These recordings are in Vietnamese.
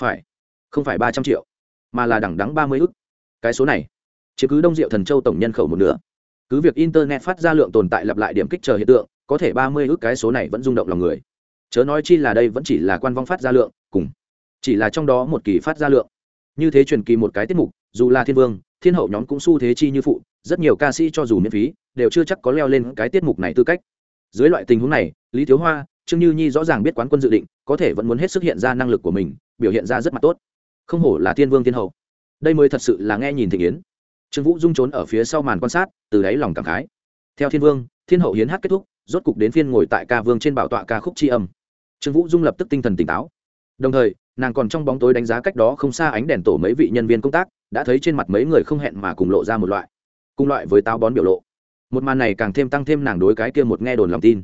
phải. Không phải ba trăm triệu, mà là đẳng đắng ba mươi ức. Cái số này chứ cứ đông diệu thần châu tổng nhân khẩu một nửa. Cứ việc internet phát ra lượng tồn tại lặp lại điểm kích chờ hiện tượng, có thể ba mươi ước cái số này vẫn rung động lòng người. Chớ nói chi là đây vẫn chỉ là quan vong phát ra lượng, cùng chỉ là trong đó một kỳ phát ra lượng. Như thế truyền kỳ một cái tiết mục, dù là thiên vương, thiên hậu nhóm cũng xu thế chi như phụ, rất nhiều ca sĩ cho dù miễn phí, đều chưa chắc có leo lên cái tiết mục này tư cách. Dưới loại tình huống này, lý thiếu hoa trương như nhi rõ ràng biết quán quân dự định, có thể vẫn muốn hết sức hiện ra năng lực của mình, biểu hiện ra rất mặt tốt. Không hổ là thiên vương thiên hậu. Đây mới thật sự là nghe nhìn thị yến. Trương vũ dung trốn ở phía sau màn quan sát, từ đáy lòng cảm khái. Theo thiên vương, thiên hậu hiến hát kết thúc, rốt cục đến phiên ngồi tại ca vương trên bảo tọa ca khúc tri âm. Trương vũ dung lập tức tinh thần tỉnh táo. Đồng thời, nàng còn trong bóng tối đánh giá cách đó không xa ánh đèn tổ mấy vị nhân viên công tác, đã thấy trên mặt mấy người không hẹn mà cùng lộ ra một loại, cùng loại với táo bón biểu lộ. Một màn này càng thêm tăng thêm nàng đối cái kia một nghe đồn lòng tin.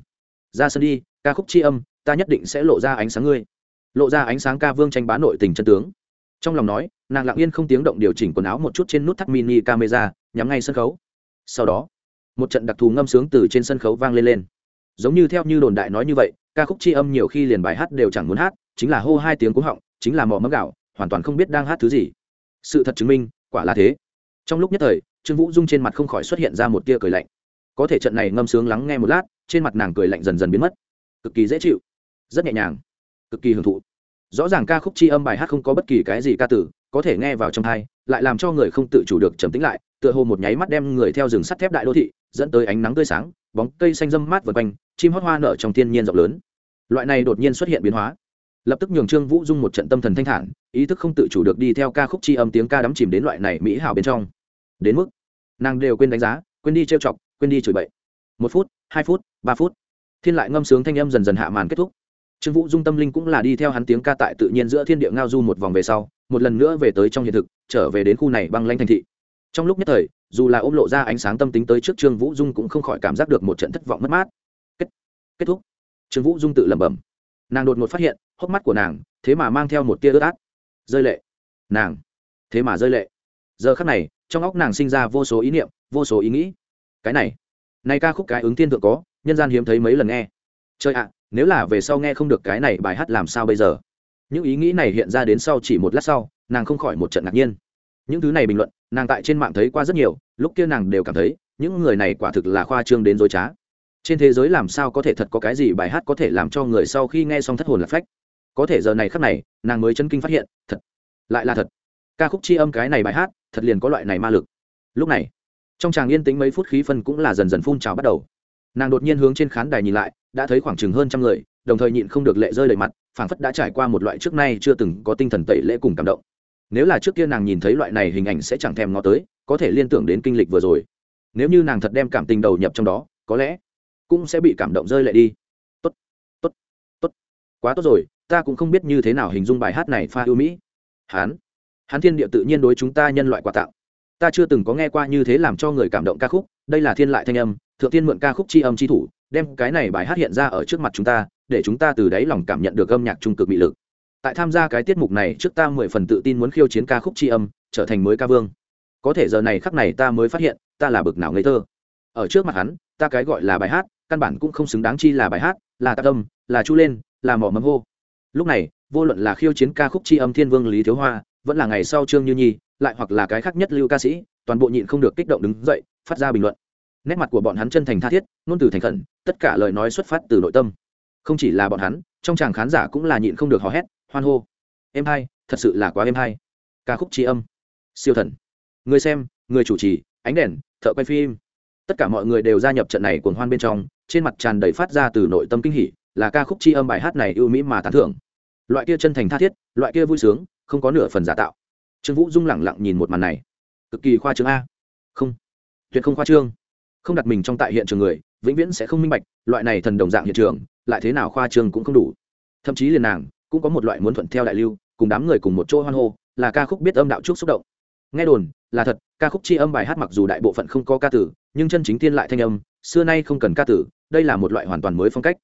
Ra sân đi ca khúc tri âm, ta nhất định sẽ lộ ra ánh sáng ngươi. Lộ ra ánh sáng ca vương tranh bá nội tình chân tướng. Trong lòng nói, nàng lặng yên không tiếng động điều chỉnh quần áo một chút trên nút thắt mini camera, nhắm ngay sân khấu. Sau đó, một trận đặc thù ngâm sướng từ trên sân khấu vang lên lên. Giống như theo như đồn đại nói như vậy, ca khúc tri âm nhiều khi liền bài hát đều chẳng muốn hát, chính là hô hai tiếng cúng họng, chính là mò mẫm gạo, hoàn toàn không biết đang hát thứ gì. Sự thật chứng minh, quả là thế. Trong lúc nhất thời, trương vũ dung trên mặt không khỏi xuất hiện ra một tia cười lạnh. Có thể trận này ngâm sướng lắng nghe một lát, trên mặt nàng cười lạnh dần dần biến mất cực kỳ dễ chịu, rất nhẹ nhàng, cực kỳ hưởng thụ. Rõ ràng ca khúc c h i âm bài hát không có bất kỳ cái gì ca tử có thể nghe vào trong thai lại làm cho người không tự chủ được trầm tính lại, tựa hồ một nháy mắt đem người theo rừng sắt thép đại đô thị, dẫn tới ánh nắng tươi sáng, bóng cây xanh râm mát vượt quanh, chim hót hoa nở trong thiên nhiên rộng lớn. Loại này đột nhiên xuất hiện biến hóa. Lập tức nhường trương vũ dung một trận tâm thần thanh thản, ý thức không tự chủ được đi theo ca khúc c h i âm tiếng ca đắm chìm đến loại này mỹ hào bên trong. Đến mức, nàng đều quên đánh giá, quên đi trêu chọc, quên đi chửi bậy. Một phút, hai phút, ba phút thiên lại ngâm sướng thanh âm dần dần hạ màn kết thúc. Trương vũ dung tâm linh cũng là đi theo hắn tiếng ca tại tự nhiên giữa thiên địa ngao du một vòng về sau một lần nữa về tới trong hiện thực trở về đến khu này băng lanh thành thị. Trong lúc nhất thời dù là ôm lộ ra ánh sáng tâm tính tới trước trương vũ dung cũng không khỏi cảm giác được một trận thất vọng mất mát. Kết, kết thúc. Trương vũ dung tự lẩm bẩm. Nàng đột ngột phát hiện hốc mắt của nàng thế mà mang theo một tia ướt át. Rơi lệ. Nàng. Thế mà rơi lệ. Giờ khắc này trong óc nàng sinh ra vô số ý niệm vô số ý nghĩ. Cái này. Này ca khúc cái ứng tiên thượng có nhân gian hiếm thấy mấy lần nghe. Chơi ạ, nếu là về sau nghe không được cái này bài hát làm sao bây giờ? Những ý nghĩ này hiện ra đến sau chỉ một lát sau, nàng không khỏi một trận ngạc nhiên. Những thứ này bình luận, nàng tại trên mạng thấy qua rất nhiều, lúc kia nàng đều cảm thấy, những người này quả thực là khoa trương đến dối trá. Trên thế giới làm sao có thể thật có cái gì bài hát có thể làm cho người sau khi nghe xong thất hồn lạc phách? Có thể giờ này khắc này, nàng mới chân kinh phát hiện, thật, lại là thật. Ca khúc chi âm cái này bài hát, thật liền có loại này ma lực. Lúc này, trong tràng yên tĩnh mấy phút khí phân cũng là dần dần phun trào bắt đầu nàng đột nhiên hướng trên khán đài nhìn lại, đã thấy khoảng chừng hơn trăm người, đồng thời nhịn không được lệ rơi đầy mặt, phảng phất đã trải qua một loại trước nay chưa từng có tinh thần tẩy lễ cùng cảm động. Nếu là trước kia nàng nhìn thấy loại này hình ảnh sẽ chẳng thèm ngó tới, có thể liên tưởng đến kinh lịch vừa rồi. Nếu như nàng thật đem cảm tình đầu nhập trong đó, có lẽ cũng sẽ bị cảm động rơi lệ đi. Tốt tốt tốt. Quá tốt rồi, ta cũng không biết như thế nào hình dung bài hát này pha ưu mỹ. Hán hán thiên địa tự nhiên đối chúng ta nhân loại quà tặng ta chưa từng có nghe qua như thế làm cho người cảm động ca khúc đây là thiên lại thanh âm, thượng tiên mượn ca khúc c h i âm c h i thủ, đem cái này bài hát hiện ra ở trước mặt chúng ta, để chúng ta từ đáy lòng cảm nhận được âm nhạc trung cực bị lực. Tại tham gia cái tiết mục này trước ta mười phần tự tin muốn khiêu chiến ca khúc c âm, trở thành mới ca vương. Có thể giờ này khắc này ta mới phát hiện, ta là bực nào ngây thơ. Ở trước mặt hắn, ta cái gọi là bài hát, căn bản cũng không xứng đáng chi là bài hát, là tạc âm, là chu lên, là mỏ mấm hô. Lúc này, vô luận là khiêu chiến ca khúc c âm thiên vương lý thiếu hoa, vẫn là ngày sau trương như nhi, lại hoặc là cái khác nhất lưu ca sĩ, toàn bộ nhịn không được kích động đứng dậy phát ra bình luận. Nét mặt của bọn hắn chân thành tha thiết, ngôn từ thành khẩn, tất cả lời nói xuất phát từ nội tâm. Không chỉ là bọn hắn, trong chàng khán giả cũng là nhịn không được hò hét, hoan hô. Em hai, thật sự là quá em hai. Ca khúc tri âm. Siêu thần. Người xem, người chủ trì, ánh đèn, thợ quay phim. Tất cả mọi người đều gia nhập trận này cuồng hoan bên trong, trên mặt tràn đầy phát ra từ nội tâm kinh hỉ, là ca khúc tri âm bài hát này ưu mỹ mà tán thưởng. Loại kia chân thành tha thiết, loại kia vui sướng, không có nửa phần giả tạo. Trương vũ dung lẳng lặng nhìn một màn này. Cực kỳ khoa trương a. Không tuyệt không khoa trương. Không đặt mình trong tại hiện trường người, vĩnh viễn sẽ không minh bạch, loại này thần đồng dạng hiện trường, lại thế nào khoa trương cũng không đủ. Thậm chí liền nàng, cũng có một loại muốn thuận theo đại lưu, cùng đám người cùng một chỗ hoan hô, là ca khúc biết âm đạo trúc xúc động. Nghe đồn, là thật, ca khúc chi âm bài hát mặc dù đại bộ phận không có ca tử, nhưng chân chính tiên lại thanh âm, xưa nay không cần ca tử, đây là một loại hoàn toàn mới phong cách.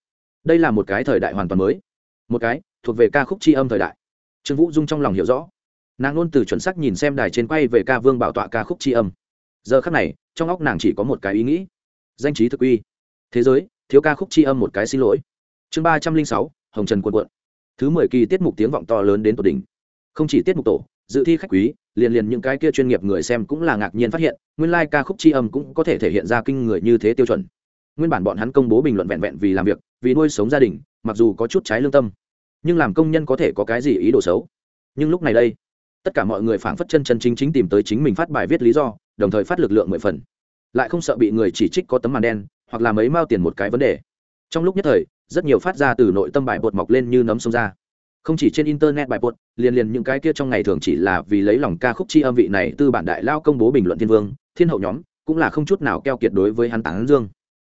Đây là một cái thời đại hoàn toàn mới. Một cái, thuộc về ca khúc chi âm thời đại. Trương vũ dung trong lòng hiểu rõ. Nàng luôn từ chuẩn sắc nhìn xem đài trên quay về ca vương bảo tọa ca khúc chi âm. Giờ khắc này trong óc nàng chỉ có một cái ý nghĩ. Danh trí thực uy. Thế giới, thiếu ca khúc chi âm một cái xin lỗi. Chương ba trăm linh sáu, hồng trần quần quận. Thứ mười kỳ tiết mục tiếng vọng to lớn đến tột đỉnh. Không chỉ tiết mục tổ, dự thi khách quý, liền liền những cái kia chuyên nghiệp người xem cũng là ngạc nhiên phát hiện, nguyên lai、like、ca khúc tri âm cũng có thể thể hiện ra kinh người như thế tiêu chuẩn. Nguyên bản bọn hắn công bố bình luận vẹn vẹn vì làm việc, vì nuôi sống gia đình, mặc dù có chút trái lương tâm, nhưng làm công nhân có thể có cái gì ý đồ xấu? Nhưng lúc này đây tất cả mọi người phảng phất chân chân chính chính tìm tới chính mình phát bài viết lý do, đồng thời phát lực lượng mười phần. Lại không sợ bị người chỉ trích có tấm màn đen, hoặc là mấy mao tiền một cái vấn đề. Trong lúc nhất thời, rất nhiều phát ra từ nội tâm bài bột mọc lên như nấm sông ra. Không chỉ trên internet bài bột, liền liền những cái kia trong ngày thường chỉ là vì lấy lòng ca khúc chi âm vị này từ bản đại lao công bố bình luận thiên vương, thiên hậu nhóm, cũng là không chút nào keo kiệt đối với hắn tán dương.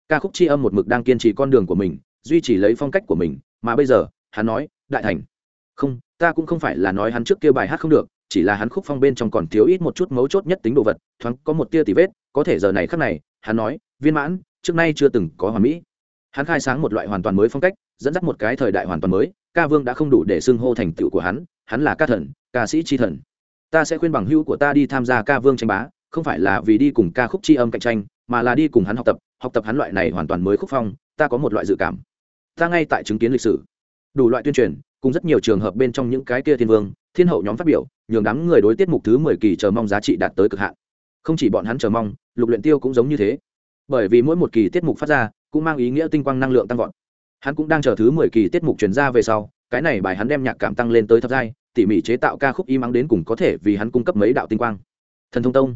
Ca khúc chi âm một mực đang kiên trì con đường của mình, duy trì lấy phong cách của mình, mà bây giờ, hắn nói, đại thành. Không, ta cũng không phải là nói hắn trước kia bài hát không được chỉ là hắn khúc phong bên trong còn thiếu ít một chút mấu chốt nhất tính đồ vật, thoáng có một tia tỉ vết, có thể giờ này khắc này, hắn nói, viên mãn, trước nay chưa từng có hoàn mỹ. Hắn khai sáng một loại hoàn toàn mới phong cách, dẫn dắt một cái thời đại hoàn toàn mới, ca vương đã không đủ để xưng hô thành tựu của hắn hắn là ca thần, ca sĩ tri thần. Ta sẽ khuyên bằng hữu của ta đi tham gia ca vương tranh bá, không phải là vì đi cùng ca khúc tri âm cạnh tranh, mà là đi cùng hắn học tập học tập hắn loại này hoàn toàn mới khúc phong, ta có một loại dự cảm. Ta ngay tại chứng kiến lịch sử. Đủ loại tuyên truyền, cùng rất nhiều trường hợp bên trong những cái kia thiên vương thiên hậu nhóm phát biểu, nhường đám người đối tiết mục thứ mười kỳ chờ mong giá trị đạt tới cực hạn. Không chỉ bọn hắn chờ mong, lục luyện tiêu cũng giống như thế. Bởi vì mỗi một kỳ tiết mục phát ra, cũng mang ý nghĩa tinh quang năng lượng tăng vọt. Hắn cũng đang chờ thứ mười kỳ tiết mục truyền ra về sau, cái này bài hắn đem nhạc cảm tăng lên tới thập giai, tỉ mỉ chế tạo ca khúc y mắng đến cùng có thể vì hắn cung cấp mấy đạo tinh quang. Thần thông tông.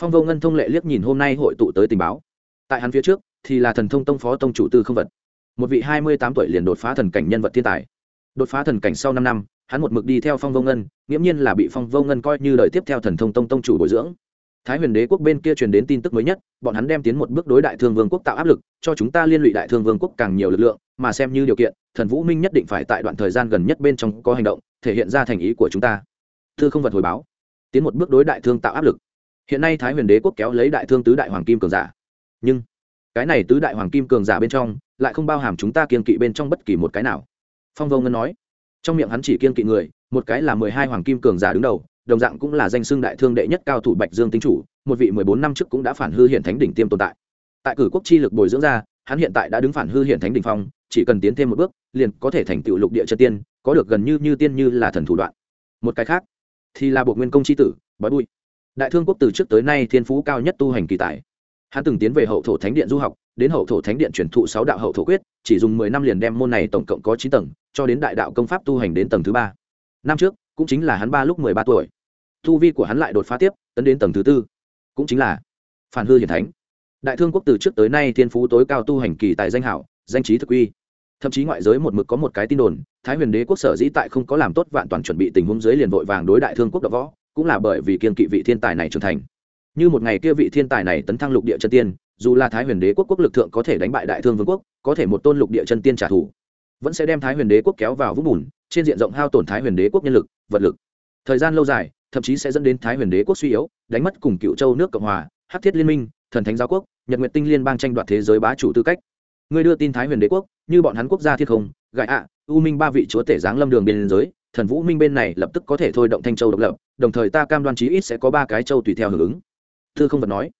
Phong vô ngân thông lệ liếc nhìn hôm nay hội tụ tới tình báo. Tại hắn phía trước, thì là thần thông tông phó tông chủ tư không vật. Một vị hai mươi tám tuổi liền đột phá thần cảnh nhân vật thiên tài. Đột phá thần cảnh sau năm năm hắn một mực đi theo phong vô ngân, nghiễm nhiên là bị phong vô ngân coi như đời tiếp theo thần thông tông tông chủ bồi dưỡng. Thái huyền đế quốc bên kia truyền đến tin tức mới nhất, bọn hắn đem tiến một bước đối đại thương vương quốc tạo áp lực, cho chúng ta liên lụy đại thương vương quốc càng nhiều lực lượng, mà xem như điều kiện, thần vũ minh nhất định phải tại đoạn thời gian gần nhất bên trong có hành động, thể hiện ra thành ý của chúng ta. Thư không vật hồi báo. Tiến một bước đối đại thương tạo áp lực. Hiện nay thái huyền đế quốc kéo lấy đại thương tứ đại hoàng kim cường giả. Nhưng, cái này tứ đại hoàng kim cường giả bên trong, lại không bao hàm chúng ta kiên kỵ bên trong bất kỳ một cái nào. Phong vô ngân nói trong miệng hắn chỉ kiên kỵ người, một cái là mười hai hoàng kim cường giả đứng đầu, đồng dạng cũng là danh xưng đại thương đệ nhất cao thủ bạch dương tinh chủ, một vị mười bốn năm trước cũng đã phản hư hiện thánh đỉnh tiêm tồn tại. Tại cử quốc chi lực bồi dưỡng ra, hắn hiện tại đã đứng phản hư hiện thánh đỉnh phong, chỉ cần tiến thêm một bước, liền có thể thành tựu lục địa chân tiên, có được gần như như tiên như là thần thủ đoạn. Một cái khác, thì là bộ nguyên công chi tử, bói bụi. Đại thương quốc từ trước tới nay thiên phú cao nhất tu hành kỳ tài. Hắn từng tiến về hậu thổ thánh điện du học, đến hậu thổ thánh điện truyền thụ sáu đạo hậu thổ quyết, chỉ dùng mười năm liền đem môn này tổng cộng có chín tầng cho đến đại đạo công pháp tu hành đến tầng thứ ba. Năm trước, cũng chính là hắn ba lúc mười ba tuổi. Tu vi của hắn lại đột phá tiếp, tấn đến tầng thứ tư. Cũng chính là phản hư hiển thánh. Đại thương quốc từ trước tới nay thiên phú tối cao tu hành kỳ tài danh hảo, danh trí thực uy. Thậm chí ngoại giới một mực có một cái tin đồn, thái huyền đế quốc sở dĩ tại không có làm tốt vạn toàn chuẩn bị tình huống giới liền vội vàng đối đại thương quốc đ võ, cũng là bởi vì kiên kỵ vị thiên tài này trưởng thành. Như một ngày kia vị thiên tài này tấn thăng lục địa chân tiên, dù là thái huyền đế quốc quốc lực thượng có thể đánh bại đại thương vương quốc, có thể một tôn lục địa chân tiên trả thù vẫn sẽ đem thái huyền đế quốc kéo vào vũng bùn, trên diện rộng hao tổn thái huyền đế quốc nhân lực, vật lực. Thời gian lâu dài, thậm chí sẽ dẫn đến thái huyền đế quốc suy yếu, đánh mất cùng cựu châu nước cộng hòa, hắc thiết liên minh, thần thánh giáo quốc, nhật nguyện tinh liên bang tranh đoạt thế giới bá chủ tư cách. Người đưa tin thái huyền đế quốc, như bọn hắn quốc gia thiên không, gại ạ, u minh ba vị chúa tể giáng lâm đường biên giới, thần vũ minh bên này lập tức có thể thôi động thanh châu độc lập, đồng thời ta cam đoan chí ít sẽ có ba cái châu tùy theo hưởng ứng. Thư không vật nói.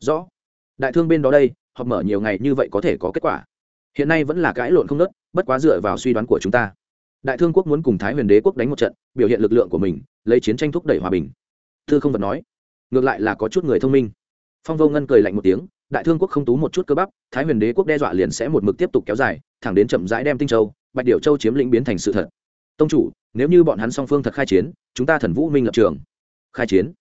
Rõ. Đại thương bên đó đây, họp mở nhiều ngày như vậy có thể có kết quả. Hiện nay vẫn là cãi lộn không nớt bất quá dựa vào suy đoán của chúng ta. Đại thương quốc muốn cùng thái huyền đế quốc đánh một trận, biểu hiện lực lượng của mình, lấy chiến tranh thúc đẩy hòa bình. Thư không vật nói. Ngược lại là có chút người thông minh. Phong vô ngân cười lạnh một tiếng, đại thương quốc không tú một chút cơ bắp, thái huyền đế quốc đe dọa liền sẽ một mực tiếp tục kéo dài, thẳng đến chậm rãi đem tinh châu, bạch điệu châu chiếm lĩnh biến thành sự thật. Tông chủ, nếu như bọn hắn song phương thật khai chiến, chúng ta thần vũ minh lập trường. Khai chiến.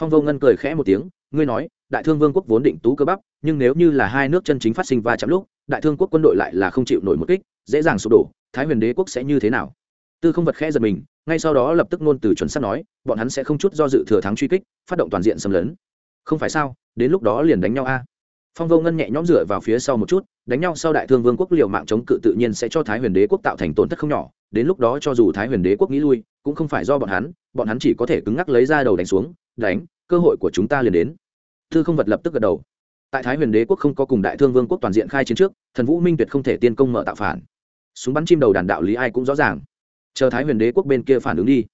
Phong vô ngân cười khẽ một tiếng, ngươi nói đại thương vương quốc vốn định tú cơ bắp, nhưng nếu như là hai nước chân chính phát sinh va chạm lúc, đại thương quốc quân đội lại là không chịu nổi một kích, dễ dàng sụp đổ, thái huyền đế quốc sẽ như thế nào? Tư không vật khẽ giật mình, ngay sau đó lập tức nôn từ chuẩn sắp nói, bọn hắn sẽ không chút do dự thừa thắng truy kích, phát động toàn diện xâm lấn. Không phải sao, đến lúc đó liền đánh nhau a. Phong vô ngân nhẹ nhõm dựa vào phía sau một chút, đánh nhau sau đại thương vương quốc liều mạng chống cự tự nhiên sẽ cho thái huyền đế quốc tạo thành tổn thất không nhỏ, đến lúc đó cho dù thái huyền đế quốc nghĩ lui, cũng không phải do bọn hắn bọn hắn chỉ có thể cứng ngắc lấy ra đầu đánh xuống, đánh, cơ hội của chúng ta liền đến thư không vật lập tức gật đầu. Tại thái huyền đế quốc không có cùng đại thương vương quốc toàn diện khai chiến trước, thần vũ minh tuyệt không thể tiên công mở tạo phản. Súng bắn chim đầu đàn đạo lý ai cũng rõ ràng. Chờ thái huyền đế quốc bên kia phản ứng đi.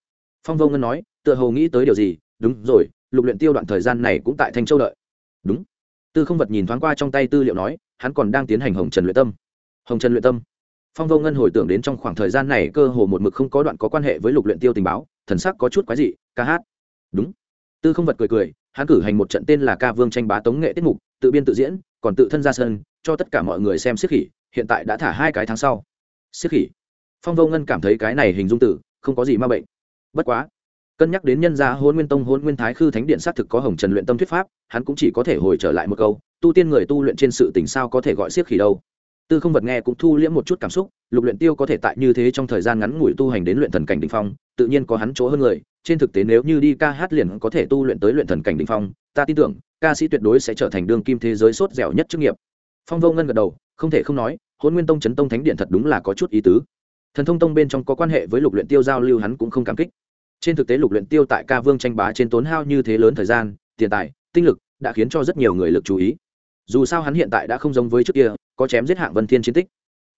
Phong vô ngân nói, tựa hồ nghĩ tới điều gì, đúng rồi, lục luyện tiêu đoạn thời gian này cũng tại thanh châu đợi. Đúng. Tư không vật nhìn thoáng qua trong tay tư liệu nói, hắn còn đang tiến hành hồng trần luyện tâm. Hồng trần luyện tâm. Phong vô ngân hồi tưởng đến trong khoảng thời gian này cơ hồ một mực không có đoạn có quan hệ với lục luyện tiêu tình báo, thần sắc có chút quái dị, ca hát. Đúng. Tư không vật cười cười hắn cử hành một trận tên là ca vương tranh bá tống nghệ tiết mục, tự biên tự diễn, còn tự thân ra sân, cho tất cả mọi người xem siết khỉ, hiện tại đã thả hai cái tháng sau. Siết khỉ. Phong vô ngân cảm thấy cái này hình dung tử, không có gì ma bệnh. Bất quá, cân nhắc đến nhân gia hôn nguyên tông hôn nguyên thái khư thánh điện xác thực có hồng trần luyện tâm thuyết pháp, hắn cũng chỉ có thể hồi trở lại một câu, tu tiên người tu luyện trên sự tình sao có thể gọi siết khỉ đâu. Tư không vật nghe cũng thu liễm một chút cảm xúc, lục luyện tiêu có thể tại như thế trong thời gian ngắn ngủi tu hành đến luyện thần cảnh đỉnh phong, tự nhiên có hắn chỗ hơn người trên thực tế nếu như đi ca hát liền có thể tu luyện tới luyện thần cảnh đỉnh phong, ta tin tưởng, ca sĩ tuyệt đối sẽ trở thành đương kim thế giới sốt dẻo nhất chức nghiệp. Phong vô ngân gật đầu, không thể không nói hôn nguyên tông chấn tông thánh điện thật đúng là có chút ý tứ. Thần thông tông bên trong có quan hệ với lục luyện tiêu giao lưu hắn cũng không cảm kích. Trên thực tế lục luyện tiêu tại ca vương tranh bá trên tốn hao như thế lớn thời gian, tiền tài, tinh lực đã khiến cho rất nhiều người lực chú ý. Dù sao hắn hiện tại đã không giống với trước kia, có chém giết hạng vân thiên chiến tích.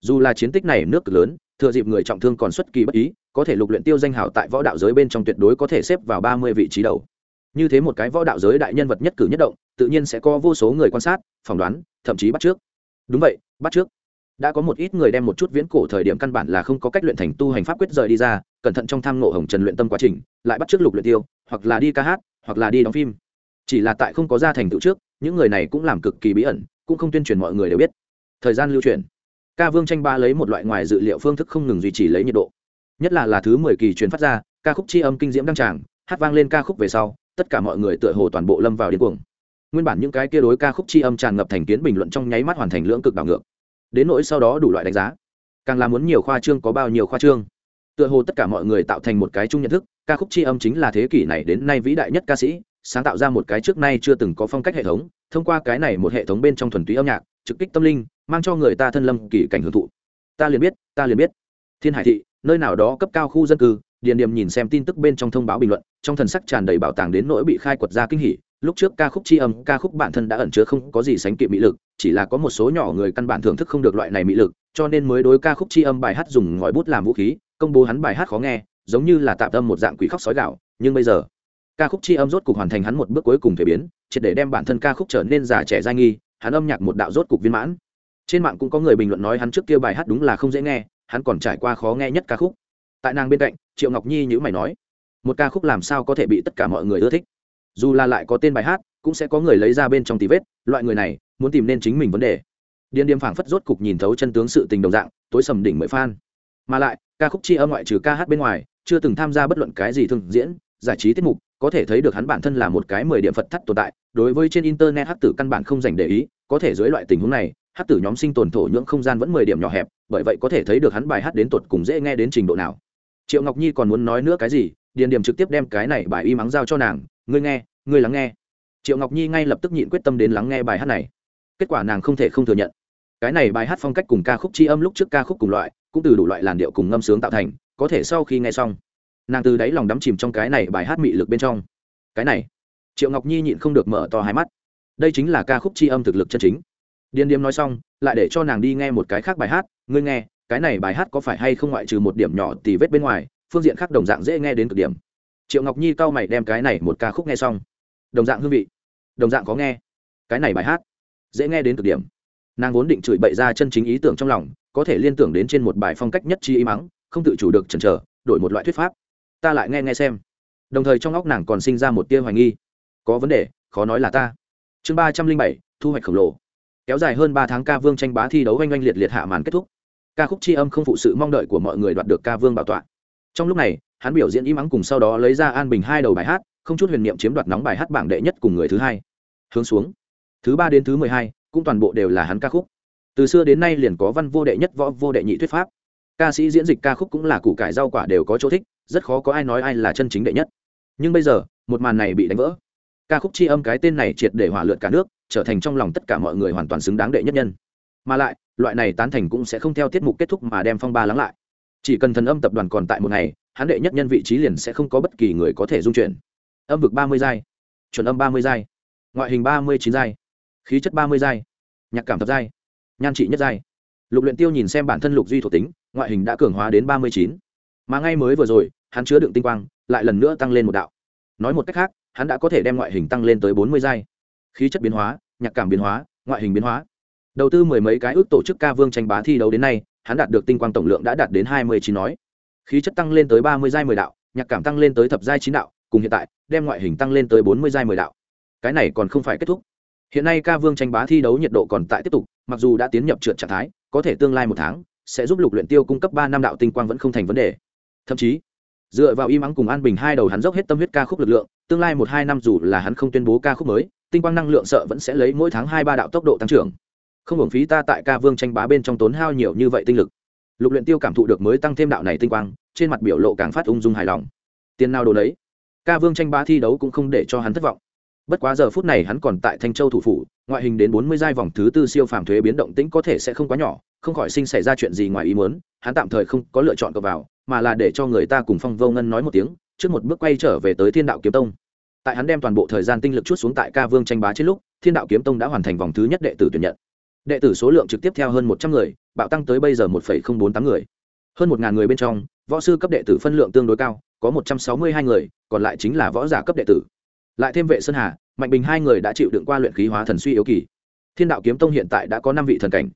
Dù là chiến tích này nước cực lớn thừa dịp người trọng thương còn xuất kỳ bất ý, có thể lục luyện tiêu danh hào tại võ đạo giới bên trong tuyệt đối có thể xếp vào ba mươi vị trí đầu. Như thế một cái võ đạo giới đại nhân vật nhất cử nhất động, tự nhiên sẽ có vô số người quan sát, phỏng đoán, thậm chí bắt trước. Đúng vậy, bắt trước. Đã có một ít người đem một chút viễn cổ thời điểm căn bản là không có cách luyện thành tu hành pháp quyết rời đi ra, cẩn thận trong tham ngộ hồng trần luyện tâm quá trình, lại bắt trước lục luyện tiêu, hoặc là đi ca hát, hoặc là đi đóng phim. Chỉ là tại không có ra thành tựu trước, những người này cũng làm cực kỳ bí ẩn, cũng không tuyên truyền mọi người đều biết. Thời gian lưu truyền ca vương tranh ba lấy một loại ngoài dự liệu phương thức không ngừng duy trì lấy nhiệt độ. Nhất là là thứ mười kỳ truyền phát ra, ca khúc tri âm kinh diễm đăng tràng, hát vang lên ca khúc về sau, tất cả mọi người tựa hồ toàn bộ lâm vào điên cuồng. Nguyên bản những cái kia đối ca khúc tri âm tràn ngập thành kiến bình luận trong nháy mắt hoàn thành lưỡng cực đảo ngược. Đến nỗi sau đó đủ loại đánh giá, càng là muốn nhiều khoa trương có bao nhiêu khoa trương. Tựa hồ tất cả mọi người tạo thành một cái chung nhận thức, ca khúc tri âm chính là thế kỷ này đến nay vĩ đại nhất ca sĩ, sáng tạo ra một cái trước nay chưa từng có phong cách hệ thống thông qua cái này một hệ thống bên trong thuần túy âm nhạc, trực kích tâm linh, mang cho người ta thân lâm kỳ cảnh hưởng thụ. Ta liền biết, ta liền biết. Thiên hải thị, nơi nào đó cấp cao khu dân cư, điền điểm nhìn xem tin tức bên trong thông báo bình luận, trong thần sắc tràn đầy bảo tàng đến nỗi bị khai quật ra kinh hỉ, lúc trước ca khúc tri âm, ca khúc bản thân đã ẩn chứa không có gì sánh kịp mỹ lực, chỉ là có một số nhỏ người căn bản thưởng thức không được loại này mỹ lực, cho nên mới đối ca khúc tri âm bài hát dùng ngòi bút làm vũ khí, công bố hắn bài hát khó nghe, giống như là tạm tâm một dạng quỷ khóc sói gạo, nhưng bây giờ ca khúc chi âm rốt cục hoàn thành hắn một bước cuối cùng thể biến, triệt để đem bản thân ca khúc trở nên già trẻ giai nghi, hắn âm nhạc một đạo rốt cục viên mãn. Trên mạng cũng có người bình luận nói hắn trước kia bài hát đúng là không dễ nghe, hắn còn trải qua khó nghe nhất ca khúc. Tại nàng bên cạnh, triệu ngọc nhi nhữ mày nói, một ca khúc làm sao có thể bị tất cả mọi người ưa thích? Dù là lại có tên bài hát, cũng sẽ có người lấy ra bên trong tí vết, loại người này, muốn tìm nên chính mình vấn đề. Điên điếm phảng phất rốt cục nhìn thấu chân tướng sự tình đồng dạng, tối sầm đỉnh mới phan mà lại, ca khúc chi âm ngoại trừ ca hát bên ngoài, chưa từng tham gia bất luận cái gì thường diễn, giải trí tiết mục có thể thấy được hắn bản thân là một cái mười điểm phật thắt tồn tại, đối với trên internet hát tử căn bản không dành để ý, có thể dưới loại tình huống này, hát tử nhóm sinh tồn thổ nhưỡng không gian vẫn mười điểm nhỏ hẹp, bởi vậy có thể thấy được hắn bài hát đến tột cùng dễ nghe đến trình độ nào. Triệu ngọc nhi còn muốn nói nữa cái gì, điền điểm trực tiếp đem cái này bài y mắng giao cho nàng, ngươi nghe, ngươi lắng nghe. Triệu ngọc nhi ngay lập tức nhịn quyết tâm đến lắng nghe bài hát này. Kết quả nàng không thể không thừa nhận. Cái này bài hát phong cách cùng ca khúc c h i âm lúc trước ca khúc cùng loại, cũng từ đủ loại làn điệu cùng ngâm sướng tạo thành, có thể sau khi nghe xong nàng từ đáy lòng đắm chìm trong cái này bài hát mị lực bên trong. Cái này, triệu ngọc nhi nhịn không được mở to hai mắt. Đây chính là ca khúc c h i âm thực lực chân chính. Điên điếm nói xong, lại để cho nàng đi nghe một cái khác bài hát. Ngươi nghe, cái này bài hát có phải hay không ngoại trừ một điểm nhỏ thì vết bên ngoài, phương diện khác đồng dạng dễ nghe đến cực điểm. Triệu ngọc nhi cau mày đem cái này một ca khúc nghe xong. Đồng dạng hương vị, đồng dạng có nghe. Cái này bài hát, dễ nghe đến cực điểm. Nàng vốn định chửi bậy ra chân chính ý tưởng trong lòng, có thể liên tưởng đến trên một bài phong cách nhất chi ý mắng, không tự chủ được chần chờ, đổi một loại thuyết pháp ta lại nghe nghe xem. Đồng thời trong óc nàng còn sinh ra một tia hoài nghi. Có vấn đề, khó nói là ta. Chương ba trăm linh bảy, thu hoạch khổng lồ. Kéo dài hơn ba tháng ca vương tranh bá thi đấu oanh oanh liệt liệt hạ màn kết thúc. Ca khúc c h i âm không phụ sự mong đợi của mọi người đoạt được ca vương bảo tọa. Trong lúc này, hắn biểu diễn im ắng cùng sau đó lấy ra an bình hai đầu bài hát, không chút huyền niệm chiếm đoạt nóng bài hát bảng đệ nhất cùng người thứ hai. Hướng xuống. Thứ ba đến thứ mười hai, cũng toàn bộ đều là hắn ca khúc. Từ xưa đến nay liền có văn vô đệ nhất, võ vô đệ nhị thuyết pháp ca sĩ diễn dịch ca khúc cũng là củ cải rau quả đều có chỗ thích, rất khó có ai nói ai là chân chính đệ nhất. Nhưng bây giờ, một màn này bị đánh vỡ. Ca khúc tri âm cái tên này triệt để hỏa lượn cả nước, trở thành trong lòng tất cả mọi người hoàn toàn xứng đáng đệ nhất nhân. Mà lại, loại này tán thành cũng sẽ không theo tiết mục kết thúc mà đem phong ba lắng lại. Chỉ cần thần âm tập đoàn còn tại một ngày, hắn đệ nhất nhân vị trí liền sẽ không có bất kỳ người có thể dung chuyển. Âm vực ba mươi giai, chuẩn âm ba mươi giai, ngoại hình ba mươi chín giai, khí chất ba mươi giai, nhạc cảm thập giai, nhan trị nhất giai lục luyện tiêu nhìn xem bản thân lục duy thuộc tính, ngoại hình đã cường hóa đến ba mươi chín. Mà ngay mới vừa rồi, hắn chứa đựng tinh quang, lại lần nữa tăng lên một đạo. Nói một cách khác, hắn đã có thể đem ngoại hình tăng lên tới bốn mươi giai. Khí chất biến hóa, nhạc cảm biến hóa, ngoại hình biến hóa. Đầu tư mười mấy cái ước tổ chức ca vương tranh bá thi đấu đến nay, hắn đạt được tinh quang tổng lượng đã đạt đến hai mươi chín nói. Khí chất tăng lên tới ba mươi giai mười đạo, nhạc cảm tăng lên tới thập giai chín đạo, cùng hiện tại, đem ngoại hình tăng lên tới bốn mươi giai mười đạo. Cái này còn không phải kết thúc. Hiện nay ca vương tranh bá thi đấu nhiệt độ còn tại tiếp tục, mặc dù đã tiến nhập trượt trạng thái có thể tương lai một tháng, sẽ giúp lục luyện tiêu cung cấp ba năm đạo tinh quang vẫn không thành vấn đề. Thậm chí, dựa vào im ắng cùng an bình hai đầu hắn dốc hết tâm huyết ca khúc lực lượng, tương lai một hai năm dù là hắn không tuyên bố ca khúc mới, tinh quang năng lượng sợ vẫn sẽ lấy mỗi tháng hai ba đạo tốc độ tăng trưởng. Không hưởng phí ta tại ca vương tranh bá bên trong tốn hao nhiều như vậy tinh lực. Lục luyện tiêu cảm thụ được mới tăng thêm đạo này tinh quang, trên mặt biểu lộ càng phát ung dung hài lòng. Tiền nào đồ đấy ca vương tranh bá thi đấu cũng không để cho hắn thất vọng bất quá giờ phút này hắn còn tại thanh châu thủ phủ, ngoại hình đến bốn mươi giai vòng thứ tư siêu phàm thuế biến động tĩnh có thể sẽ không quá nhỏ, không khỏi sinh xảy ra chuyện gì ngoài ý muốn, hắn tạm thời không có lựa chọn cờ vào, mà là để cho người ta cùng phong vô ngân nói một tiếng, trước một bước quay trở về tới thiên đạo kiếm tông. Tại hắn đem toàn bộ thời gian tinh lực chút xuống tại ca vương tranh bá trên lúc, thiên đạo kiếm tông đã hoàn thành vòng thứ nhất đệ tử tuyển nhận. Đệ tử số lượng trực tiếp theo hơn một trăm người, bạo tăng tới bây giờ một bốn tám người. Hơn một người bên trong, võ sư cấp đệ tử phân lượng tương đối cao, có một trăm sáu mươi hai người, còn lại chính là võ giả cấp đệ tử lại thêm vệ sơn hà, mạnh bình hai người đã chịu đựng qua luyện khí hóa thần suy yếu kỳ. Thiên đạo kiếm tông hiện tại đã có năm vị thần cảnh.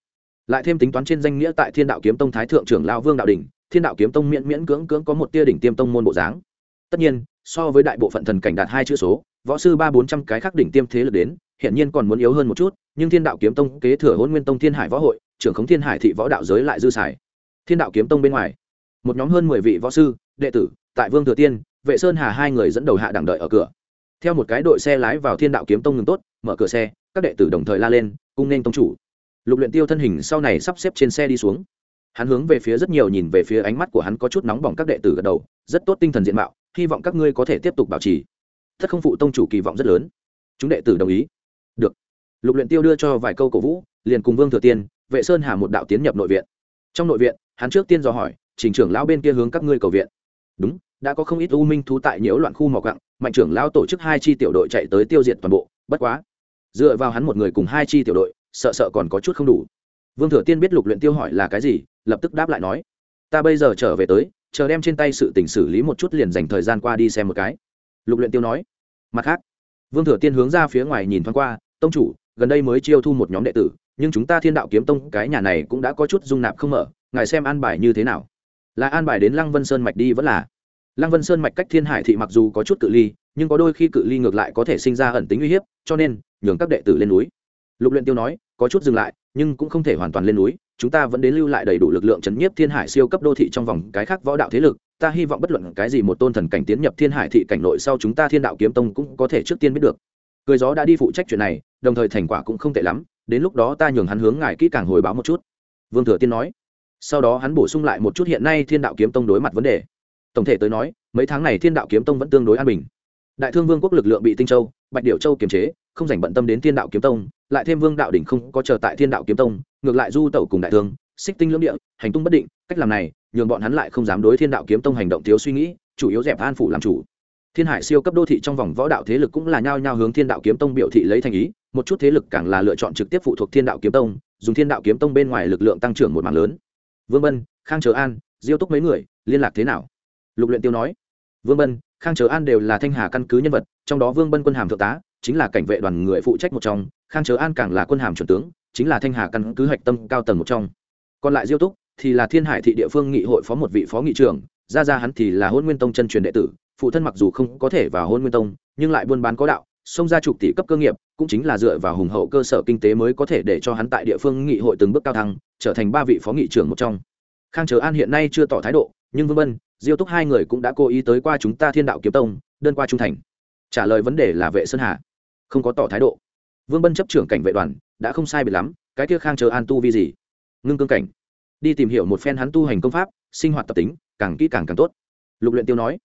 Lại thêm tính toán trên danh nghĩa tại thiên đạo kiếm tông thái thượng trưởng lao vương đạo đình thiên đạo kiếm tông miễn miễn cưỡng cưỡng có một tia đỉnh tiêm tông môn bộ dáng. Tất nhiên, so với đại bộ phận thần cảnh đạt hai chữ số, võ sư ba bốn trăm cái khác đỉnh tiêm thế lực đến hiện nhiên còn muốn yếu hơn một chút, nhưng thiên đạo kiếm tông kế thừa hôn nguyên tông thiên hải võ hội, trưởng khống thiên hải thị võ đạo giới lại dư xài. Thiên đạo kiếm tông bên ngoài, một nhóm hơn mười vị võ sư, đệ tử, tại vương thừa tiên, vệ sơn hà hai người dẫn đầu hạ đẳng đợi ở cửa theo một cái đội xe lái vào thiên đạo kiếm tông ngừng tốt, mở cửa xe, các đệ tử đồng thời la lên, cung nên tông chủ. Lục luyện tiêu thân hình sau này sắp xếp trên xe đi xuống. Hắn hướng về phía rất nhiều nhìn về phía ánh mắt của hắn có chút nóng bỏng các đệ tử gật đầu, rất tốt tinh thần diện mạo, hy vọng các ngươi có thể tiếp tục bảo trì. Thất không phụ tông chủ kỳ vọng rất lớn. Chúng đệ tử đồng ý. Được. Lục luyện tiêu đưa cho vài câu cổ vũ, liền cùng vương thừa tiên, vệ sơn hà một đạo tiến nhập nội viện. Trong nội viện, hắn trước tiên dò hỏi, trình trưởng lão bên kia hướng các ngươi cầu viện. Đúng đã có không ít u minh thú tại nhiễu loạn khu mỏ cặng mạnh trưởng lão tổ chức hai chi tiểu đội chạy tới tiêu diệt toàn bộ, bất quá, dựa vào hắn một người cùng hai chi tiểu đội, sợ sợ còn có chút không đủ. Vương thừa tiên biết lục luyện tiêu hỏi là cái gì, lập tức đáp lại nói, ta bây giờ trở về tới, chờ đem trên tay sự tình xử lý một chút liền dành thời gian qua đi xem một cái. Lục luyện tiêu nói. Mặt khác, vương thừa tiên hướng ra phía ngoài nhìn thoáng qua, tông chủ, gần đây mới chiêu thu một nhóm đệ tử, nhưng chúng ta thiên đạo kiếm tông, cái nhà này cũng đã có chút dung nạp không mở, ngài xem an bài như thế nào? Là an bài đến lăng vân sơn mạch đi vẫn là lăng vân sơn mạch cách thiên hải thị mặc dù có chút cự ly, nhưng có đôi khi cự ly ngược lại có thể sinh ra ẩn tính uy hiếp, cho nên, nhường các đệ tử lên núi. Lục luyện tiêu nói, có chút dừng lại, nhưng cũng không thể hoàn toàn lên núi, chúng ta vẫn đến lưu lại đầy đủ lực lượng chấn nhiếp thiên hải siêu cấp đô thị trong vòng cái khác võ đạo thế lực, ta hy vọng bất luận cái gì một tôn thần cảnh tiến nhập thiên hải thị cảnh nội sau chúng ta thiên đạo kiếm tông cũng có thể trước tiên biết được. Cười gió đã đi phụ trách chuyện này, đồng thời thành quả cũng không tệ lắm, đến lúc đó ta nhường hắn hướng ngài kỹ càng hồi báo một chút. Vương thừa tiên nói. Sau đó hắn bổ sung lại một chút hiện nay thiên đạo kiếm tông đối mặt vấn đề tổng thể tới nói, mấy tháng này thiên đạo kiếm tông vẫn tương đối an bình. Đại thương vương quốc lực lượng bị tinh châu, bạch điệu châu kiềm chế, không dành bận tâm đến thiên đạo kiếm tông, lại thêm vương đạo đỉnh không có chờ tại thiên đạo kiếm tông, ngược lại du tẩu cùng đại thương, xích tinh lưỡng địa, hành tung bất định, cách làm này, nhường bọn hắn lại không dám đối thiên đạo kiếm tông hành động thiếu suy nghĩ, chủ yếu dẹp an phủ làm chủ. Thiên hải siêu cấp đô thị trong vòng võ đạo thế lực cũng là nhao nhao hướng thiên đạo kiếm tông biểu thị lấy thành ý, một chút thế lực càng là lựa chọn trực tiếp phụ thuộc thiên đạo kiếm tông, dùng thiên đạo kiếm tông bên ngoài lực lượng tăng trưởng một mạng lớn. Vương bân, khang chờ an, diêu túc mấy người, liên lạc thế nào? Lục luyện tiêu nói, vương bân, khang chớ an đều là thanh hà căn cứ nhân vật, trong đó vương bân quân hàm thượng tá, chính là cảnh vệ đoàn người phụ trách một trong, khang chớ an càng là quân hàm chuẩn tướng, chính là thanh hà căn cứ hạch tâm cao tầng một trong. Còn lại diêu túc thì là thiên hải thị địa phương nghị hội phó một vị phó nghị trưởng ra ra hắn thì là hôn nguyên tông chân truyền đệ tử, phụ thân mặc dù không có thể vào hôn nguyên tông, nhưng lại buôn bán có đạo xông ra chục tỷ cấp cơ nghiệp, cũng chính là dựa vào hùng hậu cơ sở kinh tế mới có thể để cho hắn tại địa phương nghị hội từng bước cao thăng, trở thành ba vị phó nghị trưởng một trong. Khang chớ an hiện nay chưa tỏ thái độ nhưng vương vân diêu túc hai người cũng đã cố ý tới qua chúng ta thiên đạo kiếm tông, đơn qua trung thành. Trả lời vấn đề là vệ sơn hà. Không có tỏ thái độ. Vương bân chấp trưởng cảnh vệ đoàn, đã không sai biệt lắm, cái kia khang chờ an tu vi gì? Ngưng cương cảnh. Đi tìm hiểu một phen hắn tu hành công pháp, sinh hoạt tập tính, càng kỹ càng càng tốt. Lục luyện tiêu nói.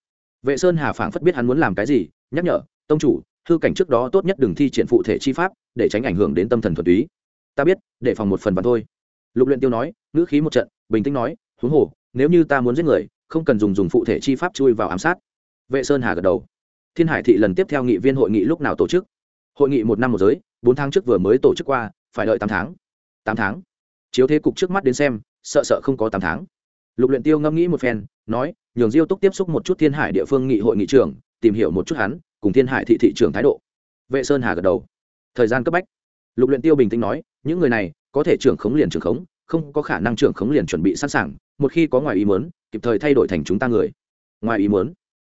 Vệ sơn hà phảng phất biết hắn muốn làm cái gì, nhắc nhở, tông chủ, hư cảnh trước đó tốt nhất đừng thi triển phụ thể chi pháp, để tránh ảnh hưởng đến tâm thần thuần túy. Ta biết, để phòng một phần và thôi. Lục luyện tiêu nói, ngữ khí một trận, bình tĩnh nói, huống hồ nếu như ta muốn giết người, không cần dùng dùng phụ thể chi pháp chui vào ám sát. Vệ sơn hà gật đầu. Thiên hải thị lần tiếp theo nghị viên hội nghị lúc nào tổ chức? Hội nghị một năm một giới, bốn tháng trước vừa mới tổ chức qua, phải đợi tám tháng. Tám tháng? Chiếu thế cục trước mắt đến xem, sợ sợ không có tám tháng. Lục luyện tiêu ngâm nghĩ một phen, nói, nhường diêu túc tiếp xúc một chút thiên hải địa phương nghị hội nghị trưởng, tìm hiểu một chút hắn, cùng thiên hải thị thị trưởng thái độ. Vệ sơn hà gật đầu. Thời gian cấp bách. Lục luyện tiêu bình tĩnh nói, những người này, có thể trưởng khống liền trưởng khống, không có khả năng trưởng khống liền chuẩn bị sẵn sàng một khi có ngoài ý muốn, kịp thời thay đổi thành chúng ta người. Ngoài ý muốn.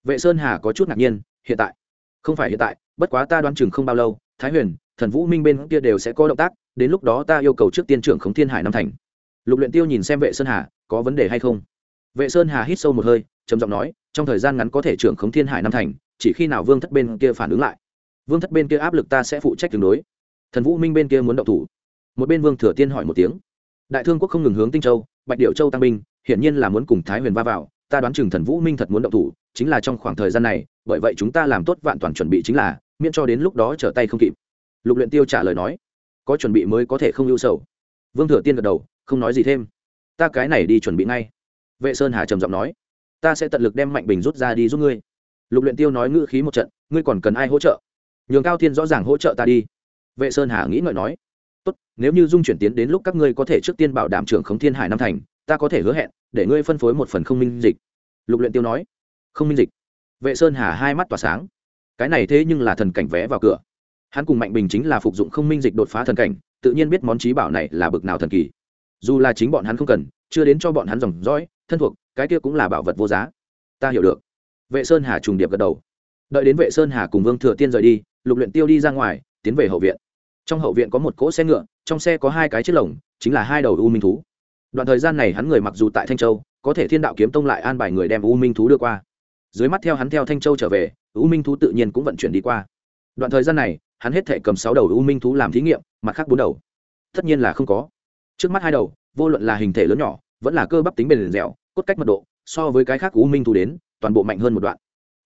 Vệ sơn hà có chút ngạc nhiên, hiện tại. Không phải hiện tại, bất quá ta đoán chừng không bao lâu, thái huyền, thần vũ minh bên kia đều sẽ có động tác, đến lúc đó ta yêu cầu trước tiên trưởng khống thiên hải năm thành. Lục luyện tiêu nhìn xem vệ sơn hà, có vấn đề hay không? Vệ sơn hà hít sâu một hơi, trầm giọng nói, trong thời gian ngắn có thể trưởng khống thiên hải năm thành, chỉ khi nào vương thất bên kia phản ứng lại. Vương thất bên kia áp lực ta sẽ phụ trách tương đối. Thần vũ minh bên kia muốn động thủ. Một bên vương thừa tiên hỏi một tiếng. Đại thương quốc không ngừng hướng tinh châu bạch điệu châu tăng binh, hiển nhiên là muốn cùng thái huyền va vào, ta đoán chừng thần vũ minh thật muốn động thủ, chính là trong khoảng thời gian này, bởi vậy chúng ta làm tốt vạn toàn chuẩn bị chính là, miễn cho đến lúc đó trở tay không kịp. Lục luyện tiêu trả lời nói. Có chuẩn bị mới có thể không ưu sầu. Vương thừa tiên gật đầu, không nói gì thêm. Ta cái này đi chuẩn bị ngay. Vệ sơn hà trầm giọng nói. Ta sẽ tận lực đem mạnh bình rút ra đi giúp ngươi. Lục luyện tiêu nói ngữ khí một trận, ngươi còn cần ai hỗ trợ? Nhường cao thiên rõ ràng hỗ trợ ta đi. Vệ sơn hà nghĩ ngợi nói tốt, nếu như dung chuyển tiến đến lúc các ngươi có thể trước tiên bảo đảm trưởng khống thiên hải nam thành, ta có thể hứa hẹn, để ngươi phân phối một phần không minh dịch. Lục luyện tiêu nói. Không minh dịch. Vệ sơn hà hai mắt tỏa sáng. Cái này thế nhưng là thần cảnh vé vào cửa. Hắn cùng mạnh bình chính là phục dụng không minh dịch đột phá thần cảnh, tự nhiên biết món trí bảo này là bực nào thần kỳ. Dù là chính bọn hắn không cần, chưa đến cho bọn hắn dòng dõi, thân thuộc, cái kia cũng là bảo vật vô giá. Ta hiểu được. Vệ sơn hà trùng điệp gật đầu. Đợi đến vệ sơn hà cùng vương thừa tiên rời đi, lục luyện tiêu đi ra ngoài, tiến về hậu viện trong hậu viện có một cỗ xe ngựa, trong xe có hai cái chiếc lồng, chính là hai đầu u minh thú. Đoạn thời gian này hắn người mặc dù tại thanh châu, có thể thiên đạo kiếm tông lại an bài người đem u minh thú đưa qua. Dưới mắt theo hắn theo thanh châu trở về, u minh thú tự nhiên cũng vận chuyển đi qua. Đoạn thời gian này, hắn hết thể cầm sáu đầu u minh thú làm thí nghiệm, mặt khác bốn đầu. Tất nhiên là không có. Trước mắt hai đầu, vô luận là hình thể lớn nhỏ, vẫn là cơ bắp tính bền dẻo, cốt cách mật độ, so với cái khác u minh thú đến, toàn bộ mạnh hơn một đoạn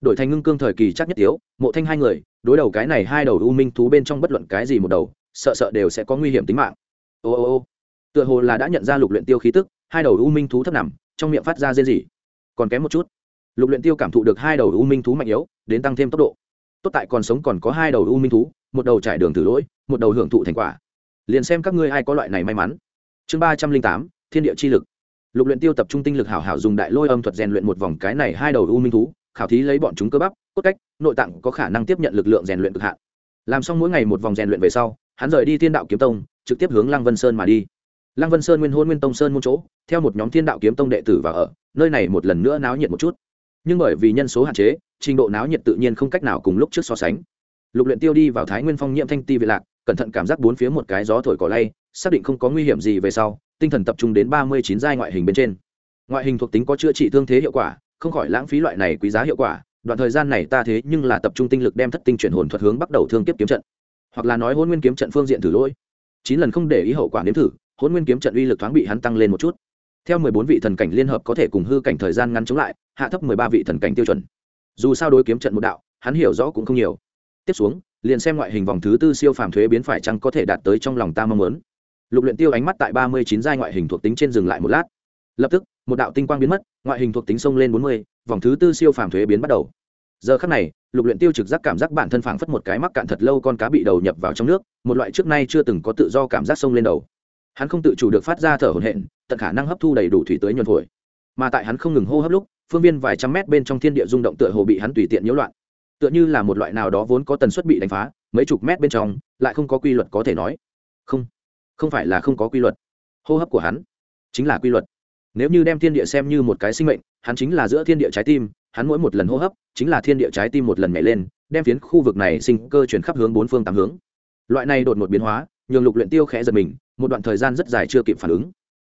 đổi thành ngưng cương thời kỳ chắc nhất yếu, mộ thanh hai người đối đầu cái này hai đầu u minh thú bên trong bất luận cái gì một đầu sợ sợ đều sẽ có nguy hiểm tính mạng. Ô ô ô tựa hồ là đã nhận ra lục luyện tiêu khí tức hai đầu u minh thú thấp nằm trong miệng phát ra rên rỉ. Còn kém một chút lục luyện tiêu cảm thụ được hai đầu u minh thú mạnh yếu đến tăng thêm tốc độ. Tốt tại còn sống còn có hai đầu u minh thú một đầu trải đường thử lỗi một đầu hưởng thụ thành quả. Liền xem các ngươi ai có loại này may mắn. Chương ba trăm linh tám thiên địa chi lực. Lục luyện tiêu tập trung tinh lực hảo hảo dùng đại lôi âm thuật rèn luyện một vòng cái này hai đầu u minh thú khảo thí lấy bọn chúng cơ bắp, cốt cách, nội tạng có khả năng tiếp nhận lực lượng rèn luyện cực hạn. Làm xong mỗi ngày một vòng rèn luyện về sau, hắn rời đi thiên đạo kiếm tông, trực tiếp hướng lăng vân sơn mà đi. Lăng vân sơn nguyên hôn nguyên tông sơn môn chỗ, theo một nhóm thiên đạo kiếm tông đệ tử vào ở, nơi này một lần nữa náo nhiệt một chút. Nhưng bởi vì nhân số hạn chế, trình độ náo nhiệt tự nhiên không cách nào cùng lúc trước so sánh. Lục luyện tiêu đi vào thái nguyên phong nhiễm thanh ti về lạc, cẩn thận cảm giác bốn phía một cái gió thổi cỏ lay, xác định không có nguy hiểm gì về sau, tinh thần tập trung đến ba mươi chín giai ngoại hình bên trên. Ngoại hình thuộc tính có chữa trị thương thế hiệu quả không khỏi lãng phí loại này quý giá hiệu quả, đoạn thời gian này ta thế nhưng là tập trung tinh lực đem thất tinh chuyển hồn thuật hướng bắt đầu thương kiếp kiếm trận. Hoặc là nói hôn nguyên kiếm trận phương diện thử lỗi. Chín lần không để ý hậu quả nếm thử hôn nguyên kiếm trận uy lực thoáng bị hắn tăng lên một chút. Theo mười bốn vị thần cảnh liên hợp có thể cùng hư cảnh thời gian ngắn chống lại, hạ thấp mười ba vị thần cảnh tiêu chuẩn. Dù sao đối kiếm trận một đạo, hắn hiểu rõ cũng không nhiều. Tiếp xuống, liền xem ngoại hình vòng thứ tư siêu phàm thuế biến phải chăng có thể đạt tới trong lòng ta mong muốn. Lục luyện tiêu ánh mắt tại ba mươi chín giai ngoại hình thuộc tính trên dừng lại một lát. Lập tức một đạo tinh quang biến mất, ngoại hình thuộc tính sông lên bốn mươi, vòng thứ tư siêu phàm thuế biến bắt đầu. Giờ khắc này, lục luyện tiêu trực giác cảm giác bản thân phảng phất một cái mắc cạn thật lâu con cá bị đầu nhập vào trong nước, một loại trước nay chưa từng có tự do cảm giác sông lên đầu. Hắn không tự chủ được phát ra thở hổn hển, tận khả năng hấp thu đầy đủ thủy tới nhuần phổi mà tại hắn không ngừng hô hấp lúc, phương viên vài trăm mét bên trong thiên địa rung động tựa hồ bị hắn tùy tiện nhiễu loạn. Tựa như là một loại nào đó vốn có tần suất bị đánh phá, mấy chục mét bên trong, lại không có quy luật có thể nói. Không không phải là không có quy luật. Hô hấp của hắn chính là quy luật nếu như đem thiên địa xem như một cái sinh mệnh, hắn chính là giữa thiên địa trái tim, hắn mỗi một lần hô hấp, chính là thiên địa trái tim một lần nhảy lên, đem phiến khu vực này sinh cơ chuyển khắp hướng bốn phương tám hướng. Loại này đột một biến hóa, nhường lục luyện tiêu khẽ giật mình, một đoạn thời gian rất dài chưa kịp phản ứng.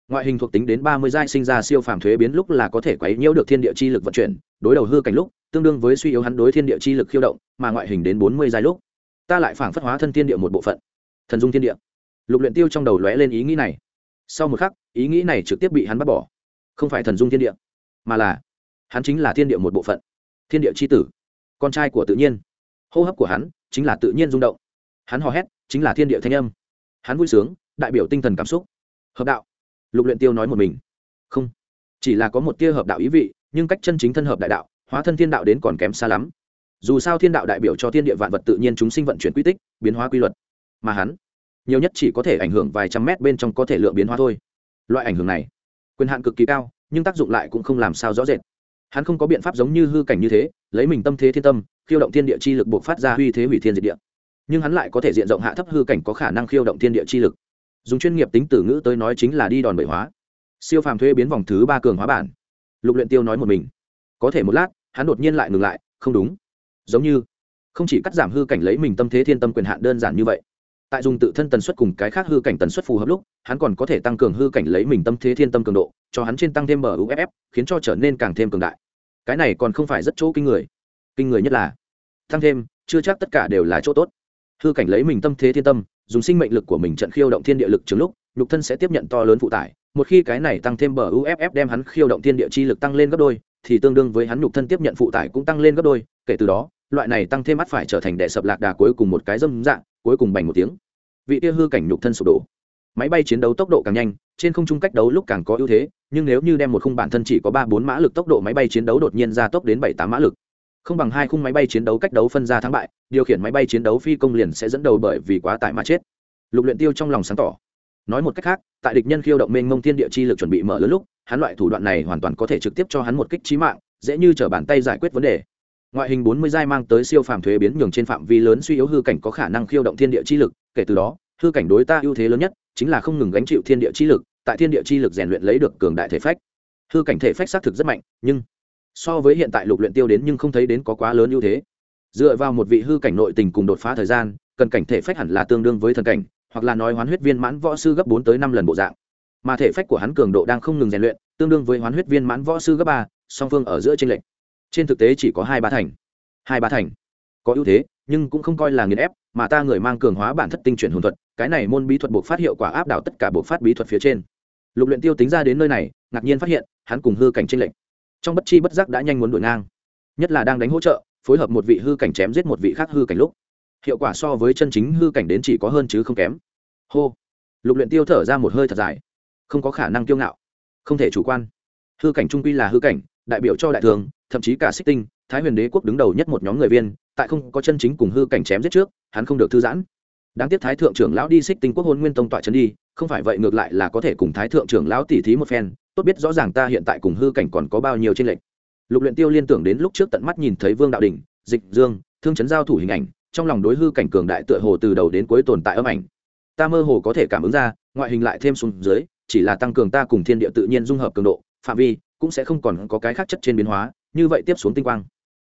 Ngoại hình thuộc tính đến ba mươi giai sinh ra siêu phàm thuế biến lúc là có thể quấy nhiễu được thiên địa chi lực vận chuyển, đối đầu hư cảnh lúc, tương đương với suy yếu hắn đối thiên địa chi lực khiêu động, mà ngoại hình đến bốn mươi giai lúc, ta lại phản phất hóa thân thiên địa một bộ phận. Thần dung thiên địa. Lục luyện tiêu trong đầu lóe lên ý nghĩ này. Sau một khắc, ý nghĩ này trực tiếp bị hắn bắt bỏ không phải thần dung thiên địa, mà là, hắn chính là thiên địa một bộ phận, thiên địa chi tử, con trai của tự nhiên. Hô hấp của hắn chính là tự nhiên rung động. Hắn hò hét chính là thiên địa thanh âm. Hắn vui sướng, đại biểu tinh thần cảm xúc. Hợp đạo. Lục luyện tiêu nói một mình. Không. Chỉ là có một tia hợp đạo ý vị, nhưng cách chân chính thân hợp đại đạo, hóa thân thiên đạo đến còn kém xa lắm. Dù sao thiên đạo đại biểu cho thiên địa vạn vật tự nhiên chúng sinh vận chuyển quy tích, biến hóa quy luật. Mà hắn, nhiều nhất chỉ có thể ảnh hưởng vài trăm mét bên trong có thể lượng biến hóa thôi. Loại ảnh hưởng này quyền hạn cực kỳ cao, nhưng tác dụng lại cũng không làm sao rõ rệt. Hắn không có biện pháp giống như hư cảnh như thế, lấy mình tâm thế thiên tâm, khiêu động thiên địa chi lực buộc phát ra huy thế hủy thiên diệt địa. Nhưng hắn lại có thể diện rộng hạ thấp hư cảnh có khả năng khiêu động thiên địa chi lực. Dùng chuyên nghiệp tính từ ngữ tới nói chính là đi đòn bẩy hóa. Siêu phàm thuê biến vòng thứ ba cường hóa bản. Lục luyện tiêu nói một mình. Có thể một lát, hắn đột nhiên lại ngừng lại, không đúng. Giống như, không chỉ cắt giảm hư cảnh lấy mình tâm thế thiên tâm quyền hạn đơn giản như vậy tại dùng tự thân tần suất cùng cái khác hư cảnh tần suất phù hợp lúc, hắn còn có thể tăng cường hư cảnh lấy mình tâm thế thiên tâm cường độ, cho hắn trên tăng thêm bờ uff khiến cho trở nên càng thêm cường đại. Cái này còn không phải rất chỗ kinh người. Kinh người nhất là, tăng thêm, chưa chắc tất cả đều là chỗ tốt. Hư cảnh lấy mình tâm thế thiên tâm, dùng sinh mệnh lực của mình trận khiêu động thiên địa lực trước lúc, nhục thân sẽ tiếp nhận to lớn phụ tải. Một khi cái này tăng thêm bờ uff đem hắn khiêu động thiên địa chi lực tăng lên gấp đôi, thì tương đương với hắn nhục thân tiếp nhận phụ tải cũng tăng lên gấp đôi. Kể từ đó, loại này tăng thêm mắt phải trở thành đệ sập lạc đà cuối cùng một cái dâm dạng cuối cùng bành một tiếng. Vị kia hư cảnh nhục thân sụp đổ. Máy bay chiến đấu tốc độ càng nhanh, trên không trung cách đấu lúc càng có ưu thế, nhưng nếu như đem một khung bản thân chỉ có ba bốn mã lực tốc độ máy bay chiến đấu đột nhiên ra tốc đến bảy tám mã lực, không bằng hai khung máy bay chiến đấu cách đấu phân ra thắng bại, điều khiển máy bay chiến đấu phi công liền sẽ dẫn đầu bởi vì quá tải mà chết. Lục luyện tiêu trong lòng sáng tỏ. Nói một cách khác, tại địch nhân khiêu động mênh mông thiên địa chi lực chuẩn bị mở lớn lúc, hắn loại thủ đoạn này hoàn toàn có thể trực tiếp cho hắn một kích chí mạng, dễ như trở bàn tay giải quyết vấn đề ngoại hình 40 giai mang tới siêu phàm thuế biến nhường trên phạm vi lớn suy yếu hư cảnh có khả năng khiêu động thiên địa chi lực, kể từ đó, hư cảnh đối ta ưu thế lớn nhất chính là không ngừng gánh chịu thiên địa chi lực, tại thiên địa chi lực rèn luyện lấy được cường đại thể phách. Hư cảnh thể phách xác thực rất mạnh, nhưng so với hiện tại lục luyện tiêu đến nhưng không thấy đến có quá lớn ưu thế. Dựa vào một vị hư cảnh nội tình cùng đột phá thời gian, cần cảnh thể phách hẳn là tương đương với thần cảnh, hoặc là nói hoán huyết viên mãn võ sư gấp bốn tới năm lần bộ dạng. Mà thể phách của hắn cường độ đang không ngừng rèn luyện, tương đương với hoán huyết viên mãn võ sư gấp ba, song phương ở giữa trên lệnh trên thực tế chỉ có hai ba thành. Hai ba thành. Có ưu thế, nhưng cũng không coi là nghiền ép, mà ta người mang cường hóa bản thất tinh chuyển hồn thuật, cái này môn bí thuật buộc phát hiệu quả áp đảo tất cả buộc phát bí thuật phía trên. Lục luyện tiêu tính ra đến nơi này, ngạc nhiên phát hiện, hắn cùng hư cảnh trên lệnh trong bất chi bất giác đã nhanh muốn đuổi ngang. Nhất là đang đánh hỗ trợ, phối hợp một vị hư cảnh chém giết một vị khác hư cảnh lúc. Hiệu quả so với chân chính hư cảnh đến chỉ có hơn chứ không kém. Hô. Lục luyện tiêu thở ra một hơi thật dài. Không có khả năng kiêu ngạo. Không thể chủ quan. Hư cảnh trung quy là hư cảnh đại biểu cho đại thường, thậm chí cả xích tinh, thái huyền đế quốc đứng đầu nhất một nhóm người viên, tại không có chân chính cùng hư cảnh chém giết trước, hắn không được thư giãn. Đáng tiếc thái thượng trưởng lão đi xích tinh quốc hôn nguyên tông tọa trấn đi, không phải vậy ngược lại là có thể cùng thái thượng trưởng lão tỉ thí một phen, tốt biết rõ ràng ta hiện tại cùng hư cảnh còn có bao nhiêu trên lệnh lục luyện tiêu liên tưởng đến lúc trước tận mắt nhìn thấy vương đạo đình dịch dương, thương chấn giao thủ hình ảnh, trong lòng đối hư cảnh cường đại tựa hồ từ đầu đến cuối tồn tại âm ảnh. Ta mơ hồ có thể cảm ứng ra, ngoại hình lại thêm xuống dưới, chỉ là tăng cường ta cùng thiên địa tự nhiên dung hợp cường độ, phạm vi cũng sẽ không còn có cái khác chất trên biến hóa, như vậy tiếp xuống tinh quang.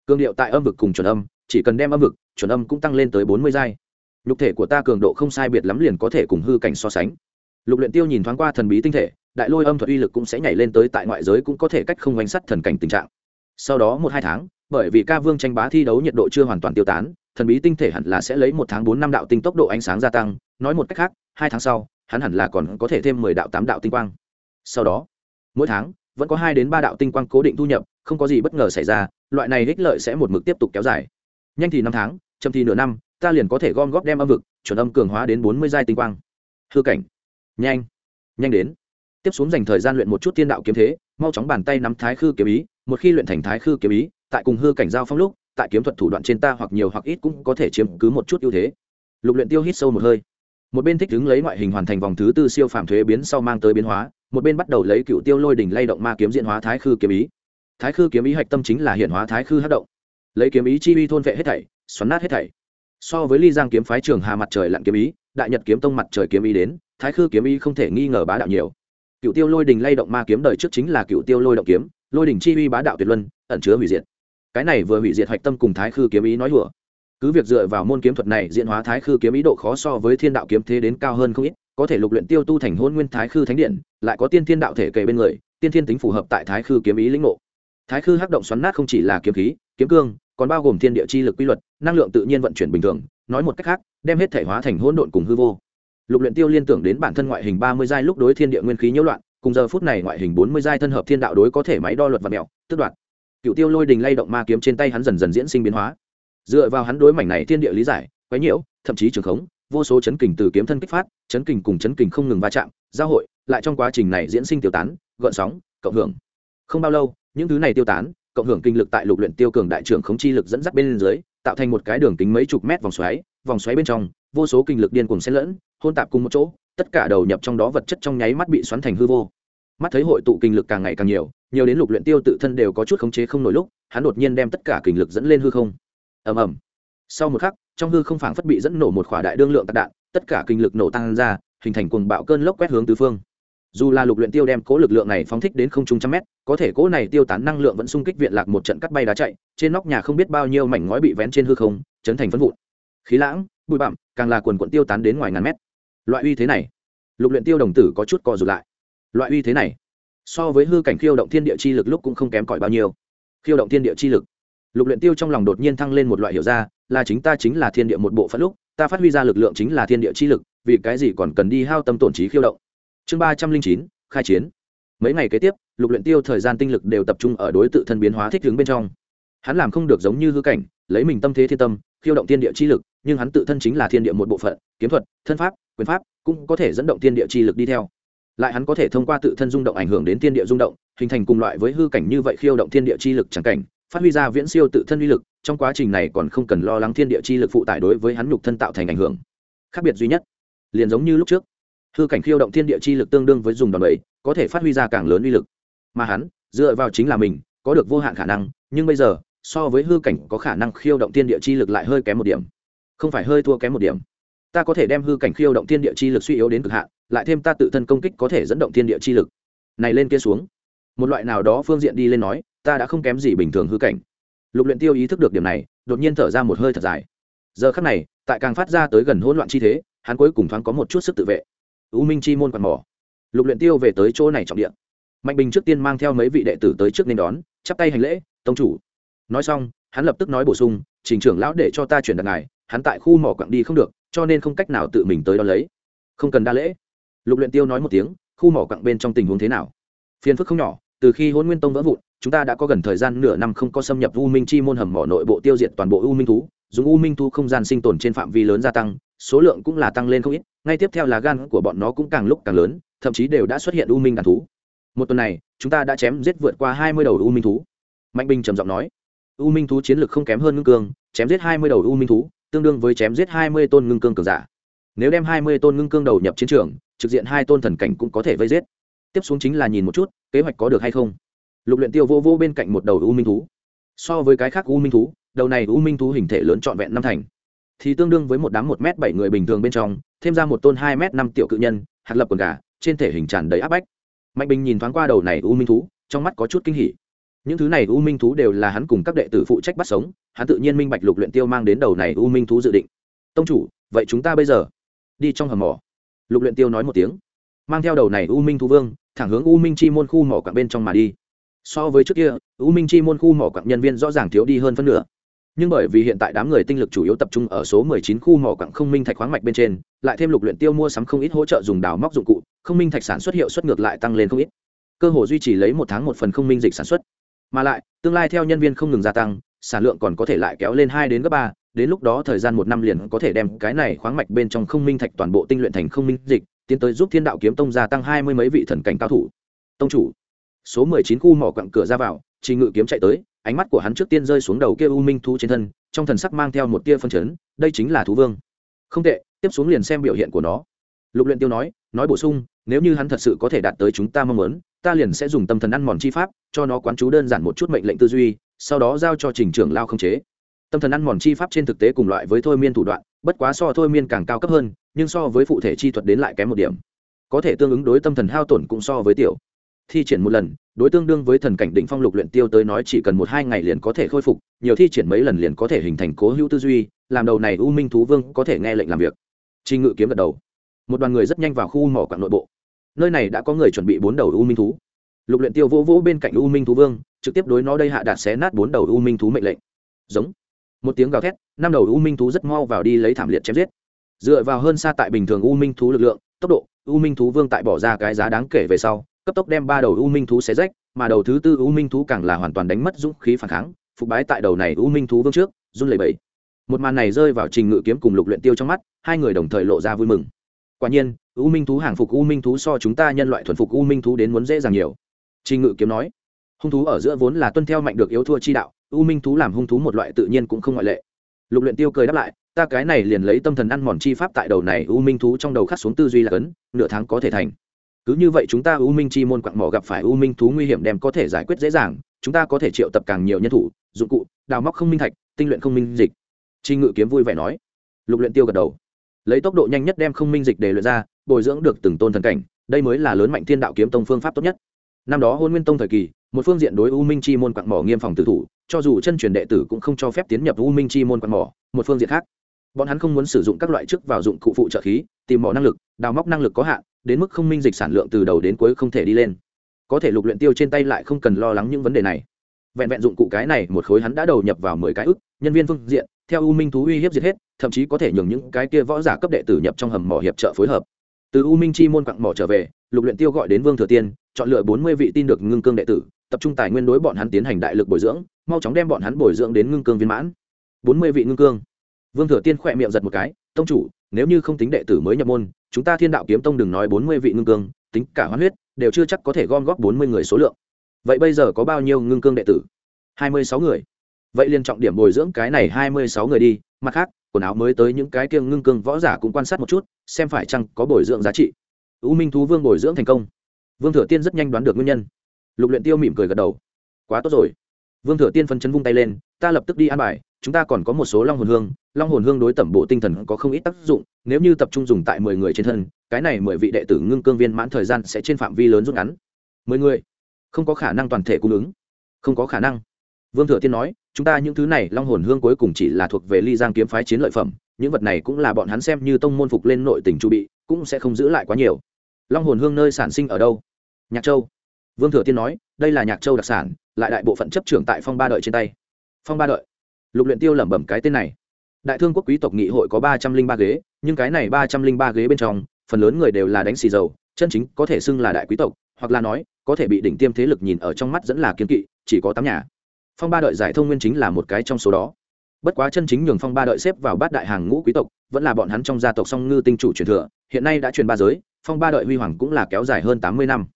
Cường điệu tại âm vực cùng chuẩn âm, chỉ cần đem âm vực, chuẩn âm cũng tăng lên tới bốn mươi giai. Nhục thể của ta cường độ không sai biệt lắm liền có thể cùng hư cảnh so sánh. Lục luyện tiêu nhìn thoáng qua thần bí tinh thể, đại lôi âm thuật uy lực cũng sẽ nhảy lên tới tại ngoại giới cũng có thể cách không oanh sắt thần cảnh tình trạng. Sau đó một hai tháng, bởi vì ca vương tranh bá thi đấu nhiệt độ chưa hoàn toàn tiêu tán, thần bí tinh thể hẳn là sẽ lấy một tháng bốn năm đạo tinh tốc độ ánh sáng gia tăng, nói một cách khác, hai tháng sau, hắn hẳn là còn có thể thêm mười đạo tám đạo tinh quang. Sau đó, mỗi tháng vẫn có hai đến ba đạo tinh quang cố định thu nhập, không có gì bất ngờ xảy ra, loại này ích lợi sẽ một mực tiếp tục kéo dài. Nhanh thì năm tháng, chậm thì nửa năm, ta liền có thể gom góp đem âm vực, chuẩn âm cường hóa đến bốn mươi giai tinh quang. Hư cảnh. Nhanh. Nhanh đến. Tiếp xuống dành thời gian luyện một chút tiên đạo kiếm thế, mau chóng bàn tay nắm thái khư kiếm ý, một khi luyện thành thái khư kiếm ý, tại cùng hư cảnh giao phong lúc, tại kiếm thuật thủ đoạn trên ta hoặc nhiều hoặc ít cũng có thể chiếm cứ một chút ưu thế. Lục luyện tiêu hít sâu một hơi một bên thích đứng lấy ngoại hình hoàn thành vòng thứ tư siêu phạm thuế biến sau mang tới biến hóa, một bên bắt đầu lấy cựu tiêu lôi đỉnh lay động ma kiếm diễn hóa thái khư kiếm ý. Thái khư kiếm ý hạch tâm chính là hiện hóa thái khư hát động. Lấy kiếm ý chi uy thôn vệ hết thảy, xoắn nát hết thảy. So với ly giang kiếm phái trường hà mặt trời lặn kiếm ý, đại nhật kiếm tông mặt trời kiếm ý đến, thái khư kiếm ý không thể nghi ngờ bá đạo nhiều. Cựu tiêu lôi đình lay động ma kiếm đời trước chính là cựu tiêu lôi động kiếm, lôi đình chi uy bá đạo tuyệt luân, ẩn chứa hủy diệt. Cái này vừa hủy diệt hạch tâm cùng thái khư kiếm ý nói hùa cứ việc dựa vào môn kiếm thuật này diễn hóa thái khư kiếm ý độ khó so với thiên đạo kiếm thế đến cao hơn không ít, có thể lục luyện tiêu tu thành hôn nguyên thái khư thánh điện, lại có tiên thiên đạo thể kề bên người, tiên thiên tính phù hợp tại thái khư kiếm ý lĩnh ngộ. Thái khư hắc động xoắn nát không chỉ là kiếm khí, kiếm cương, còn bao gồm thiên địa chi lực quy luật, năng lượng tự nhiên vận chuyển bình thường, nói một cách khác, đem hết thể hóa thành hỗn độn cùng hư vô. Lục luyện tiêu liên tưởng đến bản thân ngoại hình ba mươi giai lúc đối thiên địa nguyên khí nhiễu loạn, cùng giờ phút này ngoại hình bốn mươi giai thân hợp thiên đạo đối có thể máy đo luật và mèo tức đoạt. Cựu tiêu lôi đình lay động ma kiếm trên tay hắn dần dần diễn sinh biến hóa dựa vào hắn đối mảnh này thiên địa lý giải, quái nhiễu, thậm chí trường khống, vô số chấn kình từ kiếm thân kích phát, chấn kình cùng chấn kình không ngừng va chạm, giao hội, lại trong quá trình này diễn sinh tiêu tán, gợn sóng, cộng hưởng. Không bao lâu, những thứ này tiêu tán, cộng hưởng kinh lực tại lục luyện tiêu cường đại trưởng khống chi lực dẫn dắt bên dưới, tạo thành một cái đường kính mấy chục mét vòng xoáy vòng xoáy bên trong, vô số kinh lực điên cuồng xen lẫn, hôn tạp cùng một chỗ, tất cả đầu nhập trong đó vật chất trong nháy mắt bị xoắn thành hư vô. Mắt thấy hội tụ kinh lực càng ngày càng nhiều nhiều đến lục luyện tiêu tự thân đều có chút khống chế không nổi lúc, hắn đột nhiên đem tất cả kinh lực dẫn lên hư không ầm ầm. Sau một khắc, trong hư không phảng phất bị dẫn nổ một khỏa đại đương lượng tạc đạn, tất cả kinh lực nổ tăng ra, hình thành cuồng bạo cơn lốc quét hướng tứ phương. Dù là lục luyện tiêu đem cố lực lượng này phóng thích đến không trung trăm mét, có thể cố này tiêu tán năng lượng vẫn xung kích viện lạc một trận cắt bay đá chạy, trên nóc nhà không biết bao nhiêu mảnh ngói bị vén trên hư không, chấn thành phân vụn. Khí lãng, bụi bặm, càng là cuồn cuộn tiêu tán đến ngoài ngàn mét. Loại uy thế này, lục luyện tiêu đồng tử có chút co rụt lại. Loại uy thế này, so với hư cảnh khiêu động thiên địa chi lực lúc cũng không kém cỏi bao nhiêu. Khiêu động thiên địa chi lực lục luyện tiêu trong lòng đột nhiên thăng lên một loại hiểu ra, là chính ta chính là thiên địa một bộ phận lúc, ta phát huy ra lực lượng chính là thiên địa chi lực, vì cái gì còn cần đi hao tâm tổn trí khiêu động. Chương ba trăm linh chín, khai chiến. Mấy ngày kế tiếp, lục luyện tiêu thời gian tinh lực đều tập trung ở đối tự thân biến hóa thích ứng bên trong. Hắn làm không được giống như hư cảnh, lấy mình tâm thế thiên tâm, khiêu động thiên địa chi lực, nhưng hắn tự thân chính là thiên địa một bộ phận, kiếm thuật, thân pháp, quyền pháp, cũng có thể dẫn động thiên địa chi lực đi theo. Lại hắn có thể thông qua tự thân rung động ảnh hưởng đến thiên địa rung động, hình thành cùng loại với hư cảnh như vậy khiêu động thiên địa chi lực chẳng cảnh phát huy ra viễn siêu tự thân uy lực, trong quá trình này còn không cần lo lắng thiên địa chi lực phụ tải đối với hắn nhục thân tạo thành ảnh hưởng. Khác biệt duy nhất, liền giống như lúc trước, hư cảnh khiêu động thiên địa chi lực tương đương với dùng đòn bẩy, có thể phát huy ra càng lớn uy lực. Mà hắn, dựa vào chính là mình, có được vô hạn khả năng, nhưng bây giờ, so với hư cảnh có khả năng khiêu động thiên địa chi lực lại hơi kém một điểm. Không phải hơi thua kém một điểm. Ta có thể đem hư cảnh khiêu động thiên địa chi lực suy yếu đến cực hạn, lại thêm ta tự thân công kích có thể dẫn động thiên địa chi lực. Này lên kia xuống. Một loại nào đó phương diện đi lên nói ta đã không kém gì bình thường hư cảnh. Lục luyện tiêu ý thức được điểm này, đột nhiên thở ra một hơi thật dài. Giờ khắc này, tại càng phát ra tới gần hỗn loạn chi thế, hắn cuối cùng thoáng có một chút sức tự vệ. U minh chi môn quạt mỏ. Lục luyện tiêu về tới chỗ này trọng địa. Mạnh bình trước tiên mang theo mấy vị đệ tử tới trước nên đón, chắp tay hành lễ, tông chủ. Nói xong, hắn lập tức nói bổ sung, trình trưởng lão để cho ta chuyển đặt ngài, hắn tại khu mỏ quặng đi không được, cho nên không cách nào tự mình tới đón lấy. Không cần đa lễ. Lục luyện tiêu nói một tiếng, khu mỏ quặng bên trong tình huống thế nào? Phiền phức không nhỏ, từ khi hôn nguyên tông vỡ vụn chúng ta đã có gần thời gian nửa năm không có xâm nhập u minh chi môn hầm mỏ nội bộ tiêu diệt toàn bộ u minh thú, dùng u minh thú không gian sinh tồn trên phạm vi lớn gia tăng, số lượng cũng là tăng lên không ít, ngay tiếp theo là gan của bọn nó cũng càng lúc càng lớn, thậm chí đều đã xuất hiện u minh đàn thú. Một tuần này, chúng ta đã chém giết vượt qua hai mươi đầu u minh thú. Mạnh binh trầm giọng nói, u minh thú chiến lược không kém hơn ngưng cương, chém giết hai mươi đầu u minh thú, tương đương với chém giết hai mươi tôn ngưng cương cường giả. Nếu đem hai mươi tôn ngưng cương đầu nhập chiến trường, trực diện hai tôn thần cảnh cũng có thể vây giết. Tiếp xuống chính là nhìn một chút, kế hoạch có được hay không lục luyện tiêu vô vô bên cạnh một đầu u minh thú. So với cái khác u minh thú, đầu này u minh thú hình thể lớn trọn vẹn năm thành. Thì tương đương với một đám một m bảy người bình thường bên trong, thêm ra một tôn hai m năm tiểu cự nhân, hạt lập quần gà, trên thể hình tràn đầy áp bách. Mạnh bình nhìn thoáng qua đầu này u minh thú, trong mắt có chút kinh hỉ. Những thứ này u minh thú đều là hắn cùng các đệ tử phụ trách bắt sống, hắn tự nhiên minh bạch lục luyện tiêu mang đến đầu này u minh thú dự định. Tông chủ, vậy chúng ta bây giờ đi trong hầm mỏ. Lục luyện tiêu nói một tiếng. Mang theo đầu này u minh thú vương, thẳng hướng u minh chi môn khu mỏ cả bên trong mà đi so với trước kia, u minh chi môn khu mỏ quặng nhân viên rõ ràng thiếu đi hơn phân nửa. Nhưng bởi vì hiện tại đám người tinh lực chủ yếu tập trung ở số 19 khu mỏ quặng không minh thạch khoáng mạch bên trên, lại thêm lục luyện tiêu mua sắm không ít hỗ trợ dùng đào móc dụng cụ, không minh thạch sản xuất hiệu suất ngược lại tăng lên không ít. Cơ hồ duy trì lấy một tháng một phần không minh dịch sản xuất. Mà lại, tương lai theo nhân viên không ngừng gia tăng, sản lượng còn có thể lại kéo lên hai đến gấp ba, đến lúc đó thời gian một năm liền có thể đem cái này khoáng mạch bên trong không minh thạch toàn bộ tinh luyện thành không minh dịch, tiến tới giúp thiên đạo kiếm tông gia tăng hai mươi mấy vị thần cảnh cao thủ. Tông chủ số mười chín khu mỏ quặng cửa ra vào trình ngự kiếm chạy tới, ánh mắt của hắn trước tiên rơi xuống đầu kia u minh thú trên thân, trong thần sắc mang theo một tia phân chấn, đây chính là thú vương. Không tệ, tiếp xuống liền xem biểu hiện của nó. Lục luyện tiêu nói nói bổ sung, nếu như hắn thật sự có thể đạt tới chúng ta mong muốn, ta liền sẽ dùng tâm thần ăn mòn chi pháp, cho nó quán chú đơn giản một chút mệnh lệnh tư duy, sau đó giao cho trình trưởng lao không chế. Tâm thần ăn mòn chi pháp trên thực tế cùng loại với thôi miên thủ đoạn, bất quá so thôi miên càng cao cấp hơn, nhưng so với phụ thể chi thuật đến lại kém một điểm. Có thể tương ứng đối tâm thần hao tổn cũng so với tiểu thi triển một lần, đối tương đương với thần cảnh đỉnh phong lục luyện tiêu tới nói chỉ cần một hai ngày liền có thể khôi phục, nhiều thi triển mấy lần liền có thể hình thành cố hữu tư duy, làm đầu này u minh thú vương có thể nghe lệnh làm việc. Trình ngự kiếm gật đầu. Một đoàn người rất nhanh vào khu mỏ quặng nội bộ. Nơi này đã có người chuẩn bị bốn đầu u minh thú. Lục luyện tiêu vỗ vỗ bên cạnh u minh thú vương, trực tiếp đối nó đây hạ đạt xé nát bốn đầu u minh thú mệnh lệnh. Giống. Một tiếng gào thét, năm đầu u minh thú rất mau vào đi lấy thảm liệt chém giết. Dựa vào hơn xa tại bình thường u minh thú lực lượng, tốc độ, u minh thú vương tại bỏ ra cái giá đáng kể về sau cấp tốc đem ba đầu u minh thú xé rách, mà đầu thứ tư u minh thú càng là hoàn toàn đánh mất dũng khí phản kháng, phục bái tại đầu này u minh thú vương trước, run lẩy bẩy. Một màn này rơi vào trình ngự kiếm cùng lục luyện tiêu trong mắt, hai người đồng thời lộ ra vui mừng. Quả nhiên, u minh thú hàng phục u minh thú so chúng ta nhân loại thuần phục u minh thú đến muốn dễ dàng nhiều. Trình ngự kiếm nói, hung thú ở giữa vốn là tuân theo mạnh được yếu thua chi đạo, u minh thú làm hung thú một loại tự nhiên cũng không ngoại lệ. Lục luyện tiêu cười đáp lại, ta cái này liền lấy tâm thần ăn mòn chi pháp tại đầu này u minh thú trong đầu khắc xuống tư duy là cấn, nửa tháng có thể thành cứ như vậy chúng ta u minh chi môn quặng mỏ gặp phải u minh thú nguy hiểm đem có thể giải quyết dễ dàng, chúng ta có thể triệu tập càng nhiều nhân thủ, dụng cụ, đào móc không minh thạch, tinh luyện không minh dịch. Chi ngự kiếm vui vẻ nói. Lục luyện tiêu gật đầu. Lấy tốc độ nhanh nhất đem không minh dịch để luyện ra, bồi dưỡng được từng tôn thần cảnh, đây mới là lớn mạnh thiên đạo kiếm tông phương pháp tốt nhất. Năm đó hôn nguyên tông thời kỳ, một phương diện đối u minh chi môn quặng mỏ nghiêm phòng tử thủ, cho dù chân truyền đệ tử cũng không cho phép tiến nhập u minh chi môn quặng mỏ, một phương diện khác. Bọn hắn không muốn sử dụng các loại chức vào dụng cụ phụ trợ khí, tìm mỏ năng lực, đào móc năng lực có hạn đến mức không minh dịch sản lượng từ đầu đến cuối không thể đi lên. Có thể lục luyện tiêu trên tay lại không cần lo lắng những vấn đề này. Vẹn vẹn dụng cụ cái này, một khối hắn đã đầu nhập vào mười cái ức, nhân viên phương diện, theo u minh thú uy hiếp diệt hết, thậm chí có thể nhường những cái kia võ giả cấp đệ tử nhập trong hầm mỏ hiệp trợ phối hợp. Từ u minh chi môn quặng mỏ trở về, lục luyện tiêu gọi đến vương thừa tiên, chọn lựa bốn mươi vị tin được ngưng cương đệ tử, tập trung tài nguyên đối bọn hắn tiến hành đại lực bồi dưỡng, mau chóng đem bọn hắn bồi dưỡng đến ngưng cương viên mãn. Bốn mươi vị ngưng cương. Vương thừa tiên khỏe miệng giật một cái, tông chủ, nếu như không tính đệ tử mới nhập môn chúng ta thiên đạo kiếm tông đừng nói bốn mươi vị ngưng cương, tính cả hoán huyết, đều chưa chắc có thể gom góp bốn mươi người số lượng. Vậy bây giờ có bao nhiêu ngưng cương đệ tử? Hai mươi sáu người. Vậy liền trọng điểm bồi dưỡng cái này hai mươi sáu người đi, mặt khác, quần áo mới tới những cái kiêng ngưng cương võ giả cũng quan sát một chút, xem phải chăng có bồi dưỡng giá trị. U minh thú vương bồi dưỡng thành công. Vương thừa tiên rất nhanh đoán được nguyên nhân. Lục luyện tiêu mỉm cười gật đầu. Quá tốt rồi. Vương thừa tiên phân chấn vung tay lên, ta lập tức đi an bài chúng ta còn có một số long hồn hương, long hồn hương đối tẩm bộ tinh thần có không ít tác dụng, nếu như tập trung dùng tại mười người trên thân, cái này mười vị đệ tử ngưng cương viên mãn thời gian sẽ trên phạm vi lớn rút ngắn. Mười người? Không có khả năng toàn thể cung ứng. Không có khả năng. Vương thừa tiên nói, chúng ta những thứ này long hồn hương cuối cùng chỉ là thuộc về ly giang kiếm phái chiến lợi phẩm, những vật này cũng là bọn hắn xem như tông môn phục lên nội tỉnh chu bị, cũng sẽ không giữ lại quá nhiều. Long hồn hương nơi sản sinh ở đâu? Nhạc châu. Vương thừa tiên nói, đây là nhạc châu đặc sản, lại đại bộ phận chấp trưởng tại phong ba đợi trên tay. Phong ba đợi lục luyện tiêu lẩm bẩm cái tên này. Đại thương quốc quý tộc nghị hội có ba trăm linh ba ghế, nhưng cái này ba trăm linh ba ghế bên trong, phần lớn người đều là đánh xì dầu, chân chính có thể xưng là đại quý tộc, hoặc là nói, có thể bị đỉnh tiêm thế lực nhìn ở trong mắt dẫn là kiên kỵ, chỉ có tám nhà. Phong ba đợi giải thông nguyên chính là một cái trong số đó. Bất quá chân chính nhường phong ba đợi xếp vào bát đại hàng ngũ quý tộc, vẫn là bọn hắn trong gia tộc song ngư tinh chủ truyền thừa, hiện nay đã truyền ba giới, phong ba đợi huy hoàng cũng là kéo dài hơn tám mươi năm.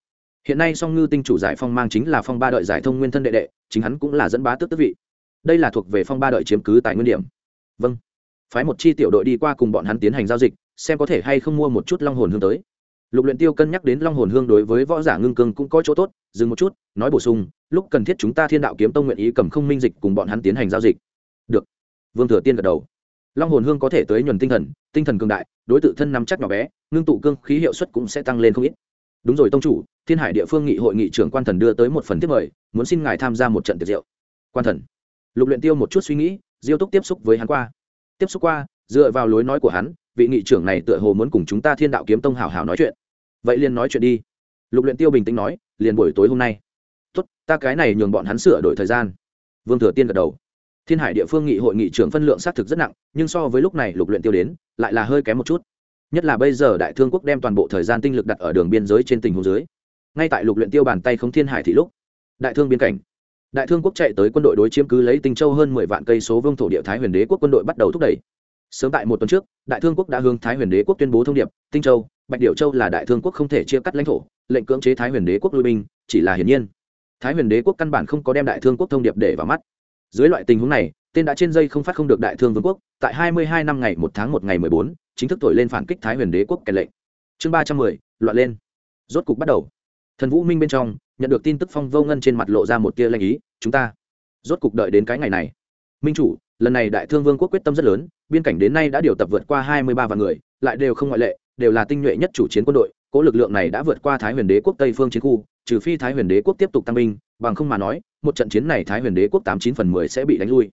Hiện nay song ngư tinh chủ giải phong mang chính là phong ba đợi giải thông nguyên thân đệ đệ, chính hắn cũng là dẫn bá tước tước vị đây là thuộc về phong ba đợi chiếm cứ tại nguyên điểm. Vâng. Phái một chi tiểu đội đi qua cùng bọn hắn tiến hành giao dịch, xem có thể hay không mua một chút long hồn hương tới. Lục luyện tiêu cân nhắc đến long hồn hương đối với võ giả ngưng cương cũng có chỗ tốt, dừng một chút, nói bổ sung, lúc cần thiết chúng ta thiên đạo kiếm tông nguyện ý cầm không minh dịch cùng bọn hắn tiến hành giao dịch. Được. Vương thừa tiên gật đầu. Long hồn hương có thể tới nhuần tinh thần tinh thần cường đại, đối tượng thân nắm chắc nhỏ bé, ngưng tụ cương khí hiệu suất cũng sẽ tăng lên không ít. Đúng rồi tông chủ, thiên hải địa phương nghị hội nghị trưởng quan thần đưa tới một phần tiếp mời, muốn xin ngài tham gia một trận tiệc rượu. Quan thần lục luyện tiêu một chút suy nghĩ, diêu túc tiếp xúc với hắn qua. Tiếp xúc qua, dựa vào lối nói của hắn, vị nghị trưởng này tựa hồ muốn cùng chúng ta thiên đạo kiếm tông hảo hảo nói chuyện. Vậy liền nói chuyện đi. Lục luyện tiêu bình tĩnh nói, liền buổi tối hôm nay. Tốt, ta cái này nhường bọn hắn sửa đổi thời gian. Vương thừa tiên gật đầu. Thiên hải địa phương nghị hội nghị trưởng phân lượng xác thực rất nặng, nhưng so với lúc này lục luyện tiêu đến, lại là hơi kém một chút. Nhất là bây giờ đại thương quốc đem toàn bộ thời gian tinh lực đặt ở đường biên giới trên tình huống dưới. Ngay tại lục luyện tiêu bàn tay không thiên hải thị lúc, đại thương biên cảnh đại thương quốc chạy tới quân đội đối chiếm cứ lấy tinh châu hơn mười vạn cây số vương thổ địa thái huyền đế quốc quân đội bắt đầu thúc đẩy. Sớm tại một tuần trước, đại thương quốc đã hướng thái huyền đế quốc tuyên bố thông điệp, tinh châu, bạch điệu châu là đại thương quốc không thể chia cắt lãnh thổ, lệnh cưỡng chế thái huyền đế quốc lui binh, chỉ là hiển nhiên. Thái huyền đế quốc căn bản không có đem đại thương quốc thông điệp để vào mắt. Dưới loại tình huống này, tên đã trên dây không phát không được đại thương vương quốc, tại hai mươi hai năm ngày một tháng một ngày mười bốn, chính thức thổi lên phản kích thái huyền đế quốc kèn lệnh. Chương ba trăm mười, loạn lên. Rốt cục bắt đầu. Thần vũ minh bên trong nhận được tin tức phong vô ngân trên mặt lộ ra một tia lanh ý, chúng ta rốt cục đợi đến cái ngày này. Minh chủ, lần này đại thương vương quốc quyết tâm rất lớn, biên cảnh đến nay đã điều tập vượt qua hai mươi ba vạn người, lại đều không ngoại lệ, đều là tinh nhuệ nhất chủ chiến quân đội, cố lực lượng này đã vượt qua thái huyền đế quốc tây phương chiến khu, trừ phi thái huyền đế quốc tiếp tục tăng binh, bằng không mà nói, một trận chiến này thái huyền đế quốc tám chín phần mười sẽ bị đánh lui.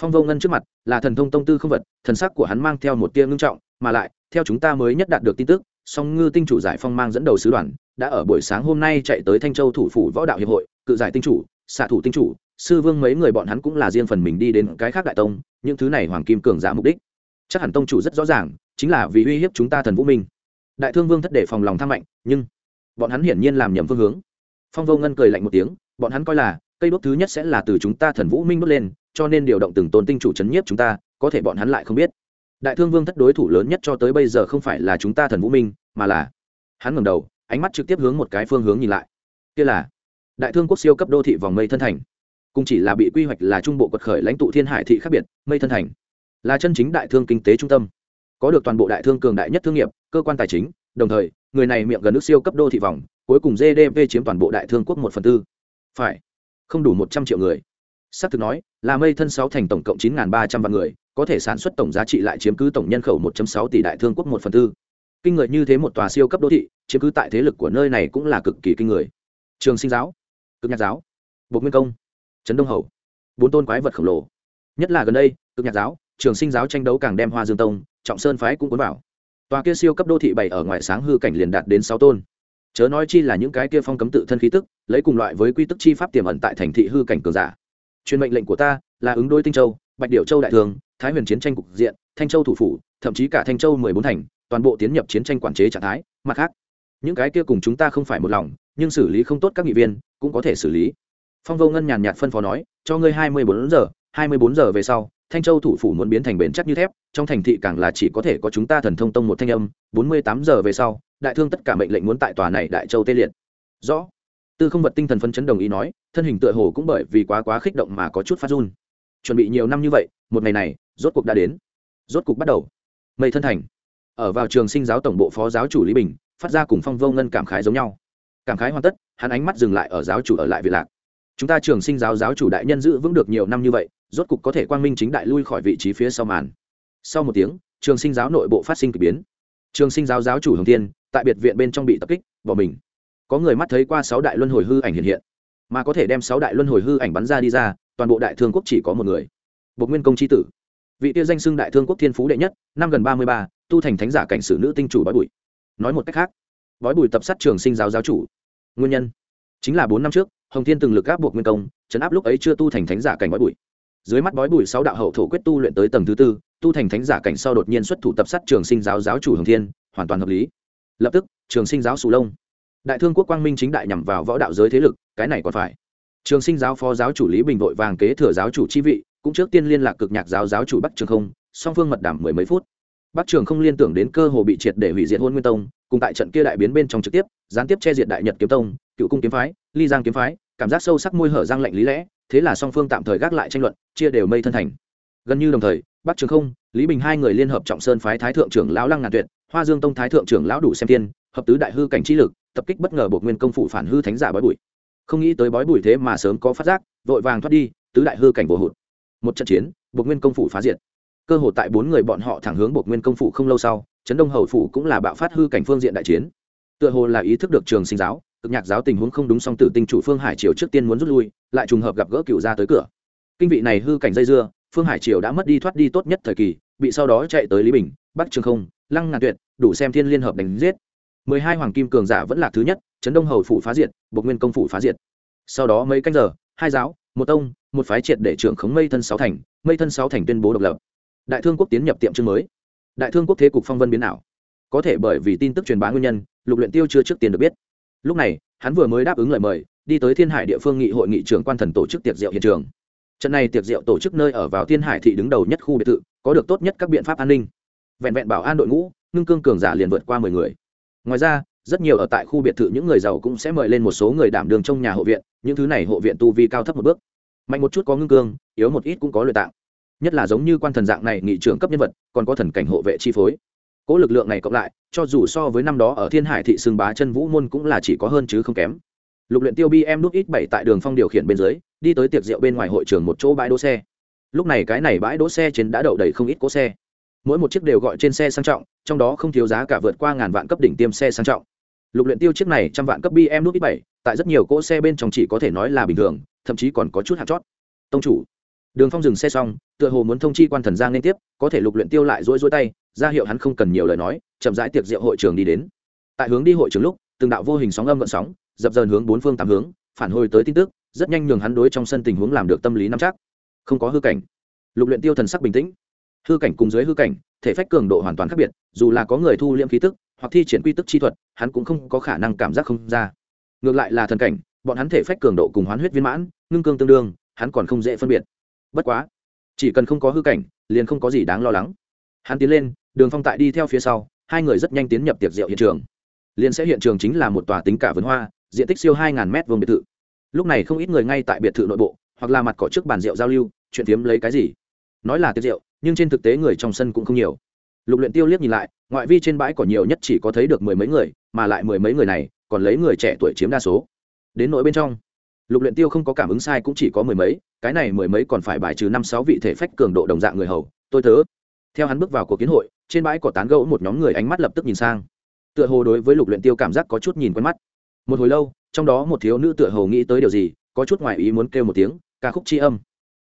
Phong vô ngân trước mặt là thần thông tông tư không vật, thần sắc của hắn mang theo một tia ngưng trọng, mà lại, theo chúng ta mới nhất đạt được tin tức song ngư tinh chủ giải phong mang dẫn đầu sứ đoàn, đã ở buổi sáng hôm nay chạy tới thanh châu thủ phủ võ đạo hiệp hội, cự giải tinh chủ, xạ thủ tinh chủ, sư vương mấy người bọn hắn cũng là riêng phần mình đi đến cái khác đại tông, những thứ này hoàng kim cường giả mục đích. Chắc hẳn tông chủ rất rõ ràng, chính là vì uy hiếp chúng ta thần vũ minh. Đại thương vương thất để phòng lòng tham mạnh, nhưng bọn hắn hiển nhiên làm nhầm phương hướng. Phong vô ngân cười lạnh một tiếng, bọn hắn coi là, cây đốt thứ nhất sẽ là từ chúng ta thần vũ minh đốt lên, cho nên điều động từng tôn tinh chủ c h ấ n nhiếp chúng ta, có thể bọn hắn lại không biết đại thương vương thất đối thủ lớn nhất cho tới bây giờ không phải là chúng ta thần vũ minh, mà là hắn ngẩng đầu, ánh mắt trực tiếp hướng một cái phương hướng nhìn lại. Kia là đại thương quốc siêu cấp đô thị vòng mây thân thành. Cùng chỉ là bị quy hoạch là trung bộ quật khởi lãnh tụ thiên hải thị khác biệt, mây thân thành là chân chính đại thương kinh tế trung tâm. Có được toàn bộ đại thương cường đại nhất thương nghiệp, cơ quan tài chính, đồng thời, người này miệng gần nước siêu cấp đô thị vòng, cuối cùng gdp chiếm toàn bộ đại thương quốc một phần tư. Phải, không đủ một trăm triệu người s ắ c thực nói, là mây thân sáu thành tổng cộng chín ba trăm vạn người, có thể sản xuất tổng giá trị lại chiếm cứ tổng nhân khẩu một sáu tỷ đại thương quốc một phần tư. Kinh người như thế một tòa siêu cấp đô thị, chiếm cứ tại thế lực của nơi này cũng là cực kỳ kinh người. Trường sinh giáo, cực nhạc giáo, bộc nguyên công, trấn đông hầu, bốn tôn quái vật khổng lồ. Nhất là gần đây, cực nhạc giáo, trường sinh giáo tranh đấu càng đem hoa dương tông, trọng sơn phái cũng cuốn vào. Tòa kia siêu cấp đô thị bảy ở ngoài sáng hư cảnh liền đạt đến sáu tôn. Chớ nói chi là những cái kia phong cấm tự thân khí tức, lấy cùng loại với quy tức chi pháp tiềm ẩn tại thành thị hư cảnh cường giả truyền mệnh lệnh của ta là ứng đôi tinh châu, bạch điệu châu đại thường, thái huyền chiến tranh cục diện, thanh châu thủ phủ, thậm chí cả thanh châu mười bốn thành, toàn bộ tiến nhập chiến tranh quản chế trạng thái. Mặt khác, những cái kia cùng chúng ta không phải một lòng, nhưng xử lý không tốt các nghị viên cũng có thể xử lý. Phong vô ngân nhàn nhạt phân phó nói, cho ngươi hai mươi bốn giờ, hai mươi bốn giờ về sau, thanh châu thủ phủ muốn biến thành bền chắc như thép, trong thành thị càng là chỉ có thể có chúng ta thần thông tông một thanh âm. Bốn mươi tám giờ về sau, đại thương tất cả mệnh lệnh muốn tại tòa này đại châu tê liệt. Rõ tư không vật tinh thần phân chấn đồng ý nói, thân hình tựa hồ cũng bởi vì quá quá khích động mà có chút phát run. Chuẩn bị nhiều năm như vậy, một ngày này, rốt cuộc đã đến. Rốt cuộc bắt đầu. Mây thân thành. Ở vào trường sinh giáo tổng bộ phó giáo chủ lý bình, phát ra cùng phong vô ngân cảm khái giống nhau. Cảm khái hoàn tất, hắn ánh mắt dừng lại ở giáo chủ ở lại việt lạc. Chúng ta trường sinh giáo giáo chủ đại nhân giữ vững được nhiều năm như vậy, rốt cục có thể quang minh chính đại lui khỏi vị trí phía sau màn. Sau một tiếng, trường sinh giáo nội bộ phát sinh k ỳ biến. Trường sinh giáo giáo chủ hồng tiên tại biệt viện bên trong bị tập kích, bỏ mình có người mắt thấy qua sáu đại luân hồi hư ảnh hiện hiện, mà có thể đem sáu đại luân hồi hư ảnh bắn ra đi ra, toàn bộ đại thương quốc chỉ có một người. Bộc nguyên công c tử. Vị tiêu danh xưng đại thương quốc thiên phú đệ nhất, năm gần ba mươi ba, tu thành thánh giả cảnh sử nữ tinh chủ bói bụi. Nói một cách khác, bói bùi tập sát trường sinh giáo giáo chủ. Nguyên nhân, chính là bốn năm trước, hồng thiên từng lực áp buộc nguyên công chấn áp lúc ấy chưa tu thành thánh giả cảnh bói bùi dưới mắt bói bùi sáu đạo hậu thổ quyết tu luyện tới tầng thứ tư, tu thành thánh giả cảnh sau đột nhiên xuất thủ tập sát trường sinh giáo giáo chủ hồng thiên, hoàn toàn hợp lý. Lập tức, trường sinh giáo sù lông đại thương quốc quang minh chính đại nhằm vào võ đạo giới thế lực, cái này còn phải. Trường sinh giáo phó giáo chủ lý bình vội vàng kế thừa giáo chủ chi vị, cũng trước tiên liên lạc cực nhạc giáo giáo chủ bắc trường không, song phương mật đảm mười mấy phút. Bắc trường không liên tưởng đến cơ hồ bị triệt để hủy diệt hôn nguyên tông, cùng tại trận kia đại biến bên trong trực tiếp, gián tiếp che diệt đại nhật kiếm tông, cựu cung kiếm phái, ly giang kiếm phái, cảm giác sâu sắc môi hở giang lạnh lý lẽ, thế là song phương tạm thời gác lại tranh luận, chia đều mây thân thành. Gần như đồng thời, bắc trường không, lý bình hai người liên hợp trọng sơn phái thái thượng trưởng lão lăng ngàn tuyệt, hoa dương tông thái thượng trưởng lão đủ xem tiên hợp tứ đại hư cảnh trí lực tập kích bất ngờ buộc nguyên công phụ phản hư thánh giả bói bụi. Không nghĩ tới bói bụi thế mà sớm có phát giác, vội vàng thoát đi, tứ đại hư cảnh vô hụt. Một trận chiến, buộc nguyên công phủ phá diệt. Cơ hội tại bốn người bọn họ thẳng hướng buộc nguyên công phủ không lâu sau, trấn đông hầu phủ cũng là bạo phát hư cảnh phương diện đại chiến. Tựa hồ là ý thức được trường sinh giáo, cực nhạc giáo tình huống không đúng song tử tinh chủ phương hải triều trước tiên muốn rút lui, lại trùng hợp gặp gỡ cựu ra tới cửa. Kinh vị này hư cảnh dây dưa, phương hải triều đã mất đi thoát đi tốt nhất thời kỳ, bị sau đó chạy tới lý bình, bắc trường không, lăng ngàn tuyệt, đủ xem thiên liên hợp đánh giết mười hai hoàng kim cường giả vẫn là thứ nhất, trấn đông hầu phủ phá diệt buộc nguyên công phủ phá diệt. Sau đó mấy canh giờ, hai giáo, một tông, một phái triệt để trưởng khống mây thân sáu thành, mây thân sáu thành tuyên bố độc lập. Đại thương quốc tiến nhập tiệm chương mới. Đại thương quốc thế cục phong vân biến ảo. Có thể bởi vì tin tức truyền bá nguyên nhân, lục luyện tiêu chưa trước tiên được biết. Lúc này, hắn vừa mới đáp ứng lời mời, đi tới thiên hải địa phương nghị hội nghị trưởng quan thần tổ chức tiệc rượu hiện trường. Trận này tiệc rượu tổ chức nơi ở vào thiên hải thị đứng đầu nhất khu biệt thự, có được tốt nhất các biện pháp an ninh. Vẹn vẹn bảo an đội ngũ, ngưng cương cường giả liền vượt qua mười người ngoài ra, rất nhiều ở tại khu biệt thự những người giàu cũng sẽ mời lên một số người đảm đường trong nhà hộ viện, những thứ này hộ viện tu vi cao thấp một bước. Mạnh một chút có ngưng cương, yếu một ít cũng có luyện tạng. Nhất là giống như quan thần dạng này, nghị trưởng cấp nhân vật, còn có thần cảnh hộ vệ chi phối. Cỗ lực lượng này cộng lại, cho dù so với năm đó ở thiên hải thị xương bá chân vũ môn cũng là chỉ có hơn chứ không kém. Lục luyện tiêu bi em đúc ít bảy tại đường phong điều khiển bên dưới, đi tới tiệc rượu bên ngoài hội trường một chỗ bãi đỗ xe. Lúc này cái này bãi đỗ xe trên đã đậu đầy không ít cỗ xe. Mỗi một chiếc đều gọi trên xe sang trọng trong đó không thiếu giá cả vượt qua ngàn vạn cấp đỉnh tiêm xe sang trọng. Lục luyện tiêu chiếc này trăm vạn cấp bm nút ít bảy, tại rất nhiều cỗ xe bên trong chỉ có thể nói là bình thường, thậm chí còn có chút hạt chót. Tông chủ, đường phong dừng xe xong, tựa hồ muốn thông chi quan thần giang liên tiếp, có thể lục luyện tiêu lại rối rối tay, ra hiệu hắn không cần nhiều lời nói, chậm rãi tiệc rượu hội trường đi đến. Tại hướng đi hội trường lúc, từng đạo vô hình sóng âm gợn sóng, dập dờn hướng bốn phương tám hướng, phản hồi tới tin tức, rất nhanh nhường hắn đối trong sân tình huống làm được tâm lý nắm chắc. Không có hư cảnh. Lục luyện tiêu thần sắc bình tĩnh hư cảnh cùng dưới hư cảnh, thể phách cường độ hoàn toàn khác biệt, dù là có người thu liễm khí tức, hoặc thi triển quy tức chi thuật, hắn cũng không có khả năng cảm giác không ra. Ngược lại là thần cảnh, bọn hắn thể phách cường độ cùng hoán huyết viên mãn, ngưng cương tương đương, hắn còn không dễ phân biệt. Bất quá, chỉ cần không có hư cảnh, liền không có gì đáng lo lắng. Hắn tiến lên, đường phong tại đi theo phía sau, hai người rất nhanh tiến nhập tiệc rượu hiện trường. Liền sẽ hiện trường chính là một tòa tính cả vườn hoa, diện tích siêu hai ngàn mét vuông biệt thự. Lúc này không ít người ngay tại biệt thự nội bộ, hoặc là mặt cỏ trước bàn rượu giao lưu, chuyện tiếm lấy cái gì? Nói là tiệc rượu nhưng trên thực tế người trong sân cũng không nhiều. Lục luyện tiêu liếc nhìn lại, ngoại vi trên bãi cỏ nhiều nhất chỉ có thấy được mười mấy người, mà lại mười mấy người này còn lấy người trẻ tuổi chiếm đa số. Đến nội bên trong, lục luyện tiêu không có cảm ứng sai cũng chỉ có mười mấy, cái này mười mấy còn phải bài trừ năm sáu vị thể phách cường độ đồng dạng người hầu. Tôi thớ theo hắn bước vào cuộc kiến hội, trên bãi cỏ tán gẫu một nhóm người ánh mắt lập tức nhìn sang. Tựa hồ đối với lục luyện tiêu cảm giác có chút nhìn quen mắt. Một hồi lâu, trong đó một thiếu nữ tựa hồ nghĩ tới điều gì, có chút ngoài ý muốn kêu một tiếng, ca khúc chi âm.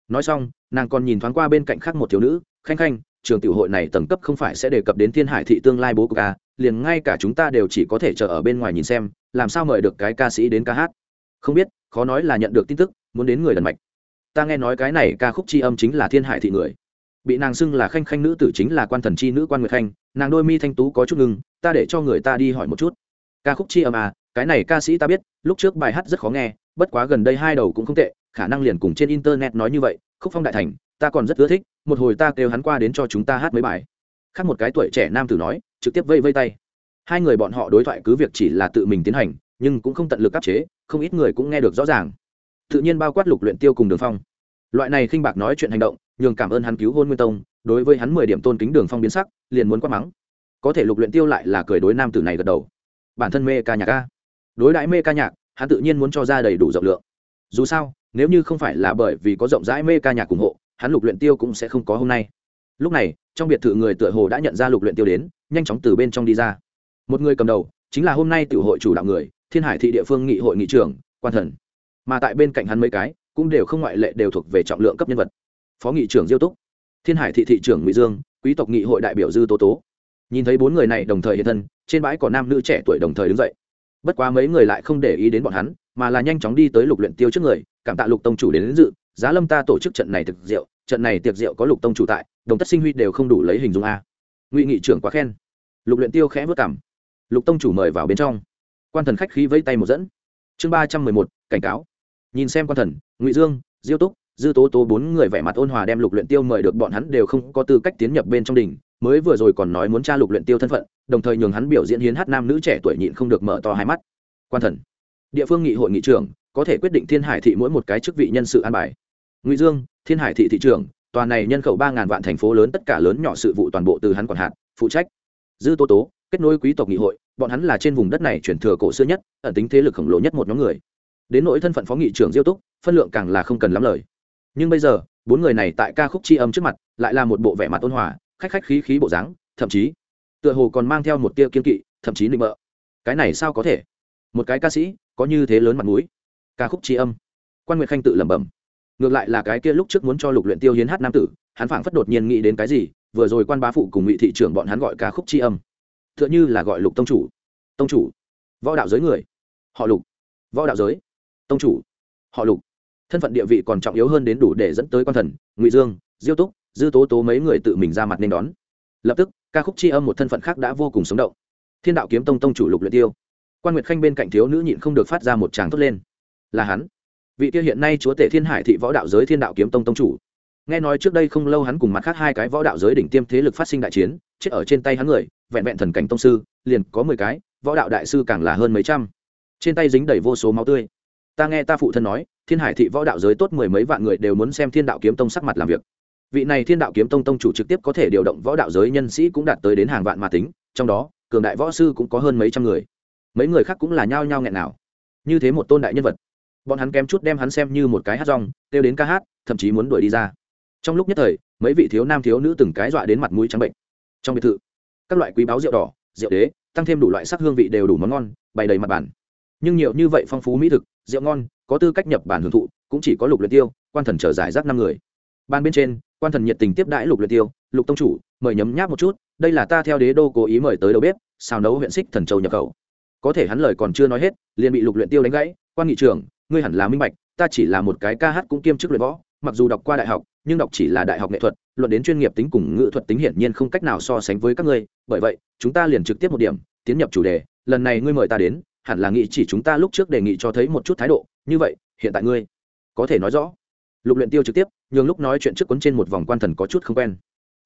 Nói xong nàng còn nhìn thoáng qua bên cạnh khác một thiếu nữ, khanh khanh, trường tiểu hội này tầng cấp không phải sẽ đề cập đến thiên hải thị tương lai bố của ca à, liền ngay cả chúng ta đều chỉ có thể chờ ở bên ngoài nhìn xem, làm sao mời được cái ca sĩ đến ca hát? Không biết, khó nói là nhận được tin tức, muốn đến người đần mạch. Ta nghe nói cái này ca khúc chi âm chính là thiên hải thị người. Bị nàng xưng là khanh khanh nữ tử chính là quan thần chi nữ quan nguyệt khanh, nàng đôi mi thanh tú có chút ngưng ta để cho người ta đi hỏi một chút. Ca khúc chi âm à cái này ca sĩ ta biết, lúc trước bài hát rất khó nghe, bất quá gần đây hai đầu cũng không tệ khả năng liền cùng trên internet nói như vậy, khúc phong đại thành, ta còn rất ưa thích, một hồi ta kêu hắn qua đến cho chúng ta hát mấy bài. Khác một cái tuổi trẻ nam tử nói, trực tiếp vây vây tay. Hai người bọn họ đối thoại cứ việc chỉ là tự mình tiến hành, nhưng cũng không tận lực áp chế, không ít người cũng nghe được rõ ràng. Tự nhiên bao quát lục luyện tiêu cùng đường phong. Loại này khinh bạc nói chuyện hành động, nhường cảm ơn hắn cứu hôn nguyên tông, đối với hắn mười điểm tôn kính đường phong biến sắc, liền muốn quát mắng. Có thể lục luyện tiêu lại là cười đối nam tử này gật đầu. Bản thân mê ca nhạc ca đối đãi mê ca nhạc, hắn tự nhiên muốn cho ra đầy đủ rộng lượng. Dù sao nếu như không phải là bởi vì có rộng rãi mê ca nhạc ủng hộ, hắn lục luyện tiêu cũng sẽ không có hôm nay. Lúc này, trong biệt thự người tựa hồ đã nhận ra lục luyện tiêu đến, nhanh chóng từ bên trong đi ra. Một người cầm đầu, chính là hôm nay tiểu hội chủ đạo người, thiên hải thị địa phương nghị hội nghị trưởng, quan thần. Mà tại bên cạnh hắn mấy cái, cũng đều không ngoại lệ đều thuộc về trọng lượng cấp nhân vật. Phó nghị trưởng diêu túc, thiên hải thị thị trưởng ngụy dương, quý tộc nghị hội đại biểu dư tố tố. Nhìn thấy bốn người này đồng thời hiện thân, trên bãi có nam nữ trẻ tuổi đồng thời đứng dậy. Bất quá mấy người lại không để ý đến bọn hắn, mà là nhanh chóng đi tới lục luyện tiêu trước người cảm tạ lục tông chủ đến, đến dự giá lâm ta tổ chức trận này thực rượu trận này tiệc rượu có lục tông chủ tại đồng tất sinh huy đều không đủ lấy hình dung a. Ngụy nghị trưởng quá khen. Lục luyện tiêu khẽ vớt cảm. Lục tông chủ mời vào bên trong. Quan thần khách khí vẫy tay một dẫn. Chương ba trăm mười một cảnh cáo. Nhìn xem quan thần ngụy dương diêu túc dư tố tố bốn người vẻ mặt ôn hòa đem lục luyện tiêu mời được bọn hắn đều không có tư cách tiến nhập bên trong đỉnh mới vừa rồi còn nói muốn tra lục luyện tiêu thân phận đồng thời nhường hắn biểu diễn hiến hát nam nữ trẻ tuổi nhịn không được mở to hai mắt. Quan thần địa phương nghị hội nghị trưởng có thể quyết định thiên hải thị mỗi một cái chức vị nhân sự an bài. Ngụy dương, thiên hải thị thị trưởng, tòa này nhân khẩu ba ngàn vạn thành phố lớn tất cả lớn nhỏ sự vụ toàn bộ từ hắn quản hạt, phụ trách. Dư tố tố kết nối quý tộc nghị hội, bọn hắn là trên vùng đất này chuyển thừa cổ xưa nhất, ẩn tính thế lực khổng lồ nhất một nhóm người. Đến nỗi thân phận phó nghị trưởng diêu túc, phân lượng càng là không cần lắm lời. Nhưng bây giờ, bốn người này tại ca khúc tri âm trước mặt, lại là một bộ vẻ mặt ôn hòa, khách khách khí khí bộ dáng, thậm chí, tựa hồ còn mang theo một tia kiên kỵ, thậm chí nịnh bợ. Cái này sao có thể? Một cái ca sĩ, có như thế lớn mặt mũi ca khúc tri âm. Quan nguyệt khanh tự lẩm bẩm. Ngược lại là cái kia lúc trước muốn cho lục luyện tiêu hiến hát nam tử, hắn phảng phất đột nhiên nghĩ đến cái gì, vừa rồi quan bá phụ cùng ngụy thị trưởng bọn hắn gọi ca khúc tri âm. Tựa như là gọi lục tông chủ. Tông chủ. Võ đạo giới người. Họ lục. Võ đạo giới. Tông chủ. Họ lục. Thân phận địa vị còn trọng yếu hơn đến đủ để dẫn tới quan thần, ngụy dương, diêu túc, dư tố tố mấy người tự mình ra mặt nên đón. Lập tức, ca khúc tri âm một thân phận khác đã vô cùng sống động. Thiên đạo kiếm tông tông chủ lục luyện tiêu. Quan nguyệt khanh bên cạnh thiếu nữ nhịn không được phát ra một tràng thốt lên là hắn. Vị kia hiện nay chúa tể thiên hải thị võ đạo giới thiên đạo kiếm tông tông chủ. Nghe nói trước đây không lâu hắn cùng mặt khác hai cái võ đạo giới đỉnh tiêm thế lực phát sinh đại chiến, chết ở trên tay hắn người, vẹn vẹn thần cảnh tông sư, liền có mười cái, võ đạo đại sư càng là hơn mấy trăm. Trên tay dính đầy vô số máu tươi. Ta nghe ta phụ thân nói, thiên hải thị võ đạo giới tốt mười mấy vạn người đều muốn xem thiên đạo kiếm tông sắc mặt làm việc. Vị này thiên đạo kiếm tông tông chủ trực tiếp có thể điều động võ đạo giới nhân sĩ cũng đạt tới đến hàng vạn mà tính, trong đó, cường đại võ sư cũng có hơn mấy trăm người. Mấy người khác cũng là nhao nhao nghẹn nào. Như thế một tôn đại nhân vật bọn hắn kém chút đem hắn xem như một cái hát rong, kêu đến ca hát, thậm chí muốn đuổi đi ra. Trong lúc nhất thời, mấy vị thiếu nam thiếu nữ từng cái dọa đến mặt mũi trắng bệnh. Trong biệt thự, các loại quý báo rượu đỏ, rượu đế, tăng thêm đủ loại sắc hương vị đều đủ món ngon, bày đầy mặt bàn. Nhưng nhiều như vậy phong phú mỹ thực, rượu ngon, có tư cách nhập bản hưởng thụ, cũng chỉ có lục luyện tiêu, quan thần trở giải rác năm người. Ban bên trên, quan thần nhiệt tình tiếp đãi lục luyện tiêu, lục tông chủ, mời nhấm nháp một chút, đây là ta theo đế đô cố ý mời tới đầu bếp, xào nấu huyện xích thần châu nhập khẩu. Có thể hắn lời còn chưa nói hết, liền bị lục luyện tiêu đánh gãy, quan nghị trưởng ngươi hẳn là minh bạch, ta chỉ là một cái ca hát cũng kiêm chức luyện võ, mặc dù đọc qua đại học, nhưng đọc chỉ là đại học nghệ thuật, luận đến chuyên nghiệp tính cùng ngữ thuật tính hiển nhiên không cách nào so sánh với các ngươi, bởi vậy, chúng ta liền trực tiếp một điểm, tiến nhập chủ đề, lần này ngươi mời ta đến, hẳn là nghĩ chỉ chúng ta lúc trước đề nghị cho thấy một chút thái độ, như vậy, hiện tại ngươi có thể nói rõ. Lục luyện tiêu trực tiếp nhưng lúc nói chuyện trước cuốn trên một vòng quan thần có chút không quen.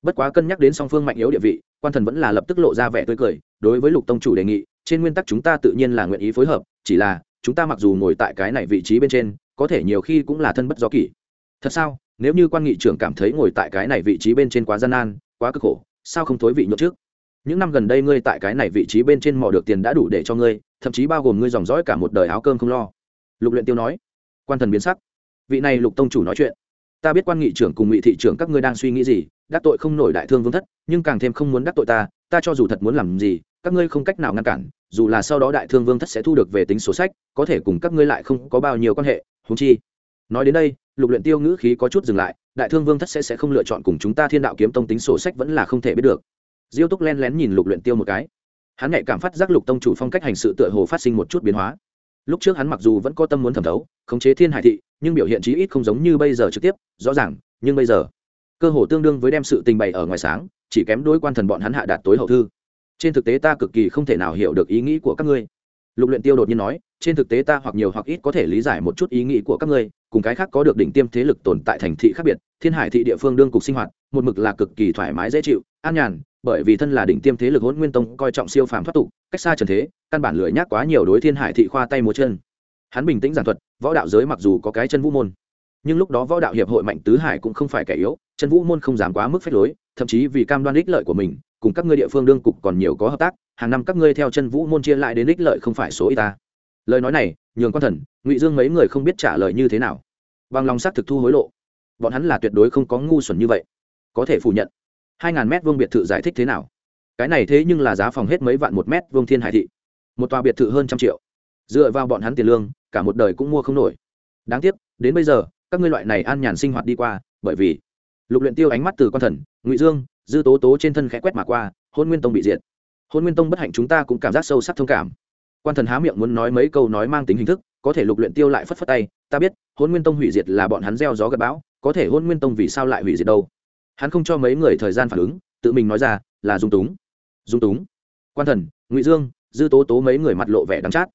Bất quá cân nhắc đến song phương mạnh yếu địa vị, quan thần vẫn là lập tức lộ ra vẻ tươi cười, đối với lục tông chủ đề nghị, trên nguyên tắc chúng ta tự nhiên là nguyện ý phối hợp, chỉ là chúng ta mặc dù ngồi tại cái này vị trí bên trên, có thể nhiều khi cũng là thân bất do kỷ. Thật sao? Nếu như quan nghị trưởng cảm thấy ngồi tại cái này vị trí bên trên quá gian nan, quá cực khổ, sao không thối vị nhốt trước? Những năm gần đây ngươi tại cái này vị trí bên trên mò được tiền đã đủ để cho ngươi, thậm chí bao gồm ngươi dòng dõi cả một đời áo cơm không lo. Lục luyện tiêu nói. Quan thần biến sắc. Vị này lục tông chủ nói chuyện. Ta biết quan nghị trưởng cùng ngụy thị trưởng các ngươi đang suy nghĩ gì, đắc tội không nổi đại thương vương thất, nhưng càng thêm không muốn đắc tội ta ta cho dù thật muốn làm gì, các ngươi không cách nào ngăn cản, dù là sau đó đại thương vương thất sẽ thu được về tính số sách, có thể cùng các ngươi lại không có bao nhiêu quan hệ húng chi. Nói đến đây, lục luyện tiêu ngữ khí có chút dừng lại, đại thương vương thất sẽ sẽ không lựa chọn cùng chúng ta thiên đạo kiếm tông tính sổ sách vẫn là không thể biết được. Diêu túc len lén nhìn lục luyện tiêu một cái. Hắn nhạy cảm phát giác lục tông chủ phong cách hành sự tựa hồ phát sinh một chút biến hóa. Lúc trước hắn mặc dù vẫn có tâm muốn thẩm thấu, khống chế thiên hải thị, nhưng biểu hiện chí ít không giống như bây giờ trực tiếp, rõ ràng, nhưng bây giờ cơ hồ tương đương với đem sự tình bày ở ngoài sáng, chỉ kém đối quan thần bọn hắn hạ đạt tối hậu thư. Trên thực tế ta cực kỳ không thể nào hiểu được ý nghĩ của các ngươi. Lục luyện tiêu đột nhiên nói, trên thực tế ta hoặc nhiều hoặc ít có thể lý giải một chút ý nghĩ của các ngươi, cùng cái khác có được đỉnh tiêm thế lực tồn tại thành thị khác biệt, thiên hải thị địa phương đương cục sinh hoạt, một mực là cực kỳ thoải mái dễ chịu, an nhàn, bởi vì thân là đỉnh tiêm thế lực hỗn nguyên tông coi trọng siêu phàm thoát tục, cách xa trần thế, căn bản lười nhác quá nhiều đối thiên hải thị khoa tay múa chân. Hắn bình tĩnh giảng thuật, võ đạo giới mặc dù có cái chân vũ môn nhưng lúc đó võ đạo hiệp hội mạnh tứ hải cũng không phải kẻ yếu chân vũ môn không dám quá mức phép lối, thậm chí vì cam đoan ích lợi của mình, cùng các ngươi địa phương đương cục còn nhiều có hợp tác, hàng năm các ngươi theo chân vũ môn chia lại đến ích lợi không phải số y ta. Lời nói này, nhường quan thần, ngụy dương mấy người không biết trả lời như thế nào. Bằng lòng xác thực thu hối lộ. Bọn hắn là tuyệt đối không có ngu xuẩn như vậy. Có thể phủ nhận. Hai ngàn mét vuông biệt thự giải thích thế nào? Cái này thế nhưng là giá phòng hết mấy vạn một mét vuông thiên hải thị. Một tòa biệt thự hơn trăm triệu. Dựa vào bọn hắn tiền lương, cả một đời cũng mua không nổi. Đáng tiếc, đến bây giờ các ngươi loại này an nhàn sinh hoạt đi qua, bởi vì lục luyện tiêu ánh mắt từ quan thần, ngụy dương, dư tố tố trên thân khẽ quét mà qua, hôn nguyên tông bị diệt. Hôn nguyên tông bất hạnh chúng ta cũng cảm giác sâu sắc thông cảm. Quan thần há miệng muốn nói mấy câu nói mang tính hình thức, có thể lục luyện tiêu lại phất phất tay, ta biết, hôn nguyên tông hủy diệt là bọn hắn gieo gió gặt bão, có thể hôn nguyên tông vì sao lại hủy diệt đâu? Hắn không cho mấy người thời gian phản ứng, tự mình nói ra, là dung túng. Dung túng. Quan thần, ngụy dương, dư tố tố mấy người mặt lộ vẻ đắng chát.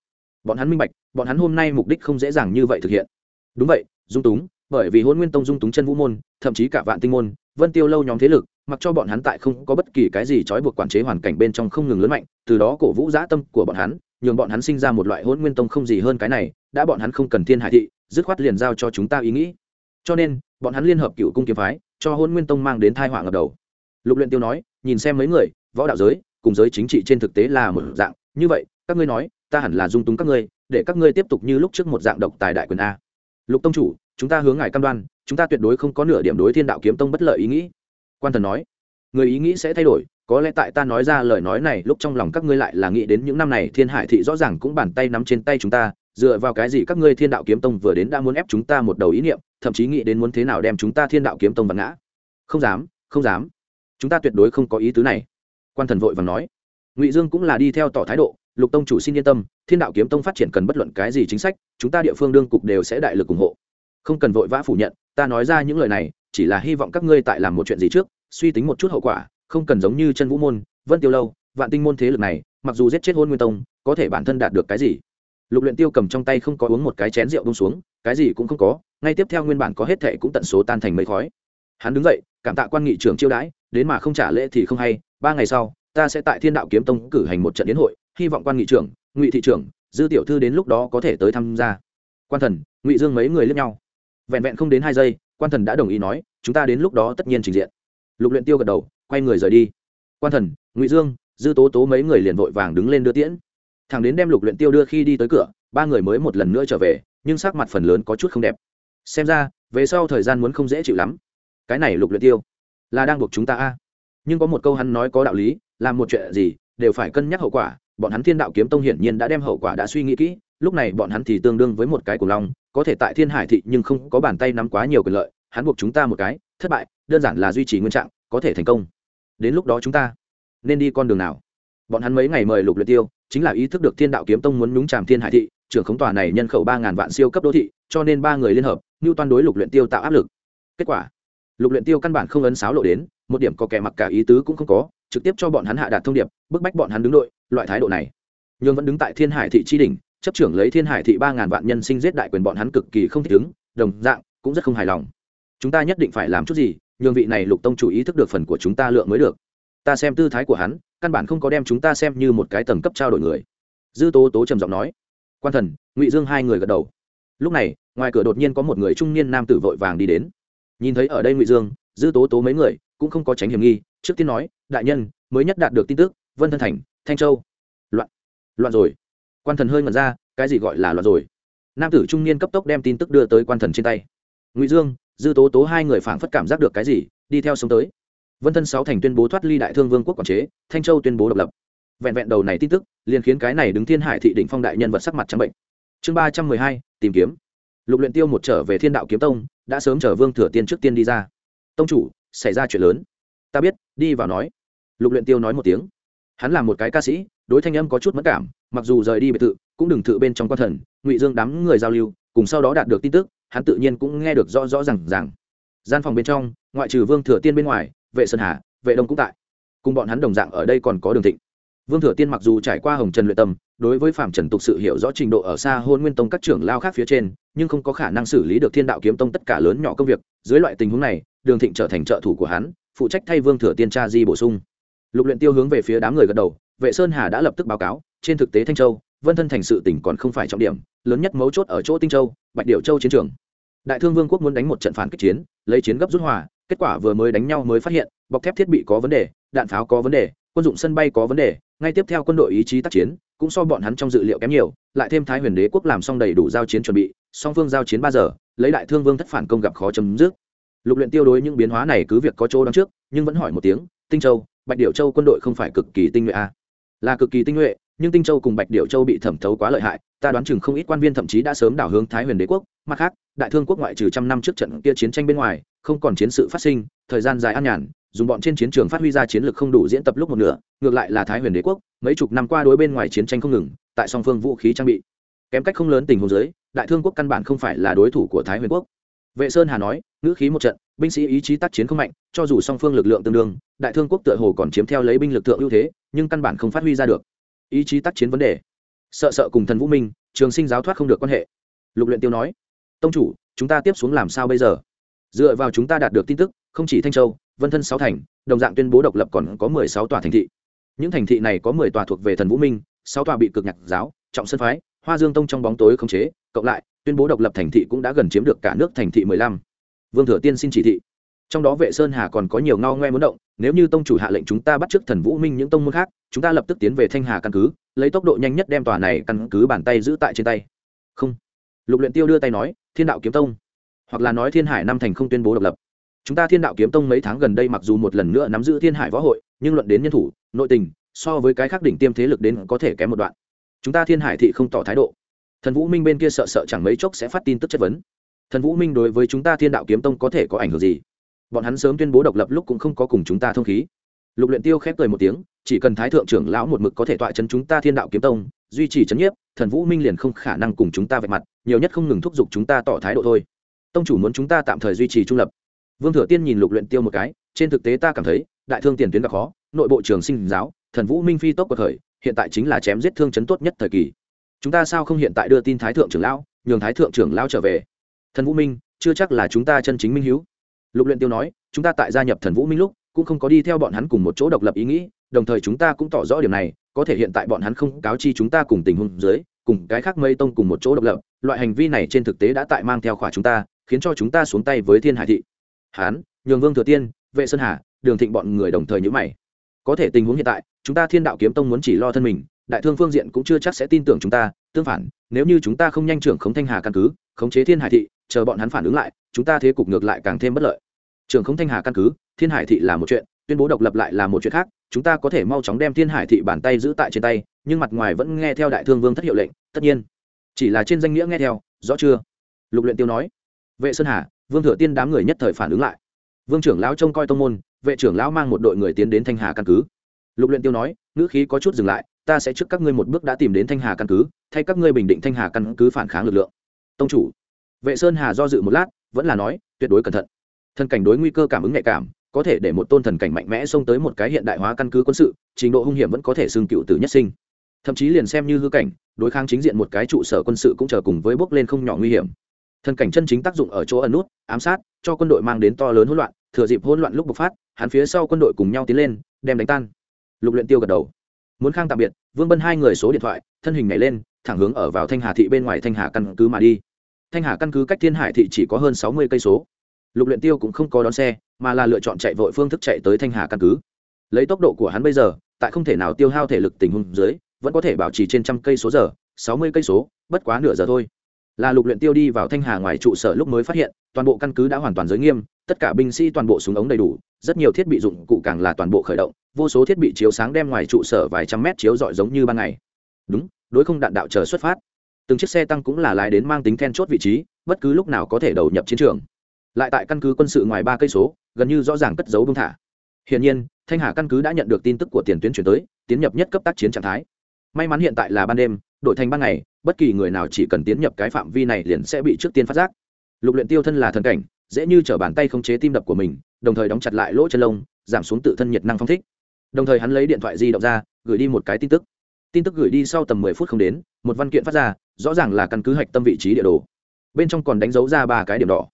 Bọn hắn minh bạch, bọn hắn hôm nay mục đích không dễ dàng như vậy thực hiện. Đúng vậy dung túng, bởi vì hôn nguyên tông dung túng chân vũ môn, thậm chí cả vạn tinh môn, vân tiêu lâu nhóm thế lực, mặc cho bọn hắn tại không có bất kỳ cái gì trói buộc quản chế hoàn cảnh bên trong không ngừng lớn mạnh, từ đó cổ vũ dã tâm của bọn hắn, nhường bọn hắn sinh ra một loại hôn nguyên tông không gì hơn cái này, đã bọn hắn không cần thiên hải thị, dứt khoát liền giao cho chúng ta ý nghĩ. Cho nên, bọn hắn liên hợp cựu cung kiếm phái, cho hôn nguyên tông mang đến thai họa ngập đầu. Lục luyện tiêu nói, nhìn xem mấy người, võ đạo giới, cùng giới chính trị trên thực tế là một dạng, như vậy, các ngươi nói, ta hẳn là dung túng các ngươi, để các ngươi tiếp tục như lúc trước một dạng độc tài đại quyền a. Lục tông chủ chúng ta hướng ngài cam đoan, chúng ta tuyệt đối không có nửa điểm đối thiên đạo kiếm tông bất lợi ý nghĩ. Quan thần nói, người ý nghĩ sẽ thay đổi, có lẽ tại ta nói ra lời nói này lúc trong lòng các ngươi lại là nghĩ đến những năm này thiên hải thị rõ ràng cũng bàn tay nắm trên tay chúng ta, dựa vào cái gì các ngươi thiên đạo kiếm tông vừa đến đã muốn ép chúng ta một đầu ý niệm, thậm chí nghĩ đến muốn thế nào đem chúng ta thiên đạo kiếm tông vặn ngã? Không dám không dám. Chúng ta tuyệt đối không có ý tứ này. Quan thần vội và nói. Ngụy dương cũng là đi theo tỏ thái độ, lục tông chủ xin yên tâm, thiên đạo kiếm tông phát triển cần bất luận cái gì chính sách, chúng ta địa phương đương cục đều sẽ đại lực ủng hộ không cần vội vã phủ nhận, ta nói ra những lời này, chỉ là hy vọng các ngươi tại làm một chuyện gì trước, suy tính một chút hậu quả, không cần giống như chân vũ môn, vân tiêu lâu, vạn tinh môn thế lực này, mặc dù giết chết hôn nguyên tông, có thể bản thân đạt được cái gì? Lục luyện tiêu cầm trong tay không có uống một cái chén rượu bông xuống, cái gì cũng không có, ngay tiếp theo nguyên bản có hết thệ cũng tận số tan thành mây khói. Hắn đứng dậy, cảm tạ quan nghị trưởng chiêu đãi, đến mà không trả lễ thì không hay, ba ngày sau, ta sẽ tại thiên đạo kiếm tông cử hành một trận yến hội, hy vọng quan nghị trưởng, ngụy thị trưởng, dư tiểu thư đến lúc đó có thể tới tham gia. Quan thần, ngụy dương mấy người lướt nhau vẹn vẹn không đến hai giây, quan thần đã đồng ý nói, chúng ta đến lúc đó tất nhiên trình diện. Lục luyện tiêu gật đầu, quay người rời đi. Quan thần, ngụy dương, dư tố tố mấy người liền vội vàng đứng lên đưa tiễn. Thằng đến đem lục luyện tiêu đưa khi đi tới cửa, ba người mới một lần nữa trở về, nhưng sắc mặt phần lớn có chút không đẹp. Xem ra, về sau thời gian muốn không dễ chịu lắm. Cái này lục luyện tiêu, là đang buộc chúng ta a. Nhưng có một câu hắn nói có đạo lý, làm một chuyện gì, đều phải cân nhắc hậu quả. Bọn hắn thiên đạo kiếm tông hiển nhiên đã đem hậu quả đã suy nghĩ kỹ, lúc này bọn hắn thì tương đương với một cái cùng long có thể tại thiên hải thị nhưng không có bàn tay nắm quá nhiều quyền lợi, hắn buộc chúng ta một cái, thất bại, đơn giản là duy trì nguyên trạng, có thể thành công. Đến lúc đó chúng ta nên đi con đường nào? Bọn hắn mấy ngày mời lục luyện tiêu, chính là ý thức được thiên đạo kiếm tông muốn nhúng chàm thiên hải thị, trưởng khống tòa này nhân khẩu ba ngàn vạn siêu cấp đô thị, cho nên ba người liên hợp như toàn đối lục luyện tiêu tạo áp lực. Kết quả, lục luyện tiêu căn bản không ấn sáo lộ đến, một điểm có kẻ mặc cả ý tứ cũng không có, trực tiếp cho bọn hắn hạ đạt thông điệp, bức bách bọn hắn đứng đội, loại thái độ này. Nhưng vẫn đứng tại thiên hải thị chi đỉnh chấp trưởng lấy thiên hải thị ba ngàn vạn nhân sinh giết đại quyền bọn hắn cực kỳ không thích ứng, đồng dạng, cũng rất không hài lòng. Chúng ta nhất định phải làm chút gì, nhường vị này lục tông chủ ý thức được phần của chúng ta lượng mới được. Ta xem tư thái của hắn, căn bản không có đem chúng ta xem như một cái tầng cấp trao đổi người. Dư tố tố trầm giọng nói. Quan thần, ngụy dương hai người gật đầu. Lúc này, ngoài cửa đột nhiên có một người trung niên nam tử vội vàng đi đến. Nhìn thấy ở đây ngụy dương, dư tố tố mấy người cũng không có tránh hiểm nghi, trước tiên nói, đại nhân, mới nhất đạt được tin tức, vân thân thành, thanh châu. Loạn. Loạn rồi quan thần hơi ngẩn ra, cái gì gọi là loạn rồi? Nam tử trung niên cấp tốc đem tin tức đưa tới quan thần trên tay. Ngụy dương, dư tố tố hai người phảng phất cảm giác được cái gì, đi theo sống tới. Vân thân sáu thành tuyên bố thoát ly đại thương vương quốc quản chế, thanh châu tuyên bố độc lập. Vẹn vẹn đầu này tin tức, liền khiến cái này đứng thiên hải thị đỉnh phong đại nhân vật sắc mặt trắng bệnh. Chương ba trăm mười hai, tìm kiếm. Lục luyện tiêu một trở về thiên đạo kiếm tông, đã sớm chở vương thừa tiên trước tiên đi ra. Tông chủ, xảy ra chuyện lớn. Ta biết, đi vào nói. Lục luyện tiêu nói một tiếng. Hắn là một cái ca sĩ, đối thanh âm có chút mất cảm mặc dù rời đi biệt thự, cũng đừng thự bên trong quan thần, ngụy dương đám người giao lưu, cùng sau đó đạt được tin tức, hắn tự nhiên cũng nghe được rõ rõ rằng rằng gian phòng bên trong, ngoại trừ vương thừa tiên bên ngoài, vệ sơn hà, vệ đông cũng tại. Cùng bọn hắn đồng dạng ở đây còn có đường thịnh. Vương thừa tiên mặc dù trải qua hồng trần luyện tâm, đối với phạm trần tục sự hiểu rõ trình độ ở xa hôn nguyên tông các trưởng lao khác phía trên, nhưng không có khả năng xử lý được thiên đạo kiếm tông tất cả lớn nhỏ công việc, dưới loại tình huống này, đường thịnh trở thành trợ thủ của hắn, phụ trách thay vương thừa tiên tra di bổ sung. Lục luyện tiêu hướng về phía đám người gật đầu, vệ sơn hà đã lập tức báo cáo trên thực tế thanh châu, vân thân thành sự tỉnh còn không phải trọng điểm, lớn nhất mấu chốt ở chỗ tinh châu, bạch điệu châu chiến trường đại thương vương quốc muốn đánh một trận phản kích chiến, lấy chiến gấp rút hòa, kết quả vừa mới đánh nhau mới phát hiện, bọc thép thiết bị có vấn đề, đạn pháo có vấn đề, quân dụng sân bay có vấn đề, ngay tiếp theo quân đội ý chí tác chiến, cũng so bọn hắn trong dự liệu kém nhiều, lại thêm thái huyền đế quốc làm xong đầy đủ giao chiến chuẩn bị, song phương giao chiến ba giờ, lấy đại thương vương thất phản công gặp khó chấm dứt lục luyện tiêu đối những biến hóa này cứ việc có chỗ đón trước, nhưng vẫn hỏi một tiếng, tinh châu, bạch điệu châu quân đội không phải cực kỳ tinh nhuệ à? là cực kỳ tinh nhuệ nhưng tinh châu cùng bạch điệu châu bị thẩm thấu quá lợi hại, ta đoán chừng không ít quan viên thậm chí đã sớm đảo hướng thái huyền đế quốc. Mặt khác, đại thương quốc ngoại trừ trăm năm trước trận kia chiến tranh bên ngoài, không còn chiến sự phát sinh, thời gian dài an nhàn, dùng bọn trên chiến trường phát huy ra chiến lược không đủ diễn tập lúc một nửa, ngược lại là thái huyền đế quốc, mấy chục năm qua đối bên ngoài chiến tranh không ngừng, tại song phương vũ khí trang bị, kém cách không lớn tình huống giới đại thương quốc căn bản không phải là đối thủ của thái huyền quốc. Vệ sơn hà nói, ngữ khí một trận, binh sĩ ý chí tác chiến không mạnh, cho dù song phương lực lượng tương đương, đại thương quốc tựa hồ còn chiếm theo lấy binh lực thượng ưu thế, nhưng căn bản không phát huy ra được ý chí tác chiến vấn đề. Sợ sợ cùng thần vũ minh, trường sinh giáo thoát không được quan hệ. Lục luyện tiêu nói, tông chủ, chúng ta tiếp xuống làm sao bây giờ? Dựa vào chúng ta đạt được tin tức, không chỉ thanh châu, vân thân sáu thành, đồng dạng tuyên bố độc lập còn có mười sáu tòa thành thị. Những thành thị này có mười tòa thuộc về thần vũ minh, sáu tòa bị cực nhạc giáo, trọng sân phái, hoa dương tông trong bóng tối không chế, cộng lại, tuyên bố độc lập thành thị cũng đã gần chiếm được cả nước thành thị mười lăm. Vương thừa tiên xin chỉ thị trong đó vệ sơn hà còn có nhiều ngao ngoe muốn động, nếu như tông chủ hạ lệnh chúng ta bắt trước thần vũ minh những tông môn khác, chúng ta lập tức tiến về thanh hà căn cứ, lấy tốc độ nhanh nhất đem tòa này căn cứ bàn tay giữ tại trên tay. Không. Lục luyện tiêu đưa tay nói, thiên đạo kiếm tông, hoặc là nói thiên hải năm thành không tuyên bố độc lập. Chúng ta thiên đạo kiếm tông mấy tháng gần đây mặc dù một lần nữa nắm giữ thiên hải võ hội, nhưng luận đến nhân thủ, nội tình, so với cái khác đỉnh tiêm thế lực đến có thể kém một đoạn. Chúng ta thiên hải thị không tỏ thái độ. Thần vũ minh bên kia sợ sợ chẳng mấy chốc sẽ phát tin tức chất vấn. Thần vũ minh đối với chúng ta thiên đạo kiếm tông có thể có ảnh hưởng gì? Bọn hắn sớm tuyên bố độc lập lúc cũng không có cùng chúng ta thông khí. Lục luyện tiêu khép cười một tiếng, chỉ cần thái thượng trưởng lão một mực có thể tọa chân chúng ta thiên đạo kiếm tông, duy trì chấn nhiếp, thần vũ minh liền không khả năng cùng chúng ta vạch mặt, nhiều nhất không ngừng thúc giục chúng ta tỏ thái độ thôi. Tông chủ muốn chúng ta tạm thời duy trì trung lập. Vương thừa tiên nhìn lục luyện tiêu một cái, trên thực tế ta cảm thấy, đại thương tiền tuyến gặp khó, nội bộ trường sinh giáo, thần vũ minh phi tốc của thời hiện tại chính là chém giết thương chấn tốt nhất thời kỳ. Chúng ta sao không hiện tại đưa tin thái thượng trưởng lão, nhường thái thượng trưởng lão trở về? Thần vũ minh, chưa chắc là chúng ta chân chính minh hiếu lục luyện tiêu nói, chúng ta tại gia nhập thần vũ minh lúc, cũng không có đi theo bọn hắn cùng một chỗ độc lập ý nghĩ, đồng thời chúng ta cũng tỏ rõ điểm này, có thể hiện tại bọn hắn không cáo chi chúng ta cùng tình huống dưới, cùng cái khác mây tông cùng một chỗ độc lập, loại hành vi này trên thực tế đã tại mang theo khỏa chúng ta, khiến cho chúng ta xuống tay với thiên hải thị. Hán, nhường vương thừa tiên, vệ sơn hà, đường thịnh bọn người đồng thời nhữ mày. Có thể tình huống hiện tại, chúng ta thiên đạo kiếm tông muốn chỉ lo thân mình, đại thương phương diện cũng chưa chắc sẽ tin tưởng chúng ta, tương phản, nếu như chúng ta không nhanh trưởng khống thanh hà căn cứ khống chế thiên hải thị, chờ bọn hắn phản ứng lại, chúng ta thế cục ngược lại càng thêm bất lợi. Trường Không thanh hà căn cứ, thiên hải thị là một chuyện, tuyên bố độc lập lại là một chuyện khác, chúng ta có thể mau chóng đem thiên hải thị bàn tay giữ tại trên tay, nhưng mặt ngoài vẫn nghe theo đại thương vương thất hiệu lệnh, tất nhiên. Chỉ là trên danh nghĩa nghe theo, rõ chưa? Lục luyện tiêu nói. Vệ sơn hà, vương thừa tiên đám người nhất thời phản ứng lại. Vương trưởng lão trông coi tông môn, vệ trưởng lão mang một đội người tiến đến thanh hà căn cứ. Lục luyện tiêu nói, ngữ khí có chút dừng lại, ta sẽ trước các ngươi một bước đã tìm đến thanh hà căn cứ, thay các ngươi bình định thanh hà căn cứ phản kháng lực lượng tông chủ. Vệ sơn hà do dự một lát, vẫn là nói, tuyệt đối cẩn thận. Thân cảnh đối nguy cơ cảm ứng nhạy cảm, có thể để một tôn thần cảnh mạnh mẽ xông tới một cái hiện đại hóa căn cứ quân sự, trình độ hung hiểm vẫn có thể xưng cựu tử nhất sinh. Thậm chí liền xem như hư cảnh, đối kháng chính diện một cái trụ sở quân sự cũng chờ cùng với bước lên không nhỏ nguy hiểm. Thần cảnh chân chính tác dụng ở chỗ ẩn nút, ám sát, cho quân đội mang đến to lớn hỗn loạn, thừa dịp hỗn loạn lúc bộc phát, hắn phía sau quân đội cùng nhau tiến lên, đem đánh tan. Lục luyện tiêu gật đầu. Muốn khang tạm biệt, vương bân hai người số điện thoại, thân hình nhảy lên thẳng hướng ở vào thanh hà thị bên ngoài thanh hà căn cứ mà đi. Thanh hà căn cứ cách thiên hải thị chỉ có hơn sáu mươi cây số. Lục luyện tiêu cũng không có đón xe, mà là lựa chọn chạy vội phương thức chạy tới thanh hà căn cứ. Lấy tốc độ của hắn bây giờ, tại không thể nào tiêu hao thể lực tình huống dưới, vẫn có thể bảo trì trên trăm cây số giờ, sáu mươi cây số, bất quá nửa giờ thôi. Là lục luyện tiêu đi vào thanh hà ngoài trụ sở lúc mới phát hiện, toàn bộ căn cứ đã hoàn toàn giới nghiêm, tất cả binh sĩ toàn bộ súng ống đầy đủ, rất nhiều thiết bị dụng cụ càng là toàn bộ khởi động, vô số thiết bị chiếu sáng đem ngoài trụ sở vài trăm mét chiếu rọi giống như ban ngày. Đúng đối không đạn đạo chờ xuất phát. Từng chiếc xe tăng cũng là lái đến mang tính then chốt vị trí, bất cứ lúc nào có thể đầu nhập chiến trường. Lại tại căn cứ quân sự ngoài ba cây số, gần như rõ ràng cất giấu bưng thả. Hiện nhiên, thanh hà căn cứ đã nhận được tin tức của tiền tuyến chuyển tới, tiến nhập nhất cấp tác chiến trạng thái. May mắn hiện tại là ban đêm, đổi thành ban ngày, bất kỳ người nào chỉ cần tiến nhập cái phạm vi này liền sẽ bị trước tiên phát giác. Lục luyện tiêu thân là thần cảnh, dễ như trở bàn tay không chế tim đập của mình, đồng thời đóng chặt lại lỗ chân lông, giảm xuống tự thân nhiệt năng phong thích. Đồng thời hắn lấy điện thoại di động ra, gửi đi một cái tin tức tin tức gửi đi sau tầm mười phút không đến, một văn kiện phát ra, rõ ràng là căn cứ hạch tâm vị trí địa đồ. Bên trong còn đánh dấu ra ba cái điểm đỏ.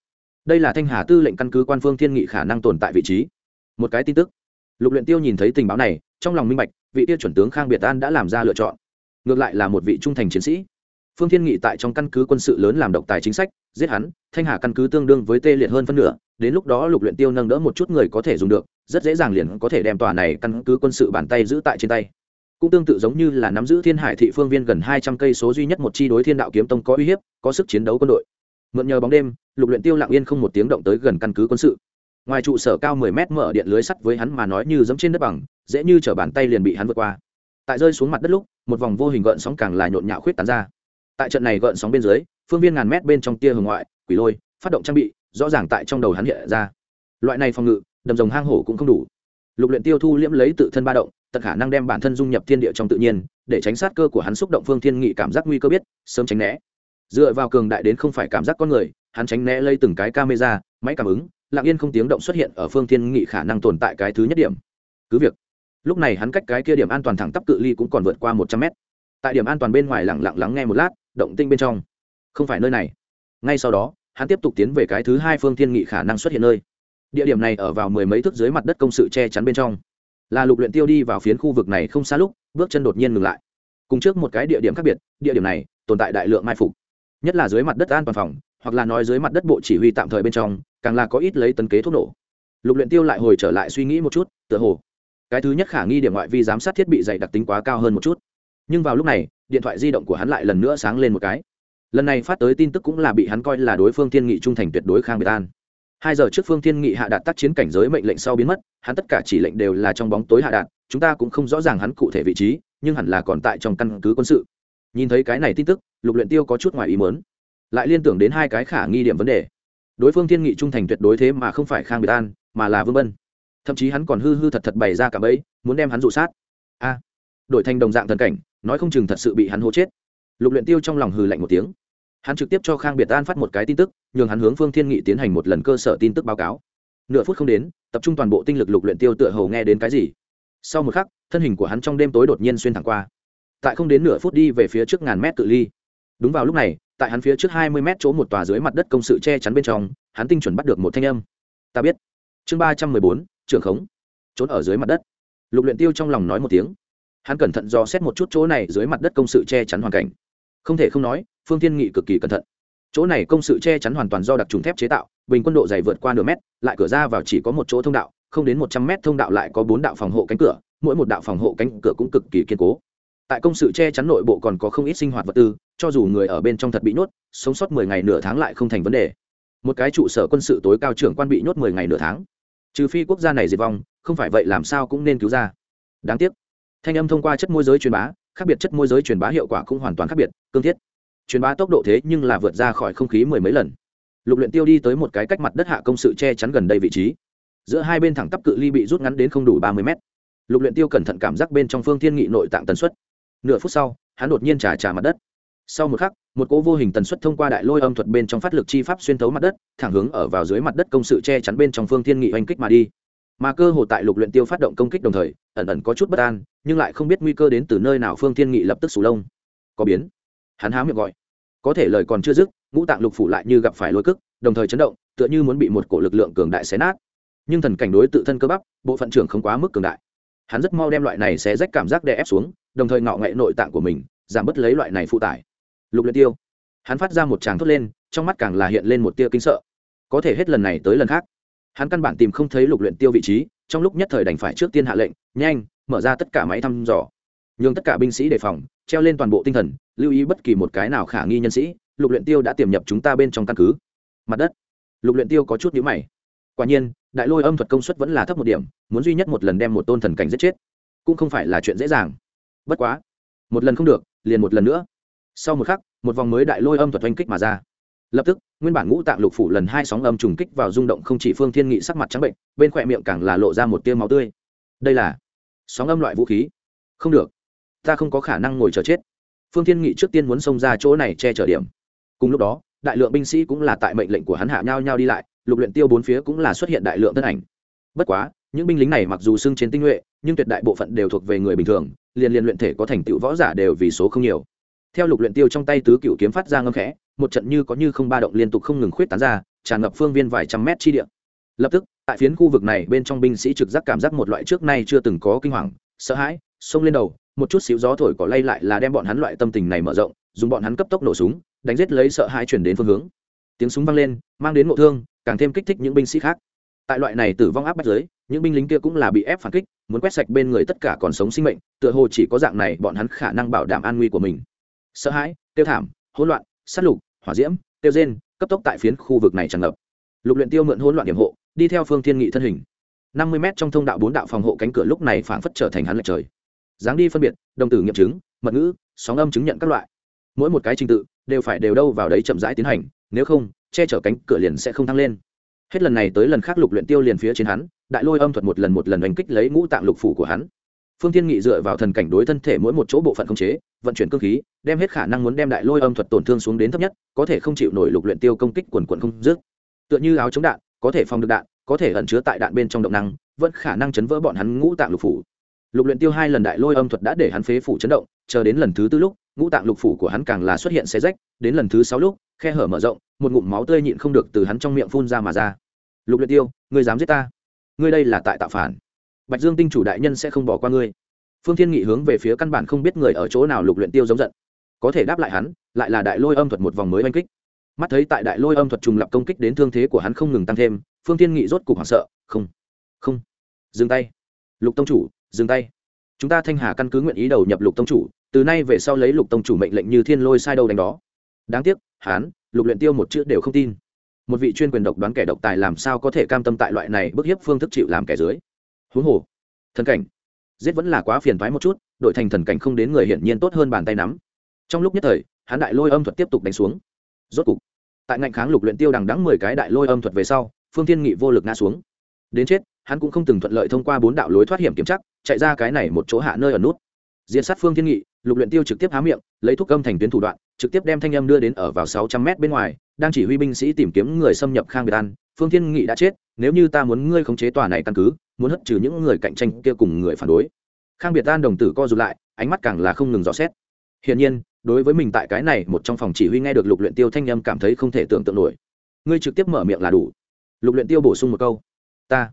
Đây là thanh hà tư lệnh căn cứ quan phương thiên nghị khả năng tồn tại vị trí. Một cái tin tức. Lục luyện tiêu nhìn thấy tình báo này, trong lòng minh bạch, vị tiêu chuẩn tướng khang biệt an đã làm ra lựa chọn. Ngược lại là một vị trung thành chiến sĩ. Phương thiên nghị tại trong căn cứ quân sự lớn làm độc tài chính sách, giết hắn, thanh hà căn cứ tương đương với tê liệt hơn phân nửa, đến lúc đó lục luyện tiêu nâng đỡ một chút người có thể dùng được, rất dễ dàng liền có thể đem tòa này căn cứ quân sự bàn tay giữ tại trên tay cũng tương tự giống như là nắm giữ thiên hải thị phương viên gần hai trăm cây số duy nhất một chi đối thiên đạo kiếm tông có uy hiếp, có sức chiến đấu quân đội. Mượn nhờ bóng đêm, lục luyện tiêu lặng yên không một tiếng động tới gần căn cứ quân sự. Ngoài trụ sở cao mười mét mở điện lưới sắt với hắn mà nói như giống trên đất bằng, dễ như trở bàn tay liền bị hắn vượt qua. Tại rơi xuống mặt đất lúc, một vòng vô hình gợn sóng càng là nhộn nhạo khuyết tán ra. Tại trận này gợn sóng bên dưới, phương viên ngàn mét bên trong tia hồng ngoại, quỷ lôi, phát động trang bị, rõ ràng tại trong đầu hắn hiện ra. Loại này phòng ngự, đầm rồng hang hổ cũng không đủ. Lục luyện tiêu thu liễm lấy tự thân ba động tận khả năng đem bản thân dung nhập thiên địa trong tự nhiên, để tránh sát cơ của hắn xúc động phương thiên nghị cảm giác nguy cơ biết, sớm tránh né. Dựa vào cường đại đến không phải cảm giác con người, hắn tránh né lấy từng cái camera, máy cảm ứng, lặng yên không tiếng động xuất hiện ở phương thiên nghị khả năng tồn tại cái thứ nhất điểm. Cứ việc, lúc này hắn cách cái kia điểm an toàn thẳng tắp cự ly cũng còn vượt qua một trăm mét. Tại điểm an toàn bên ngoài lặng lặng lắng nghe một lát, động tinh bên trong. Không phải nơi này. Ngay sau đó, hắn tiếp tục tiến về cái thứ hai phương thiên nghị khả năng xuất hiện nơi. Địa điểm này ở vào mười mấy thước dưới mặt đất công sự che chắn bên trong là lục luyện tiêu đi vào phiến khu vực này không xa lúc, bước chân đột nhiên ngừng lại. Cùng trước một cái địa điểm khác biệt, địa điểm này tồn tại đại lượng mai phục. Nhất là dưới mặt đất an toàn phòng, hoặc là nói dưới mặt đất bộ chỉ huy tạm thời bên trong, càng là có ít lấy tấn kế thuốc nổ. Lục luyện tiêu lại hồi trở lại suy nghĩ một chút, tựa hồ, cái thứ nhất khả nghi điểm ngoại vi giám sát thiết bị dày đặc tính quá cao hơn một chút. Nhưng vào lúc này, điện thoại di động của hắn lại lần nữa sáng lên một cái. Lần này phát tới tin tức cũng là bị hắn coi là đối phương thiên nghị trung thành tuyệt đối khang biệt an hai giờ trước phương thiên nghị hạ đạt tác chiến cảnh giới mệnh lệnh sau biến mất, hắn tất cả chỉ lệnh đều là trong bóng tối hạ đạt, chúng ta cũng không rõ ràng hắn cụ thể vị trí, nhưng hẳn là còn tại trong căn cứ quân sự. Nhìn thấy cái này tin tức, lục luyện tiêu có chút ngoài ý muốn, lại liên tưởng đến hai cái khả nghi điểm vấn đề. Đối phương thiên nghị trung thành tuyệt đối thế mà không phải khang biệt an, mà là vương bân. Thậm chí hắn còn hư hư thật thật bày ra cả bẫy, muốn đem hắn dụ sát. A, đổi thành đồng dạng thần cảnh, nói không chừng thật sự bị hắn hố chết. Lục luyện tiêu trong lòng hừ lạnh một tiếng hắn trực tiếp cho khang biệt an phát một cái tin tức, nhường hắn hướng phương thiên nghị tiến hành một lần cơ sở tin tức báo cáo. Nửa phút không đến, tập trung toàn bộ tinh lực lục luyện tiêu tựa hầu nghe đến cái gì. Sau một khắc, thân hình của hắn trong đêm tối đột nhiên xuyên thẳng qua. Tại không đến nửa phút đi về phía trước ngàn mét cự ly. Đúng vào lúc này, tại hắn phía trước hai mươi mét chỗ một tòa dưới mặt đất công sự che chắn bên trong, hắn tinh chuẩn bắt được một thanh âm. Ta biết. Chương ba trăm mười bốn, trưởng khống. Trốn ở dưới mặt đất. Lục luyện tiêu trong lòng nói một tiếng. Hắn cẩn thận do xét một chút chỗ này dưới mặt đất công sự che chắn hoàn cảnh không thể không nói, phương thiên nghị cực kỳ cẩn thận. Chỗ này công sự che chắn hoàn toàn do đặc trùng thép chế tạo, bình quân độ dày vượt qua nửa mét, lại cửa ra vào chỉ có một chỗ thông đạo, không đến một trăm mét thông đạo lại có bốn đạo phòng hộ cánh cửa, mỗi một đạo phòng hộ cánh cửa cũng cực kỳ kiên cố. Tại công sự che chắn nội bộ còn có không ít sinh hoạt vật tư, cho dù người ở bên trong thật bị nhốt, sống sót mười ngày nửa tháng lại không thành vấn đề. Một cái trụ sở quân sự tối cao trưởng quan bị nhốt mười ngày nửa tháng. Trừ phi quốc gia này diệt vong, không phải vậy làm sao cũng nên cứu ra. Đáng tiếc thanh âm thông qua chất môi giới truyền bá, khác biệt chất môi giới truyền bá hiệu quả cũng hoàn toàn khác biệt, cương thiết. Truyền bá tốc độ thế nhưng là vượt ra khỏi không khí mười mấy lần. Lục luyện tiêu đi tới một cái cách mặt đất hạ công sự che chắn gần đây vị trí. Giữa hai bên thẳng tắp cự ly bị rút ngắn đến không đủ ba mươi mét. Lục luyện tiêu cẩn thận cảm giác bên trong phương thiên nghị nội tạng tần suất. Nửa phút sau, hắn đột nhiên trà trà mặt đất. Sau một khắc, một cỗ vô hình tần suất thông qua đại lôi âm thuật bên trong phát lực chi pháp xuyên thấu mặt đất, thẳng hướng ở vào dưới mặt đất công sự che chắn bên trong phương thiên nghị oanh kích mà đi mà cơ hồ tại lục luyện tiêu phát động công kích đồng thời, ẩn ẩn có chút bất an, nhưng lại không biết nguy cơ đến từ nơi nào phương thiên nghị lập tức sù lông. Có biến. Hắn há miệng gọi. Có thể lời còn chưa dứt, ngũ tạng lục phủ lại như gặp phải lôi cức đồng thời chấn động, tựa như muốn bị một cổ lực lượng cường đại xé nát. Nhưng thần cảnh đối tự thân cơ bắp, bộ phận trưởng không quá mức cường đại. Hắn rất mau đem loại này xé rách cảm giác đè ép xuống, đồng thời ngọ nghệ nội tạng của mình, giảm bớt lấy loại này phụ tải. Lục luyện tiêu. Hắn phát ra một tràng thốt lên, trong mắt càng là hiện lên một tia kinh sợ. Có thể hết lần này tới lần khác hắn căn bản tìm không thấy lục luyện tiêu vị trí, trong lúc nhất thời đành phải trước tiên hạ lệnh, nhanh, mở ra tất cả máy thăm dò. Nhường tất cả binh sĩ đề phòng, treo lên toàn bộ tinh thần, lưu ý bất kỳ một cái nào khả nghi nhân sĩ, lục luyện tiêu đã tiềm nhập chúng ta bên trong căn cứ. Mặt đất. Lục luyện tiêu có chút nhíu mày. Quả nhiên, đại lôi âm thuật công suất vẫn là thấp một điểm, muốn duy nhất một lần đem một tôn thần cảnh giết chết, cũng không phải là chuyện dễ dàng. Bất quá, một lần không được, liền một lần nữa. Sau một khắc, một vòng mới đại lôi âm thuật oanh kích mà ra lập tức, nguyên bản ngũ tạng lục phủ lần hai sóng âm trùng kích vào rung động không chỉ phương thiên nghị sắc mặt trắng bệnh, bên khỏe miệng càng là lộ ra một tia máu tươi. Đây là sóng âm loại vũ khí. Không được, ta không có khả năng ngồi chờ chết. Phương thiên nghị trước tiên muốn xông ra chỗ này che chở điểm. Cùng lúc đó, đại lượng binh sĩ cũng là tại mệnh lệnh của hắn hạ nhau nhau đi lại, lục luyện tiêu bốn phía cũng là xuất hiện đại lượng thân ảnh. Bất quá, những binh lính này mặc dù xưng chiến tinh nhuệ, nhưng tuyệt đại bộ phận đều thuộc về người bình thường, liền liền luyện thể có thành tựu võ giả đều vì số không nhiều. Theo lục luyện tiêu trong tay tứ cựu kiếm phát ra ngâm khẽ một trận như có như không ba động liên tục không ngừng khuyết tán ra, tràn ngập phương viên vài trăm mét chi địa. Lập tức, tại phiến khu vực này, bên trong binh sĩ trực giác cảm giác một loại trước nay chưa từng có kinh hoàng, sợ hãi, xông lên đầu, một chút xíu gió thổi cỏ lay lại là đem bọn hắn loại tâm tình này mở rộng, dùng bọn hắn cấp tốc nổ súng, đánh giết lấy sợ hãi chuyển đến phương hướng. Tiếng súng vang lên, mang đến ngộ thương, càng thêm kích thích những binh sĩ khác. Tại loại này tử vong áp bách giới những binh lính kia cũng là bị ép phản kích, muốn quét sạch bên người tất cả còn sống sinh mệnh, tựa hồ chỉ có dạng này bọn hắn khả năng bảo đảm an nguy của mình. Sợ hãi, tiêu thảm, hỗn loạn, sát lục hỏa diễm, tiêu rên cấp tốc tại phiến khu vực này tràn ngập. Lục luyện tiêu mượn hỗn loạn điểm hộ, đi theo phương thiên nghị thân hình. Năm mươi m trong thông đạo bốn đạo phòng hộ cánh cửa lúc này phảng phất trở thành hắn lệch trời. Dáng đi phân biệt, đồng tử nghiệm chứng, mật ngữ, sóng âm chứng nhận các loại. Mỗi một cái trình tự, đều phải đều đâu vào đấy chậm rãi tiến hành, nếu không, che chở cánh cửa liền sẽ không thăng lên. Hết lần này tới lần khác lục luyện tiêu liền phía trên hắn, đại lôi âm thuật một lần một lần đánh kích lấy ngũ tạng lục phủ của hắn phương thiên nghị dựa vào thần cảnh đối thân thể mỗi một chỗ bộ phận khống chế, vận chuyển cơ khí, đem hết khả năng muốn đem đại lôi âm thuật tổn thương xuống đến thấp nhất, có thể không chịu nổi lục luyện tiêu công kích quần quần không dứt. Tựa như áo chống đạn, có thể phòng được đạn, có thể ẩn chứa tại đạn bên trong động năng, vẫn khả năng chấn vỡ bọn hắn ngũ tạng lục phủ. Lục luyện tiêu hai lần đại lôi âm thuật đã để hắn phế phủ chấn động, chờ đến lần thứ tư lúc, ngũ tạng lục phủ của hắn càng là xuất hiện xé rách, đến lần thứ sáu lúc, khe hở mở rộng, một ngụm máu tươi nhịn không được từ hắn trong miệng phun ra mà ra. Lục luyện tiêu, ngươi dám giết ta? Ngươi đây là tại tạo phản bạch dương tinh chủ đại nhân sẽ không bỏ qua ngươi. Phương thiên nghị hướng về phía căn bản không biết người ở chỗ nào lục luyện tiêu giống giận. Có thể đáp lại hắn, lại là đại lôi âm thuật một vòng mới oanh kích. Mắt thấy tại đại lôi âm thuật trùng lập công kích đến thương thế của hắn không ngừng tăng thêm, phương thiên nghị rốt cục hoảng sợ, không không, dừng tay. Lục tông chủ, dừng tay. Chúng ta thanh hà căn cứ nguyện ý đầu nhập lục tông chủ, từ nay về sau lấy lục tông chủ mệnh lệnh như thiên lôi sai đâu đánh đó. Đáng tiếc hán lục luyện tiêu một chữ đều không tin. Một vị chuyên quyền độc đoán kẻ độc tài làm sao có thể cam tâm tại loại này bức hiếp phương thức chịu làm kẻ dưới? Huống hồ, thần cảnh, giết vẫn là quá phiền thoái một chút, đội thành thần cảnh không đến người hiển nhiên tốt hơn bàn tay nắm. Trong lúc nhất thời, hắn đại lôi âm thuật tiếp tục đánh xuống. Rốt cục, tại ngạnh kháng lục luyện tiêu đằng đắng mười cái đại lôi âm thuật về sau, phương thiên nghị vô lực ngã xuống. Đến chết, hắn cũng không từng thuận lợi thông qua bốn đạo lối thoát hiểm kiểm chắc chạy ra cái này một chỗ hạ nơi ở nút. Diện sát phương thiên nghị, lục luyện tiêu trực tiếp há miệng, lấy thuốc âm thành tuyến thủ đoạn, trực tiếp đem thanh âm đưa đến ở vào sáu trăm mét bên ngoài, đang chỉ huy binh sĩ tìm kiếm người xâm nhập khang biệt an. Phương thiên nghị đã chết, nếu như ta muốn ngươi khống chế tòa này căn cứ muốn hất trừ những người cạnh tranh kia cùng người phản đối. Khang biệt an đồng tử co rụt lại, ánh mắt càng là không ngừng dò xét. Hiển nhiên, đối với mình tại cái này một trong phòng chỉ huy nghe được lục luyện tiêu thanh âm cảm thấy không thể tưởng tượng nổi. Ngươi trực tiếp mở miệng là đủ. Lục luyện tiêu bổ sung một câu. Ta.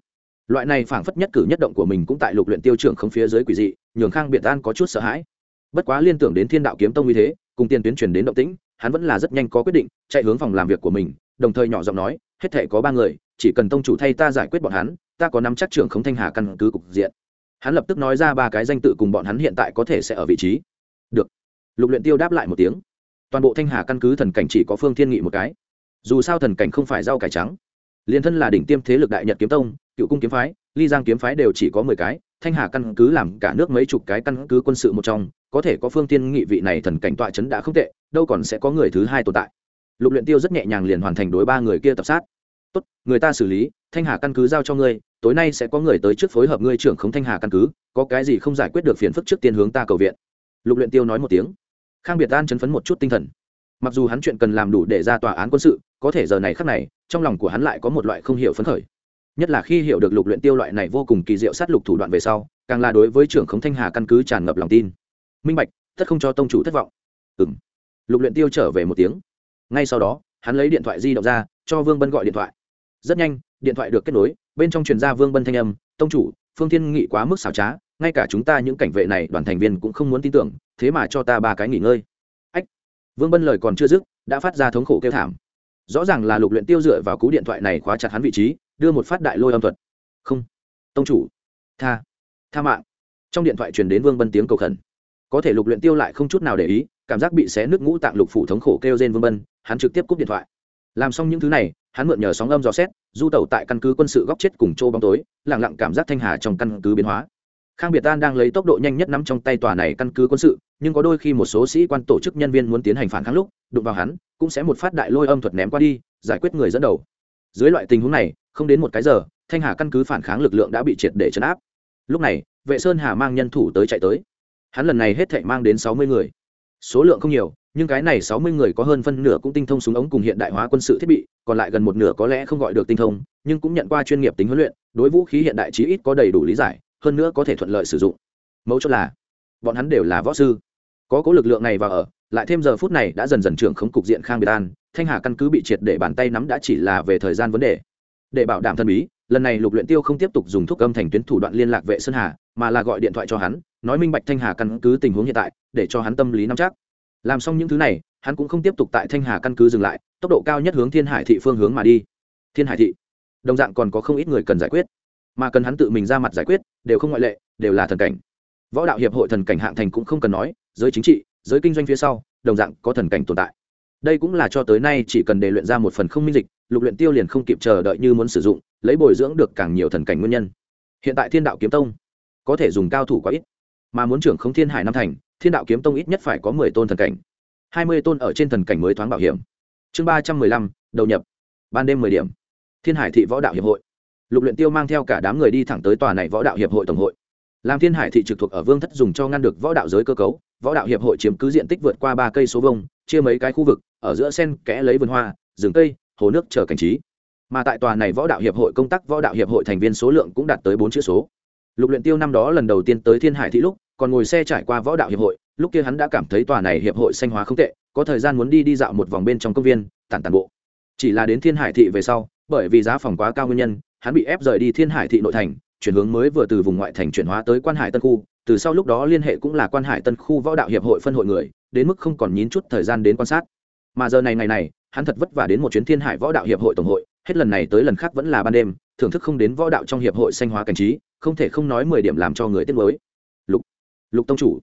Loại này phảng phất nhất cử nhất động của mình cũng tại lục luyện tiêu trưởng không phía dưới quỷ dị, nhường khang biệt an có chút sợ hãi. Bất quá liên tưởng đến thiên đạo kiếm tông như thế, cùng tiền tuyến truyền đến động tĩnh, hắn vẫn là rất nhanh có quyết định, chạy hướng phòng làm việc của mình, đồng thời nhỏ giọng nói, hết thể có ba người chỉ cần tông chủ thay ta giải quyết bọn hắn, ta có nắm chắc trưởng không thanh hà căn cứ cục diện. Hắn lập tức nói ra ba cái danh tự cùng bọn hắn hiện tại có thể sẽ ở vị trí. Được. Lục luyện tiêu đáp lại một tiếng. Toàn bộ thanh hà căn cứ thần cảnh chỉ có phương thiên nghị một cái. Dù sao thần cảnh không phải rau cải trắng. Liên thân là đỉnh tiêm thế lực đại nhật kiếm tông, cựu cung kiếm phái, ly giang kiếm phái đều chỉ có mười cái, thanh hà căn cứ làm cả nước mấy chục cái căn cứ quân sự một trong, có thể có phương tiên nghị vị này thần cảnh tọa chấn đã không tệ, đâu còn sẽ có người thứ hai tồn tại. Lục luyện tiêu rất nhẹ nhàng liền hoàn thành đối ba người kia tập sát tốt, người ta xử lý, thanh hà căn cứ giao cho ngươi, tối nay sẽ có người tới trước phối hợp ngươi trưởng không thanh hà căn cứ, có cái gì không giải quyết được phiền phức trước tiên hướng ta cầu viện. Lục luyện tiêu nói một tiếng. Khang biệt an chấn phấn một chút tinh thần. Mặc dù hắn chuyện cần làm đủ để ra tòa án quân sự, có thể giờ này khắc này, trong lòng của hắn lại có một loại không hiểu phấn khởi. Nhất là khi hiểu được lục luyện tiêu loại này vô cùng kỳ diệu sát lục thủ đoạn về sau, càng là đối với trưởng khống thanh hà căn cứ tràn ngập lòng tin. Minh bạch tất không cho tông chủ thất vọng. Ừm. Lục luyện tiêu trở về một tiếng. Ngay sau đó, hắn lấy điện thoại di động ra, cho vương bân gọi điện thoại rất nhanh, điện thoại được kết nối, bên trong truyền ra vương bân thanh âm, tông chủ, phương thiên nghị quá mức xảo trá, ngay cả chúng ta những cảnh vệ này đoàn thành viên cũng không muốn tin tưởng, thế mà cho ta ba cái nghỉ ngơi. Ách. Vương bân lời còn chưa dứt, đã phát ra thống khổ kêu thảm. Rõ ràng là lục luyện tiêu dựa vào cú điện thoại này khóa chặt hắn vị trí, đưa một phát đại lôi âm thuật. Không. Tông chủ. Tha. Tha mạng. Trong điện thoại truyền đến vương bân tiếng cầu khẩn. Có thể lục luyện tiêu lại không chút nào để ý, cảm giác bị xé nước ngũ tạng lục phủ thống khổ kêu trên vương bân, hắn trực tiếp cúp điện thoại làm xong những thứ này, hắn mượn nhờ sóng âm dò xét, du tẩu tại căn cứ quân sự góc chết cùng chỗ bóng tối lẳng lặng cảm giác thanh hà trong căn cứ biến hóa. Khang biệt an đang lấy tốc độ nhanh nhất nắm trong tay tòa này căn cứ quân sự, nhưng có đôi khi một số sĩ quan tổ chức nhân viên muốn tiến hành phản kháng lúc, đụng vào hắn, cũng sẽ một phát đại lôi âm thuật ném qua đi, giải quyết người dẫn đầu. Dưới loại tình huống này, không đến một cái giờ, thanh hà căn cứ phản kháng lực lượng đã bị triệt để chấn áp. Lúc này, vệ sơn hà mang nhân thủ tới chạy tới. Hắn lần này hết thảy mang đến sáu mươi người. Số lượng không nhiều nhưng cái này sáu mươi người có hơn phân nửa cũng tinh thông súng ống cùng hiện đại hóa quân sự thiết bị, còn lại gần một nửa có lẽ không gọi được tinh thông, nhưng cũng nhận qua chuyên nghiệp tính huấn luyện, đối vũ khí hiện đại chí ít có đầy đủ lý giải, hơn nữa có thể thuận lợi sử dụng. Mấu chốt là, bọn hắn đều là võ sư. Có cố lực lượng này vào ở, lại thêm giờ phút này đã dần dần trưởng khống cục diện khang biệt an, thanh hà căn cứ bị triệt để bàn tay nắm đã chỉ là về thời gian vấn đề. Để bảo đảm thân bí, lần này lục luyện tiêu không tiếp tục dùng thuốc âm thành tuyến thủ đoạn liên lạc vệ sơn hà, mà là gọi điện thoại cho hắn, nói minh bạch thanh hà căn cứ tình huống hiện tại, để cho hắn tâm lý nắm chắc làm xong những thứ này, hắn cũng không tiếp tục tại thanh hà căn cứ dừng lại, tốc độ cao nhất hướng thiên hải thị phương hướng mà đi. Thiên hải thị. Đồng dạng còn có không ít người cần giải quyết, mà cần hắn tự mình ra mặt giải quyết, đều không ngoại lệ, đều là thần cảnh. Võ đạo hiệp hội thần cảnh hạng thành cũng không cần nói, giới chính trị, giới kinh doanh phía sau, đồng dạng có thần cảnh tồn tại. Đây cũng là cho tới nay chỉ cần để luyện ra một phần không minh dịch, lục luyện tiêu liền không kịp chờ đợi như muốn sử dụng, lấy bồi dưỡng được càng nhiều thần cảnh nguyên nhân. Hiện tại thiên đạo kiếm tông có thể dùng cao thủ quá ít, mà muốn trưởng không thiên hải nam thành thiên đạo kiếm tông ít nhất phải có mười tôn thần cảnh. Hai mươi tôn ở trên thần cảnh mới thoáng bảo hiểm. Chương ba trăm mười lăm, đầu nhập. Ban đêm mười điểm. Thiên hải thị võ đạo hiệp hội. Lục luyện tiêu mang theo cả đám người đi thẳng tới tòa này võ đạo hiệp hội tổng hội. Làm thiên hải thị trực thuộc ở vương thất dùng cho ngăn được võ đạo giới cơ cấu, võ đạo hiệp hội chiếm cứ diện tích vượt qua ba cây số vông chia mấy cái khu vực, ở giữa sen kẽ lấy vườn hoa, rừng cây, hồ nước chờ cảnh trí. Mà tại tòa này võ đạo hiệp hội công tác võ đạo hiệp hội thành viên số lượng cũng đạt tới bốn chữ số. Lục luyện tiêu năm đó lần đầu tiên tới thiên hải thị lúc còn ngồi xe trải qua võ đạo hiệp hội, lúc kia hắn đã cảm thấy tòa này hiệp hội xanh hóa không tệ, có thời gian muốn đi đi dạo một vòng bên trong công viên, tản tản bộ. Chỉ là đến thiên hải thị về sau, bởi vì giá phòng quá cao nguyên nhân, hắn bị ép rời đi thiên hải thị nội thành, chuyển hướng mới vừa từ vùng ngoại thành chuyển hóa tới quan hải tân khu, từ sau lúc đó liên hệ cũng là quan hải tân khu võ đạo hiệp hội phân hội người, đến mức không còn nhín chút thời gian đến quan sát. Mà giờ này ngày này, hắn thật vất vả đến một chuyến thiên hải võ đạo hiệp hội tổng hội, hết lần này tới lần khác vẫn là ban đêm, thưởng thức không đến võ đạo trong hiệp hội xanh hóa cảnh trí, không thể không nói mười điểm làm cho người tiếc mới lục tông chủ.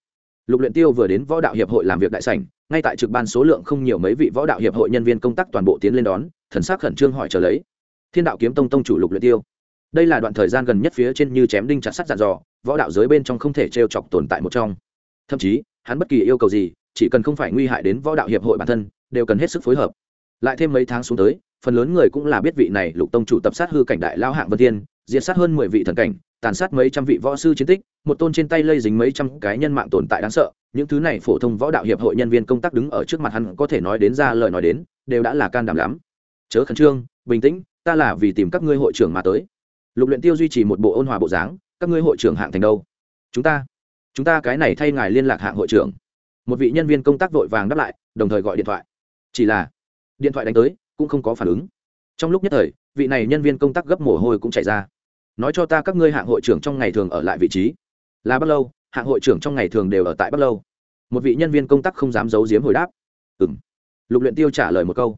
Lục luyện tiêu vừa đến võ đạo hiệp hội làm việc đại sảnh, ngay tại trực ban số lượng không nhiều mấy vị võ đạo hiệp hội nhân viên công tác toàn bộ tiến lên đón, thần sắc khẩn trương hỏi chờ lấy. Thiên đạo kiếm tông tông chủ lục luyện tiêu. Đây là đoạn thời gian gần nhất phía trên như chém đinh chặt sắt dặn dò, võ đạo giới bên trong không thể trêu chọc tồn tại một trong. Thậm chí, hắn bất kỳ yêu cầu gì, chỉ cần không phải nguy hại đến võ đạo hiệp hội bản thân, đều cần hết sức phối hợp. Lại thêm mấy tháng xuống tới, phần lớn người cũng là biết vị này lục tông chủ tập sát hư cảnh đại lao hạng vân thiên, diệt sát hơn mười vị thần cảnh tàn sát mấy trăm vị võ sư chiến tích, một tôn trên tay lây dính mấy trăm cái nhân mạng tồn tại đáng sợ, những thứ này phổ thông võ đạo hiệp hội nhân viên công tác đứng ở trước mặt hắn có thể nói đến ra lời nói đến, đều đã là can đảm lắm. Chớ khẩn trương, bình tĩnh, ta là vì tìm các ngươi hội trưởng mà tới. Lục luyện tiêu duy trì một bộ ôn hòa bộ dáng, các ngươi hội trưởng hạng thành đâu? Chúng ta chúng ta cái này thay ngài liên lạc hạng hội trưởng. Một vị nhân viên công tác vội vàng đáp lại, đồng thời gọi điện thoại. Chỉ là, điện thoại đánh tới, cũng không có phản ứng. Trong lúc nhất thời, vị này nhân viên công tác gấp mồ hôi cũng chạy ra nói cho ta các ngươi hạng hội trưởng trong ngày thường ở lại vị trí. Là bắt lâu, hạng hội trưởng trong ngày thường đều ở tại bắt lâu. Một vị nhân viên công tác không dám giấu giếm hồi đáp. Ừ m lục luyện tiêu trả lời một câu.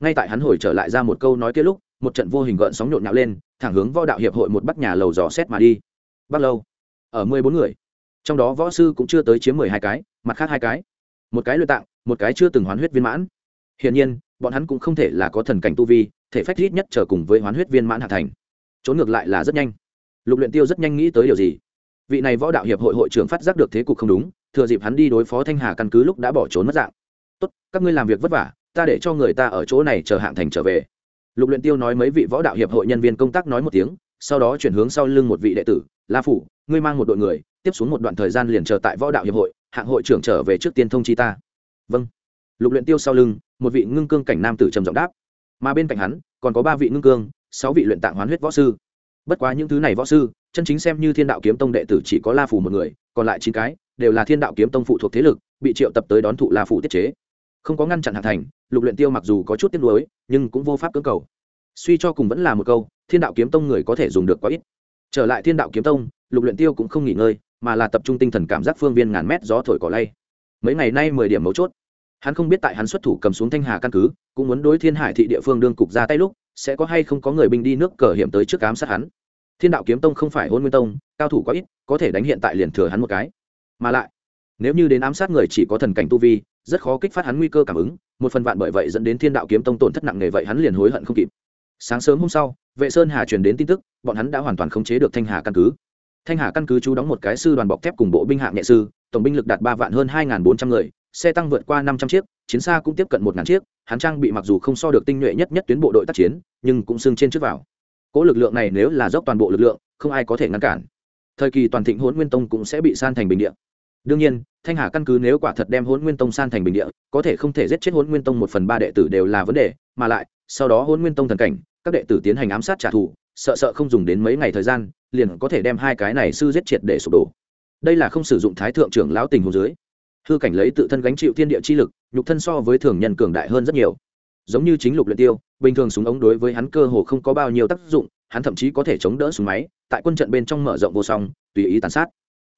Ngay tại hắn hồi trở lại ra một câu nói kia lúc, một trận vô hình gợn sóng nhộn nhạo lên, thẳng hướng võ đạo hiệp hội một bắt nhà lầu dò xét mà đi. Bắt lâu, ở mười bốn người. Trong đó võ sư cũng chưa tới chiếm mười hai cái, mặt khác hai cái. Một cái luyện tạng, một cái chưa từng hoán huyết viên mãn. Hiển nhiên, bọn hắn cũng không thể là có thần cảnh tu vi, thể phách ít nhất trở cùng với hoán huyết viên mãn hạ thành trốn ngược lại là rất nhanh. Lục luyện tiêu rất nhanh nghĩ tới điều gì? Vị này võ đạo hiệp hội hội trưởng phát giác được thế cục không đúng, thừa dịp hắn đi đối phó thanh hà căn cứ lúc đã bỏ trốn mất dạng. Tốt, các ngươi làm việc vất vả, ta để cho người ta ở chỗ này chờ hạng thành trở về. Lục luyện tiêu nói mấy vị võ đạo hiệp hội nhân viên công tác nói một tiếng, sau đó chuyển hướng sau lưng một vị đệ tử, la phủ, ngươi mang một đội người, tiếp xuống một đoạn thời gian liền chờ tại võ đạo hiệp hội, hạng hội trưởng trở về trước tiên thông chi ta. Vâng. Lục luyện tiêu sau lưng, một vị ngưng cương cảnh nam tử trầm giọng đáp. Mà bên cạnh hắn, còn có ba vị ngưng cương sáu vị luyện tạng hoán huyết võ sư. Bất quá những thứ này võ sư, chân chính xem như thiên đạo kiếm tông đệ tử chỉ có la phủ một người, còn lại chín cái đều là thiên đạo kiếm tông phụ thuộc thế lực, bị triệu tập tới đón thụ la phủ tiết chế. Không có ngăn chặn hạ thành, lục luyện tiêu mặc dù có chút tiếc nuối, nhưng cũng vô pháp cưỡng cầu. Suy cho cùng vẫn là một câu, thiên đạo kiếm tông người có thể dùng được quá ít. Trở lại thiên đạo kiếm tông, lục luyện tiêu cũng không nghỉ ngơi, mà là tập trung tinh thần cảm giác phương viên ngàn mét gió thổi cỏ lay. Mấy ngày nay mười điểm mấu chốt. Hắn không biết tại hắn xuất thủ cầm xuống thanh hà căn cứ, cũng muốn đối thiên hải thị địa phương đương cục ra tay lúc sẽ có hay không có người binh đi nước cờ hiểm tới trước cám sát hắn. Thiên đạo kiếm tông không phải hôn nguyên tông, cao thủ quá ít, có thể đánh hiện tại liền thừa hắn một cái. Mà lại, nếu như đến ám sát người chỉ có thần cảnh tu vi, rất khó kích phát hắn nguy cơ cảm ứng, một phần vạn bởi vậy dẫn đến thiên đạo kiếm tông tổn thất nặng nề vậy hắn liền hối hận không kịp. Sáng sớm hôm sau, vệ sơn hà truyền đến tin tức, bọn hắn đã hoàn toàn khống chế được thanh hà căn cứ. Thanh hà căn cứ chú đóng một cái sư đoàn bọc thép cùng bộ binh hạng nhẹ sư, tổng binh lực đạt ba vạn hơn hai bốn trăm người, xe tăng vượt qua năm trăm chiếc, chiến xa cũng tiếp cận một ngàn chiếc hắn trang bị mặc dù không so được tinh nhuệ nhất nhất tuyến bộ đội tác chiến, nhưng cũng xưng trên trước vào. Cỗ lực lượng này nếu là dốc toàn bộ lực lượng, không ai có thể ngăn cản. Thời kỳ toàn thịnh hôn nguyên tông cũng sẽ bị san thành bình địa. Đương nhiên, thanh hà căn cứ nếu quả thật đem hôn nguyên tông san thành bình địa, có thể không thể giết chết hôn nguyên tông một phần ba đệ tử đều là vấn đề, mà lại, sau đó hôn nguyên tông thần cảnh, các đệ tử tiến hành ám sát trả thù, sợ sợ không dùng đến mấy ngày thời gian, liền có thể đem hai cái này sư giết triệt để sụp đổ. Đây là không sử dụng thái thượng trưởng lão tình hồ dưới hư cảnh lấy tự thân gánh chịu thiên địa chi lực, nhục thân so với thường nhân cường đại hơn rất nhiều. Giống như chính lục luyện tiêu, bình thường súng ống đối với hắn cơ hồ không có bao nhiêu tác dụng, hắn thậm chí có thể chống đỡ súng máy, tại quân trận bên trong mở rộng vô song, tùy ý tàn sát.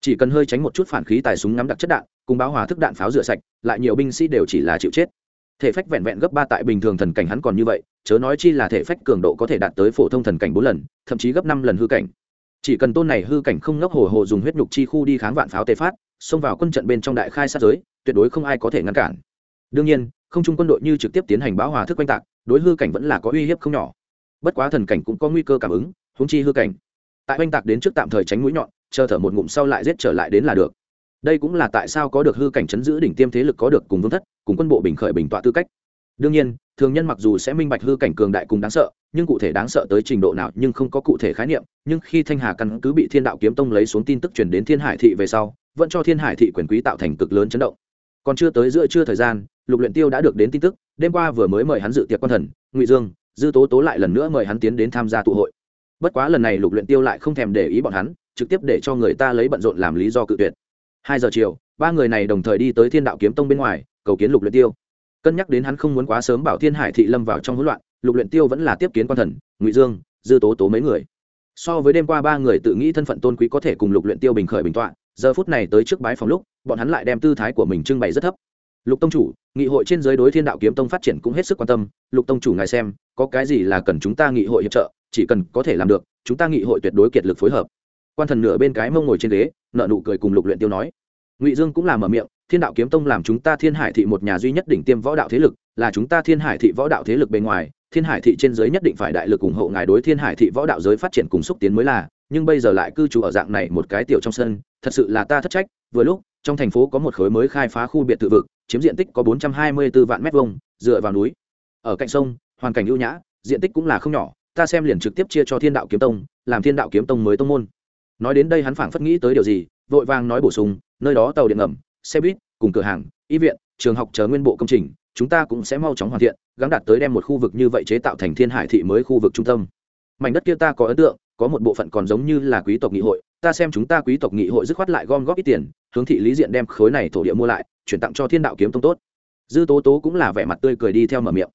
Chỉ cần hơi tránh một chút phản khí tài súng ngắm đặc chất đạn, cùng báo hòa thức đạn pháo rửa sạch, lại nhiều binh sĩ đều chỉ là chịu chết. Thể phách vẹn vẹn gấp ba tại bình thường thần cảnh hắn còn như vậy, chớ nói chi là thể phách cường độ có thể đạt tới phổ thông thần cảnh bốn lần, thậm chí gấp năm lần hư cảnh. Chỉ cần tôn này hư cảnh không ngốc hồ hồ dùng huyết nhục chi khu đi kháng vạn pháo tê phát xông vào quân trận bên trong đại khai sát giới, tuyệt đối không ai có thể ngăn cản. Đương nhiên, không chung quân đội như trực tiếp tiến hành báo hòa thức quanh tạc, đối hư cảnh vẫn là có uy hiếp không nhỏ. Bất quá thần cảnh cũng có nguy cơ cảm ứng húng chi hư cảnh. Tại oanh tạc đến trước tạm thời tránh mũi nhọn, chờ thở một ngụm sau lại giết trở lại đến là được. Đây cũng là tại sao có được hư cảnh chấn giữ đỉnh tiêm thế lực có được cùng vương thất, cùng quân bộ bình khởi bình tọa tư cách. Đương nhiên, thường nhân mặc dù sẽ minh bạch hư cảnh cường đại cùng đáng sợ, nhưng cụ thể đáng sợ tới trình độ nào nhưng không có cụ thể khái niệm, nhưng khi thanh hà căn cứ bị thiên đạo kiếm tông lấy xuống tin tức truyền đến thiên hải thị về sau vẫn cho thiên hải thị quyền quý tạo thành cực lớn chấn động. Còn chưa tới giữa trưa thời gian, lục luyện tiêu đã được đến tin tức, đêm qua vừa mới mời hắn dự tiệc quan thần, ngụy dương, dư tố tố lại lần nữa mời hắn tiến đến tham gia tụ hội. Bất quá lần này lục luyện tiêu lại không thèm để ý bọn hắn, trực tiếp để cho người ta lấy bận rộn làm lý do cự tuyệt. Hai giờ chiều, ba người này đồng thời đi tới thiên đạo kiếm tông bên ngoài, cầu kiến lục luyện tiêu. Cân nhắc đến hắn không muốn quá sớm bảo thiên hải thị lâm vào trong hỗn loạn, lục luyện tiêu vẫn là tiếp kiến quan thần, ngụy dương, dư tố tố mấy người. So với đêm qua ba người tự nghĩ thân phận tôn quý có thể cùng lục luyện tiêu bình khởi bình tọa giờ phút này tới trước bái phòng lúc, bọn hắn lại đem tư thái của mình trưng bày rất thấp. Lục tông chủ, nghị hội trên giới đối thiên đạo kiếm tông phát triển cũng hết sức quan tâm. Lục tông chủ ngài xem, có cái gì là cần chúng ta nghị hội hiệp trợ, chỉ cần có thể làm được, chúng ta nghị hội tuyệt đối kiệt lực phối hợp. Quan thần nửa bên cái mông ngồi trên ghế nợ nụ cười cùng lục luyện tiêu nói. Ngụy dương cũng là mở miệng, thiên đạo kiếm tông làm chúng ta thiên hải thị một nhà duy nhất đỉnh tiêm võ đạo thế lực, là chúng ta thiên hải thị võ đạo thế lực bên ngoài, thiên hải thị trên giới nhất định phải đại lực ủng hộ ngài đối thiên hải thị võ đạo giới phát triển cùng xúc tiến mới là nhưng bây giờ lại cư trú ở dạng này một cái tiểu trong sân, thật sự là ta thất trách, vừa lúc, trong thành phố có một khối mới khai phá khu biệt thự vực, chiếm diện tích có bốn trăm hai mươi 424 vạn mét vuông, dựa vào núi. Ở cạnh sông, hoàn cảnh ưu nhã, diện tích cũng là không nhỏ, ta xem liền trực tiếp chia cho thiên đạo kiếm tông, làm thiên đạo kiếm tông mới tông môn. Nói đến đây hắn phảng phất nghĩ tới điều gì, vội vàng nói bổ sung, nơi đó tàu điện ngầm, xe buýt, cùng cửa hàng, y viện, trường học chờ nguyên bộ công trình, chúng ta cũng sẽ mau chóng hoàn thiện gắn đạt tới đem một khu vực như vậy chế tạo thành thiên hải thị mới khu vực trung tâm. Mảnh đất kia ta có ấn tượng có một bộ phận còn giống như là quý tộc nghị hội, ta xem chúng ta quý tộc nghị hội dứt khoát lại gom góp ít tiền, hướng thị lý diện đem khối này thổ địa mua lại, chuyển tặng cho thiên đạo kiếm tông tốt. Dư tố tố cũng là vẻ mặt tươi cười đi theo mở miệng.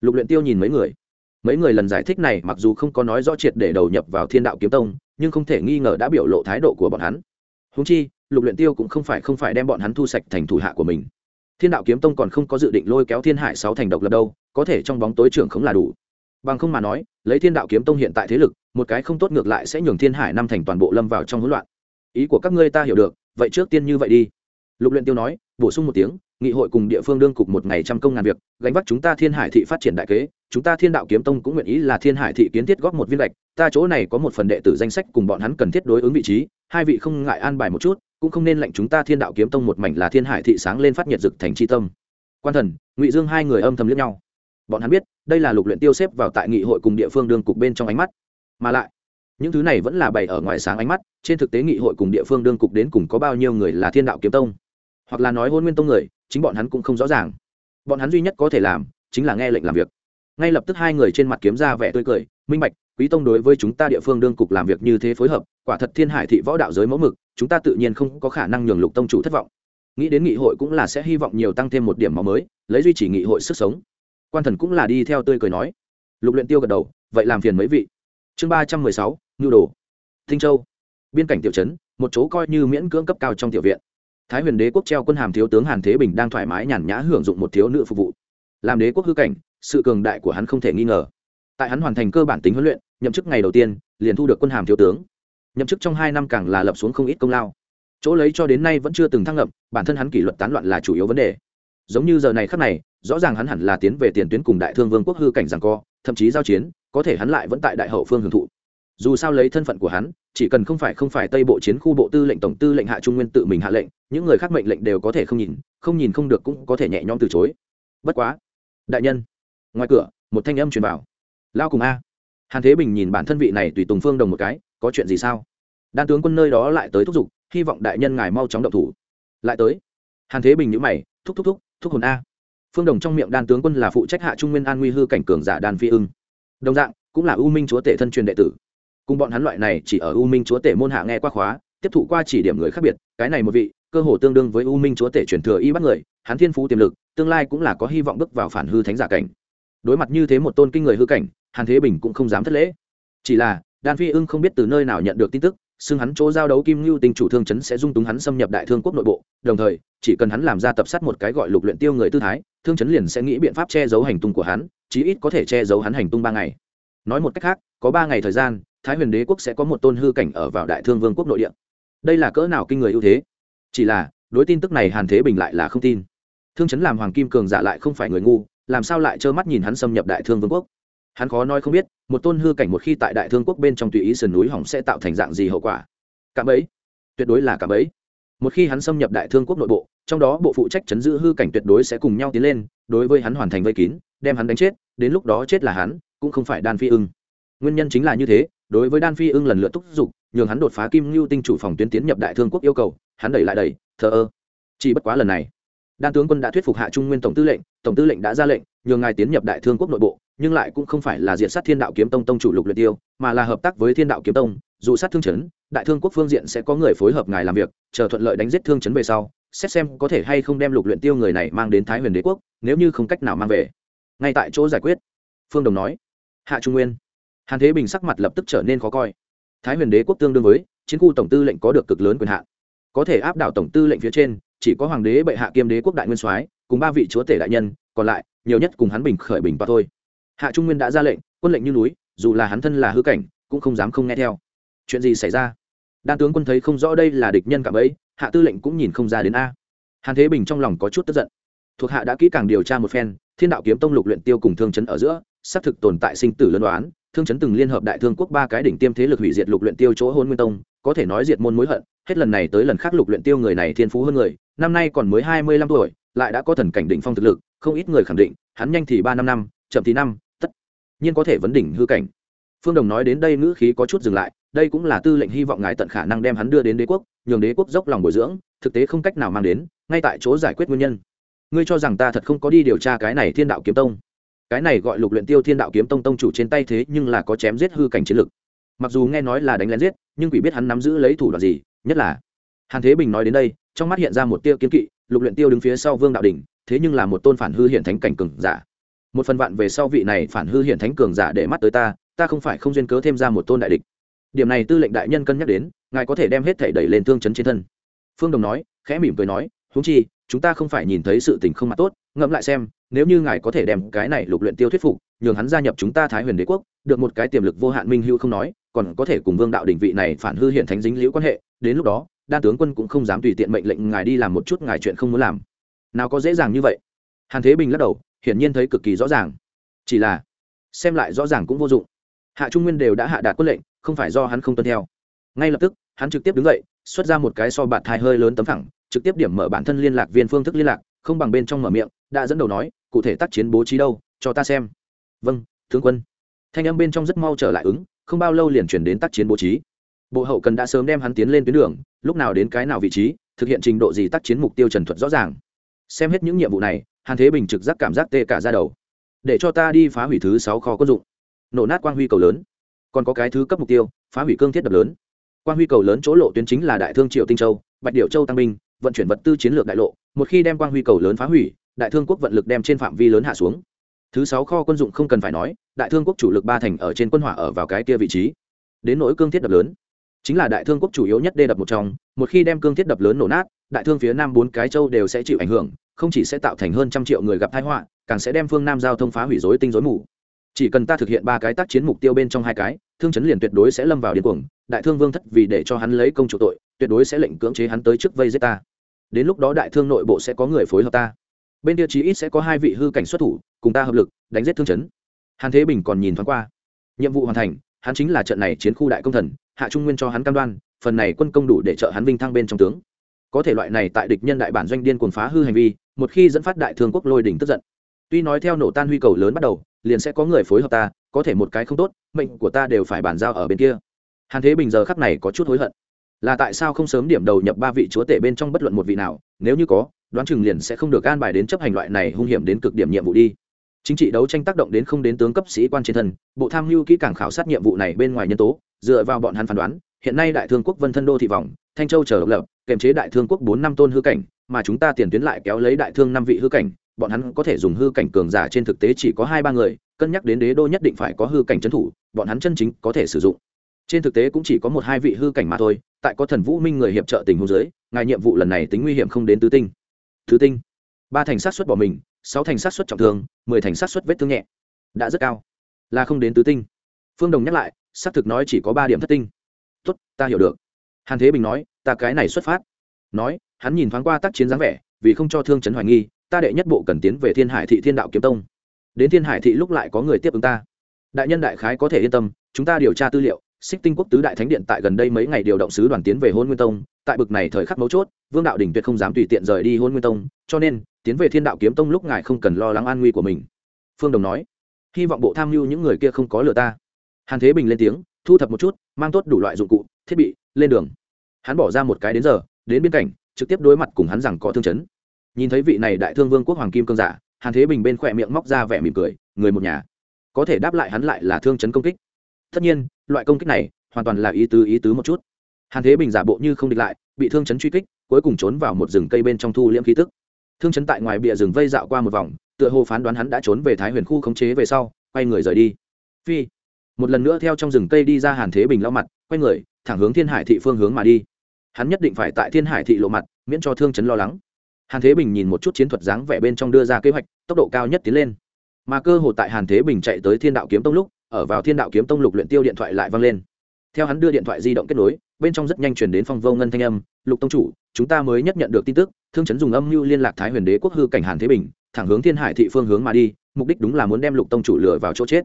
Lục luyện tiêu nhìn mấy người. Mấy người lần giải thích này mặc dù không có nói rõ triệt để đầu nhập vào thiên đạo kiếm tông, nhưng không thể nghi ngờ đã biểu lộ thái độ của bọn hắn. Huống chi, lục luyện tiêu cũng không phải không phải đem bọn hắn thu sạch thành thủ hạ của mình. Thiên đạo kiếm tông còn không có dự định lôi kéo thiên hải sáu thành độc lập đâu, có thể trong bóng tối trưởng không là đủ. Bằng không mà nói, lấy thiên đạo kiếm tông hiện tại thế lực một cái không tốt ngược lại sẽ nhường thiên hải năm thành toàn bộ lâm vào trong hỗn loạn. Ý của các ngươi ta hiểu được, vậy trước tiên như vậy đi. Lục luyện tiêu nói, bổ sung một tiếng, nghị hội cùng địa phương đương cục một ngày trăm công ngàn việc, gánh vác chúng ta thiên hải thị phát triển đại kế, chúng ta thiên đạo kiếm tông cũng nguyện ý là thiên hải thị kiến thiết góp một viên lệch, ta chỗ này có một phần đệ tử danh sách cùng bọn hắn cần thiết đối ứng vị trí, hai vị không ngại an bài một chút, cũng không nên lệnh chúng ta thiên đạo kiếm tông một mảnh là thiên hải thị sáng lên phát nhiệt dực thành chi tâm. Quan thần, ngụy dương hai người âm thầm liếc nhau. Bọn hắn biết, đây là lục luyện tiêu xếp vào tại nghị hội cùng địa phương đương cục bên trong ánh mắt mà lại, những thứ này vẫn là bày ở ngoài sáng ánh mắt, trên thực tế nghị hội cùng địa phương đương cục đến cùng có bao nhiêu người là thiên đạo kiếm tông, hoặc là nói hôn nguyên tông người, chính bọn hắn cũng không rõ ràng. Bọn hắn duy nhất có thể làm chính là nghe lệnh làm việc. Ngay lập tức hai người trên mặt kiếm ra vẻ tươi cười, minh bạch, quý tông đối với chúng ta địa phương đương cục làm việc như thế phối hợp, quả thật thiên hải thị võ đạo giới mẫu mực, chúng ta tự nhiên không có khả năng nhường lục tông chủ thất vọng. Nghĩ đến nghị hội cũng là sẽ hy vọng nhiều tăng thêm một điểm máu mới, lấy duy trì nghị hội sức sống. Quan thần cũng là đi theo tươi cười nói. Lục luyện tiêu gật đầu, vậy làm phiền mấy vị chương ba trăm mười sáu ngư đồ. Thinh châu. Biên cảnh tiểu trấn, một chỗ coi như miễn cưỡng cấp cao trong tiểu viện. Thái huyền đế quốc treo quân hàm thiếu tướng hàn thế bình đang thoải mái nhàn nhã hưởng dụng một thiếu nữ phục vụ. Làm đế quốc hư cảnh, sự cường đại của hắn không thể nghi ngờ. Tại hắn hoàn thành cơ bản tính huấn luyện, nhậm chức ngày đầu tiên, liền thu được quân hàm thiếu tướng. Nhậm chức trong hai năm càng là lập xuống không ít công lao. Chỗ lấy cho đến nay vẫn chưa từng thăng lập bản thân hắn kỷ luật tán loạn là chủ yếu vấn đề. Giống như giờ này khắc này, rõ ràng hắn hẳn là tiến về tiền tuyến cùng đại thương vương quốc hư cảnh rằng co, thậm chí giao chiến có thể hắn lại vẫn tại đại hậu phương hưởng thụ. Dù sao lấy thân phận của hắn, chỉ cần không phải không phải tây bộ chiến khu bộ tư lệnh tổng tư lệnh hạ trung nguyên tự mình hạ lệnh, những người khác mệnh lệnh đều có thể không nhìn không nhìn không được cũng có thể nhẹ nhõm từ chối. Bất quá, đại nhân, ngoài cửa, một thanh âm truyền vào. Lao cùng a. Hàn thế bình nhìn bản thân vị này tùy tùng phương đồng một cái, có chuyện gì sao? Đan tướng quân nơi đó lại tới thúc giục, hy vọng đại nhân ngài mau chóng động thủ. Lại tới. Hàn thế bình nhữ mày, thúc thúc thúc thúc hồn a. Phương đồng trong miệng đan tướng quân là phụ trách hạ trung nguyên an nguy hư cảnh cường giả đan phi ưng đồng dạng, cũng là u minh chúa tể thân truyền đệ tử. Cùng bọn hắn loại này chỉ ở u minh chúa tể môn hạ nghe qua khóa, tiếp thụ qua chỉ điểm người khác biệt, cái này một vị, cơ hồ tương đương với u minh chúa tể truyền thừa y bắt người, hắn thiên phú tiềm lực, tương lai cũng là có hy vọng bước vào phản hư thánh giả cảnh. Đối mặt như thế một tôn kinh người hư cảnh, hàn thế bình cũng không dám thất lễ. Chỉ là, đan phi ưng không biết từ nơi nào nhận được tin tức, xưng hắn chỗ giao đấu kim lưu tình chủ thương chấn sẽ dung túng hắn xâm nhập đại thương quốc nội bộ, đồng thời, chỉ cần hắn làm ra tập sát một cái gọi lục luyện tiêu người tư thái, thương chấn liền sẽ nghĩ biện pháp che giấu hành tung của hắn chí ít có thể che giấu hắn hành tung ba ngày. Nói một cách khác, có ba ngày thời gian, thái huyền đế quốc sẽ có một tôn hư cảnh ở vào đại thương vương quốc nội địa. Đây là cỡ nào kinh người ưu thế? Chỉ là, đối tin tức này hàn thế bình lại là không tin. Thương chấn làm hoàng kim cường giả lại không phải người ngu, làm sao lại trơ mắt nhìn hắn xâm nhập đại thương vương quốc? Hắn khó nói không biết, một tôn hư cảnh một khi tại đại thương quốc bên trong tùy ý sườn núi hỏng sẽ tạo thành dạng gì hậu quả. Cạm ấy tuyệt đối là cạm ấy một khi hắn xâm nhập đại thương quốc nội bộ trong đó bộ phụ trách chấn giữ hư cảnh tuyệt đối sẽ cùng nhau tiến lên, đối với hắn hoàn thành vây kín, đem hắn đánh chết, đến lúc đó chết là hắn, cũng không phải đan phi ưng. Nguyên nhân chính là như thế, đối với đan phi ưng lần lượt thúc giục, nhường hắn đột phá kim ngưu tinh chủ phòng tuyến tiến nhập đại thương quốc yêu cầu, hắn đẩy lại đẩy, thờ ơ. Chỉ bất quá lần này, đan tướng quân đã thuyết phục hạ trung nguyên tổng tư lệnh, tổng tư lệnh đã ra lệnh, nhường ngài tiến nhập đại thương quốc nội bộ, nhưng lại cũng không phải là diện sát thiên đạo kiếm tông tông chủ lục luyện tiêu, mà là hợp tác với thiên đạo kiếm tông, dù sát thương chấn, đại thương quốc phương diện sẽ có người phối hợp ngài làm việc, chờ thuận lợi đánh giết thương chấn về sau xét xem có thể hay không đem lục luyện tiêu người này mang đến thái huyền đế quốc, nếu như không cách nào mang về. Ngay tại chỗ giải quyết, phương đồng nói. Hạ trung nguyên. Hàn thế bình sắc mặt lập tức trở nên khó coi. Thái huyền đế quốc tương đương với, chiến khu tổng tư lệnh có được cực lớn quyền hạn. Có thể áp đảo tổng tư lệnh phía trên, chỉ có hoàng đế bệ hạ kiêm đế quốc đại nguyên soái, cùng ba vị chúa tể đại nhân, còn lại, nhiều nhất cùng hắn bình khởi bình và thôi. Hạ trung nguyên đã ra lệnh, quân lệnh như núi, dù là hắn thân là hư cảnh, cũng không dám không nghe theo. Chuyện gì xảy ra? Đan tướng quân thấy không rõ đây là địch nhân cảm ấy hạ tư lệnh cũng nhìn không ra đến a. Hàn thế bình trong lòng có chút tức giận. Thuộc hạ đã kỹ càng điều tra một phen, thiên đạo kiếm tông lục luyện tiêu cùng thương chấn ở giữa, xác thực tồn tại sinh tử lân đoán, thương chấn từng liên hợp đại thương quốc ba cái đỉnh tiêm thế lực hủy diệt lục luyện tiêu chỗ hôn nguyên tông, có thể nói diệt môn mối hận, hết lần này tới lần khác lục luyện tiêu người này thiên phú hơn người, năm nay còn mới hai mươi lăm tuổi, lại đã có thần cảnh đỉnh phong thực lực, không ít người khẳng định, hắn nhanh thì ba năm năm, chậm thì năm, tất nhiên có thể vấn đỉnh hư cảnh. Phương đồng nói đến đây ngữ khí có chút dừng lại, đây cũng là tư lệnh hy vọng ngài tận khả năng đem hắn đưa đến đế quốc nhường đế quốc dốc lòng bồi dưỡng, thực tế không cách nào mang đến, ngay tại chỗ giải quyết nguyên nhân. Ngươi cho rằng ta thật không có đi điều tra cái này thiên đạo kiếm tông? Cái này gọi lục luyện tiêu thiên đạo kiếm tông tông chủ trên tay thế nhưng là có chém giết hư cảnh chiến lực. Mặc dù nghe nói là đánh lén giết, nhưng quỷ biết hắn nắm giữ lấy thủ đoạn gì, nhất là hàn thế bình nói đến đây, trong mắt hiện ra một tiêu kiến kỵ, lục luyện tiêu đứng phía sau vương đạo đỉnh thế nhưng là một tôn phản hư hiện thánh cảnh cường giả. Một phần vạn về sau vị này phản hư hiện thánh cường giả để mắt tới ta ta không phải không duyên cớ thêm ra một tôn đại địch điểm này tư lệnh đại nhân cân nhắc đến, ngài có thể đem hết thể đẩy lên thương chấn trên thân. Phương đồng nói, khẽ mỉm cười nói húng chi, chúng ta không phải nhìn thấy sự tình không mặt tốt, ngẫm lại xem, nếu như ngài có thể đem cái này lục luyện tiêu thuyết phục, nhường hắn gia nhập chúng ta thái huyền đế quốc, được một cái tiềm lực vô hạn minh hữu không nói, còn có thể cùng vương đạo đỉnh vị này phản hư hiện thánh dính liễu quan hệ, đến lúc đó, đan tướng quân cũng không dám tùy tiện mệnh lệnh ngài đi làm một chút ngài chuyện không muốn làm. Nào có dễ dàng như vậy? Hàn thế bình lắc đầu, hiển nhiên thấy cực kỳ rõ ràng. Chỉ là, xem lại rõ ràng cũng vô dụng. Hạ trung nguyên đều đã hạ đạt quân lệnh không phải do hắn không tuân theo. Ngay lập tức, hắn trực tiếp đứng dậy, xuất ra một cái so bạt thai hơi lớn tấm phẳng, trực tiếp điểm mở bản thân liên lạc viên phương thức liên lạc, không bằng bên trong mở miệng, đã dẫn đầu nói, cụ thể tác chiến bố trí đâu, cho ta xem. Vâng tướng quân. Thanh âm bên trong rất mau trở lại ứng, không bao lâu liền chuyển đến tác chiến bố trí. Bộ hậu cần đã sớm đem hắn tiến lên tuyến đường, lúc nào đến cái nào vị trí, thực hiện trình độ gì tác chiến mục tiêu trần thuật rõ ràng. Xem hết những nhiệm vụ này, hàn thế bình trực giác cảm giác tê cả ra đầu. Để cho ta đi phá hủy thứ sáu kho quân dụng. Nổ nát quang huy cầu lớn còn có cái thứ cấp mục tiêu, phá hủy cương thiết đập lớn. Quan huy cầu lớn chỗ lộ tuyến chính là đại thương triệu tinh châu, bạch điệu châu tăng binh, vận chuyển vật tư chiến lược đại lộ, một khi đem quan huy cầu lớn phá hủy, đại thương quốc vận lực đem trên phạm vi lớn hạ xuống. Thứ sáu kho quân dụng không cần phải nói, đại thương quốc chủ lực ba thành ở trên quân hỏa ở vào cái kia vị trí. Đến nỗi cương thiết đập lớn, chính là đại thương quốc chủ yếu nhất đê đập một trong, một khi đem cương thiết đập lớn nổ nát, đại thương phía nam bốn cái châu đều sẽ chịu ảnh hưởng, không chỉ sẽ tạo thành hơn trăm triệu người gặp tai họa, càng sẽ đem phương nam giao thông phá hủy rối tinh rối mù chỉ cần ta thực hiện ba cái tác chiến mục tiêu bên trong hai cái, thương chấn liền tuyệt đối sẽ lâm vào điên cuồng, đại thương vương thất vì để cho hắn lấy công chủ tội, tuyệt đối sẽ lệnh cưỡng chế hắn tới trước vây giết ta. Đến lúc đó đại thương nội bộ sẽ có người phối hợp ta. Bên kia chí ít sẽ có hai vị hư cảnh xuất thủ, cùng ta hợp lực, đánh giết thương chấn. Hàn thế bình còn nhìn thoáng qua. Nhiệm vụ hoàn thành, hắn chính là trận này chiến khu đại công thần, hạ trung nguyên cho hắn cam đoan, phần này quân công đủ để trợ hắn vinh thăng bên trong tướng. Có thể loại này tại địch nhân đại bản doanh điên cuồng phá hư hành vi, một khi dẫn phát đại thương quốc lôi đỉnh tức giận. Tuy nói theo nổ tan huy cầu lớn bắt đầu liền sẽ có người phối hợp ta, có thể một cái không tốt, mệnh của ta đều phải bàn giao ở bên kia. Hàn thế bình giờ khắc này có chút hối hận. Là tại sao không sớm điểm đầu nhập ba vị chúa tể bên trong bất luận một vị nào, nếu như có, đoán chừng liền sẽ không được an bài đến chấp hành loại này hung hiểm đến cực điểm nhiệm vụ đi. Chính trị đấu tranh tác động đến không đến tướng cấp sĩ quan trên thân, bộ tham mưu kỹ càng khảo sát nhiệm vụ này bên ngoài nhân tố, dựa vào bọn hắn phán đoán, hiện nay đại thương quốc vân thân đô thị vọng thanh châu chờ độc lập kèm chế đại thương quốc bốn năm tôn hư cảnh, mà chúng ta tiền tuyến lại kéo lấy đại thương năm vị hư cảnh bọn hắn có thể dùng hư cảnh cường giả trên thực tế chỉ có hai ba người, cân nhắc đến đế đô nhất định phải có hư cảnh trấn thủ, bọn hắn chân chính có thể sử dụng. Trên thực tế cũng chỉ có một hai vị hư cảnh mà thôi, tại có thần vũ minh người hiệp trợ tình huống dưới, ngài nhiệm vụ lần này tính nguy hiểm không đến tứ tinh. Thứ tinh. Ba thành sát xuất bỏ mình, sáu thành sát xuất trọng thương, mười thành sát xuất vết thương nhẹ. Đã rất cao. Là không đến tứ tinh. Phương đồng nhắc lại, xác thực nói chỉ có ba điểm thất tinh. Tốt, ta hiểu được. Hàn thế bình nói, ta cái này xuất phát. Nói, hắn nhìn thoáng qua tác chiến dáng vẻ, vì không cho thương chấn hoài nghi ta đệ nhất bộ cần tiến về thiên hải thị thiên đạo kiếm tông. Đến thiên hải thị lúc lại có người tiếp ứng ta. Đại nhân đại khái có thể yên tâm, chúng ta điều tra tư liệu, xích tinh quốc tứ đại thánh điện tại gần đây mấy ngày điều động sứ đoàn tiến về hôn nguyên tông, tại bực này thời khắc mấu chốt, vương đạo đình tuyệt không dám tùy tiện rời đi hôn nguyên tông, cho nên, tiến về thiên đạo kiếm tông lúc ngài không cần lo lắng an nguy của mình. Phương đồng nói. Hy vọng bộ tham mưu những người kia không có lừa ta. Hàn thế bình lên tiếng, thu thập một chút, mang tốt đủ loại dụng cụ, thiết bị, lên đường. Hắn bỏ ra một cái đến giờ, đến biên cảnh trực tiếp đối mặt cùng hắn rằng có thương chấn nhìn thấy vị này đại thương vương quốc hoàng kim cương giả, hàn thế bình bên khỏe miệng móc ra vẻ mỉm cười, người một nhà. Có thể đáp lại hắn lại là thương chấn công kích. Tất nhiên, loại công kích này hoàn toàn là ý tứ ý tứ một chút. Hàn thế bình giả bộ như không địch lại, bị thương chấn truy kích, cuối cùng trốn vào một rừng cây bên trong thu liễm khí tức. Thương chấn tại ngoài bìa rừng vây dạo qua một vòng, tựa hồ phán đoán hắn đã trốn về thái huyền khu khống chế về sau, quay người rời đi. Phi. Một lần nữa theo trong rừng cây đi ra hàn thế bình lau mặt, quay người, thẳng hướng thiên hải thị phương hướng mà đi. Hắn nhất định phải tại thiên hải thị lộ mặt, miễn cho thương chấn lo lắng hàn thế bình nhìn một chút chiến thuật dáng vẻ bên trong đưa ra kế hoạch, tốc độ cao nhất tiến lên. Mà cơ hội tại hàn thế bình chạy tới thiên đạo kiếm tông lúc, ở vào thiên đạo kiếm tông lục luyện tiêu điện thoại lại vang lên. Theo hắn đưa điện thoại di động kết nối, bên trong rất nhanh truyền đến phong vô ngân thanh âm, lục tông chủ, chúng ta mới nhất nhận được tin tức, thương chấn dùng âm mưu liên lạc thái huyền đế quốc hư cảnh hàn thế bình, thẳng hướng thiên hải thị phương hướng mà đi, mục đích đúng là muốn đem lục tông chủ lừa vào chỗ chết.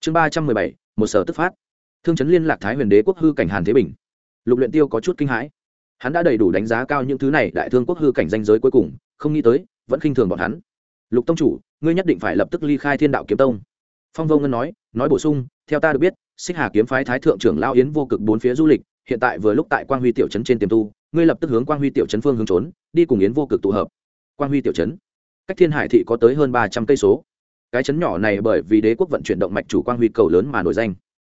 Chương ba trăm mười bảy, một sở tức phát. Thương chấn liên lạc thái huyền đế quốc hư cảnh hàn thế bình. Lục luyện tiêu có chút kinh hãi hắn đã đầy đủ đánh giá cao những thứ này đại thương quốc hư cảnh danh giới cuối cùng, không nghĩ tới, vẫn khinh thường bọn hắn. Lục tông chủ, ngươi nhất định phải lập tức ly khai thiên đạo kiếm tông. Phong vô ngân nói nói bổ sung, theo ta được biết, xích hà kiếm phái thái thượng trưởng lao yến vô cực bốn phía du lịch, hiện tại vừa lúc tại quang huy tiểu trấn trên tiềm tu, ngươi lập tức hướng quang huy tiểu trấn phương hướng trốn, đi cùng yến vô cực tụ hợp. Quang huy tiểu trấn, cách thiên hải thị có tới hơn ba trăm cây số. Cái trấn nhỏ này bởi vì đế quốc vận chuyển động mạch chủ quang huy cầu lớn mà nổi danh.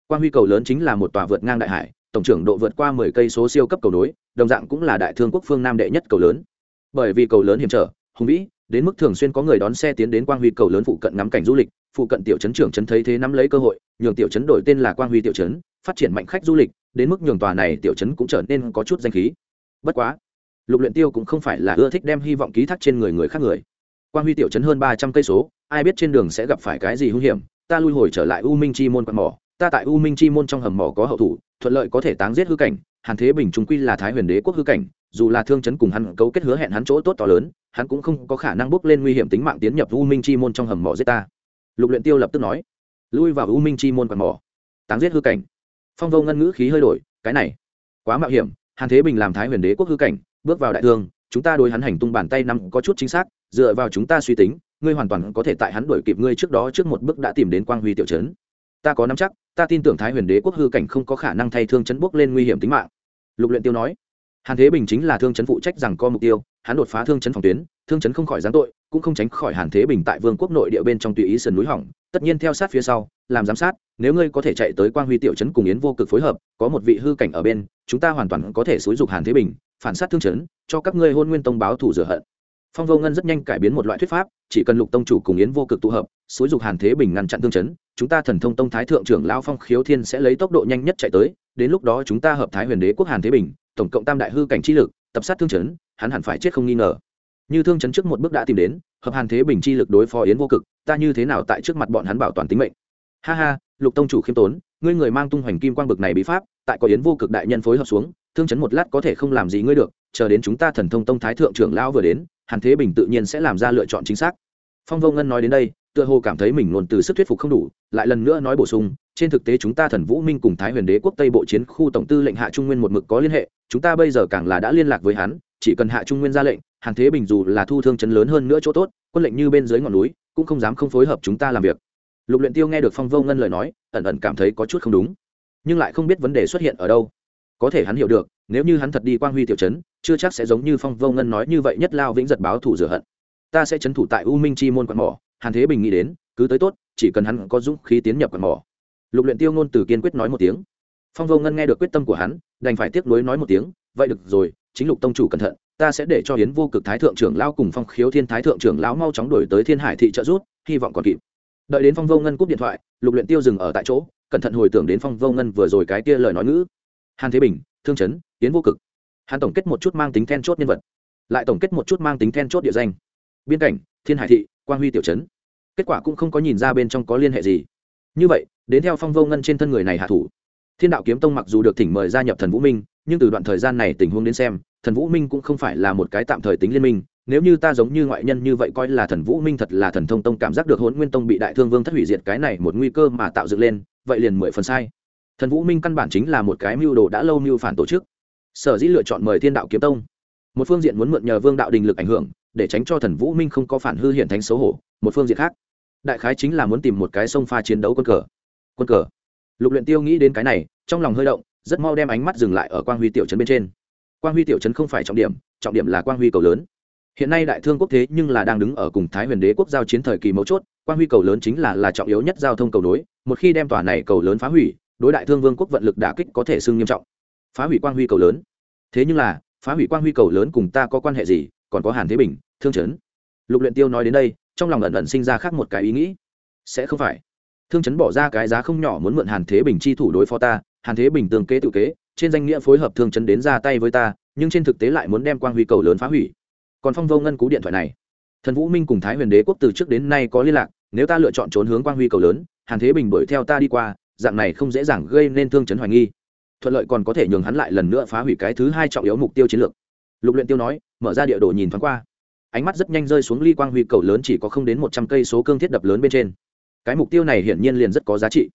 Quang huy cầu lớn chính là một tòa vượt ngang đại hải tổng trưởng độ vượt qua mười cây số siêu cấp cầu nối, đồng dạng cũng là đại thương quốc phương nam đệ nhất cầu lớn. Bởi vì cầu lớn hiểm trở, hùng vĩ, đến mức thường xuyên có người đón xe tiến đến quang huy cầu lớn phụ cận ngắm cảnh du lịch, phụ cận tiểu trấn trưởng trấn thấy thế nắm lấy cơ hội, nhường tiểu trấn đổi tên là quang huy tiểu trấn, phát triển mạnh khách du lịch, đến mức nhường tòa này tiểu trấn cũng trở nên có chút danh khí. Bất quá, lục luyện tiêu cũng không phải là ưa thích đem hy vọng ký thác trên người người khác người. Quang huy tiểu trấn hơn ba trăm cây số, ai biết trên đường sẽ gặp phải cái gì hung hiểm, ta lui hồi trở lại u minh chi môn quan mỏ ta tại u minh chi môn trong hầm mỏ có hậu thủ, thuận lợi có thể táng giết hư cảnh, hàn thế bình trung quy là thái huyền đế quốc hư cảnh, dù là thương chấn cùng hắn cấu kết hứa hẹn hắn chỗ tốt to lớn, hắn cũng không có khả năng bước lên nguy hiểm tính mạng tiến nhập u minh chi môn trong hầm mỏ giết ta. Lục luyện tiêu lập tức nói, lui vào u minh chi môn quạt mỏ, táng giết hư cảnh. Phong vô ngân ngữ khí hơi đổi, cái này, quá mạo hiểm, hàn thế bình làm thái huyền đế quốc hư cảnh, bước vào đại thương, chúng ta đối hắn hành tung bàn tay nắm có chút chính xác, dựa vào chúng ta suy tính, ngươi hoàn toàn có thể tại hắn đuổi kịp ngươi trước đó trước một bước đã tìm đến quang huy tiểu trấn ta có nắm chắc, ta tin tưởng thái huyền đế quốc hư cảnh không có khả năng thay thương chấn bước lên nguy hiểm tính mạng. Lục luyện tiêu nói. Hàn thế bình chính là thương chấn phụ trách rằng co mục tiêu, hắn đột phá thương chấn phòng tuyến, thương chấn không khỏi giáng tội, cũng không tránh khỏi hàn thế bình tại vương quốc nội địa bên trong tùy ý sườn núi hỏng, tất nhiên theo sát phía sau, làm giám sát, nếu ngươi có thể chạy tới quang huy tiểu chấn cùng yến vô cực phối hợp, có một vị hư cảnh ở bên, chúng ta hoàn toàn có thể xúi dục hàn thế bình, phản sát thương chấn, cho các ngươi hôn nguyên tông báo thủ rửa hận. Phong vô ngân rất nhanh cải biến một loại thuyết pháp, chỉ cần lục tông chủ cùng yến vô cực tụ hợp, xúi dục hàn thế bình ngăn chặn thương chấn chúng ta thần thông tông thái thượng trưởng lão phong khiếu thiên sẽ lấy tốc độ nhanh nhất chạy tới, đến lúc đó chúng ta hợp thái huyền đế quốc hàn thế bình, tổng cộng tam đại hư cảnh chi lực, tập sát thương chấn, hắn hẳn phải chết không nghi ngờ. Như thương chấn trước một bước đã tìm đến, hợp hàn thế bình chi lực đối phó yến vô cực, ta như thế nào tại trước mặt bọn hắn bảo toàn tính mệnh? Ha ha, lục tông chủ khiêm tốn, ngươi người mang tung hoành kim quang bực này bí pháp, tại có yến vô cực đại nhân phối hợp xuống, thương chấn một lát có thể không làm gì ngươi được, chờ đến chúng ta thần thông tông thái thượng trưởng lão vừa đến, hàn thế bình tự nhiên sẽ làm ra lựa chọn chính xác. Phong vô ngân nói đến đây tựa hồ cảm thấy mình luôn từ sức thuyết phục không đủ lại lần nữa nói bổ sung trên thực tế chúng ta thần vũ minh cùng thái huyền đế quốc tây bộ chiến khu tổng tư lệnh hạ trung nguyên một mực có liên hệ chúng ta bây giờ càng là đã liên lạc với hắn chỉ cần hạ trung nguyên ra lệnh hàn thế bình dù là thu thương chấn lớn hơn nữa chỗ tốt quân lệnh như bên dưới ngọn núi cũng không dám không phối hợp chúng ta làm việc. Lục luyện tiêu nghe được phong vô ngân lời nói ẩn ẩn cảm thấy có chút không đúng. Nhưng lại không biết vấn đề xuất hiện ở đâu. Có thể hắn hiểu được nếu như hắn thật đi quang huy tiểu Trấn, chưa chắc sẽ giống như phong vô ngân nói như vậy nhất lao vĩnh giật báo thủ rửa hận. Ta sẽ trấn thủ tại u minh chi môn quạt mỏ hàn thế bình nghĩ đến, cứ tới tốt, chỉ cần hắn có dũng khí tiến nhập quạt mỏ. Lục luyện tiêu ngôn từ kiên quyết nói một tiếng. Phong vô ngân nghe được quyết tâm của hắn, đành phải tiếc nuối nói một tiếng, vậy được rồi, chính lục tông chủ cẩn thận, ta sẽ để cho hiến vô cực thái thượng trưởng lão cùng phong khiếu thiên thái thượng trưởng lão mau chóng đổi tới thiên hải thị trợ rút hy vọng còn kịp. Đợi đến phong vô ngân cúp điện thoại, lục luyện tiêu dừng ở tại chỗ, cẩn thận hồi tưởng đến phong vô ngân vừa rồi cái kia lời nói ngữ. Hàn thế bình, thương chấn hiến vô cực. Hắn tổng kết một chút mang tính then chốt nhân vật, lại tổng kết một chút mang tính then chốt địa danh. Biên cảnh thiên hải thị, quang huy tiểu chấn kết quả cũng không có nhìn ra bên trong có liên hệ gì. Như vậy, đến theo phong vô ngân trên thân người này hạ thủ. Thiên đạo kiếm tông mặc dù được thỉnh mời gia nhập thần vũ minh, nhưng từ đoạn thời gian này tình huống đến xem, thần vũ minh cũng không phải là một cái tạm thời tính liên minh. Nếu như ta giống như ngoại nhân như vậy coi là thần vũ minh thật là thần thông tông cảm giác được hôn nguyên tông bị đại thương vương thất hủy diệt cái này một nguy cơ mà tạo dựng lên, vậy liền mười phần sai. Thần vũ minh căn bản chính là một cái mưu đồ đã lâu mưu phản tổ chức. Sở dĩ lựa chọn mời thiên đạo kiếm tông. Một phương diện muốn mượn nhờ vương đạo đình lực ảnh hưởng để tránh cho thần vũ minh không có phản hư hiện thánh xấu hổ, một phương diện khác. Đại khái chính là muốn tìm một cái sông pha chiến đấu quân cờ. Quân cờ. Lục luyện tiêu nghĩ đến cái này, trong lòng hơi động, rất mau đem ánh mắt dừng lại ở quang huy tiểu trấn bên trên. Quang huy tiểu trấn không phải trọng điểm trọng điểm là quang huy cầu lớn. Hiện nay đại thương quốc thế nhưng là đang đứng ở cùng thái huyền đế quốc giao chiến thời kỳ mấu chốt, quang huy cầu lớn chính là là trọng yếu nhất giao thông cầu nối, một khi đem tòa này cầu lớn phá hủy, đối đại thương vương quốc vận lực đả kích có thể xưng nghiêm trọng. Phá hủy quang huy cầu lớn. Thế nhưng là, phá hủy quang huy cầu lớn cùng ta có quan hệ gì? Còn có hàn thế bình, thương chấn. Lục luyện tiêu nói đến đây, trong lòng ẩn ẩn sinh ra khác một cái ý nghĩ. Sẽ không phải. Thương chấn bỏ ra cái giá không nhỏ muốn mượn hàn thế bình chi thủ đối phó ta, hàn thế bình tương kế tự kế, trên danh nghĩa phối hợp thương chấn đến ra tay với ta, nhưng trên thực tế lại muốn đem quang huy cầu lớn phá hủy. Còn phong vô ngân cú điện thoại này. Thần vũ minh cùng thái huyền đế quốc từ trước đến nay có liên lạc, nếu ta lựa chọn trốn hướng quang huy cầu lớn, hàn thế bình đuổi theo ta đi qua, dạng này không dễ dàng gây nên thương chấn hoài nghi. Thuận lợi còn có thể nhường hắn lại lần nữa phá hủy cái thứ hai trọng yếu mục tiêu chiến lược lục luyện tiêu nói, mở ra địa đồ nhìn thoáng qua. Ánh mắt rất nhanh rơi xuống ly quang huy cầu lớn chỉ có không đến một trăm cây số cương thiết đập lớn bên trên. Cái mục tiêu này hiển nhiên liền rất có giá trị.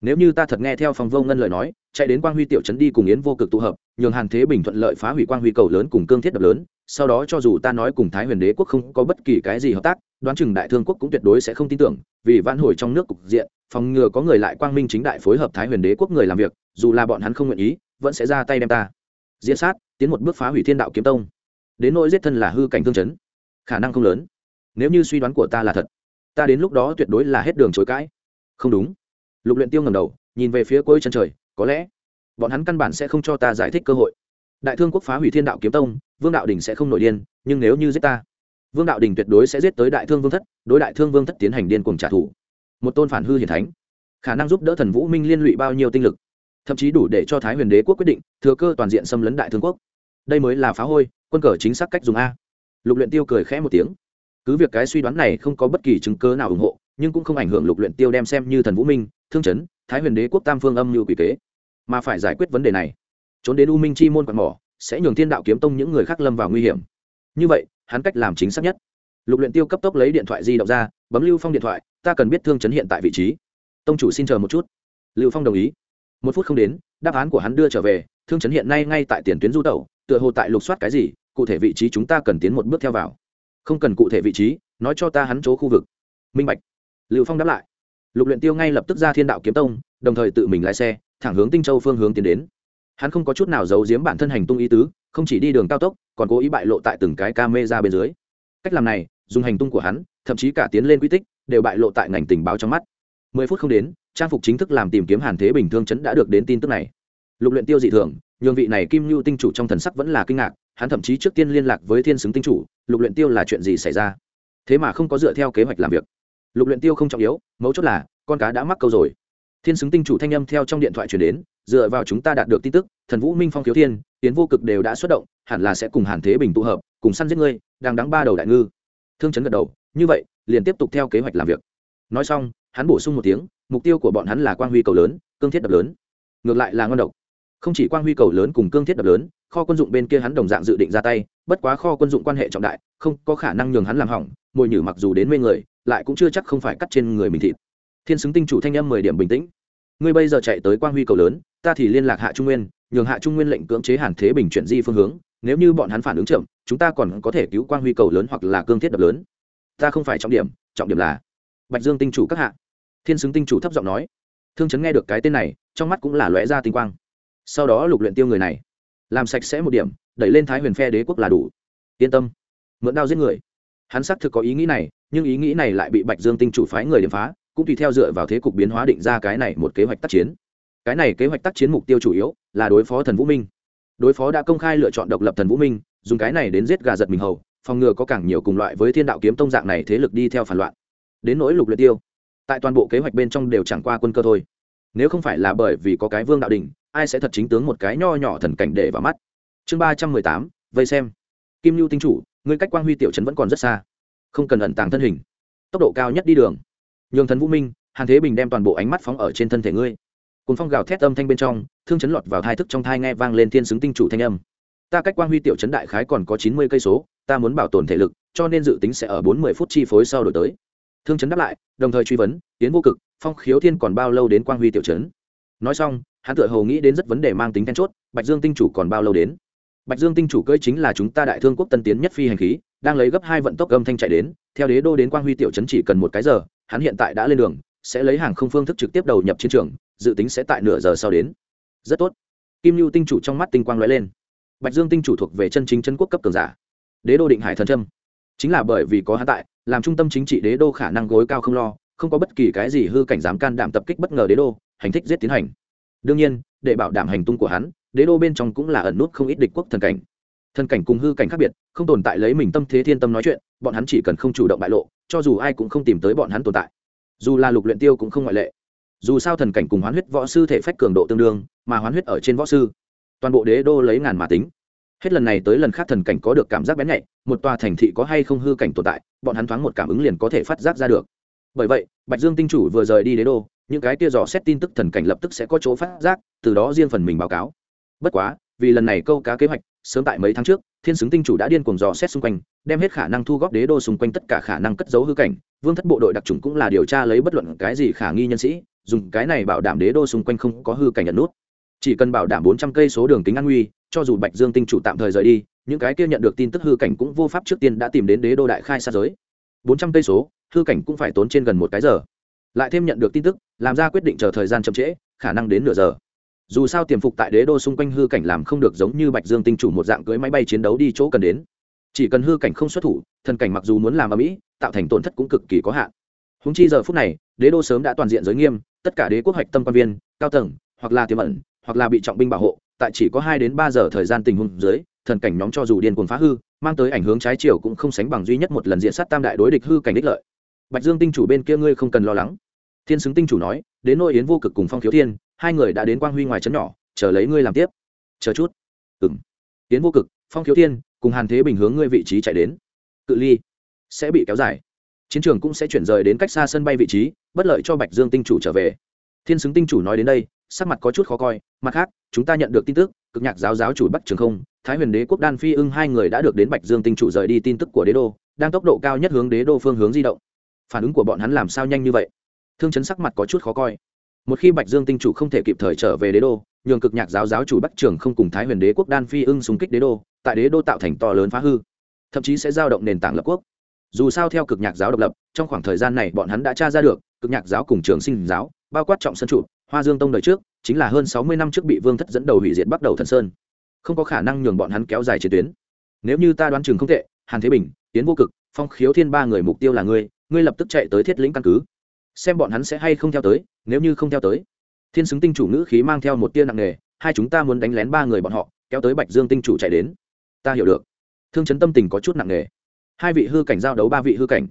Nếu như ta thật nghe theo phòng vô ngân lời nói, chạy đến quang huy tiểu trấn đi cùng yến vô cực tụ hợp, nhường hàn thế bình thuận lợi phá hủy quang huy cầu lớn cùng cương thiết đập lớn, sau đó cho dù ta nói cùng thái huyền đế quốc không có bất kỳ cái gì hợp tác, đoán chừng đại thương quốc cũng tuyệt đối sẽ không tin tưởng, vì vãn hồi trong nước cục diện, phòng ngừa có người lại quang minh chính đại phối hợp thái huyền đế quốc người làm việc, dù là bọn hắn không nguyện ý, vẫn sẽ ra tay đem ta. Diễn sát tiến một bước phá hủy thiên đạo kiếm tông. Đến nỗi giết thân là hư cảnh thương chấn, khả năng không lớn. Nếu như suy đoán của ta là thật, ta đến lúc đó tuyệt đối là hết đường chối cãi. Không đúng. Lục luyện tiêu ngẩng đầu, nhìn về phía cuối chân trời, có lẽ bọn hắn căn bản sẽ không cho ta giải thích cơ hội. Đại thương quốc phá hủy thiên đạo kiếm tông, vương đạo đình sẽ không nổi điên, nhưng nếu như giết ta, vương đạo đình tuyệt đối sẽ giết tới đại thương vương thất, đối đại thương vương thất tiến hành điên cuồng trả thù. Một tôn phản hư hiển thánh, khả năng giúp đỡ thần vũ minh liên lụy bao nhiêu tinh lực, thậm chí đủ để cho thái huyền đế quốc quyết định thừa cơ toàn diện xâm lấn đại thương quốc đây mới là phá hôi, quân cờ chính xác cách dùng a. Lục luyện tiêu cười khẽ một tiếng. Cứ việc cái suy đoán này không có bất kỳ chứng cứ nào ủng hộ, nhưng cũng không ảnh hưởng lục luyện tiêu đem xem như thần vũ minh, thương chấn, thái huyền đế quốc tam phương âm như quỷ kế. Mà phải giải quyết vấn đề này. Trốn đến u minh chi môn quạt mỏ, sẽ nhường thiên đạo kiếm tông những người khác lâm vào nguy hiểm. Như vậy, hắn cách làm chính xác nhất. Lục luyện tiêu cấp tốc lấy điện thoại di động ra, bấm lưu phong điện thoại, ta cần biết thương chấn hiện tại vị trí. Tông chủ xin chờ một chút. Lưu phong đồng ý. Một phút không đến, đáp án của hắn đưa trở về, thương chấn hiện nay ngay tại tiền tuyến du tẩu tựa hồ tại lục soát cái gì, cụ thể vị trí chúng ta cần tiến một bước theo vào. Không cần cụ thể vị trí, nói cho ta hắn chỗ khu vực. Minh bạch. Lưu phong đáp lại. Lục luyện tiêu ngay lập tức ra thiên đạo kiếm tông, đồng thời tự mình lái xe, thẳng hướng tinh châu phương hướng tiến đến. Hắn không có chút nào giấu giếm bản thân hành tung ý tứ, không chỉ đi đường cao tốc, còn cố ý bại lộ tại từng cái camera bên dưới. Cách làm này, dùng hành tung của hắn, thậm chí cả tiến lên quy tích, đều bại lộ tại ngành tình báo trong mắt. Mười phút không đến, trang phục chính thức làm tìm kiếm hàn thế bình thương chấn đã được đến tin tức này. Lục luyện tiêu dị thường nhường vị này kim lưu tinh chủ trong thần sắc vẫn là kinh ngạc, hắn thậm chí trước tiên liên lạc với thiên xứng tinh chủ, lục luyện tiêu là chuyện gì xảy ra? Thế mà không có dựa theo kế hoạch làm việc. Lục luyện tiêu không trọng yếu, mấu chốt là, con cá đã mắc câu rồi. Thiên xứng tinh chủ thanh âm theo trong điện thoại truyền đến, dựa vào chúng ta đạt được tin tức, thần vũ minh phong thiếu thiên, tiến vô cực đều đã xuất động, hẳn là sẽ cùng hàn thế bình tụ hợp, cùng săn giết ngươi, đang đắng ba đầu đại ngư. Thương chấn gật đầu, như vậy, liền tiếp tục theo kế hoạch làm việc. Nói xong, hắn bổ sung một tiếng, mục tiêu của bọn hắn là quang huy cầu lớn, cương thiết đập lớn. Ngược lại là ngon độc không chỉ quang huy cầu lớn cùng cương thiết đập lớn, kho quân dụng bên kia hắn đồng dạng dự định ra tay, bất quá kho quân dụng quan hệ trọng đại, không có khả năng nhường hắn làm hỏng, mồi nhử mặc dù đến mê người, lại cũng chưa chắc không phải cắt trên người mình thịt. Thiên xứng tinh chủ thanh âm mười điểm bình tĩnh. Ngươi bây giờ chạy tới quang huy cầu lớn, ta thì liên lạc hạ trung nguyên, nhường hạ trung nguyên lệnh cưỡng chế hàn thế bình chuyển di phương hướng, nếu như bọn hắn phản ứng chậm, chúng ta còn có thể cứu quang huy cầu lớn hoặc là cương thiết đập lớn. Ta không phải trọng điểm trọng điểm là bạch dương tinh chủ các hạ. Thiên xứng tinh chủ thấp giọng nói. Thương chấn nghe được cái tên này, trong mắt cũng là lóe ra tinh quang sau đó lục luyện tiêu người này. Làm sạch sẽ một điểm, đẩy lên thái huyền phe đế quốc là đủ. Yên tâm, mượn đao giết người. Hắn xác thực có ý nghĩ này, nhưng ý nghĩ này lại bị bạch dương tinh chủ phái người điểm phá, cũng tùy theo dựa vào thế cục biến hóa định ra cái này một kế hoạch tác chiến. Cái này kế hoạch tác chiến mục tiêu chủ yếu là đối phó thần vũ minh. Đối phó đã công khai lựa chọn độc lập thần vũ minh, dùng cái này đến giết gà giật mình hầu, phòng ngừa có càng nhiều cùng loại với thiên đạo kiếm tông dạng này thế lực đi theo phản loạn. Đến nỗi lục luyện tiêu, tại toàn bộ kế hoạch bên trong đều chẳng qua quân cơ thôi. Nếu không phải là bởi vì có cái vương đạo đỉnh ai sẽ thật chính tướng một cái nho nhỏ thần cảnh để vào mắt. Chương ba trăm mười tám, vây xem. Kim lưu tinh chủ, ngươi cách quang huy tiểu trấn vẫn còn rất xa. Không cần ẩn tàng thân hình. Tốc độ cao nhất đi đường. Nhường thần vũ minh, hàn thế bình đem toàn bộ ánh mắt phóng ở trên thân thể ngươi. Cùng phong gào thét âm thanh bên trong, thương chấn lọt vào hai thức trong thai nghe vang lên thiên xứng tinh chủ thanh âm. Ta cách quang huy tiểu trấn đại khái còn có chín mươi cây số, ta muốn bảo tồn thể lực, cho nên dự tính sẽ ở bốn mươi phút chi phối sau đổi tới. Thương chấn đáp lại, đồng thời truy vấn, tiến vô cực, phong khiếu thiên còn bao lâu đến quang huy tiểu trấn? Nói xong, hắn tự hầu nghĩ đến rất vấn đề mang tính then chốt, bạch dương tinh chủ còn bao lâu đến? Bạch dương tinh chủ cưỡi chính là chúng ta đại thương quốc tân tiến nhất phi hành khí, đang lấy gấp hai vận tốc âm thanh chạy đến, theo đế đô đến quang huy tiểu trấn chỉ cần một cái giờ, hắn hiện tại đã lên đường, sẽ lấy hàng không phương thức trực tiếp đầu nhập chiến trường, dự tính sẽ tại nửa giờ sau đến. Rất tốt. Kim lưu tinh chủ trong mắt tinh quang lóe lên. Bạch dương tinh chủ thuộc về chân chính chân quốc cấp cường giả. Đế đô định hải thần trâm chính là bởi vì có hắn tại, làm trung tâm chính trị đế đô khả năng gối cao không lo, không có bất kỳ cái gì hư cảnh dám can đảm tập kích bất ngờ đế đô hành thích giết tiến hành. Đương nhiên, để bảo đảm hành tung của hắn, đế đô bên trong cũng là ẩn nút không ít địch quốc thần cảnh. Thần cảnh cùng hư cảnh khác biệt, không tồn tại lấy mình tâm thế thiên tâm nói chuyện, bọn hắn chỉ cần không chủ động bại lộ, cho dù ai cũng không tìm tới bọn hắn tồn tại. Dù là lục luyện tiêu cũng không ngoại lệ. Dù sao thần cảnh cùng hoán huyết võ sư thể phách cường độ tương đương, mà hoán huyết ở trên võ sư, toàn bộ đế đô lấy ngàn mà tính. Hết lần này tới lần khác thần cảnh có được cảm giác bén nhạy, một tòa thành thị có hay không hư cảnh tồn tại, bọn hắn thoáng một cảm ứng liền có thể phát giác ra được bởi vậy, bạch dương tinh chủ vừa rời đi đế đô, những cái kia dò xét tin tức thần cảnh lập tức sẽ có chỗ phát giác, từ đó riêng phần mình báo cáo. Bất quá, vì lần này câu cá kế hoạch, sớm tại mấy tháng trước, thiên xứng tinh chủ đã điên cuồng dò xét xung quanh, đem hết khả năng thu góp đế đô xung quanh tất cả khả năng cất giấu hư cảnh. Vương thất bộ đội đặc trùng cũng là điều tra lấy bất luận cái gì khả nghi nhân sĩ, dùng cái này bảo đảm đế đô xung quanh không có hư cảnh nhận nút. Chỉ cần bảo đảm bốn trăm cây số đường kính an nguy, cho dù bạch dương tinh chủ tạm thời rời đi, những cái kia nhận được tin tức hư cảnh cũng vô pháp trước tiên đã tìm đến đế đô đại khai xa giới bốn trăm cây số, hư cảnh cũng phải tốn trên gần một cái giờ. Lại thêm nhận được tin tức, làm ra quyết định chờ thời gian chậm trễ, khả năng đến nửa giờ. Dù sao tiềm phục tại đế đô xung quanh hư cảnh làm không được giống như bạch dương tinh chủ một dạng cưới máy bay chiến đấu đi chỗ cần đến. Chỉ cần hư cảnh không xuất thủ, thần cảnh mặc dù muốn làm ở mỹ tạo thành tổn thất cũng cực kỳ có hạn. Húng chi giờ phút này, đế đô sớm đã toàn diện giới nghiêm, tất cả đế quốc hoạch tâm quan viên, cao tầng, hoặc là tiềm ẩn, hoặc là bị trọng binh bảo hộ, tại chỉ có hai đến ba giờ thời gian tình huống dưới thần cảnh nhóm cho dù điên cuồng phá hư, mang tới ảnh hướng trái chiều cũng không sánh bằng duy nhất một lần diện sát tam đại đối địch hư cảnh đích lợi. Bạch dương tinh chủ bên kia ngươi không cần lo lắng. Thiên xứng tinh chủ nói, đến nội yến vô cực cùng phong khiếu thiên, hai người đã đến quang huy ngoài trấn nhỏ, chờ lấy ngươi làm tiếp. Chờ chút. Ừng yến vô cực, phong khiếu thiên, cùng hàn thế bình hướng ngươi vị trí chạy đến. Cự ly sẽ bị kéo dài. Chiến trường cũng sẽ chuyển rời đến cách xa sân bay vị trí, bất lợi cho bạch dương tinh chủ trở về. Thiên xứng tinh chủ nói đến đây sắc mặt có chút khó coi, mặt khác, chúng ta nhận được tin tức, cực nhạc giáo giáo chủ bắc trường không, thái huyền đế quốc đan phi ưng hai người đã được đến bạch dương tinh chủ rời đi tin tức của đế đô, đang tốc độ cao nhất hướng đế đô phương hướng di động. Phản ứng của bọn hắn làm sao nhanh như vậy? Thương chấn sắc mặt có chút khó coi. Một khi bạch dương tinh chủ không thể kịp thời trở về đế đô, nhường cực nhạc giáo giáo chủ bắc trường không cùng thái huyền đế quốc đan phi ưng xung kích đế đô, tại đế đô tạo thành to lớn phá hư, thậm chí sẽ giao động nền tảng lập quốc. Dù sao theo cực nhạc giáo độc lập, trong khoảng thời gian này bọn hắn đã tra ra được, cực nhạc giáo cùng trường sinh giáo bao quát trọng sân trụ, hoa dương tông đời trước, chính là hơn sáu mươi năm trước bị vương thất dẫn đầu hủy diệt bắt đầu thần sơn. Không có khả năng nhường bọn hắn kéo dài chiến tuyến. Nếu như ta đoán chừng không tệ, hàn thế bình tiến vô cực, phong khiếu thiên ba người mục tiêu là ngươi ngươi lập tức chạy tới thiết lĩnh căn cứ. Xem bọn hắn sẽ hay không theo tới, nếu như không theo tới. Thiên xứng tinh chủ ngữ khí mang theo một tia nặng nề, hai chúng ta muốn đánh lén ba người bọn họ, kéo tới bạch dương tinh chủ chạy đến. Ta hiểu được. Thương chấn tâm tình có chút nặng nề. Hai vị hư cảnh giao đấu ba vị hư cảnh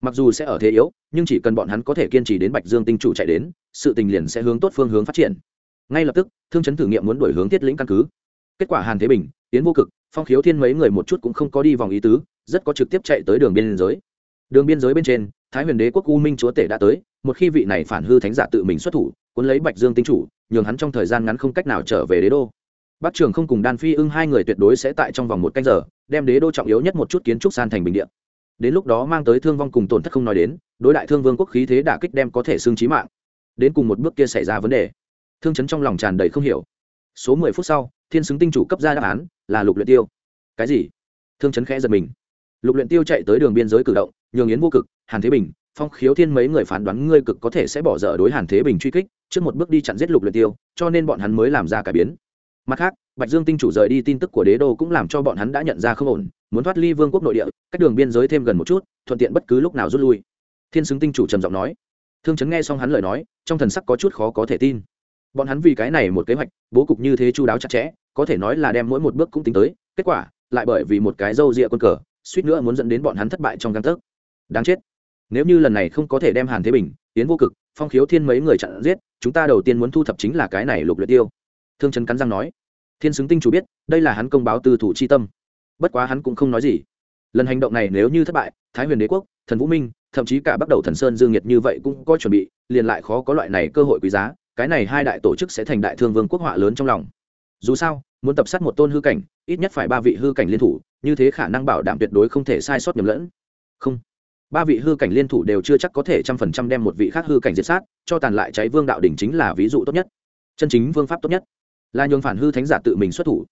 mặc dù sẽ ở thế yếu, nhưng chỉ cần bọn hắn có thể kiên trì đến bạch dương tinh chủ chạy đến, sự tình liền sẽ hướng tốt phương hướng phát triển. Ngay lập tức, thương chấn thử nghiệm muốn đổi hướng tiết lĩnh căn cứ. Kết quả hàn thế bình tiến vô cực, phong khiếu thiên mấy người một chút cũng không có đi vòng ý tứ, rất có trực tiếp chạy tới đường biên giới. Đường biên giới bên trên, thái huyền đế quốc u minh chúa tể đã tới, một khi vị này phản hư thánh giả tự mình xuất thủ, cuốn lấy bạch dương tinh chủ, nhường hắn trong thời gian ngắn không cách nào trở về đế đô. Bắc trường không cùng đan phi ưng hai người tuyệt đối sẽ tại trong vòng một canh giờ, đem đế đô trọng yếu nhất một chút kiến trúc san thành bình điện đến lúc đó mang tới thương vong cùng tổn thất không nói đến, đối đại thương vương quốc khí thế đả kích đem có thể xương trí mạng. Đến cùng một bước kia xảy ra vấn đề. Thương chấn trong lòng tràn đầy không hiểu. Số mười phút sau, thiên xứng tinh chủ cấp ra đáp án, là lục luyện tiêu. Cái gì? Thương chấn khẽ giật mình. Lục luyện tiêu chạy tới đường biên giới cử động, nhường yến vô cực, hàn thế bình, phong khiếu thiên mấy người phán đoán ngươi cực có thể sẽ bỏ dở đối hàn thế bình truy kích, trước một bước đi chặn giết lục luyện tiêu, cho nên bọn hắn mới làm ra cải biến. Mặt khác, bạch dương tinh chủ rời đi tin tức của đế đô cũng làm cho bọn hắn đã nhận ra không ổn muốn thoát ly vương quốc nội địa, cách đường biên giới thêm gần một chút, thuận tiện bất cứ lúc nào rút lui. Thiên xứng tinh chủ trầm giọng nói. Thương chấn nghe xong hắn lời nói, trong thần sắc có chút khó có thể tin. Bọn hắn vì cái này một kế hoạch, bố cục như thế chu đáo chặt chẽ, có thể nói là đem mỗi một bước cũng tính tới, kết quả, lại bởi vì một cái dâu rịa quân cờ, suýt nữa muốn dẫn đến bọn hắn thất bại trong găng tấc. Đáng chết. Nếu như lần này không có thể đem hàn thế bình tiến vô cực, phong khiếu thiên mấy người chặn giết, chúng ta đầu tiên muốn thu thập chính là cái này lục luyện tiêu. Thương Trấn cắn răng nói. Thiên xứng tinh chủ biết, đây là hắn công báo từ thủ chi tâm bất quá hắn cũng không nói gì. Lần hành động này nếu như thất bại, thái huyền đế quốc, thần vũ minh, thậm chí cả bắt đầu thần sơn dương nhiệt như vậy cũng có chuẩn bị, liền lại khó có loại này cơ hội quý giá, cái này hai đại tổ chức sẽ thành đại thương vương quốc họa lớn trong lòng. Dù sao, muốn tập sát một tôn hư cảnh, ít nhất phải ba vị hư cảnh liên thủ, như thế khả năng bảo đảm tuyệt đối không thể sai sót nhầm lẫn. Không. Ba vị hư cảnh liên thủ đều chưa chắc có thể trăm phần trăm đem một vị khác hư cảnh diệt sát, cho tàn lại cháy vương đạo đỉnh chính là ví dụ tốt nhất. Chân chính vương pháp tốt nhất. Là nhường phản hư thánh giả tự mình xuất thủ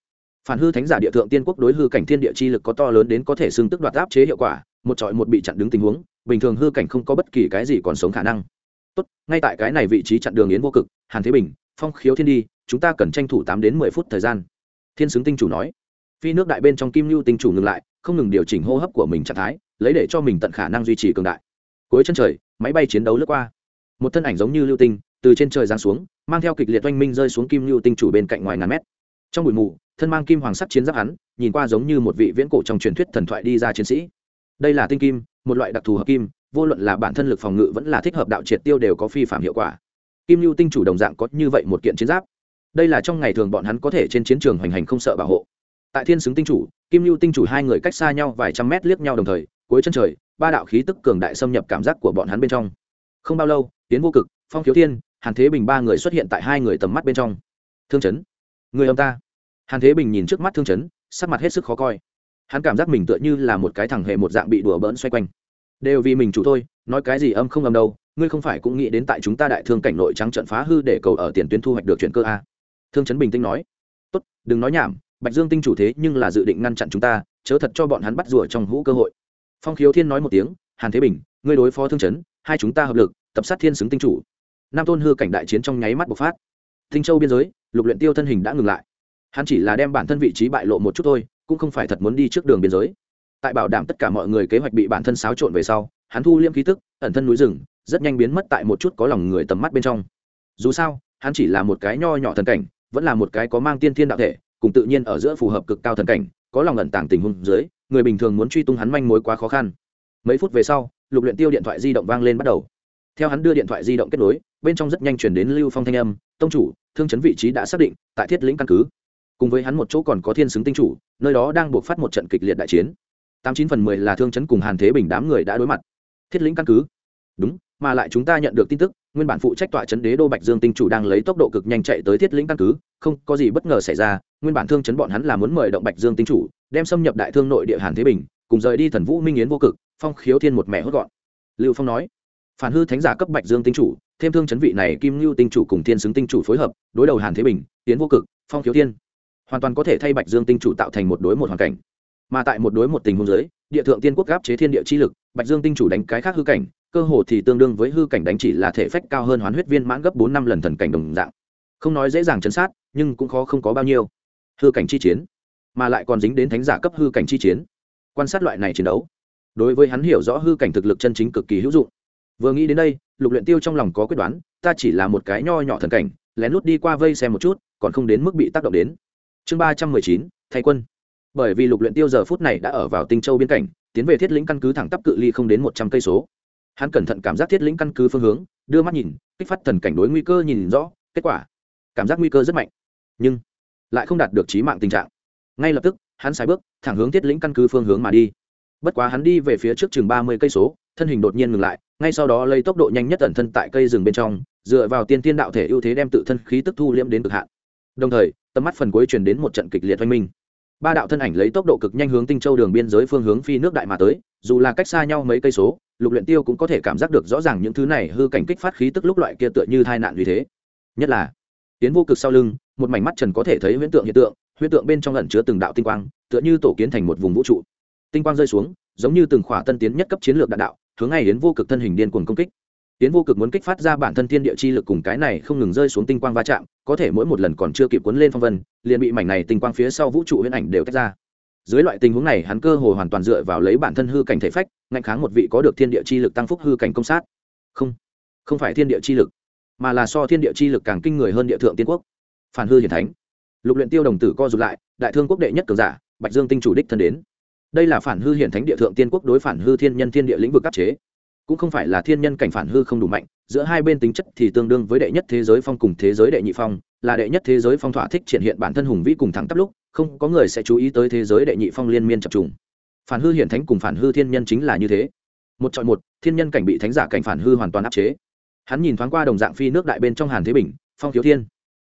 phản hư thánh giả địa thượng tiên quốc đối hư cảnh thiên địa chi lực có to lớn đến có thể xưng tức đoạt áp chế hiệu quả, một trọi một bị chặn đứng tình huống, bình thường hư cảnh không có bất kỳ cái gì còn sống khả năng. Tốt, ngay tại cái này vị trí chặn đường yến vô cực, hàn thế bình, phong khiếu thiên đi, chúng ta cần tranh thủ tám đến mười phút thời gian. Thiên xứng tinh chủ nói. Phi nước đại bên trong kim lưu tinh chủ ngừng lại, không ngừng điều chỉnh hô hấp của mình trạng thái, lấy để cho mình tận khả năng duy trì cường đại. Cuối chân trời, máy bay chiến đấu lướt qua. Một thân ảnh giống như lưu tinh, từ trên trời giáng xuống, mang theo kịch liệt oanh minh rơi xuống kim lưu tinh chủ bên cạnh ngoài ngàn mét trong bụi mù, thân mang kim hoàng sắt chiến giáp hắn, nhìn qua giống như một vị viễn cổ trong truyền thuyết thần thoại đi ra chiến sĩ. Đây là tinh kim, một loại đặc thù hợp kim, vô luận là bản thân lực phòng ngự vẫn là thích hợp đạo triệt tiêu đều có phi phạm hiệu quả. Kim lưu tinh chủ đồng dạng có như vậy một kiện chiến giáp. Đây là trong ngày thường bọn hắn có thể trên chiến trường hoành hành không sợ bảo hộ. Tại thiên xứng tinh chủ, kim lưu tinh chủ hai người cách xa nhau vài trăm mét liếc nhau đồng thời, cuối chân trời, ba đạo khí tức cường đại xâm nhập cảm giác của bọn hắn bên trong. Không bao lâu tiến vô cực, phong khiếu thiên, hàn thế bình ba người xuất hiện tại hai người tầm mắt bên trong. Thương chấn người ông ta. Hàn thế bình nhìn trước mắt thương chấn, sắc mặt hết sức khó coi. Hắn cảm giác mình tựa như là một cái thằng hề một dạng bị đùa bỡn xoay quanh. Đều vì mình chủ thôi, nói cái gì âm không âm đâu, ngươi không phải cũng nghĩ đến tại chúng ta đại thương cảnh nội trắng trận phá hư để cầu ở tiền tuyến thu hoạch được chuyện cơ a? Thương chấn bình tĩnh nói. Tốt, đừng nói nhảm, bạch dương tinh chủ thế nhưng là dự định ngăn chặn chúng ta, chớ thật cho bọn hắn bắt rùa trong hũ cơ hội. Phong khiếu thiên nói một tiếng, hàn thế bình, ngươi đối phó thương chấn, hai chúng ta hợp lực, tập sát thiên xứng tinh chủ. Nam tôn hư cảnh đại chiến trong nháy mắt bộc phát. Tinh châu biên giới lục luyện tiêu thân hình đã ngừng lại. Hắn chỉ là đem bản thân vị trí bại lộ một chút thôi, cũng không phải thật muốn đi trước đường biên giới. Tại bảo đảm tất cả mọi người kế hoạch bị bản thân xáo trộn về sau, hắn thu liêm khí tức, ẩn thân núi rừng, rất nhanh biến mất tại một chút có lòng người tầm mắt bên trong. Dù sao, hắn chỉ là một cái nho nhỏ thần cảnh, vẫn là một cái có mang tiên thiên đạo thể, cùng tự nhiên ở giữa phù hợp cực cao thần cảnh, có lòng ẩn tàng tình huống dưới, người bình thường muốn truy tung hắn manh mối quá khó khăn. Mấy phút về sau, lục luyện tiêu điện thoại di động vang lên bắt đầu. Theo hắn đưa điện thoại di động kết nối bên trong rất nhanh chuyển đến lưu phong thanh âm, tông chủ, thương chấn vị trí đã xác định, tại thiết lĩnh căn cứ. Cùng với hắn một chỗ còn có thiên xứng tinh chủ, nơi đó đang buộc phát một trận kịch liệt đại chiến. Tám chín phần mười là thương chấn cùng hàn thế bình đám người đã đối mặt. Thiết lĩnh căn cứ. Đúng, mà lại chúng ta nhận được tin tức, nguyên bản phụ trách tọa chấn đế đô bạch dương tinh chủ đang lấy tốc độ cực nhanh chạy tới thiết lĩnh căn cứ, không có gì bất ngờ xảy ra, nguyên bản thương chấn bọn hắn là muốn mời động bạch dương tinh chủ, đem xâm nhập đại thương nội địa hàn thế bình, cùng rời đi thần vũ minh yến vô cực, phong khiếu thiên một mẹ hốt gọn. Lưu phong nói. Phản hư thánh giả cấp bạch dương tinh chủ thêm thương chấn vị này kim lưu tinh chủ cùng thiên xứng tinh chủ phối hợp, đối đầu hàn thế bình, tiến vô cực, phong khiếu thiên. Hoàn toàn có thể thay bạch dương tinh chủ tạo thành một đối một hoàn cảnh. Mà tại một đối một tình huống giới địa thượng tiên quốc gáp chế thiên địa chi lực, bạch dương tinh chủ đánh cái khác hư cảnh, cơ hồ thì tương đương với hư cảnh đánh chỉ là thể phách cao hơn hoán huyết viên mãn gấp bốn năm lần thần cảnh đồng dạng. Không nói dễ dàng chấn sát, nhưng cũng khó không có bao nhiêu. Hư cảnh chi chiến, mà lại còn dính đến thánh giả cấp hư cảnh chi chiến. Quan sát loại này chiến đấu, đối với hắn hiểu rõ hư cảnh thực lực chân chính cực kỳ hữu dụng. Vừa nghĩ đến đây lục luyện tiêu trong lòng có quyết đoán, ta chỉ là một cái nho nhỏ thần cảnh, lén lút đi qua vây xem một chút, còn không đến mức bị tác động đến. Chương ba trăm mười chín, thay quân. Bởi vì lục luyện tiêu giờ phút này đã ở vào tinh châu biên cảnh, tiến về thiết lĩnh căn cứ thẳng tắp cự ly không đến một trăm cây số. Hắn cẩn thận cảm giác thiết lĩnh căn cứ phương hướng, đưa mắt nhìn, kích phát thần cảnh đối nguy cơ nhìn rõ, kết quả, cảm giác nguy cơ rất mạnh, nhưng lại không đạt được trí mạng tình trạng. Ngay lập tức, hắn sai bước, thẳng hướng thiết lĩnh căn cứ phương hướng mà đi. Bất quá hắn đi về phía trước chừng ba mươi cây số, thân hình đột nhiên ngừng lại ngay sau đó lấy tốc độ nhanh nhất ẩn thân tại cây rừng bên trong, dựa vào tiên tiên đạo thể ưu thế đem tự thân khí tức thu liễm đến cực hạn. Đồng thời, tầm mắt phần cuối truyền đến một trận kịch liệt oanh minh. Ba đạo thân ảnh lấy tốc độ cực nhanh hướng tinh châu đường biên giới phương hướng phi nước đại mà tới, dù là cách xa nhau mấy cây số, lục luyện tiêu cũng có thể cảm giác được rõ ràng những thứ này hư cảnh kích phát khí tức lúc loại kia tựa như tai nạn như thế. Nhất là, tiến vô cực sau lưng, một mảnh mắt trần có thể thấy huyễn tượng hiện tượng, huyễn tượng bên trong ẩn chứa từng đạo tinh quang, tựa như tổ kiến thành một vùng vũ trụ. Tinh quang rơi xuống, giống như từng khỏa tân tiến nhất cấp chiến lược đạn đạo hướng ngay đến vô cực thân hình điên cuồng công kích. Tiến vô cực muốn kích phát ra bản thân thiên địa chi lực cùng cái này không ngừng rơi xuống tinh quang va chạm, có thể mỗi một lần còn chưa kịp cuốn lên phong vân, liền bị mảnh này tinh quang phía sau vũ trụ huyễn ảnh đều tách ra. Dưới loại tình huống này, hắn cơ hồ hoàn toàn dựa vào lấy bản thân hư cảnh thể phách ngạnh kháng một vị có được thiên địa chi lực tăng phúc hư cảnh công sát. Không không phải thiên địa chi lực, mà là so thiên địa chi lực càng kinh người hơn địa thượng tiên quốc. Phản hư hiển thánh. Lục luyện tiêu đồng tử co rụt lại, đại thương quốc đệ nhất cường giả, bạch dương tinh chủ đích thân đến đây là phản hư hiển thánh địa thượng tiên quốc đối phản hư thiên nhân thiên địa lĩnh vực áp chế. Cũng không phải là thiên nhân cảnh phản hư không đủ mạnh, giữa hai bên tính chất thì tương đương với đệ nhất thế giới phong cùng thế giới đệ nhị phong, là đệ nhất thế giới phong thỏa thích triển hiện bản thân hùng vĩ cùng thắng tắp lúc, không có người sẽ chú ý tới thế giới đệ nhị phong liên miên chập trùng. Phản hư hiển thánh cùng phản hư thiên nhân chính là như thế. Một chọn một, thiên nhân cảnh bị thánh giả cảnh phản hư hoàn toàn áp chế. Hắn nhìn thoáng qua đồng dạng phi nước đại bên trong hàn thế bình, phong thiếu thiên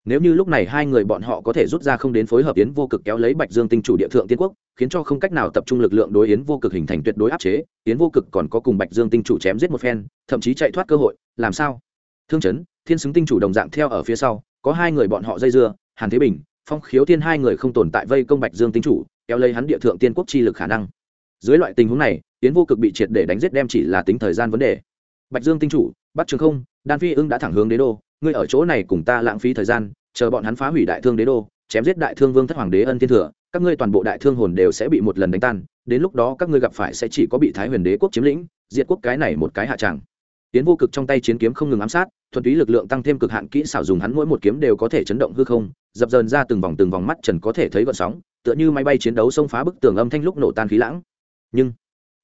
nếu như lúc này hai người bọn họ có thể rút ra không đến phối hợp yến vô cực kéo lấy bạch dương tinh chủ địa thượng tiên quốc, khiến cho không cách nào tập trung lực lượng đối yến vô cực hình thành tuyệt đối áp chế, yến vô cực còn có cùng bạch dương tinh chủ chém giết một phen, thậm chí chạy thoát cơ hội, làm sao? Thương chấn, thiên xứng tinh chủ đồng dạng theo ở phía sau, có hai người bọn họ dây dưa, hàn thế bình, phong khiếu thiên hai người không tồn tại vây công bạch dương tinh chủ, kéo lấy hắn địa thượng tiên quốc chi lực khả năng. Dưới loại tình huống này, yến vô cực bị triệt để đánh giết đem chỉ là tính thời gian vấn đề. Bạch dương tinh chủ, bắt trường không, đan phi ưng đã thẳng hướng đế đô ngươi ở chỗ này cùng ta lãng phí thời gian, chờ bọn hắn phá hủy đại thương đế đô, chém giết đại thương vương thất hoàng đế ân thiên thừa, các ngươi toàn bộ đại thương hồn đều sẽ bị một lần đánh tan, đến lúc đó các ngươi gặp phải sẽ chỉ có bị thái huyền đế quốc chiếm lĩnh, diệt quốc cái này một cái hạ tràng. Tiến vô cực trong tay chiến kiếm không ngừng ám sát, thuần túy lực lượng tăng thêm cực hạn kỹ xảo dùng hắn mỗi một kiếm đều có thể chấn động hư không, dập dờn ra từng vòng từng vòng mắt trần có thể thấy gọn sóng, tựa như máy bay chiến đấu xông phá bức tường âm thanh lúc nổ tan khí lãng. Nhưng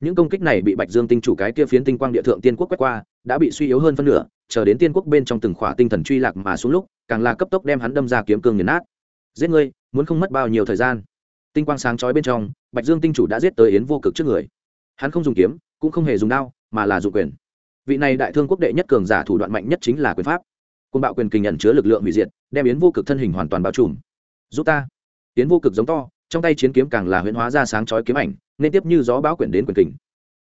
những công kích này bị bạch dương tinh chủ cái kia phiến tinh quang địa thượng tiên quốc quét qua, đã bị suy yếu hơn phân nửa, chờ đến tiên quốc bên trong từng khỏa tinh thần truy lạc mà xuống lúc, càng là cấp tốc đem hắn đâm ra kiếm cương nghiền nát. Giết ngươi, muốn không mất bao nhiêu thời gian. Tinh quang sáng chói bên trong, bạch dương tinh chủ đã giết tới yến vô cực trước người. Hắn không dùng kiếm, cũng không hề dùng đao, mà là dụng quyền. Vị này đại thương quốc đệ nhất cường giả thủ đoạn mạnh nhất chính là quyền pháp. Côn bạo quyền kình nhận chứa lực lượng hủy diệt, đem yến vô cực thân hình hoàn toàn bao trùm. Giúp ta. Yến vô cực giống to trong tay chiến kiếm càng là huyễn hóa ra sáng chói kiếm ảnh, nên tiếp như gió bão quyển đến quyền kình.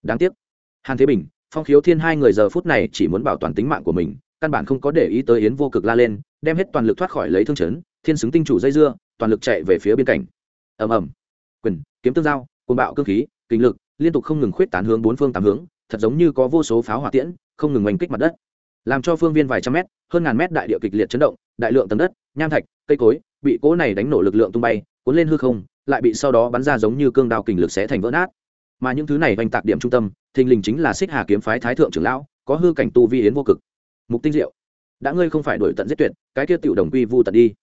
Đáng tiếc, hàn thế bình, phong khiếu thiên hai người giờ phút này chỉ muốn bảo toàn tính mạng của mình, căn bản không có để ý tới yến vô cực la lên, đem hết toàn lực thoát khỏi lấy thương chấn, thiên xứng tinh chủ dây dưa, toàn lực chạy về phía bên cạnh. Ầm ầm. Quyền, kiếm tương giao côn bạo cơ khí, kinh lực, liên tục không ngừng khuyết tán hướng bốn phương tám hướng, thật giống như có vô số pháo hỏa tiễn, không ngừng oanh kích mặt đất. Làm cho phương viên vài trăm mét, hơn ngàn mét đại địa kịch liệt chấn động, đại lượng tầng đất, nham thạch, cây cối, bị cố này đánh nổ lực lượng tung bay, cuốn lên hư không lại bị sau đó bắn ra giống như cương đao kình lực xé thành vỡ nát. Mà những thứ này vành tạc điểm trung tâm, thình lình chính là xích hà kiếm phái thái thượng trưởng lão, có hư cảnh tu vi yến vô cực. Mục tinh diệu, đã ngươi không phải đổi tận giết tuyệt, cái kia tiểu đồng quy vu tận đi.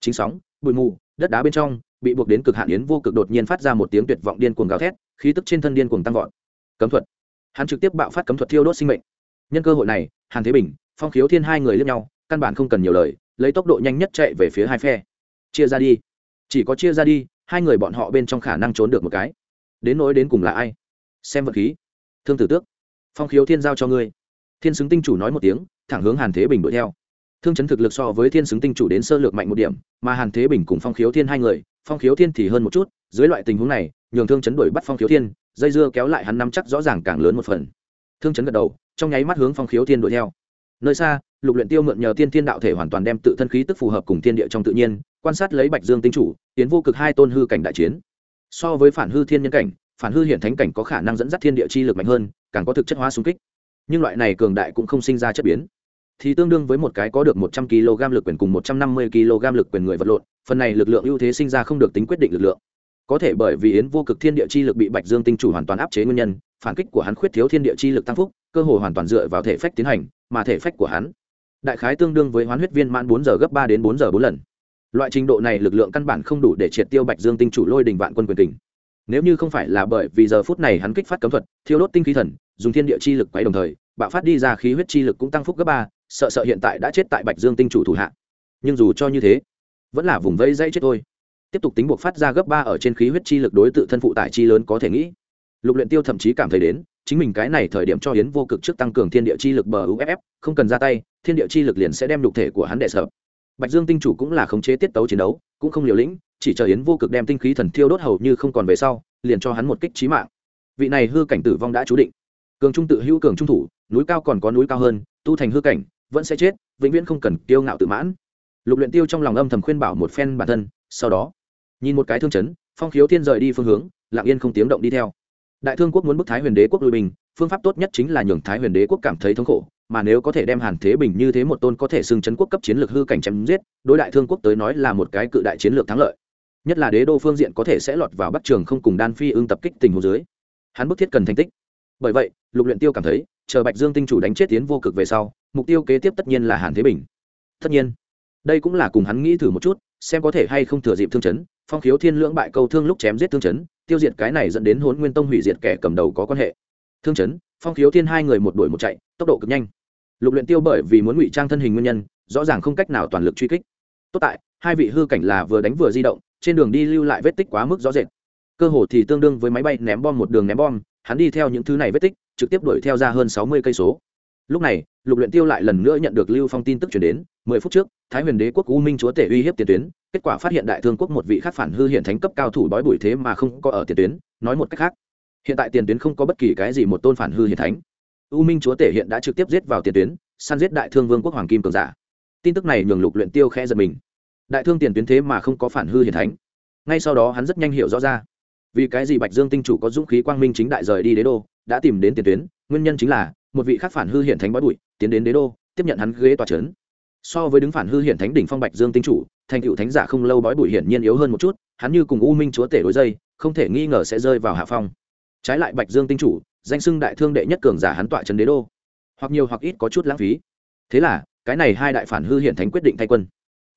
Chính sóng, bụi mù, đất đá bên trong, bị buộc đến cực hạn yến vô cực đột nhiên phát ra một tiếng tuyệt vọng điên cuồng gào thét, khí tức trên thân điên cuồng tăng vọt. Cấm thuật. Hắn trực tiếp bạo phát cấm thuật thiêu đốt sinh mệnh. Nhân cơ hội này, hàn thế bình, phong khiếu thiên hai người lướt nhau, căn bản không cần nhiều lời, lấy tốc độ nhanh nhất chạy về phía hai phe. Chia ra đi. Chỉ có chia ra đi hai người bọn họ bên trong khả năng trốn được một cái. Đến nỗi đến cùng là ai? Xem vật khí. Thương tử tước, phong khiếu thiên giao cho ngươi. Thiên xứng tinh chủ nói một tiếng, thẳng hướng hàn thế bình đuổi theo. Thương chấn thực lực so với thiên xứng tinh chủ đến sơ lược mạnh một điểm, mà hàn thế bình cùng phong khiếu thiên hai người, phong khiếu thiên thì hơn một chút, dưới loại tình huống này, nhường thương chấn đuổi bắt phong khiếu thiên, dây dưa kéo lại hắn nắm chắc rõ ràng càng lớn một phần. Thương chấn gật đầu, trong nháy mắt hướng phong khiếu thiên đuổi theo. Nơi xa, lục luyện tiêu mượn nhờ tiên thiên đạo thể hoàn toàn đem tự thân khí tức phù hợp cùng thiên địa trong tự nhiên quan sát lấy bạch dương tinh chủ, tiến vô cực hai tôn hư cảnh đại chiến. So với phản hư thiên nhân cảnh, phản hư hiện thánh cảnh có khả năng dẫn dắt thiên địa chi lực mạnh hơn, càng có thực chất hóa xung kích. Nhưng loại này cường đại cũng không sinh ra chất biến. Thì tương đương với một cái có được một trăm kg lực quyền cùng một trăm năm mươi kg lực quyền người vật lộn, phần này lực lượng ưu thế sinh ra không được tính quyết định lực lượng. Có thể bởi vì yến vô cực thiên địa chi lực bị bạch dương tinh chủ hoàn toàn áp chế nguyên nhân, phản kích của hắn khuyết thiếu thiên địa chi lực tăng phúc, cơ hội hoàn toàn dựa vào thể phách tiến hành, mà thể phách của hắn. Đại khái tương đương với hoán huyết viên mãn bốn giờ gấp ba đến bốn giờ bốn lần loại trình độ này lực lượng căn bản không đủ để triệt tiêu bạch dương tinh chủ lôi đình vạn quân quyền kình. Nếu như không phải là bởi vì giờ phút này hắn kích phát cấm thuật, thiêu đốt tinh khí thần, dùng thiên địa chi lực quấy đồng thời, bạo phát đi ra khí huyết chi lực cũng tăng phúc gấp ba, sợ sợ hiện tại đã chết tại bạch dương tinh chủ thủ hạ. Nhưng dù cho như thế, vẫn là vùng vây dây chết thôi. Tiếp tục tính buộc phát ra gấp ba ở trên khí huyết chi lực đối tự thân phụ tải chi lớn có thể nghĩ. Lục luyện tiêu thậm chí cảm thấy đến, chính mình cái này thời điểm cho hiến vô cực trước tăng cường thiên địa chi lực bờ uff không cần ra tay, thiên địa chi lực liền sẽ đem lục thể của hắn đệ sập bạch dương tinh chủ cũng là khống chế tiết tấu chiến đấu, cũng không liều lĩnh, chỉ chờ yến vô cực đem tinh khí thần thiêu đốt hầu như không còn về sau, liền cho hắn một kích trí mạng. Vị này hư cảnh tử vong đã chú định. Cường trung tự hữu cường trung thủ, núi cao còn có núi cao hơn, tu thành hư cảnh, vẫn sẽ chết, vĩnh viễn không cần kiêu ngạo tự mãn. Lục luyện tiêu trong lòng âm thầm khuyên bảo một phen bản thân, sau đó, nhìn một cái thương chấn, phong khiếu thiên rời đi phương hướng, lặng yên không tiếng động đi theo. Đại thương quốc muốn bức thái huyền đế quốc lui bình phương pháp tốt nhất chính là nhường thái huyền đế quốc cảm thấy thống khổ mà nếu có thể đem hàn thế bình như thế một tôn có thể xưng chấn quốc cấp chiến lược hư cảnh chém giết, đối đại thương quốc tới nói là một cái cự đại chiến lược thắng lợi. Nhất là đế đô phương diện có thể sẽ lọt vào bắc trường không cùng đan phi ương tập kích tình hồ dưới. Hắn bức thiết cần thành tích. Bởi vậy, lục luyện tiêu cảm thấy, chờ bạch dương tinh chủ đánh chết tiến vô cực về sau, mục tiêu kế tiếp tất nhiên là hàn thế bình. Tất nhiên, đây cũng là cùng hắn nghĩ thử một chút, xem có thể hay không thừa dịp thương chấn, phong khiếu thiên lưỡng bại câu thương lúc chém giết thương chấn, tiêu diệt cái này dẫn đến hốn nguyên tông hủy diệt kẻ cầm đầu có quan hệ. Thương chấn, phong khiếu thiên hai người một đuổi một chạy, tốc độ cực nhanh lục luyện tiêu bởi vì muốn ngụy trang thân hình nguyên nhân, rõ ràng không cách nào toàn lực truy kích. Tốt tại, hai vị hư cảnh là vừa đánh vừa di động, trên đường đi lưu lại vết tích quá mức rõ rệt. Cơ hồ thì tương đương với máy bay ném bom một đường ném bom, hắn đi theo những thứ này vết tích, trực tiếp đuổi theo ra hơn sáu mươi cây số. Lúc này, lục luyện tiêu lại lần nữa nhận được lưu phong tin tức truyền đến, mười phút trước, thái huyền đế quốc u minh chúa tể uy hiếp tiền tuyến, kết quả phát hiện đại thương quốc một vị khác phản hư hiện thánh cấp cao thủ bói bụi thế mà không có ở tiền tuyến, nói một cách khác. Hiện tại tiền tuyến không có bất kỳ cái gì một tôn phản hư hiện thánh u minh chúa tể hiện đã trực tiếp giết vào tiền tuyến, săn giết đại thương vương quốc hoàng kim cường giả. Tin tức này nhường lục luyện tiêu khẽ giật mình. Đại thương tiền tuyến thế mà không có phản hư hiển thánh. Ngay sau đó hắn rất nhanh hiểu rõ ra. Vì cái gì bạch dương tinh chủ có dũng khí quang minh chính đại rời đi đế đô, đã tìm đến tiền tuyến, nguyên nhân chính là một vị khác phản hư hiển thánh bói bụi, tiến đến đế đô, tiếp nhận hắn ghế tòa trấn. So với đứng phản hư hiển thánh đỉnh phong bạch dương tinh chủ, thành cựu thánh giả không lâu bói bụi hiển nhiên yếu hơn một chút, hắn như cùng u minh chúa tể đối dây, không thể nghi ngờ sẽ rơi vào hạ phong. Trái lại bạch dương tinh chủ danh xưng đại thương đệ nhất cường giả hắn tọa trấn đế đô. Hoặc nhiều hoặc ít có chút lãng phí. Thế là, cái này hai đại phản hư hiện thánh quyết định thay quân.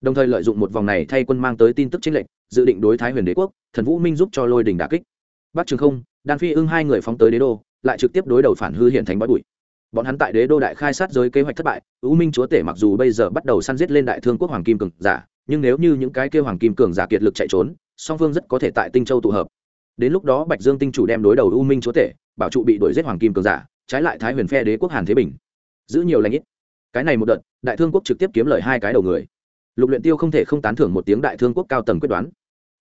Đồng thời lợi dụng một vòng này thay quân mang tới tin tức chính lệnh dự định đối thái huyền đế quốc, thần vũ minh giúp cho lôi đình đà kích. Bắc trường không, đan phi ưng hai người phóng tới đế đô, lại trực tiếp đối đầu phản hư hiện thánh bói bụi. Bọn hắn tại đế đô đại khai sát giới kế hoạch thất bại ưu minh chúa tể mặc dù bây giờ bắt đầu săn giết lên đại thương quốc hoàng kim cường giả, nhưng nếu như những cái kêu hoàng kim cường giả kiệt lực chạy trốn, song phương rất có thể tại tinh châu tụ hợp đến lúc đó bạch dương tinh chủ đem đối đầu u minh chúa tể, bảo trụ bị đuổi giết hoàng kim cường giả, trái lại thái huyền phe đế quốc hàn thế bình. Giữ nhiều lãnh ít. Cái này một đợt, đại thương quốc trực tiếp kiếm lời hai cái đầu người. Lục luyện tiêu không thể không tán thưởng một tiếng đại thương quốc cao tầng quyết đoán.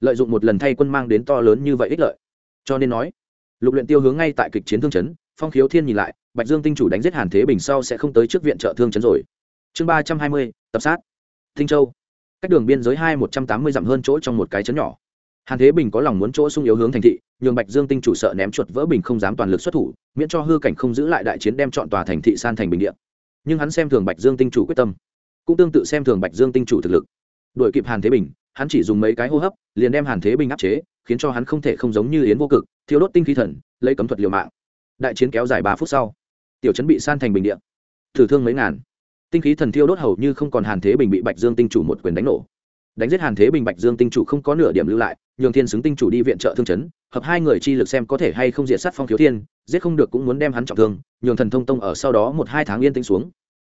Lợi dụng một lần thay quân mang đến to lớn như vậy ích lợi. Cho nên nói, lục luyện tiêu hướng ngay tại kịch chiến thương chấn, phong khiếu thiên nhìn lại, bạch dương tinh chủ đánh giết hàn thế bình sau sẽ không tới trước viện trợ thương chấn rồi. Chương ba trăm hai mươi, tập sát. Tinh châu. Cách đường biên giới hai một trăm tám mươi dặm hơn chỗ trong một cái chấn nhỏ hàn thế bình có lòng muốn chỗ sung yếu hướng thành thị nhường bạch dương tinh chủ sợ ném chuột vỡ bình không dám toàn lực xuất thủ miễn cho hư cảnh không giữ lại đại chiến đem chọn tòa thành thị san thành bình địa. Nhưng hắn xem thường bạch dương tinh chủ quyết tâm cũng tương tự xem thường bạch dương tinh chủ thực lực. Đuổi kịp hàn thế bình hắn chỉ dùng mấy cái hô hấp liền đem hàn thế bình áp chế khiến cho hắn không thể không giống như yến vô cực thiếu đốt tinh khí thần lấy cấm thuật liều mạng. Đại chiến kéo dài ba phút sau tiểu chấn bị san thành bình địa, thử thương mấy ngàn. Tinh khí thần thiêu đốt hầu như không còn hàn thế bình bị bạch dương tinh chủ một quyền đánh nổ. Đánh giết hàn thế bình bạch dương tinh chủ không có nửa điểm lưu lại nhường thiên xứng tinh chủ đi viện trợ thương chấn, hợp hai người chi lực xem có thể hay không diệt sát phong thiếu thiên, giết không được cũng muốn đem hắn trọng thương, nhường thần thông tông ở sau đó một hai tháng yên tĩnh xuống.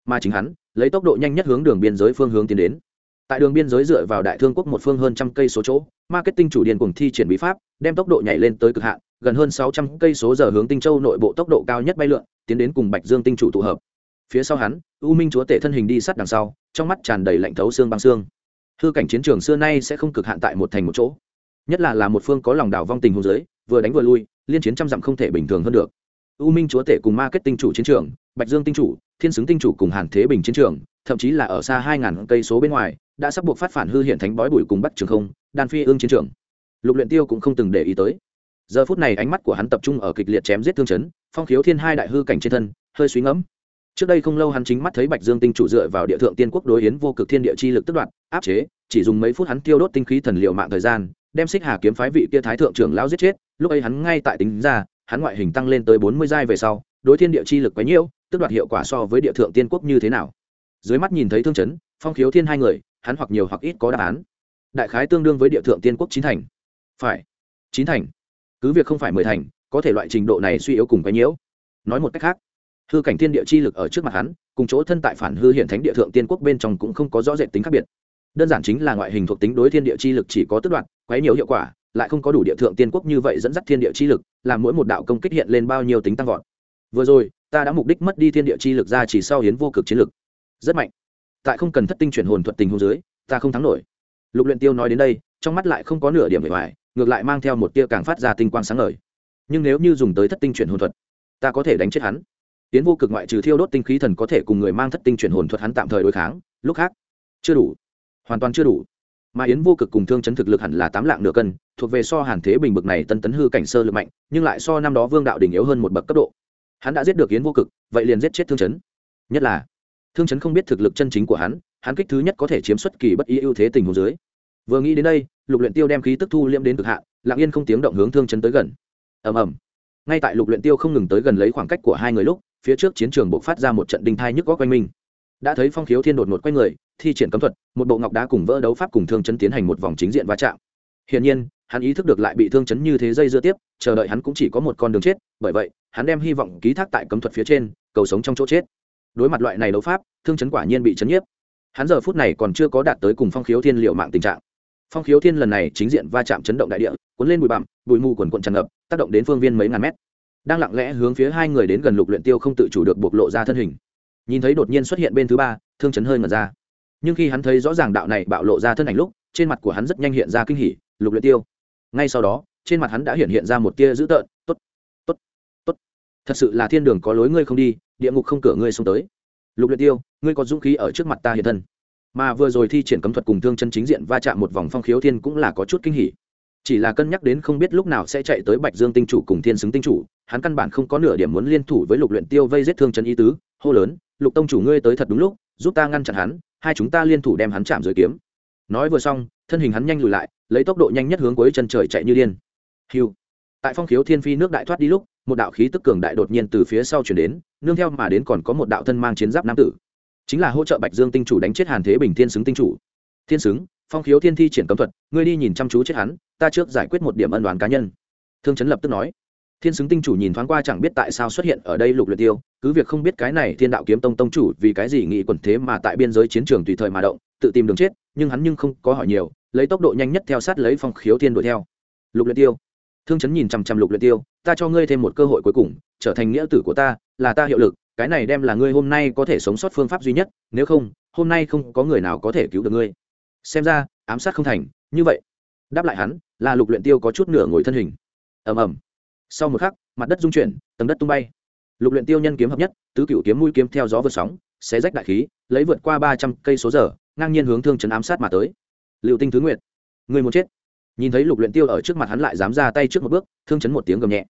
Mà chính hắn, lấy tốc độ nhanh nhất hướng đường biên giới phương hướng tiến đến. Tại đường biên giới dựa vào đại thương quốc một phương hơn trăm cây số chỗ, marketing chủ điền cùng thi triển bí pháp, đem tốc độ nhảy lên tới cực hạn, gần hơn sáu trăm cây số giờ hướng tinh châu nội bộ tốc độ cao nhất bay lượn, tiến đến cùng bạch dương tinh chủ tụ hợp. Phía sau hắn, u minh chúa tể thân hình đi sát đằng sau, trong mắt tràn đầy lạnh thấu xương băng xương. Hư cảnh chiến trường xưa nay sẽ không cực hạn tại một thành một chỗ nhất là là một phương có lòng đảo vong tình hôn giới vừa đánh vừa lui, liên chiến trăm dặm không thể bình thường hơn được. U minh chúa tể cùng ma kết tinh chủ chiến trường, bạch dương tinh chủ, thiên xứng tinh chủ cùng hàn thế bình chiến trường, thậm chí là ở xa hai ngàn cây số bên ngoài, đã sắp buộc phát phản hư hiện thánh bói bùi cùng bắt trường không, đan phi ương chiến trường. Lục luyện tiêu cũng không từng để ý tới. Giờ phút này ánh mắt của hắn tập trung ở kịch liệt chém giết thương chấn, phong khiếu thiên hai đại hư cảnh trên thân, hơi suy ngẫm. Trước đây không lâu hắn chính mắt thấy bạch dương tinh chủ dựa vào địa thượng tiên quốc đối yến vô cực thiên địa chi lực tức đoạt, áp chế, chỉ dùng mấy phút hắn tiêu đốt tinh khí thần liệu mạng thời gian đem xích hà kiếm phái vị kia thái thượng trưởng lão giết chết, lúc ấy hắn ngay tại tính ra, hắn ngoại hình tăng lên tới bốn mươi giai về sau, đối thiên địa chi lực quấy nhiễu tức đoạt hiệu quả so với địa thượng tiên quốc như thế nào. Dưới mắt nhìn thấy thương chấn, phong khiếu thiên hai người, hắn hoặc nhiều hoặc ít có đáp án. Đại khái tương đương với địa thượng tiên quốc chín thành. Phải, chín thành. Cứ việc không phải mười thành, có thể loại trình độ này suy yếu cùng quấy nhiễu. Nói một cách khác, hư cảnh thiên địa chi lực ở trước mặt hắn, cùng chỗ thân tại phản hư hiện thánh địa thượng tiên quốc bên trong cũng không có rõ rệt tính khác biệt. Đơn giản chính là ngoại hình thuộc tính đối thiên địa chi lực chỉ có tức đoạn quấy nhiều hiệu quả, lại không có đủ địa thượng tiên quốc như vậy dẫn dắt thiên địa chi lực, làm mỗi một đạo công kích hiện lên bao nhiêu tính tăng vọt. Vừa rồi, ta đã mục đích mất đi thiên địa chi lực ra chỉ sau hiến vô cực chiến lực. Rất mạnh. Tại không cần thất tinh chuyển hồn thuật tình hôn dưới, ta không thắng nổi. Lục luyện tiêu nói đến đây, trong mắt lại không có nửa điểm vẻ vải ngược lại mang theo một tia càng phát ra tinh quang sáng ngời. Nhưng nếu như dùng tới thất tinh chuyển hồn thuật, ta có thể đánh chết hắn. Tiến vô cực ngoại trừ thiêu đốt tinh khí thần có thể cùng người mang thất tinh chuyển hồn thuật hắn tạm thời đối kháng. Lúc khác, chưa đủ. Hoàn toàn chưa đủ mà yến vô cực cùng thương chấn thực lực hẳn là tám lạng nửa cân, thuộc về so hàn thế bình bực này tân tấn hư cảnh sơ lực mạnh, nhưng lại so năm đó vương đạo đình yếu hơn một bậc cấp độ. Hắn đã giết được yến vô cực, vậy liền giết chết thương chấn. Nhất là, thương chấn không biết thực lực chân chính của hắn hắn kích thứ nhất có thể chiếm xuất kỳ bất ý ưu thế tình hồ dưới. Vừa nghĩ đến đây, lục luyện tiêu đem khí tức thu liễm đến cực hạn, lặng yên không tiếng động hướng thương chấn tới gần. Ầm ầm. Ngay tại lục luyện tiêu không ngừng tới gần lấy khoảng cách của hai người lúc, phía trước chiến trường bộc phát ra một trận đinh thai nhức góc quanh mình đã thấy phong khiếu thiên đột ngột quay người, thi triển cấm thuật, một bộ ngọc đá cùng vỡ đấu pháp cùng thương chấn tiến hành một vòng chính diện va chạm. Hiển nhiên, hắn ý thức được lại bị thương chấn như thế dây dưa tiếp, chờ đợi hắn cũng chỉ có một con đường chết, bởi vậy, hắn đem hy vọng ký thác tại cấm thuật phía trên, cầu sống trong chỗ chết. Đối mặt loại này đấu pháp, thương chấn quả nhiên bị chấn nhiếp. Hắn giờ phút này còn chưa có đạt tới cùng phong khiếu thiên liệu mạng tình trạng. Phong khiếu thiên lần này chính diện va chạm chấn động đại địa, cuốn lên bụi bặm, bụi mù quần quận tràn ngập, tác động đến phương viên mấy ngàn mét. Đang lặng lẽ hướng phía hai người đến gần lục luyện tiêu không tự chủ được bộc lộ ra thân hình nhìn thấy đột nhiên xuất hiện bên thứ ba, thương chấn hơi ngẩn ra. Nhưng khi hắn thấy rõ ràng đạo này bạo lộ ra thân ảnh lúc, trên mặt của hắn rất nhanh hiện ra kinh hỉ, lục luyện tiêu. Ngay sau đó, trên mặt hắn đã hiện hiện ra một tia dữ tợn, tốt tốt tốt. Thật sự là thiên đường có lối ngươi không đi, địa ngục không cửa ngươi xông tới. Lục luyện tiêu, ngươi có dũng khí ở trước mặt ta hiện thân. Mà vừa rồi thi triển cấm thuật cùng thương chân chính diện va chạm một vòng phong khiếu thiên cũng là có chút kinh hỉ. Chỉ là cân nhắc đến không biết lúc nào sẽ chạy tới bạch dương tinh chủ cùng thiên xứng tinh chủ, hắn căn bản không có nửa điểm muốn liên thủ với lục luyện tiêu vây giết thương chân ý tứ, hô lớn lục tông chủ ngươi tới thật đúng lúc, giúp ta ngăn chặn hắn, hai chúng ta liên thủ đem hắn chạm dưới kiếm. Nói vừa xong, thân hình hắn nhanh lùi lại, lấy tốc độ nhanh nhất hướng cuối chân trời chạy như điên. Hiu tại phong khiếu thiên phi nước đại thoát đi lúc, một đạo khí tức cường đại đột nhiên từ phía sau chuyển đến, nương theo mà đến còn có một đạo thân mang chiến giáp nam tử. Chính là hỗ trợ bạch dương tinh chủ đánh chết hàn thế bình thiên xứng tinh chủ. Thiên xứng, phong khiếu thiên thi triển cấm thuật, ngươi đi nhìn chăm chú chết hắn, ta trước giải quyết một điểm ân đoán cá nhân. Thương chấn lập tức nói thiên xứng tinh chủ nhìn thoáng qua chẳng biết tại sao xuất hiện ở đây lục luyện tiêu, cứ việc không biết cái này thiên đạo kiếm tông tông chủ vì cái gì nghĩ quần thế mà tại biên giới chiến trường tùy thời mà động, tự tìm đường chết, nhưng hắn nhưng không có hỏi nhiều, lấy tốc độ nhanh nhất theo sát lấy phong khiếu thiên đuổi theo. Lục luyện tiêu. Thương chấn nhìn chăm chăm lục luyện tiêu, ta cho ngươi thêm một cơ hội cuối cùng, trở thành nghĩa tử của ta, là ta hiệu lực, cái này đem là ngươi hôm nay có thể sống sót phương pháp duy nhất, nếu không, hôm nay không có người nào có thể cứu được ngươi. Xem ra, ám sát không thành, như vậy. Đáp lại hắn, là lục luyện tiêu có chút nửa ngồi thân hình. Ầm ầm sau một khắc, mặt đất rung chuyển, tầng đất tung bay. Lục luyện tiêu nhân kiếm hợp nhất, tứ cửu kiếm mũi kiếm theo gió vượt sóng, xé rách đại khí, lấy vượt qua ba trăm cây số giờ, ngang nhiên hướng thương chấn ám sát mà tới. Liệu tinh thứ nguyệt, người muốn chết. Nhìn thấy lục luyện tiêu ở trước mặt hắn lại dám ra tay trước một bước, thương chấn một tiếng gầm nhẹ.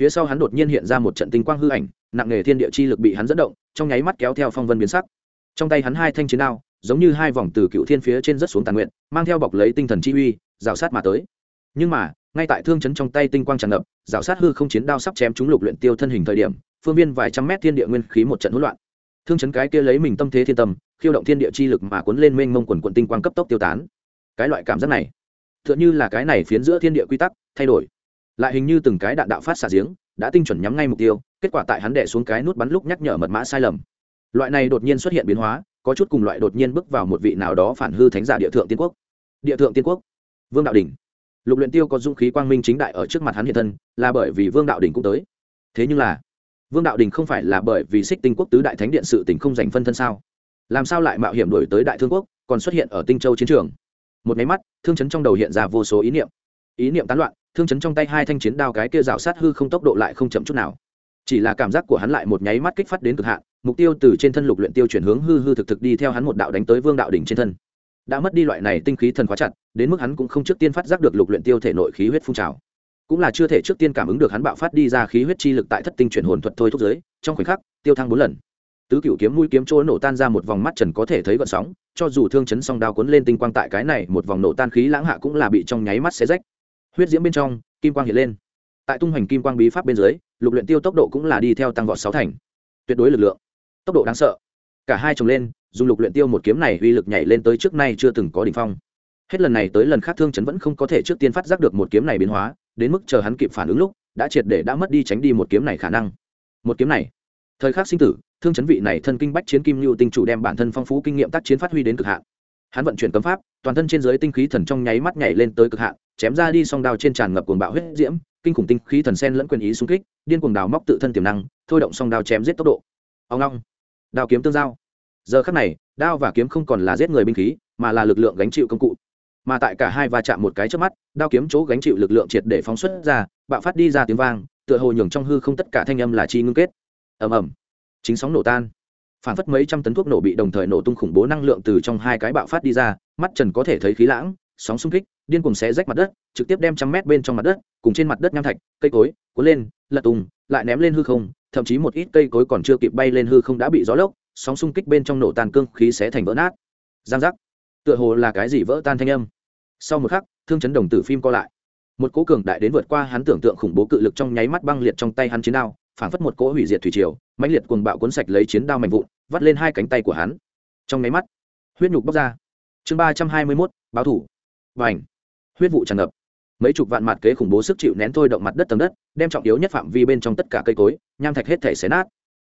Phía sau hắn đột nhiên hiện ra một trận tinh quang hư ảnh, nặng nghề thiên địa chi lực bị hắn dẫn động, trong nháy mắt kéo theo phong vân biến sắc. Trong tay hắn hai thanh chiến đao, giống như hai vòng từ cựu thiên phía trên rất xuống tàn nguyện, mang theo bọc lấy tinh thần chi uy, rào sát mà tới. Nhưng mà ngay tại thương chấn trong tay tinh quang tràn ngập, rào sát hư không chiến đao sắp chém chúng lục luyện tiêu thân hình thời điểm, phương viên vài trăm mét thiên địa nguyên khí một trận hỗn loạn. Thương chấn cái kia lấy mình tâm thế thiên tâm, khiêu động thiên địa chi lực mà cuốn lên mênh mông quần quần tinh quang cấp tốc tiêu tán. Cái loại cảm giác này, tựa như là cái này phiến giữa thiên địa quy tắc, thay đổi. Lại hình như từng cái đạn đạo phát xả giếng, đã tinh chuẩn nhắm ngay mục tiêu, kết quả tại hắn đẻ xuống cái nút bắn lúc nhắc nhở mật mã sai lầm. Loại này đột nhiên xuất hiện biến hóa, có chút cùng loại đột nhiên bước vào một vị nào đó phản hư thánh giả địa thượng tiên quốc. Địa thượng tiên quốc, vương đạo đình lục luyện tiêu có dung khí quang minh chính đại ở trước mặt hắn hiện thân, là bởi vì vương đạo đình cũng tới. Thế nhưng là, vương đạo đình không phải là bởi vì xích tinh quốc tứ đại thánh điện sự tình không giành phân thân sao? Làm sao lại mạo hiểm đổi tới đại thương quốc, còn xuất hiện ở tinh châu chiến trường? Một máy mắt, thương chấn trong đầu hiện ra vô số ý niệm. Ý niệm tán loạn, thương chấn trong tay hai thanh chiến đao cái kia rào sát hư không tốc độ lại không chậm chút nào. Chỉ là cảm giác của hắn lại một nháy mắt kích phát đến cực hạn, mục tiêu từ trên thân lục luyện tiêu chuyển hướng hư hư thực thực đi theo hắn một đạo đánh tới vương đạo đỉnh trên thân đã mất đi loại này tinh khí thần khóa chặt, đến mức hắn cũng không trước tiên phát giác được lục luyện tiêu thể nội khí huyết phun trào. Cũng là chưa thể trước tiên cảm ứng được hắn bạo phát đi ra khí huyết chi lực tại thất tinh chuyển hồn thuật thôi thúc giới, trong khoảnh khắc, tiêu thăng bốn lần. Tứ cửu kiếm mũi kiếm chỗ nổ tan ra một vòng mắt trần có thể thấy gợn sóng, cho dù thương chấn song đao cuốn lên tinh quang tại cái này một vòng nổ tan khí lãng hạ cũng là bị trong nháy mắt xé rách. Huyết diễm bên trong, kim quang hiện lên. Tại tung hoành kim quang bí pháp bên dưới, lục luyện tiêu tốc độ cũng là đi theo tăng vọt sáu thành. Tuyệt đối lực lượng. Tốc độ đáng sợ cả hai chồng lên, dùng lục luyện tiêu một kiếm này uy lực nhảy lên tới trước nay chưa từng có đỉnh phong. Hết lần này tới lần khác thương chấn vẫn không có thể trước tiên phát giác được một kiếm này biến hóa, đến mức chờ hắn kịp phản ứng lúc, đã triệt để đã mất đi tránh đi một kiếm này khả năng. Một kiếm này, thời khắc sinh tử, thương chấn vị này thân kinh bách chiến kim lưu tinh chủ đem bản thân phong phú kinh nghiệm tác chiến phát huy đến cực hạn. Hắn vận chuyển cấm pháp, toàn thân trên dưới tinh khí thần trong nháy mắt nhảy lên tới cực hạn, chém ra đi song đao trên tràn ngập cuồng bạo huyết diễm, kinh khủng tinh khí thần sen lẫn quyền ý xung kích, điên cuồng đào móc tự thân tiềm năng, thôi động song đao chém giết tốc độ. Ông long đao kiếm tương giao. Giờ khắc này, đao và kiếm không còn là giết người binh khí, mà là lực lượng gánh chịu công cụ. Mà tại cả hai va chạm một cái trước mắt, đao kiếm chỗ gánh chịu lực lượng triệt để phóng xuất ra, bạo phát đi ra tiếng vang, tựa hồ nhường trong hư không tất cả thanh âm là chi ngưng kết. Ầm ầm. Chính sóng nổ tan. Phản phất mấy trăm tấn thuốc nổ bị đồng thời nổ tung khủng bố năng lượng từ trong hai cái bạo phát đi ra, mắt trần có thể thấy khí lãng, sóng xung kích, điên cùng xé rách mặt đất, trực tiếp đem trăm mét bên trong mặt đất, cùng trên mặt đất nham thạch, cây cối, cuốn lên, lật tung, lại ném lên hư không thậm chí một ít cây cối còn chưa kịp bay lên hư không đã bị gió lốc, sóng xung kích bên trong nổ tàn cương khí xé thành vỡ nát. Giang giác. Tựa hồ là cái gì vỡ tan thanh âm. Sau một khắc, thương chấn đồng tử phim co lại. Một cố cường đại đến vượt qua hắn tưởng tượng khủng bố cự lực trong nháy mắt băng liệt trong tay hắn chiến đao phản phất một cỗ hủy diệt thủy triều, mãnh liệt cuồng bạo cuốn sạch lấy chiến đao mạnh vụn, vắt lên hai cánh tay của hắn. Trong nháy mắt, huyết nhục bốc ra. Chương ba trăm hai mươi mốt, báo thủ. Và ảnh huyết vụ tràn ngập mấy chục vạn mặt kế khủng bố sức chịu nén thôi động mặt đất tầng đất, đem trọng yếu nhất phạm vi bên trong tất cả cây cối, nham thạch hết thể xé nát.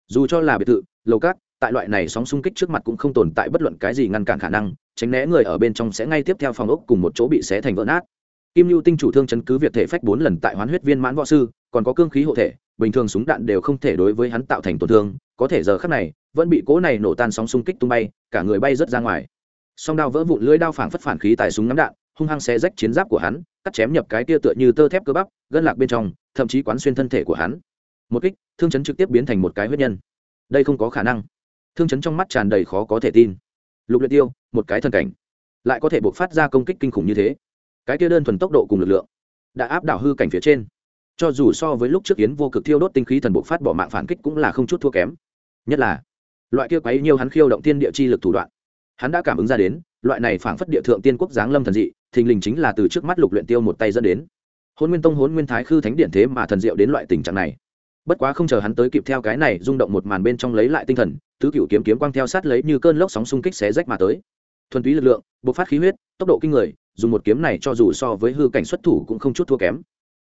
Dù cho là biệt thự, lầu cát tại loại này sóng xung kích trước mặt cũng không tồn tại bất luận cái gì ngăn cản khả năng, tránh né người ở bên trong sẽ ngay tiếp theo phòng ốc cùng một chỗ bị xé thành vỡ nát. Kim lưu tinh chủ thương chấn cứ việc thể phách bốn lần tại hoán huyết viên mãn võ sư, còn có cương khí hộ thể, bình thường súng đạn đều không thể đối với hắn tạo thành tổn thương, có thể giờ khắc này, vẫn bị cố này nổ tan sóng xung kích tung bay, cả người bay rớt ra ngoài. Song đao vỡ vụn lưỡi đao phảng phất phản khí tại súng nắm đạn, hung hăng xé rách chiến giáp của hắn cắt chém nhập cái tia tựa như tơ thép cơ bắp, gân lạc bên trong, thậm chí quán xuyên thân thể của hắn. Một kích, thương chấn trực tiếp biến thành một cái huyết nhân. Đây không có khả năng. Thương chấn trong mắt tràn đầy khó có thể tin. Lục luyện tiêu, một cái thần cảnh. Lại có thể buộc phát ra công kích kinh khủng như thế. Cái kia đơn thuần tốc độ cùng lực lượng đã áp đảo hư cảnh phía trên. Cho dù so với lúc trước yến vô cực thiêu đốt tinh khí thần buộc phát bỏ mạng phản kích cũng là không chút thua kém. Nhất là, loại kia quấy nhiều hắn khiêu động tiên địa chi lực thủ đoạn, hắn đã cảm ứng ra đến, loại này phảng phất địa thượng tiên quốc giáng lâm thần dị thình lình chính là từ trước mắt lục luyện tiêu một tay dẫn đến. Hôn nguyên tông, hôn nguyên thái khư thánh điện thế mà thần diệu đến loại tình trạng này. Bất quá không chờ hắn tới kịp theo cái này rung động một màn bên trong lấy lại tinh thần, tứ cửu kiếm kiếm quang theo sát lấy như cơn lốc sóng xung kích xé rách mà tới. Thuần túy lực lượng, bộc phát khí huyết, tốc độ kinh người, dùng một kiếm này cho dù so với hư cảnh xuất thủ cũng không chút thua kém.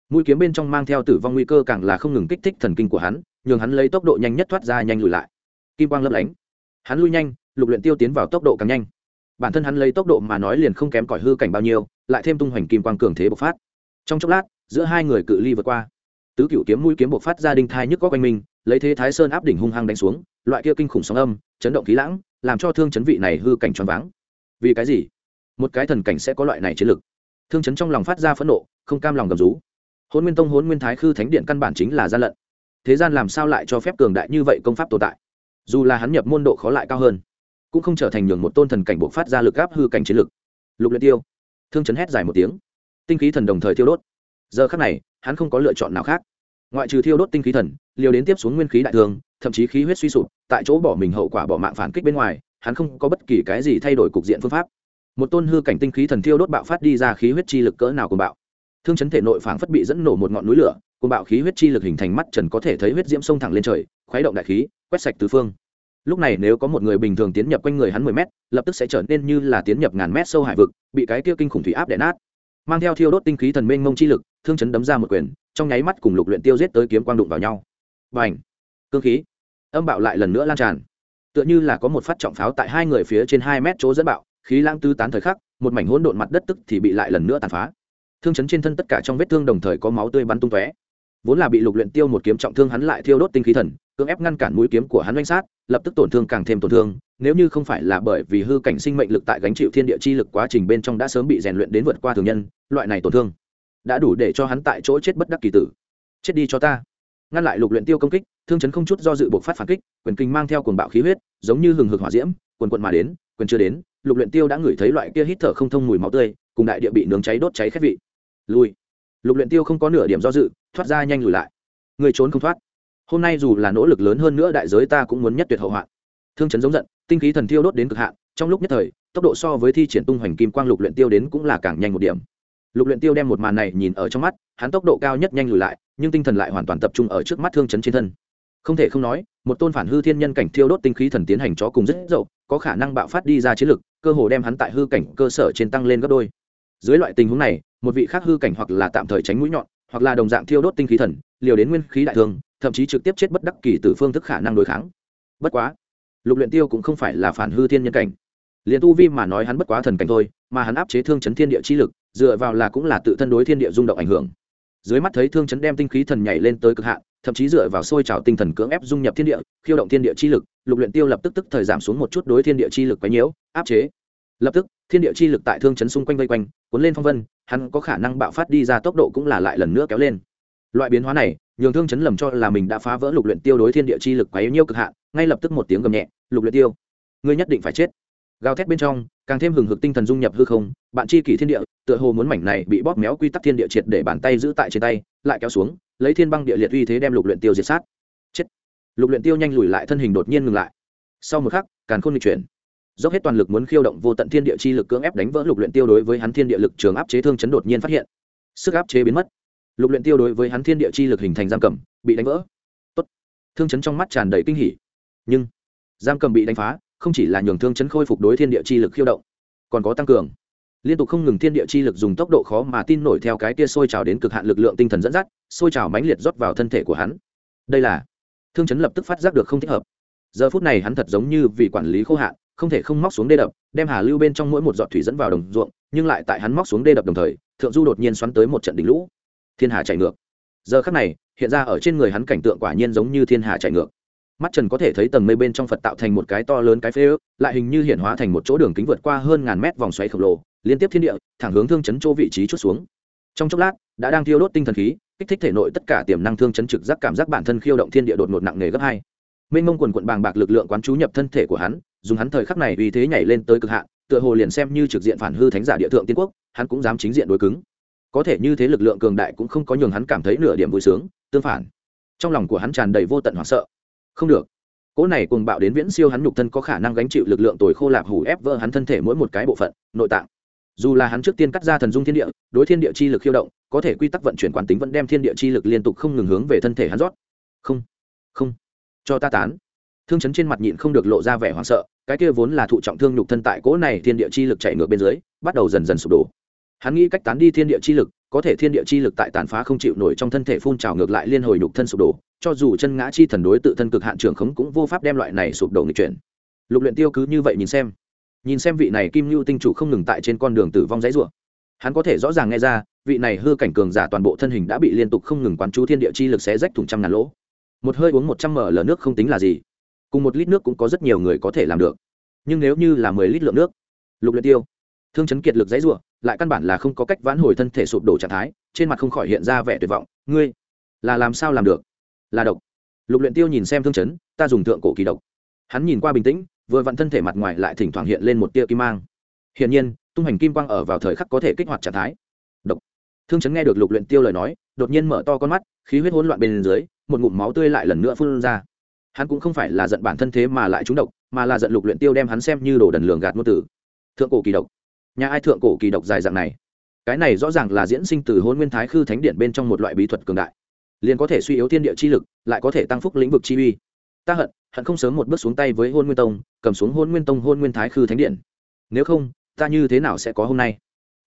Mũi kiếm bên trong mang theo tử vong nguy cơ càng là không ngừng kích thích thần kinh của hắn, nhường hắn lấy tốc độ nhanh nhất thoát ra nhanh lùi lại. Kim quang lấp lánh. Hắn lui nhanh, lục luyện tiêu tiến vào tốc độ càng nhanh bản thân hắn lấy tốc độ mà nói liền không kém cỏi hư cảnh bao nhiêu, lại thêm tung hoành kim quang cường thế bộc phát. Trong chốc lát, giữa hai người cự ly vượt qua. Tứ cửu kiếm mũi kiếm bộc phát ra đinh thai nhức có quanh mình, lấy thế thái sơn áp đỉnh hung hăng đánh xuống, loại kia kinh khủng sóng âm, chấn động khí lãng, làm cho thương chấn vị này hư cảnh choáng váng. Vì cái gì? Một cái thần cảnh sẽ có loại này chiến lực. Thương chấn trong lòng phát ra phẫn nộ, không cam lòng gầm rú. Hôn nguyên tông, hôn nguyên thái khư thánh điện căn bản chính là gian lận. Thế gian làm sao lại cho phép cường đại như vậy công pháp tồn tại? Dù là hắn nhập môn độ khó lại cao hơn cũng không trở thành nhường một tôn thần cảnh buộc phát ra lực áp hư cảnh chiến lực. Lục luyện tiêu, thương chấn hét dài một tiếng. Tinh khí thần đồng thời thiêu đốt. Giờ khắc này, hắn không có lựa chọn nào khác. Ngoại trừ thiêu đốt tinh khí thần, liều đến tiếp xuống nguyên khí đại thương, thậm chí khí huyết suy sụp, tại chỗ bỏ mình hậu quả bỏ mạng phản kích bên ngoài, hắn không có bất kỳ cái gì thay đổi cục diện phương pháp. Một tôn hư cảnh tinh khí thần thiêu đốt bạo phát đi ra khí huyết chi lực cỡ nào cùng bạo. Thương chấn thể nội phảng phất bị dẫn nổ một ngọn núi lửa cùng bạo khí huyết chi lực hình thành mắt trần có thể thấy huyết diễm sông thẳng lên trời, khuấy động đại khí, quét sạch tứ phương lúc này nếu có một người bình thường tiến nhập quanh người hắn mười mét lập tức sẽ trở nên như là tiến nhập ngàn mét sâu hải vực bị cái kia kinh khủng thủy áp đè nát. Mang theo thiêu đốt tinh khí thần mênh mông chi lực thương chấn đấm ra một quyền trong nháy mắt cùng lục luyện tiêu giết tới kiếm quang đụng vào nhau. Bành, ảnh cương khí! Âm bạo lại lần nữa lan tràn. Tựa như là có một phát trọng pháo tại hai người phía trên hai mét chỗ dẫn bạo khí lãng tư tán thời khắc một mảnh hỗn độn mặt đất tức thì bị lại lần nữa tàn phá. Thương chấn trên thân tất cả trong vết thương đồng thời có máu tươi bắn tung tóe. Vốn là bị lục luyện tiêu một kiếm trọng thương hắn lại thiêu đốt tinh khí thần cưỡng ép ngăn cản mũi kiếm của hắn oanh sát, lập tức tổn thương càng thêm tổn thương, nếu như không phải là bởi vì hư cảnh sinh mệnh lực tại gánh chịu thiên địa chi lực quá trình bên trong đã sớm bị rèn luyện đến vượt qua thường nhân, loại này tổn thương đã đủ để cho hắn tại chỗ chết bất đắc kỳ tử. Chết đi cho ta. Ngăn lại lục luyện tiêu công kích, thương chấn không chút do dự buộc phát phản kích, quyền kinh mang theo cuồng bạo khí huyết, giống như hừng hực hỏa diễm quần quần mà đến, quyền chưa đến, lục luyện tiêu đã ngửi thấy loại kia hít thở không thông mùi máu tươi, cùng đại địa bị nướng cháy đốt cháy khét vị. Lùi lục luyện tiêu không có nửa điểm do dự, thoát ra nhanh lùi lại. Người trốn không thoát hôm nay dù là nỗ lực lớn hơn nữa đại giới ta cũng muốn nhất tuyệt hậu hoạn. Thương chấn giống giận, tinh khí thần thiêu đốt đến cực hạn, trong lúc nhất thời, tốc độ so với thi triển tung hoành kim quang lục luyện tiêu đến cũng là càng nhanh một điểm. Lục luyện tiêu đem một màn này nhìn ở trong mắt, hắn tốc độ cao nhất nhanh lùi lại, nhưng tinh thần lại hoàn toàn tập trung ở trước mắt thương chấn trên thân. Không thể không nói, một tôn phản hư thiên nhân cảnh thiêu đốt tinh khí thần tiến hành chó cùng rất dậu, có khả năng bạo phát đi ra chiến lực, cơ hồ đem hắn tại hư cảnh cơ sở trên tăng lên gấp đôi. Dưới loại tình huống này, một vị khác hư cảnh hoặc là tạm thời tránh mũi nhọn, hoặc là đồng dạng thiêu đốt tinh khí thần, liều đến nguyên khí đại thương thậm chí trực tiếp chết bất đắc kỳ từ phương thức khả năng đối kháng. Bất quá, lục luyện tiêu cũng không phải là phản hư thiên nhân cảnh. Liền tu vi mà nói hắn bất quá thần cảnh thôi, mà hắn áp chế thương chấn thiên địa chi lực, dựa vào là cũng là tự thân đối thiên địa rung động ảnh hưởng. Dưới mắt thấy thương chấn đem tinh khí thần nhảy lên tới cực hạn, thậm chí dựa vào sôi trào tinh thần cưỡng ép dung nhập thiên địa, khiêu động thiên địa chi lực, lục luyện tiêu lập tức tức thời giảm xuống một chút đối thiên địa chi lực quấy nhiễu, áp chế. Lập tức, thiên địa chi lực tại thương chấn xung quanh vây quanh, cuốn lên phong vân, hắn có khả năng bạo phát đi ra tốc độ cũng là lại lần nữa kéo lên. Loại biến hóa này nhường thương chấn lầm cho là mình đã phá vỡ lục luyện tiêu đối thiên địa chi lực quá yếu nhiêu cực hạn, ngay lập tức một tiếng gầm nhẹ, lục luyện tiêu, ngươi nhất định phải chết. Gào thét bên trong, càng thêm hừng hực tinh thần dung nhập hư không, bạn chi kỷ thiên địa, tựa hồ muốn mảnh này bị bóp méo quy tắc thiên địa triệt để bàn tay giữ tại trên tay, lại kéo xuống, lấy thiên băng địa liệt uy thế đem lục luyện tiêu diệt sát. Chết. Lục luyện tiêu nhanh lùi lại, thân hình đột nhiên ngừng lại. Sau một khắc càng khôn nghịch chuyển. Dốc hết toàn lực muốn khiêu động vô tận thiên địa chi lực cưỡng ép đánh vỡ lục luyện tiêu đối với hắn thiên địa lực trường áp chế thương chấn đột nhiên phát hiện. Sức áp chế biến mất lục luyện tiêu đối với hắn thiên địa chi lực hình thành giam cầm, bị đánh vỡ. Tốt. Thương chấn trong mắt tràn đầy kinh hỉ. Nhưng, giam cầm bị đánh phá, không chỉ là nhường thương chấn khôi phục đối thiên địa chi lực khiêu động, còn có tăng cường. Liên tục không ngừng thiên địa chi lực dùng tốc độ khó mà tin nổi theo cái kia sôi trào đến cực hạn lực lượng tinh thần dẫn dắt, sôi trào mãnh liệt rót vào thân thể của hắn. Đây là, thương chấn lập tức phát giác được không thích hợp. Giờ phút này hắn thật giống như vì quản lý khô hạn, không thể không móc xuống đê đập, đem hà lưu bên trong mỗi một giọt thủy dẫn vào đồng ruộng, nhưng lại tại hắn móc xuống đê đập đồng thời, thượng du đột nhiên xoắn tới một trận đỉnh lũ thiên hà chạy ngược. Giờ khắc này, hiện ra ở trên người hắn cảnh tượng quả nhiên giống như thiên hà chạy ngược. Mắt trần có thể thấy tầng mây bên trong phật tạo thành một cái to lớn cái phế ước, lại hình như hiện hóa thành một chỗ đường kính vượt qua hơn ngàn mét vòng xoáy khổng lồ, liên tiếp thiên địa, thẳng hướng thương chấn chỗ vị trí chút xuống. Trong chốc lát, đã đang thiêu đốt tinh thần khí, kích thích thể nội tất cả tiềm năng thương chấn trực giác cảm giác bản thân khiêu động thiên địa đột ngột nặng nề gấp hai. Mênh mông quần quận bàng bạc lực lượng quán chú nhập thân thể của hắn, dùng hắn thời khắc này uy thế nhảy lên tới cực hạn, tựa hồ liền xem như trực diện phản hư thánh giả địa thượng tiên quốc, hắn cũng dám chính diện đối cứng có thể như thế lực lượng cường đại cũng không có nhường hắn cảm thấy nửa điểm vui sướng, tương phản. Trong lòng của hắn tràn đầy vô tận hoảng sợ. Không được. Cỗ này cùng bạo đến viễn siêu hắn nhục thân có khả năng gánh chịu lực lượng tồi khô lạp hủ ép vỡ hắn thân thể mỗi một cái bộ phận, nội tạng. Dù là hắn trước tiên cắt ra thần dung thiên địa, đối thiên địa chi lực khiêu động, có thể quy tắc vận chuyển quán tính vẫn đem thiên địa chi lực liên tục không ngừng hướng về thân thể hắn rót. Không. Không. Cho ta tán. Thương chấn trên mặt nhịn không được lộ ra vẻ hoảng sợ, cái kia vốn là thụ trọng thương nhục thân tại cỗ này thiên địa chi lực chạy ngược bên dưới, bắt đầu dần dần sụp đổ hắn nghĩ cách tán đi thiên địa chi lực, có thể thiên địa chi lực tại tàn phá không chịu nổi trong thân thể phun trào ngược lại liên hồi nhục thân sụp đổ, cho dù chân ngã chi thần đối tự thân cực hạn trưởng khống cũng vô pháp đem loại này sụp đổ nghịch chuyển. Lục luyện tiêu cứ như vậy nhìn xem. Nhìn xem vị này kim lưu tinh chủ không ngừng tại trên con đường tử vong dãy rủa. Hắn có thể rõ ràng nghe ra, vị này hư cảnh cường giả toàn bộ thân hình đã bị liên tục không ngừng quán chú thiên địa chi lực xé rách thủng trăm ngàn lỗ. Một hơi uống một trăm ml nước không tính là gì. Cùng một lít nước cũng có rất nhiều người có thể làm được. Nhưng nếu như là mười lít lượng nước, lục luyện tiêu, thương chấn kiệt lực dãy rủa lại căn bản là không có cách vãn hồi thân thể sụp đổ trạng thái, trên mặt không khỏi hiện ra vẻ tuyệt vọng. Ngươi, là làm sao làm được? Là độc. Lục luyện tiêu nhìn xem thương chấn, ta dùng thượng cổ kỳ độc. Hắn nhìn qua bình tĩnh, vừa vặn thân thể mặt ngoài lại thỉnh thoảng hiện lên một tia kim mang. Hiển nhiên, tung hành kim quang ở vào thời khắc có thể kích hoạt trạng thái. Độc. Thương chấn nghe được lục luyện tiêu lời nói, đột nhiên mở to con mắt, khí huyết hỗn loạn bên dưới, một ngụm máu tươi lại lần nữa phun ra. Hắn cũng không phải là giận bản thân thế mà lại trúng độc, mà là giận lục luyện tiêu đem hắn xem như đồ đần lường gạt ngôn tử. Thượng cổ kỳ độc nhà ai thượng cổ kỳ độc dài dạng này? Cái này rõ ràng là diễn sinh từ hôn nguyên thái khư thánh điện bên trong một loại bí thuật cường đại. Liền có thể suy yếu thiên địa chi lực, lại có thể tăng phúc lĩnh vực chi uy. Ta hận hận không sớm một bước xuống tay với hôn nguyên tông, cầm xuống hôn nguyên tông hôn nguyên thái khư thánh điện. Nếu không, ta như thế nào sẽ có hôm nay?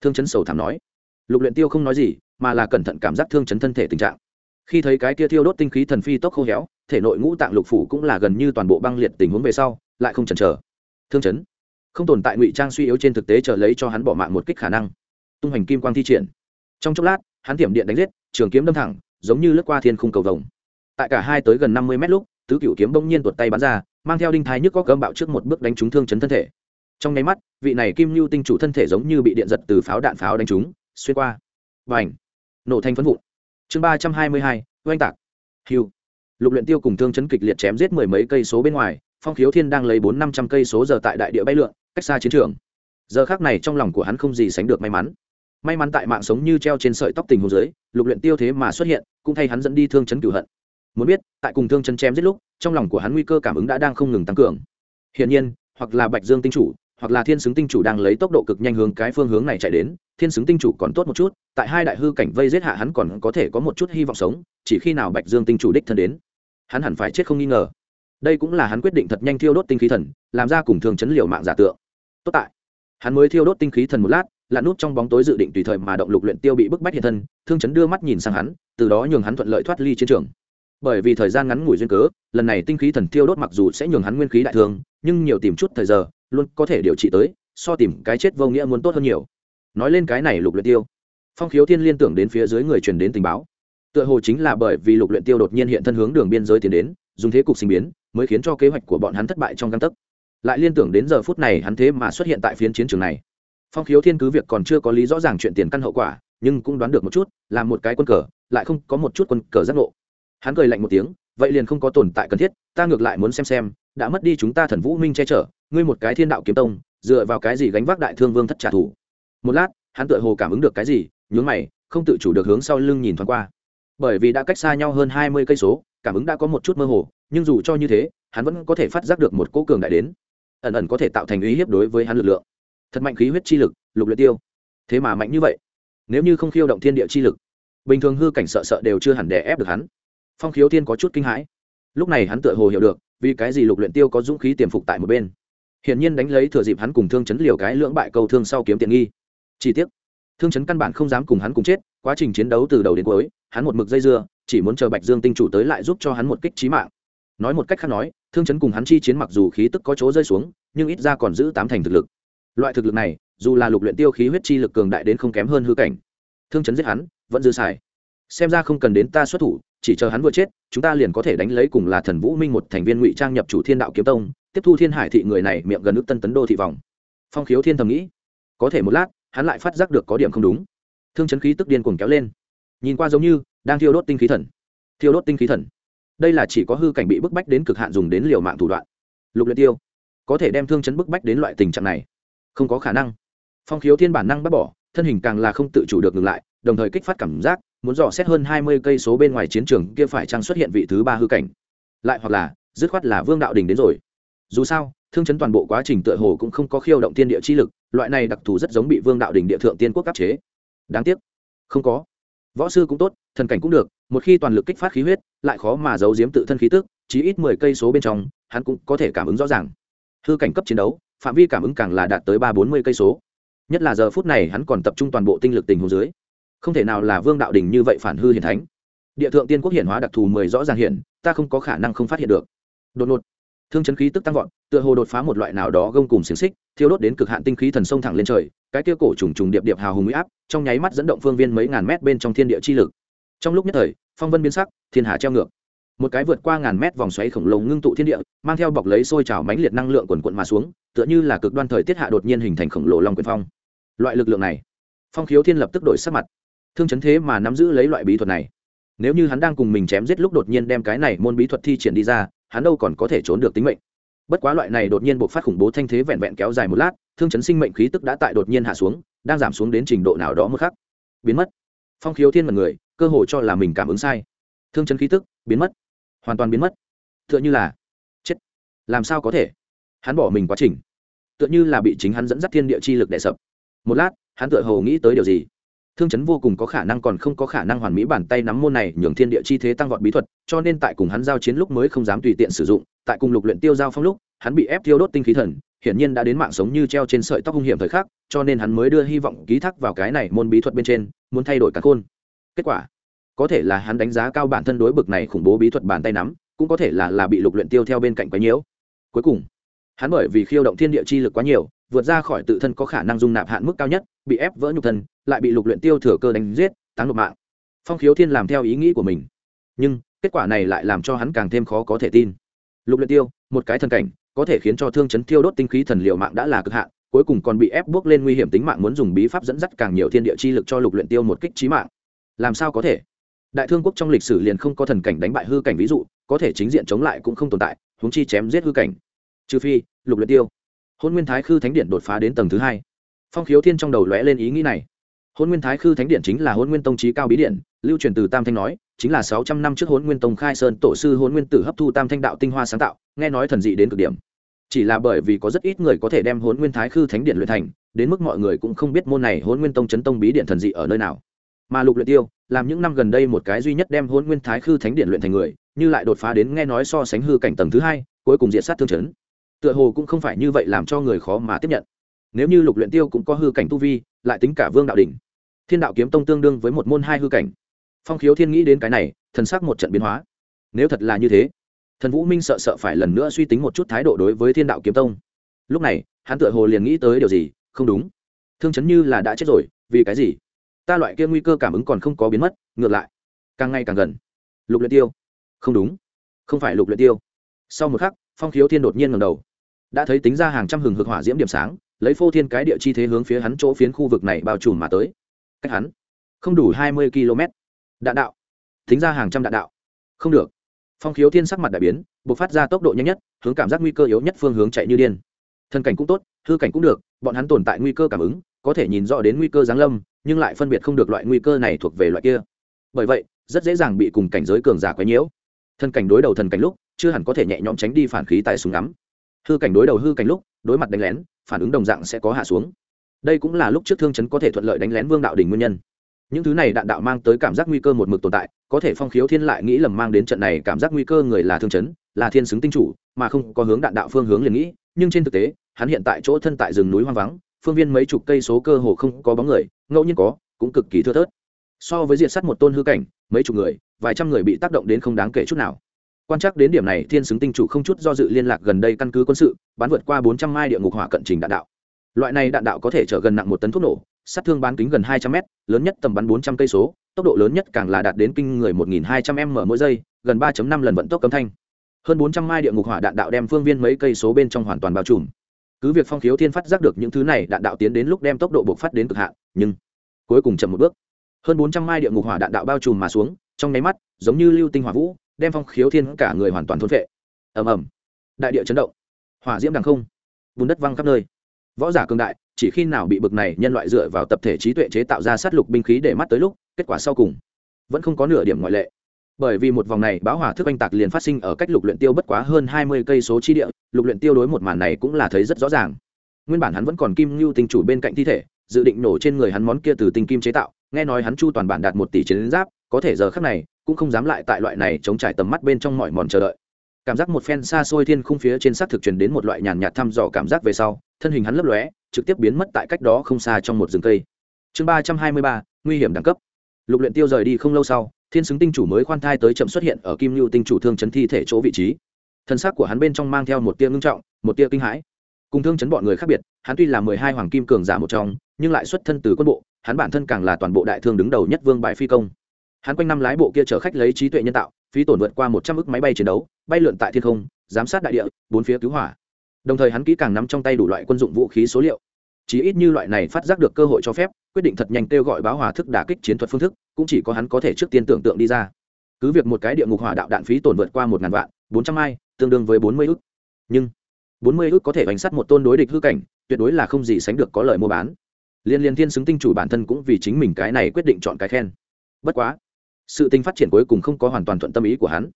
Thương chấn sầu thảm nói. Lục luyện tiêu không nói gì, mà là cẩn thận cảm giác thương chấn thân thể tình trạng. Khi thấy cái kia thiêu đốt tinh khí thần phi tốc khô héo, thể nội ngũ tạng lục phủ cũng là gần như toàn bộ băng liệt tình huống về sau, lại không chần chờ. Thương chấn không tồn tại ngụy trang suy yếu trên thực tế trở lấy cho hắn bỏ mạng một kích khả năng. Tung hành kim quang thi triển. Trong chốc lát, hắn tiệm điện đánh giết, trường kiếm đâm thẳng, giống như lướt qua thiên khung cầu vồng. Tại cả hai tới gần năm mươi mét lúc, tứ cựu kiếm bỗng nhiên tuột tay bắn ra, mang theo đinh thái nhức có cơm bạo trước một bước đánh trúng thương chấn thân thể. Trong nháy mắt, vị này kim lưu tinh chủ thân thể giống như bị điện giật từ pháo đạn pháo đánh trúng, xuyên qua. Và ảnh nổ thành phấn vụn. Chương ba trăm hai mươi hai, oanh tạc. Hiu lục luyện tiêu cùng thương chấn kịch liệt chém giết mười mấy cây số bên ngoài, phong khiếu thiên đang lấy bốn năm trăm cây số giờ tại đại địa bay lượn cách xa chiến trường. Giờ khác này trong lòng của hắn không gì sánh được may mắn. May mắn tại mạng sống như treo trên sợi tóc tình hồ dưới, lục luyện tiêu thế mà xuất hiện, cũng thay hắn dẫn đi thương chấn cửu hận. Muốn biết, tại cùng thương chấn chém giết lúc, trong lòng của hắn nguy cơ cảm ứng đã đang không ngừng tăng cường. Hiển nhiên, hoặc là bạch dương tinh chủ, hoặc là thiên xứng tinh chủ đang lấy tốc độ cực nhanh hướng cái phương hướng này chạy đến, thiên xứng tinh chủ còn tốt một chút, tại hai đại hư cảnh vây giết hạ hắn còn có thể có một chút hy vọng sống, chỉ khi nào bạch dương tinh chủ đích thân đến, hắn hẳn phải chết không nghi ngờ. Đây cũng là hắn quyết định thật nhanh thiêu đốt tinh khí thần, làm ra cùng thương chấn liều mạng giả tượng tốt tại. Hắn mới thiêu đốt tinh khí thần một lát, là nút trong bóng tối dự định tùy thời mà động lục luyện tiêu bị bức bách hiện thân, thương chấn đưa mắt nhìn sang hắn, từ đó nhường hắn thuận lợi thoát ly chiến trường. Bởi vì thời gian ngắn ngủi duyên cớ, lần này tinh khí thần thiêu đốt mặc dù sẽ nhường hắn nguyên khí đại thương, nhưng nhiều tìm chút thời giờ, luôn có thể điều trị tới, so tìm cái chết vô nghĩa muốn tốt hơn nhiều. Nói lên cái này lục luyện tiêu, phong khiếu thiên liên tưởng đến phía dưới người truyền đến tình báo. Tựa hồ chính là bởi vì lục luyện tiêu đột nhiên hiện thân hướng đường biên giới tiến đến, dùng thế cục sinh biến, mới khiến cho kế hoạch của bọn hắn thất bại trong căn tấc lại liên tưởng đến giờ phút này hắn thế mà xuất hiện tại phiến chiến trường này. Phong khiếu thiên cứ việc còn chưa có lý rõ ràng chuyện tiền căn hậu quả, nhưng cũng đoán được một chút, là một cái quân cờ, lại không có một chút quân cờ giác ngộ. Hắn cười lạnh một tiếng, vậy liền không có tồn tại cần thiết, ta ngược lại muốn xem xem, đã mất đi chúng ta thần vũ minh che chở, ngươi một cái thiên đạo kiếm tông, dựa vào cái gì gánh vác đại thương vương thất trả thù? Một lát, hắn tựa hồ cảm ứng được cái gì, nhướng mày, không tự chủ được hướng sau lưng nhìn thoáng qua. Bởi vì đã cách xa nhau hơn hai mươi cây số, cảm ứng đã có một chút mơ hồ, nhưng dù cho như thế, hắn vẫn có thể phát giác được một cỗ cường đại đến ẩn ẩn có thể tạo thành uy hiếp đối với hắn lực lượng. Thật mạnh khí huyết chi lực, lục luyện tiêu. Thế mà mạnh như vậy. Nếu như không khiêu động thiên địa chi lực, bình thường hư cảnh sợ sợ đều chưa hẳn đè ép được hắn. Phong khiếu thiên có chút kinh hãi. Lúc này hắn tựa hồ hiểu được, vì cái gì lục luyện tiêu có dũng khí tiềm phục tại một bên. Hiển nhiên đánh lấy thừa dịp hắn cùng thương chấn liều cái lưỡng bại câu thương sau kiếm tiện nghi. Chi tiết thương chấn căn bản không dám cùng hắn cùng chết, quá trình chiến đấu từ đầu đến cuối, hắn một mực dây dưa, chỉ muốn chờ bạch dương tinh chủ tới lại giúp cho hắn một kích trí mạng nói một cách khác nói, thương chấn cùng hắn chi chiến mặc dù khí tức có chỗ rơi xuống, nhưng ít ra còn giữ tám thành thực lực. Loại thực lực này, dù là lục luyện tiêu khí huyết chi lực cường đại đến không kém hơn hư cảnh, thương chấn giết hắn, vẫn dư xài. Xem ra không cần đến ta xuất thủ, chỉ chờ hắn vừa chết, chúng ta liền có thể đánh lấy cùng là thần vũ minh một thành viên ngụy trang nhập chủ thiên đạo kiếm tông, tiếp thu thiên hải thị người này miệng gần nước tân tấn đô thị vòng. Phong khiếu thiên thầm nghĩ. Có thể một lát, hắn lại phát giác được có điểm không đúng. Thương chấn khí tức điên cuồng kéo lên. Nhìn qua giống như đang thiêu đốt tinh khí thần. Thiêu đốt tinh khí thần đây là chỉ có hư cảnh bị bức bách đến cực hạn dùng đến liều mạng thủ đoạn. Lục luyện tiêu, có thể đem thương chấn bức bách đến loại tình trạng này? Không có khả năng. Phong khiếu thiên bản năng bắt bỏ, thân hình càng là không tự chủ được ngừng lại, đồng thời kích phát cảm giác, muốn dò xét hơn hai mươi cây số bên ngoài chiến trường kia phải chăng xuất hiện vị thứ ba hư cảnh. Lại hoặc là, dứt khoát là vương đạo đình đến rồi. Dù sao, thương chấn toàn bộ quá trình tựa hồ cũng không có khiêu động tiên địa chi lực, loại này đặc thù rất giống bị vương đạo đình địa thượng tiên quốc áp chế. Đáng tiếc, không có. Võ sư cũng tốt, thần cảnh cũng được một khi toàn lực kích phát khí huyết, lại khó mà giấu giếm tự thân khí tức chỉ ít mười cây số bên trong, hắn cũng có thể cảm ứng rõ ràng. Hư cảnh cấp chiến đấu, phạm vi cảm ứng càng là đạt tới ba bốn mươi cây số. Nhất là giờ phút này hắn còn tập trung toàn bộ tinh lực tình hồ dưới. Không thể nào là vương đạo đình như vậy phản hư hiển thánh. Địa thượng tiên quốc hiển hóa đặc thù mười rõ ràng hiện ta không có khả năng không phát hiện được. Đột ngột, thương chấn khí tức tăng vọt, tựa hồ đột phá một loại nào đó gông cùng xiềng xích, thiêu đốt đến cực hạn tinh khí thần sông thẳng lên trời, cái kia cổ trùng trùng điệp điệp hào hùng huy áp, trong nháy mắt dẫn động phương viên mấy ngàn mét bên trong thiên địa chi lực. Trong lúc nhất thời phong vân biến sắc, thiên hà treo ngược. Một cái vượt qua ngàn mét vòng xoáy khổng lồ ngưng tụ thiên địa, mang theo bọc lấy sôi trào mãnh liệt năng lượng quần quận mà xuống, tựa như là cực đoan thời tiết hạ đột nhiên hình thành khổng lồ long quyền phong. Loại lực lượng này, phong khiếu thiên lập tức đổi sắc mặt. Thương chấn thế mà nắm giữ lấy loại bí thuật này. Nếu như hắn đang cùng mình chém giết lúc đột nhiên đem cái này môn bí thuật thi triển đi ra, hắn đâu còn có thể trốn được tính mệnh. Bất quá loại này đột nhiên buộc phát khủng bố thanh thế vẹn vẹn kéo dài một lát, thương chấn sinh mệnh khí tức đã tại đột nhiên hạ xuống, đang giảm xuống đến trình độ nào đó một khắc, biến mất phong khiếu thiên mật người, cơ hồ cho là mình cảm ứng sai. Thương chấn khí tức, biến mất. Hoàn toàn biến mất. Tựa như là chết. Làm sao có thể? Hắn bỏ mình quá trình. Tựa như là bị chính hắn dẫn dắt thiên địa chi lực đè sập. Một lát, hắn tựa hồ nghĩ tới điều gì? Thương chấn vô cùng có khả năng còn không có khả năng hoàn mỹ bàn tay nắm môn này, nhường thiên địa chi thế tăng vọt bí thuật, cho nên tại cùng hắn giao chiến lúc mới không dám tùy tiện sử dụng. Tại cùng lục luyện tiêu giao phong lúc, hắn bị ép tiêu đốt tinh khí thần, hiển nhiên đã đến mạng sống như treo trên sợi tóc hung hiểm thời khắc, cho nên hắn mới đưa hy vọng ký thác vào cái này môn bí thuật bên trên muốn thay đổi cả khôn. Kết quả, có thể là hắn đánh giá cao bản thân đối bực này khủng bố bí thuật bàn tay nắm, cũng có thể là là bị lục luyện tiêu theo bên cạnh quấy nhiễu. Cuối cùng, hắn bởi vì khiêu động thiên địa chi lực quá nhiều, vượt ra khỏi tự thân có khả năng dung nạp hạn mức cao nhất, bị ép vỡ nhục thân, lại bị lục luyện tiêu thừa cơ đánh giết, táng nộp mạng. Phong khiếu thiên làm theo ý nghĩ của mình. Nhưng, kết quả này lại làm cho hắn càng thêm khó có thể tin. Lục luyện tiêu, một cái thần cảnh, có thể khiến cho thương chấn tiêu đốt tinh khí thần liệu mạng đã là cực hạn cuối cùng còn bị ép bước lên nguy hiểm tính mạng muốn dùng bí pháp dẫn dắt càng nhiều thiên địa chi lực cho lục luyện tiêu một kích chí mạng. Làm sao có thể? Đại thương quốc trong lịch sử liền không có thần cảnh đánh bại hư cảnh ví dụ, có thể chính diện chống lại cũng không tồn tại, huống chi chém giết hư cảnh. Trừ phi, lục luyện tiêu. Hôn nguyên thái khư thánh điện đột phá đến tầng thứ hai. Phong khiếu thiên trong đầu lóe lên ý nghĩ này. Hôn nguyên thái khư thánh điện chính là hôn nguyên tông trí cao bí điện, lưu truyền từ tam thanh nói, chính là sáu trăm năm trước hôn nguyên tông khai sơn tổ sư hôn nguyên tử hấp thu tam thanh đạo tinh hoa sáng tạo, nghe nói thần dị đến cực điểm chỉ là bởi vì có rất ít người có thể đem hồn nguyên thái khư thánh điện luyện thành, đến mức mọi người cũng không biết môn này hồn nguyên tông chấn tông bí điện thần dị ở nơi nào. Mà lục luyện tiêu, làm những năm gần đây một cái duy nhất đem hồn nguyên thái khư thánh điện luyện thành người, như lại đột phá đến nghe nói so sánh hư cảnh tầng thứ hai, cuối cùng diệt sát thương chấn. Tựa hồ cũng không phải như vậy làm cho người khó mà tiếp nhận. Nếu như lục luyện tiêu cũng có hư cảnh tu vi, lại tính cả vương đạo đỉnh, thiên đạo kiếm tông tương đương với một môn hai hư cảnh. Phong khiếu thiên nghĩ đến cái này, thần sắc một trận biến hóa. Nếu thật là như thế thần vũ minh sợ sợ phải lần nữa suy tính một chút thái độ đối với thiên đạo kiếm tông. Lúc này, hắn tựa hồ liền nghĩ tới điều gì, không đúng. Thương chấn như là đã chết rồi, vì cái gì? Ta loại kia nguy cơ cảm ứng còn không có biến mất, ngược lại, càng ngày càng gần. Lục luyện tiêu. Không đúng. Không phải lục luyện tiêu. Sau một khắc, phong khiếu thiên đột nhiên ngẩng đầu. Đã thấy tính ra hàng trăm hừng hực hỏa diễm điểm sáng, lấy phô thiên cái địa chi thế hướng phía hắn chỗ phiến khu vực này bao trùm mà tới. Cách hắn không đủ hai mươi km đạn đạo. Tính ra hàng trăm đạn đạo. Không được phong khiếu thiên sắc mặt đại biến buộc phát ra tốc độ nhanh nhất, hướng cảm giác nguy cơ yếu nhất phương hướng chạy như điên. Thân cảnh cũng tốt, hư cảnh cũng được, bọn hắn tồn tại nguy cơ cảm ứng, có thể nhìn rõ đến nguy cơ giáng lâm, nhưng lại phân biệt không được loại nguy cơ này thuộc về loại kia. Bởi vậy, rất dễ dàng bị cùng cảnh giới cường giả quấy nhiễu. Thân cảnh đối đầu thần cảnh lúc, chưa hẳn có thể nhẹ nhõm tránh đi phản khí tại súng ngắm. Hư cảnh đối đầu hư cảnh lúc, đối mặt đánh lén, phản ứng đồng dạng sẽ có hạ xuống. Đây cũng là lúc trước thương chấn có thể thuận lợi đánh lén vương đạo đình nguyên nhân những thứ này đạn đạo mang tới cảm giác nguy cơ một mực tồn tại, có thể phong khiếu thiên lại nghĩ lầm mang đến trận này cảm giác nguy cơ người là thương chấn, là thiên xứng tinh chủ, mà không có hướng đạn đạo phương hướng liền nghĩ, nhưng trên thực tế, hắn hiện tại chỗ thân tại rừng núi hoang vắng, phương viên mấy chục cây số cơ hồ không có bóng người, ngẫu nhiên có, cũng cực kỳ thưa thớt. So với diệt s một tôn hư cảnh, mấy chục người, vài trăm người bị tác động đến không đáng kể chút nào. Quan trắc đến điểm này, thiên xứng tinh chủ không chút do dự liên lạc gần đây căn cứ quân sự bắn vượt qua bốn trăm mai địa ngục hỏa cận trình đạn đạo. Loại này đạn đạo có thể chở gần nặng một tấn thuốc nổ sát thương bán kính gần hai trăm m lớn nhất tầm bắn bốn trăm cây số, tốc độ lớn nhất càng là đạt đến kinh người một nghìn hai trăm m mỗi giây, gần ba năm lần vận tốc cấm thanh. Hơn bốn trăm mai địa ngục hỏa đạn đạo đem phương viên mấy cây số bên trong hoàn toàn bao trùm. Cứ việc phong khiếu thiên phát giác được những thứ này, đạn đạo tiến đến lúc đem tốc độ bộc phát đến cực hạn, nhưng cuối cùng chậm một bước. Hơn bốn trăm mai địa ngục hỏa đạn đạo bao trùm mà xuống, trong nháy mắt, giống như lưu tinh hỏa vũ, đem phong khiếu thiên cả người hoàn toàn thôn phệ. ầm ầm. Đại địa chấn động. Hỏa diễm đằng không. Bùn đất văng khắp nơi võ giả cường đại, chỉ khi nào bị bực này nhân loại dựa vào tập thể trí tuệ chế tạo ra sát lục binh khí để mắt tới lúc, kết quả sau cùng vẫn không có nửa điểm ngoại lệ. Bởi vì một vòng này báo hỏa thức oanh tạc liền phát sinh ở cách lục luyện tiêu bất quá hơn hai mươi cây số chi địa, lục luyện tiêu đối một màn này cũng là thấy rất rõ ràng. Nguyên bản hắn vẫn còn kim lưu tinh chủ bên cạnh thi thể, dự định nổ trên người hắn món kia từ tinh kim chế tạo, nghe nói hắn chu toàn bản đạt một tỷ chiến giáp, có thể giờ khắc này cũng không dám lại tại loại này chống trải tầm mắt bên trong mọi mòn chờ đợi cảm giác một phen xa xôi thiên khung phía trên xác thực truyền đến một loại nhàn nhạt thăm dò cảm giác về sau, thân hình hắn lấp lóe, trực tiếp biến mất tại cách đó không xa trong một rừng cây. Chương ba trăm hai mươi ba, nguy hiểm đẳng cấp. Lục luyện tiêu rời đi không lâu sau, thiên xứng tinh chủ mới khoan thai tới chậm xuất hiện ở kim lưu tinh chủ thương chấn thi thể chỗ vị trí. Thân xác của hắn bên trong mang theo một tia ngưng trọng, một tia kinh hãi. Cùng thương chấn bọn người khác biệt, hắn tuy là mười hai hoàng kim cường giả một trong, nhưng lại xuất thân từ quân bộ, hắn bản thân càng là toàn bộ đại thương đứng đầu nhất vương bại phi công. Hắn quanh năm lái bộ kia chở khách lấy trí tuệ nhân tạo, phí tổn vượt qua một trăm ức máy bay chiến đấu bay lượn tại thiên không, giám sát đại địa, bốn phía cứu hỏa. Đồng thời hắn kỹ càng nắm trong tay đủ loại quân dụng vũ khí số liệu. Chỉ ít như loại này phát giác được cơ hội cho phép, quyết định thật nhanh kêu gọi báo hòa thức đả kích chiến thuật phương thức, cũng chỉ có hắn có thể trước tiên tưởng tượng đi ra. Cứ việc một cái địa ngục hỏa đạo đạn phí tổn vượt qua một ngàn vạn, bốn trăm hai tương đương với bốn mươi ước. nhưng, bốn mươi ước có thể bánh sắt một tôn đối địch hư cảnh, tuyệt đối là không gì sánh được có lời mua bán. Liên liên thiên xứng tinh chủ bản thân cũng vì chính mình cái này quyết định chọn cái khen. Bất quá, sự tình phát triển cuối cùng không có hoàn toàn thuận tâm ý của hắn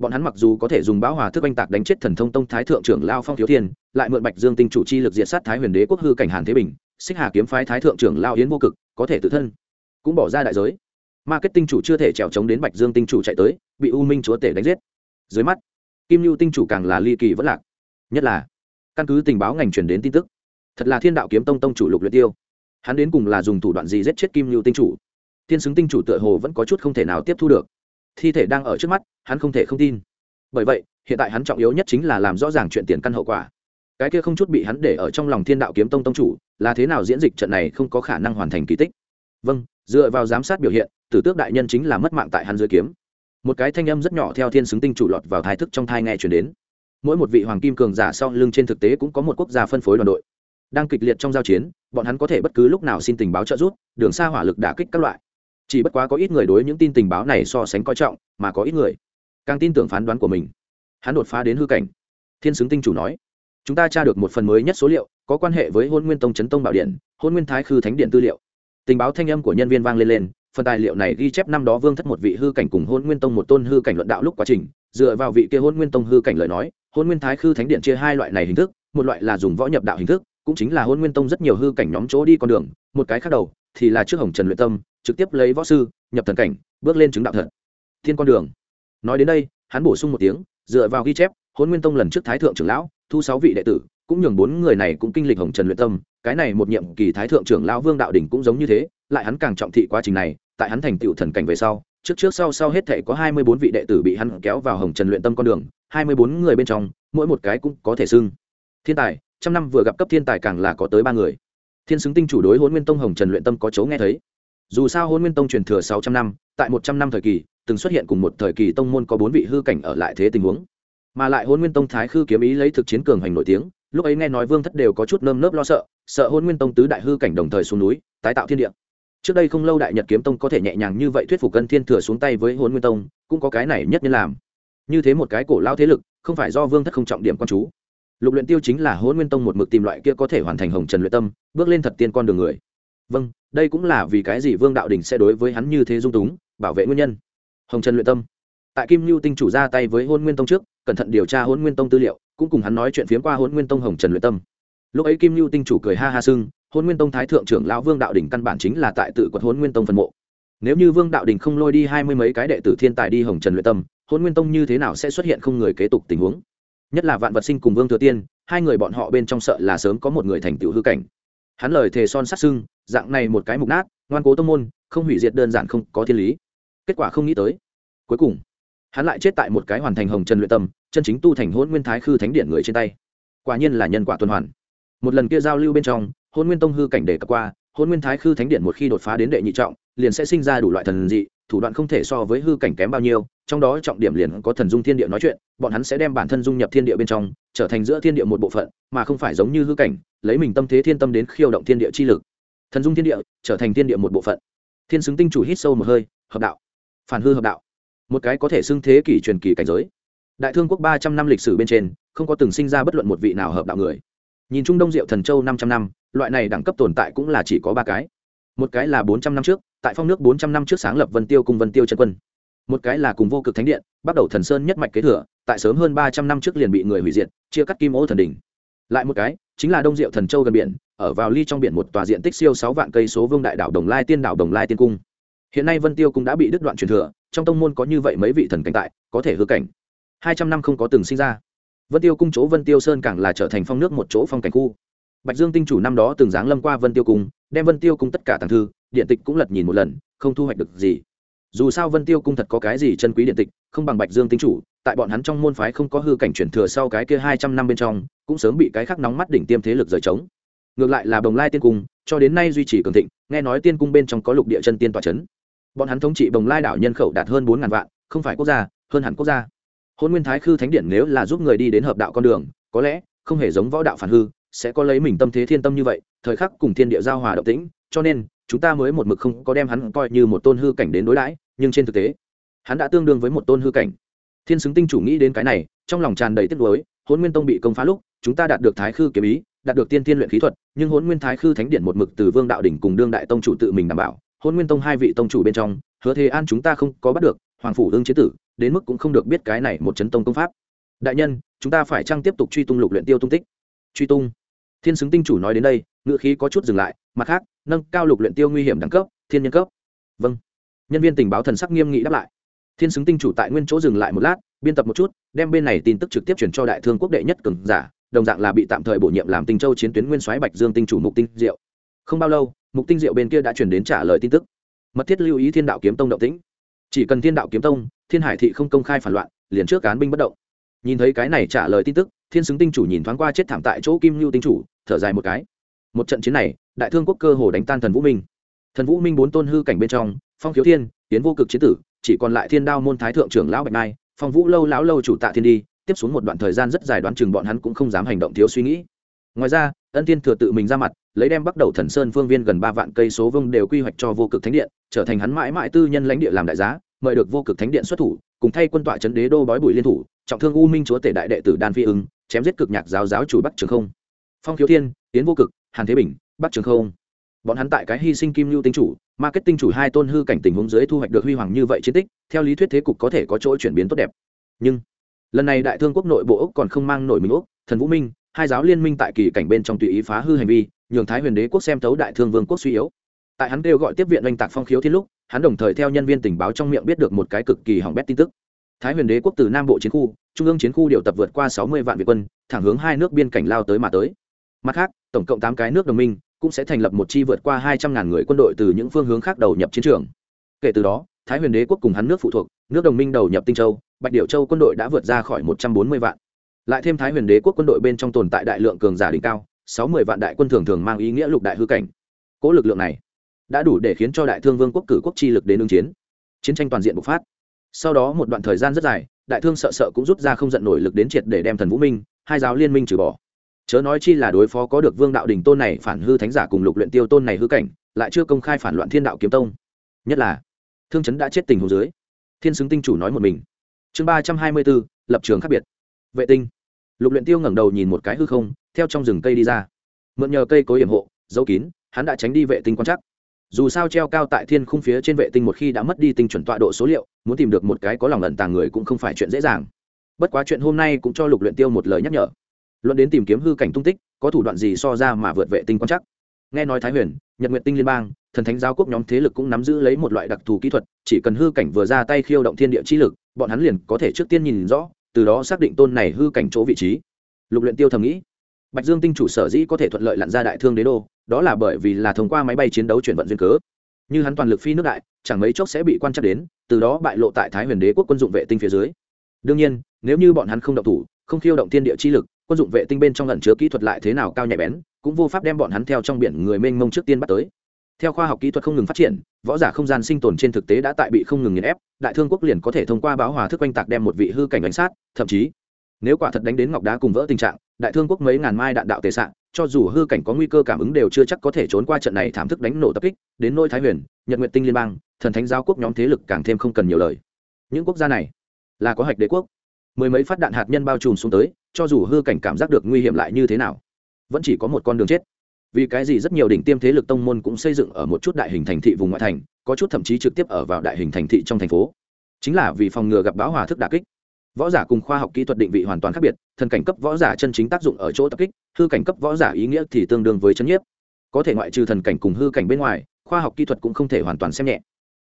bọn hắn mặc dù có thể dùng bão hòa thức oanh tạc đánh chết thần thông tông thái thượng trưởng lao phong thiếu thiên, lại mượn bạch dương tinh chủ chi lực diệt sát thái huyền đế quốc hư cảnh hàn thế bình, xích hà kiếm phái thái thượng trưởng lao yến vô cực, có thể tự thân, cũng bỏ ra đại giới. Marketing chủ chưa thể trèo chống đến bạch dương tinh chủ chạy tới, bị u minh chúa tể đánh giết. Dưới mắt, kim lưu tinh chủ càng là ly kỳ vẫn lạc. Nhất là, căn cứ tình báo ngành truyền đến tin tức, thật là thiên đạo kiếm tông tông chủ lục luyện tiêu. Hắn đến cùng là dùng thủ đoạn gì giết chết kim lưu tinh chủ? Thiên xứng tinh chủ tựa hồ vẫn có chút không thể nào tiếp thu được thi thể đang ở trước mắt, hắn không thể không tin. Bởi vậy, hiện tại hắn trọng yếu nhất chính là làm rõ ràng chuyện tiền căn hậu quả. Cái kia không chút bị hắn để ở trong lòng thiên đạo kiếm tông tông chủ, là thế nào diễn dịch trận này không có khả năng hoàn thành kỳ tích. Vâng dựa vào giám sát biểu hiện, tử tước đại nhân chính là mất mạng tại hắn dưới kiếm. Một cái thanh âm rất nhỏ theo thiên xứng tinh chủ lọt vào thai thức trong thai nghe chuyển đến. Mỗi một vị hoàng kim cường giả sau lưng trên thực tế cũng có một quốc gia phân phối đoàn đội. Đang kịch liệt trong giao chiến, bọn hắn có thể bất cứ lúc nào xin tình báo trợ giúp, đường xa hỏa lực đả kích các loại chỉ bất quá có ít người đối những tin tình báo này so sánh coi trọng, mà có ít người càng tin tưởng phán đoán của mình. Hắn đột phá đến hư cảnh. Thiên xứng tinh chủ nói, chúng ta tra được một phần mới nhất số liệu, có quan hệ với hôn nguyên tông chấn tông bảo điện, hôn nguyên thái khư thánh điện tư liệu. Tình báo thanh âm của nhân viên vang lên lên, phần tài liệu này ghi chép năm đó vương thất một vị hư cảnh cùng hôn nguyên tông một tôn hư cảnh luận đạo lúc quá trình, dựa vào vị kia hôn nguyên tông hư cảnh lời nói, hôn nguyên thái khư thánh điện chia hai loại này hình thức, một loại là dùng võ nhập đạo hình thức, cũng chính là hôn nguyên tông rất nhiều hư cảnh nhóm chỗ đi con đường, một cái khác đầu thì là trước hồng trần luyện tâm trực tiếp lấy võ sư, nhập thần cảnh, bước lên chứng đạo thật. Thiên con đường. Nói đến đây, hắn bổ sung một tiếng, dựa vào ghi chép hôn nguyên tông lần trước thái thượng trưởng lão, thu sáu vị đệ tử, cũng nhường bốn người này cũng kinh lịch hồng trần luyện tâm. Cái này một nhiệm kỳ thái thượng trưởng lão vương đạo đình cũng giống như thế, lại hắn càng trọng thị quá trình này, tại hắn thành tựu thần cảnh về sau, trước trước sau sau hết thể có hai mươi bốn vị đệ tử bị hắn kéo vào hồng trần luyện tâm con đường, hai mươi bốn người bên trong, mỗi một cái cũng có thể xưng. Thiên tài, trăm năm vừa gặp cấp thiên tài càng là có tới ba người. Thiên xứng tinh chủ đối hôn nguyên tông hồng trần luyện tâm có chấu nghe thấy dù sao hôn nguyên tông truyền thừa sáu trăm năm, tại một trăm năm thời kỳ, từng xuất hiện cùng một thời kỳ tông môn có bốn vị hư cảnh ở lại thế tình huống. Mà lại hôn nguyên tông thái khư kiếm ý lấy thực chiến cường hành nổi tiếng, lúc ấy nghe nói vương thất đều có chút nơm nớp lo sợ sợ hôn nguyên tông tứ đại hư cảnh đồng thời xuống núi, tái tạo thiên địa. Trước đây không lâu đại nhật kiếm tông có thể nhẹ nhàng như vậy thuyết phục cân thiên thừa xuống tay với hôn nguyên tông, cũng có cái này nhất nhân làm. Như thế một cái cổ lao thế lực, không phải do vương thất không trọng điểm quan chú. Lục luyện tiêu chính là hôn nguyên tông một mực tìm loại kia có thể hoàn thành hồng trần luyện tâm, bước lên thật tiên con đường người vâng đây cũng là vì cái gì vương đạo đình sẽ đối với hắn như thế dung túng, bảo vệ nguyên nhân. Hồng trần luyện tâm. Tại kim lưu tinh chủ ra tay với hôn nguyên tông trước, cẩn thận điều tra hôn nguyên tông tư liệu, cũng cùng hắn nói chuyện phiếm qua hôn nguyên tông hồng trần luyện tâm. Lúc ấy kim lưu tinh chủ cười ha ha sưng hôn nguyên tông thái thượng trưởng lão vương đạo đình căn bản chính là tại tự quật hôn nguyên tông phân mộ. Nếu như vương đạo đình không lôi đi hai mươi mấy cái đệ tử thiên tài đi hồng trần luyện tâm hôn nguyên tông như thế nào sẽ xuất hiện không người kế tục tình huống? Nhất là vạn vật sinh cùng vương thừa tiên, hai người bọn họ bên trong sợ là sớm có một người thành tựu hư cảnh hắn lời thề son sát sưng, dạng này một cái mục nát, ngoan cố tông môn, không hủy diệt đơn giản không có thiên lý. Kết quả không nghĩ tới. Cuối cùng, hắn lại chết tại một cái hoàn thành hồng trần luyện tâm, chân chính tu thành hôn nguyên thái khư thánh điện người trên tay. Quả nhiên là nhân quả tuần hoàn. Một lần kia giao lưu bên trong hôn nguyên tông hư cảnh đề cập qua hôn nguyên thái khư thánh điện một khi đột phá đến đệ nhị trọng, liền sẽ sinh ra đủ loại thần dị thủ đoạn không thể so với hư cảnh kém bao nhiêu, trong đó trọng điểm liền có thần dung thiên địa nói chuyện, bọn hắn sẽ đem bản thân dung nhập thiên địa bên trong, trở thành giữa thiên địa một bộ phận, mà không phải giống như hư cảnh, lấy mình tâm thế thiên tâm đến khiêu động thiên địa chi lực. Thần dung thiên địa, trở thành thiên địa một bộ phận. Thiên xứng tinh chủ hít sâu một hơi, hợp đạo. Phản hư hợp đạo. Một cái có thể xưng thế kỷ truyền kỳ cảnh giới. Đại thương quốc ba trăm năm lịch sử bên trên, không có từng sinh ra bất luận một vị nào hợp đạo người. Nhìn trung đông diệu thần châu năm trăm năm, loại này đẳng cấp tồn tại cũng là chỉ có ba cái một cái là bốn trăm năm trước, tại phong nước bốn trăm năm trước sáng lập vân tiêu cùng vân tiêu chân quân. Một cái là cùng vô cực thánh điện, bắt đầu thần sơn nhất mạch kế thừa, tại sớm hơn ba trăm năm trước liền bị người hủy diệt, chia cắt kim ô thần đỉnh. Lại một cái, chính là đông diệu thần châu gần biển, ở vào ly trong biển một tòa diện tích siêu sáu vạn cây số vương đại đảo đồng lai tiên đảo đồng lai tiên cung. Hiện nay vân tiêu cũng đã bị đứt đoạn truyền thừa, trong tông môn có như vậy mấy vị thần cảnh tại, có thể hư cảnh. Hai trăm năm không có từng sinh ra. Vân tiêu cung chỗ vân tiêu sơn càng là trở thành phong nước một chỗ phong cảnh khu. Bạch dương tinh chủ năm đó từng giáng lâm qua vân tiêu cung đem vân tiêu cung tất cả tàng thư, điện tịch cũng lật nhìn một lần, không thu hoạch được gì. Dù sao vân tiêu cung thật có cái gì chân quý điện tịch, không bằng bạch dương tinh chủ, tại bọn hắn trong môn phái không có hư cảnh chuyển thừa sau cái kia hai trăm năm bên trong, cũng sớm bị cái khác nóng mắt đỉnh tiêm thế lực rời trống. Ngược lại là bồng lai tiên cung, cho đến nay duy trì cường thịnh, nghe nói tiên cung bên trong có lục địa chân tiên tòa c h ấ n bọn hắn thống trị bồng lai đảo nhân khẩu đạt hơn bốn ngàn vạn, không phải quốc gia, hơn hẳn quốc gia. Hôn nguyên thái khư thánh điện nếu là giúp người đi đến hợp đạo con đường, có lẽ không hề giống võ đạo phản hư sẽ có lấy mình tâm thế thiên tâm như vậy, thời khắc cùng thiên địa giao hòa động tĩnh, cho nên, chúng ta mới một mực không có đem hắn coi như một tôn hư cảnh đến đối đãi, nhưng trên thực tế, hắn đã tương đương với một tôn hư cảnh. Thiên xứng tinh chủ nghĩ đến cái này, trong lòng tràn đầy tiếc nuối hôn nguyên tông bị công phá lúc, chúng ta đạt được thái khư kiếm ý, đạt được tiên tiên luyện khí thuật, nhưng hôn nguyên thái khư thánh điện một mực từ vương đạo đỉnh cùng đương đại tông chủ tự mình đảm bảo hôn nguyên tông hai vị tông chủ bên trong, hứa thế an chúng ta không có bắt được, hoàng phủ đương chế tử, đến mức cũng không được biết cái này một chấn tông công pháp. Đại nhân, chúng ta phải chăng tiếp tục truy tung lục luyện tiêu tung tích? Truy tung? Thiên xứng tinh chủ nói đến đây ngựa khí có chút dừng lại, mặt khác, nâng cao lục luyện tiêu nguy hiểm đẳng cấp, thiên nhân cấp. Vâng. Nhân viên tình báo thần sắc nghiêm nghị đáp lại. Thiên xứng tinh chủ tại nguyên chỗ dừng lại một lát, biên tập một chút, đem bên này tin tức trực tiếp chuyển cho đại thương quốc đệ nhất cường giả, đồng dạng là bị tạm thời bổ nhiệm làm tinh châu chiến tuyến nguyên soái bạch dương tinh chủ mục tinh diệu. Không bao lâu, mục tinh diệu bên kia đã chuyển đến trả lời tin tức. Mật thiết lưu ý thiên đạo kiếm tông động tĩnh. Chỉ cần thiên đạo kiếm tông, thiên hải thị không công khai phản loạn, liền trước cán binh bất động. Nhìn thấy cái này trả lời tin tức thiên xứng tinh chủ nhìn thoáng qua chết thảm tại chỗ kim lưu tinh chủ, thở dài một cái. Một trận chiến này, đại thương quốc cơ hồ đánh tan thần vũ minh. Thần vũ minh bốn tôn hư cảnh bên trong, phong khiếu thiên, tiến vô cực chiến tử, chỉ còn lại thiên đao môn thái thượng trưởng lão bạch mai, phong vũ lâu lão lâu chủ tạ thiên đi, tiếp xuống một đoạn thời gian rất dài đoán chừng bọn hắn cũng không dám hành động thiếu suy nghĩ. Ngoài ra, ân thiên thừa tự mình ra mặt, lấy đem bắt đầu thần sơn phương viên gần ba vạn cây số vương đều quy hoạch cho vô cực thánh điện, trở thành hắn mãi mãi tư nhân lãnh địa làm đại giá, mời được vô cực thánh điện xuất thủ, cùng thay quân tọa chấn đế đô bói bùi liên thủ, trọng thương u minh chúa tể đại đệ tử đan phi ứng chém giết cực nhạc giáo giáo chủ bắc trường không. Phong khiếu thiên tiến vô cực, hàn thế bình, bắc trường không. Bọn hắn tại cái hy sinh kim lưu tinh chủ, marketing chủ hai tôn hư cảnh tình huống dưới thu hoạch được huy hoàng như vậy chiến tích, theo lý thuyết thế cục có thể có chỗ chuyển biến tốt đẹp. Nhưng, lần này đại thương quốc nội bộ úc còn không mang nổi mình úc, thần vũ minh, hai giáo liên minh tại kỳ cảnh bên trong tùy ý phá hư hành vi, nhường thái huyền đế quốc xem thấu đại thương vương quốc suy yếu. Tại hắn kêu gọi tiếp viện oanh tạc phong khiếu thiên lúc, hắn đồng thời theo nhân viên tình báo trong miệng biết được một cái cực kỳ hỏng bét tin tức thái huyền đế quốc từ nam bộ chiến khu, trung ương chiến khu điều tập vượt qua sáu mươi vạn việt quân, thẳng hướng hai nước biên cảnh lao tới mà tới. Mặt khác, tổng cộng tám cái nước đồng minh cũng sẽ thành lập một chi vượt qua hai trăm ngàn người quân đội từ những phương hướng khác đầu nhập chiến trường. Kể từ đó, thái huyền đế quốc cùng hắn nước phụ thuộc, nước đồng minh đầu nhập tinh châu, bạch điệu châu quân đội đã vượt ra khỏi một trăm bốn mươi vạn. Lại thêm thái huyền đế quốc quân đội bên trong tồn tại đại lượng cường giả đỉnh cao, sáu mươi vạn đại quân thường thường mang ý nghĩa lục đại hư cảnh. Cỗ lực lượng này đã đủ để khiến cho đại thương vương quốc cử quốc chi lực đến ứng chiến. Chiến tranh toàn diện bộc phát sau đó một đoạn thời gian rất dài, đại thương sợ sợ cũng rút ra không giận nổi lực đến triệt để đem thần vũ minh, hai giáo liên minh trừ bỏ. Chớ nói chi là đối phó có được vương đạo đình tôn này phản hư thánh giả cùng lục luyện tiêu tôn này hư cảnh, lại chưa công khai phản loạn thiên đạo kiếm tông. Nhất là, thương chấn đã chết tình hồ dưới. Thiên xứng tinh chủ nói một mình. Chương ba trăm hai mươi bốn, lập trường khác biệt. Vệ tinh. Lục luyện tiêu ngẩng đầu nhìn một cái hư không, theo trong rừng cây đi ra. Mượn nhờ cây cối hiểm hộ, giấu kín, hắn đã tránh đi vệ tinh quan chắc dù sao treo cao tại thiên khung phía trên vệ tinh một khi đã mất đi tinh chuẩn tọa độ số liệu, muốn tìm được một cái có lòng lẩn tàng người cũng không phải chuyện dễ dàng. Bất quá chuyện hôm nay cũng cho lục luyện tiêu một lời nhắc nhở. Luận đến tìm kiếm hư cảnh tung tích, có thủ đoạn gì so ra mà vượt vệ tinh quan chắc nghe nói thái huyền, nhật nguyện tinh liên bang, thần thánh giáo quốc nhóm thế lực cũng nắm giữ lấy một loại đặc thù kỹ thuật, chỉ cần hư cảnh vừa ra tay khiêu động thiên địa chi lực, bọn hắn liền có thể trước tiên nhìn rõ, từ đó xác định tôn này hư cảnh chỗ vị trí. Lục luyện tiêu thầm nghĩ bạch dương tinh chủ sở dĩ có thể thuận lợi lặn ra đại thương đế đô, đó là bởi vì là thông qua máy bay chiến đấu chuyển vận duyên cớ. Như hắn toàn lực phi nước đại, chẳng mấy chốc sẽ bị quan trắc đến, từ đó bại lộ tại thái huyền đế quốc quân dụng vệ tinh phía dưới. Đương nhiên, nếu như bọn hắn không động thủ, không khiêu động thiên địa chi lực, quân dụng vệ tinh bên trong lần chứa kỹ thuật lại thế nào cao nhạy bén, cũng vô pháp đem bọn hắn theo trong biển người mênh mông trước tiên bắt tới. Theo khoa học kỹ thuật không ngừng phát triển, võ giả không gian sinh tồn trên thực tế đã tại bị không ngừng nghiền ép, đại thương quốc liền có thể thông qua báo hòa thức oanh tạc đem một vị hư cảnh đánh sát, thậm chí, nếu quả thật đánh đến ngọc đá cùng vỡ tình trạng đại thương quốc mấy ngàn mai đạn đạo tệ sạn cho dù hư cảnh có nguy cơ cảm ứng đều chưa chắc có thể trốn qua trận này thảm thức đánh nổ tập kích, đến nôi thái huyền, nhật nguyện tinh liên bang, thần thánh giáo quốc nhóm thế lực càng thêm không cần nhiều lời. Những quốc gia này là có hạch đế quốc. Mười mấy phát đạn hạt nhân bao trùm xuống tới, cho dù hư cảnh cảm giác được nguy hiểm lại như thế nào, vẫn chỉ có một con đường chết. Vì cái gì rất nhiều đỉnh tiêm thế lực tông môn cũng xây dựng ở một chút đại hình thành thị vùng ngoại thành, có chút thậm chí trực tiếp ở vào đại hình thành thị trong thành phố. Chính là vì phòng ngừa gặp bão hòa thức đà kích võ giả cùng khoa học kỹ thuật định vị hoàn toàn khác biệt thần cảnh cấp võ giả chân chính tác dụng ở chỗ tập kích, hư cảnh cấp võ giả ý nghĩa thì tương đương với chân nhiếp. Có thể ngoại trừ thần cảnh cùng hư cảnh bên ngoài, khoa học kỹ thuật cũng không thể hoàn toàn xem nhẹ.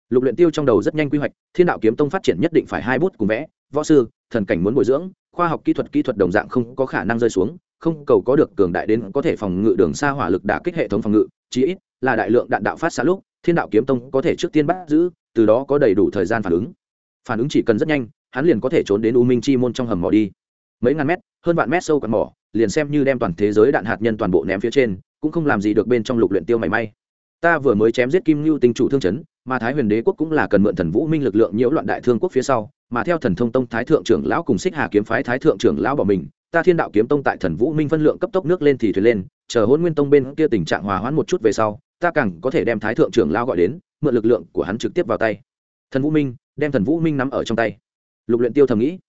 Lục luyện tiêu trong đầu rất nhanh quy hoạch, thiên đạo kiếm tông phát triển nhất định phải hai bút cùng vẽ, võ sư, thần cảnh muốn bồi dưỡng, khoa học kỹ thuật kỹ thuật đồng dạng không có khả năng rơi xuống, không cầu có được cường đại đến có thể phòng ngự đường xa hỏa lực đả kích hệ thống phòng ngự, chí ít là đại lượng đạn đạo phát xạ lúc, thiên đạo kiếm tông có thể trước tiên bắt giữ, từ đó có đầy đủ thời gian phản ứng. Phản ứng chỉ cần rất nhanh hắn liền có thể trốn đến u minh chi môn trong hầm mỏ đi. Mấy ngàn mét, hơn vạn mét sâu quạt mỏ, liền xem như đem toàn thế giới đạn hạt nhân toàn bộ ném phía trên, cũng không làm gì được bên trong lục luyện tiêu mảy may. Ta vừa mới chém giết kim lưu tinh chủ thương chấn, mà thái huyền đế quốc cũng là cần mượn thần vũ minh lực lượng nhiễu loạn đại thương quốc phía sau, mà theo thần thông tông thái thượng trưởng lão cùng xích hà kiếm phái thái thượng trưởng lão bỏ mình, ta thiên đạo kiếm tông tại thần vũ minh phân lượng cấp tốc nước lên thì thuyền lên, chờ hôn nguyên tông bên kia tình trạng hòa hoãn một chút về sau, ta càng có thể đem thái thượng trưởng lão gọi đến, mượn lực lượng của hắn trực tiếp vào tay. Thần vũ minh, đem thần vũ minh nắm ở trong tay lục luyện tiêu thầm nghĩ.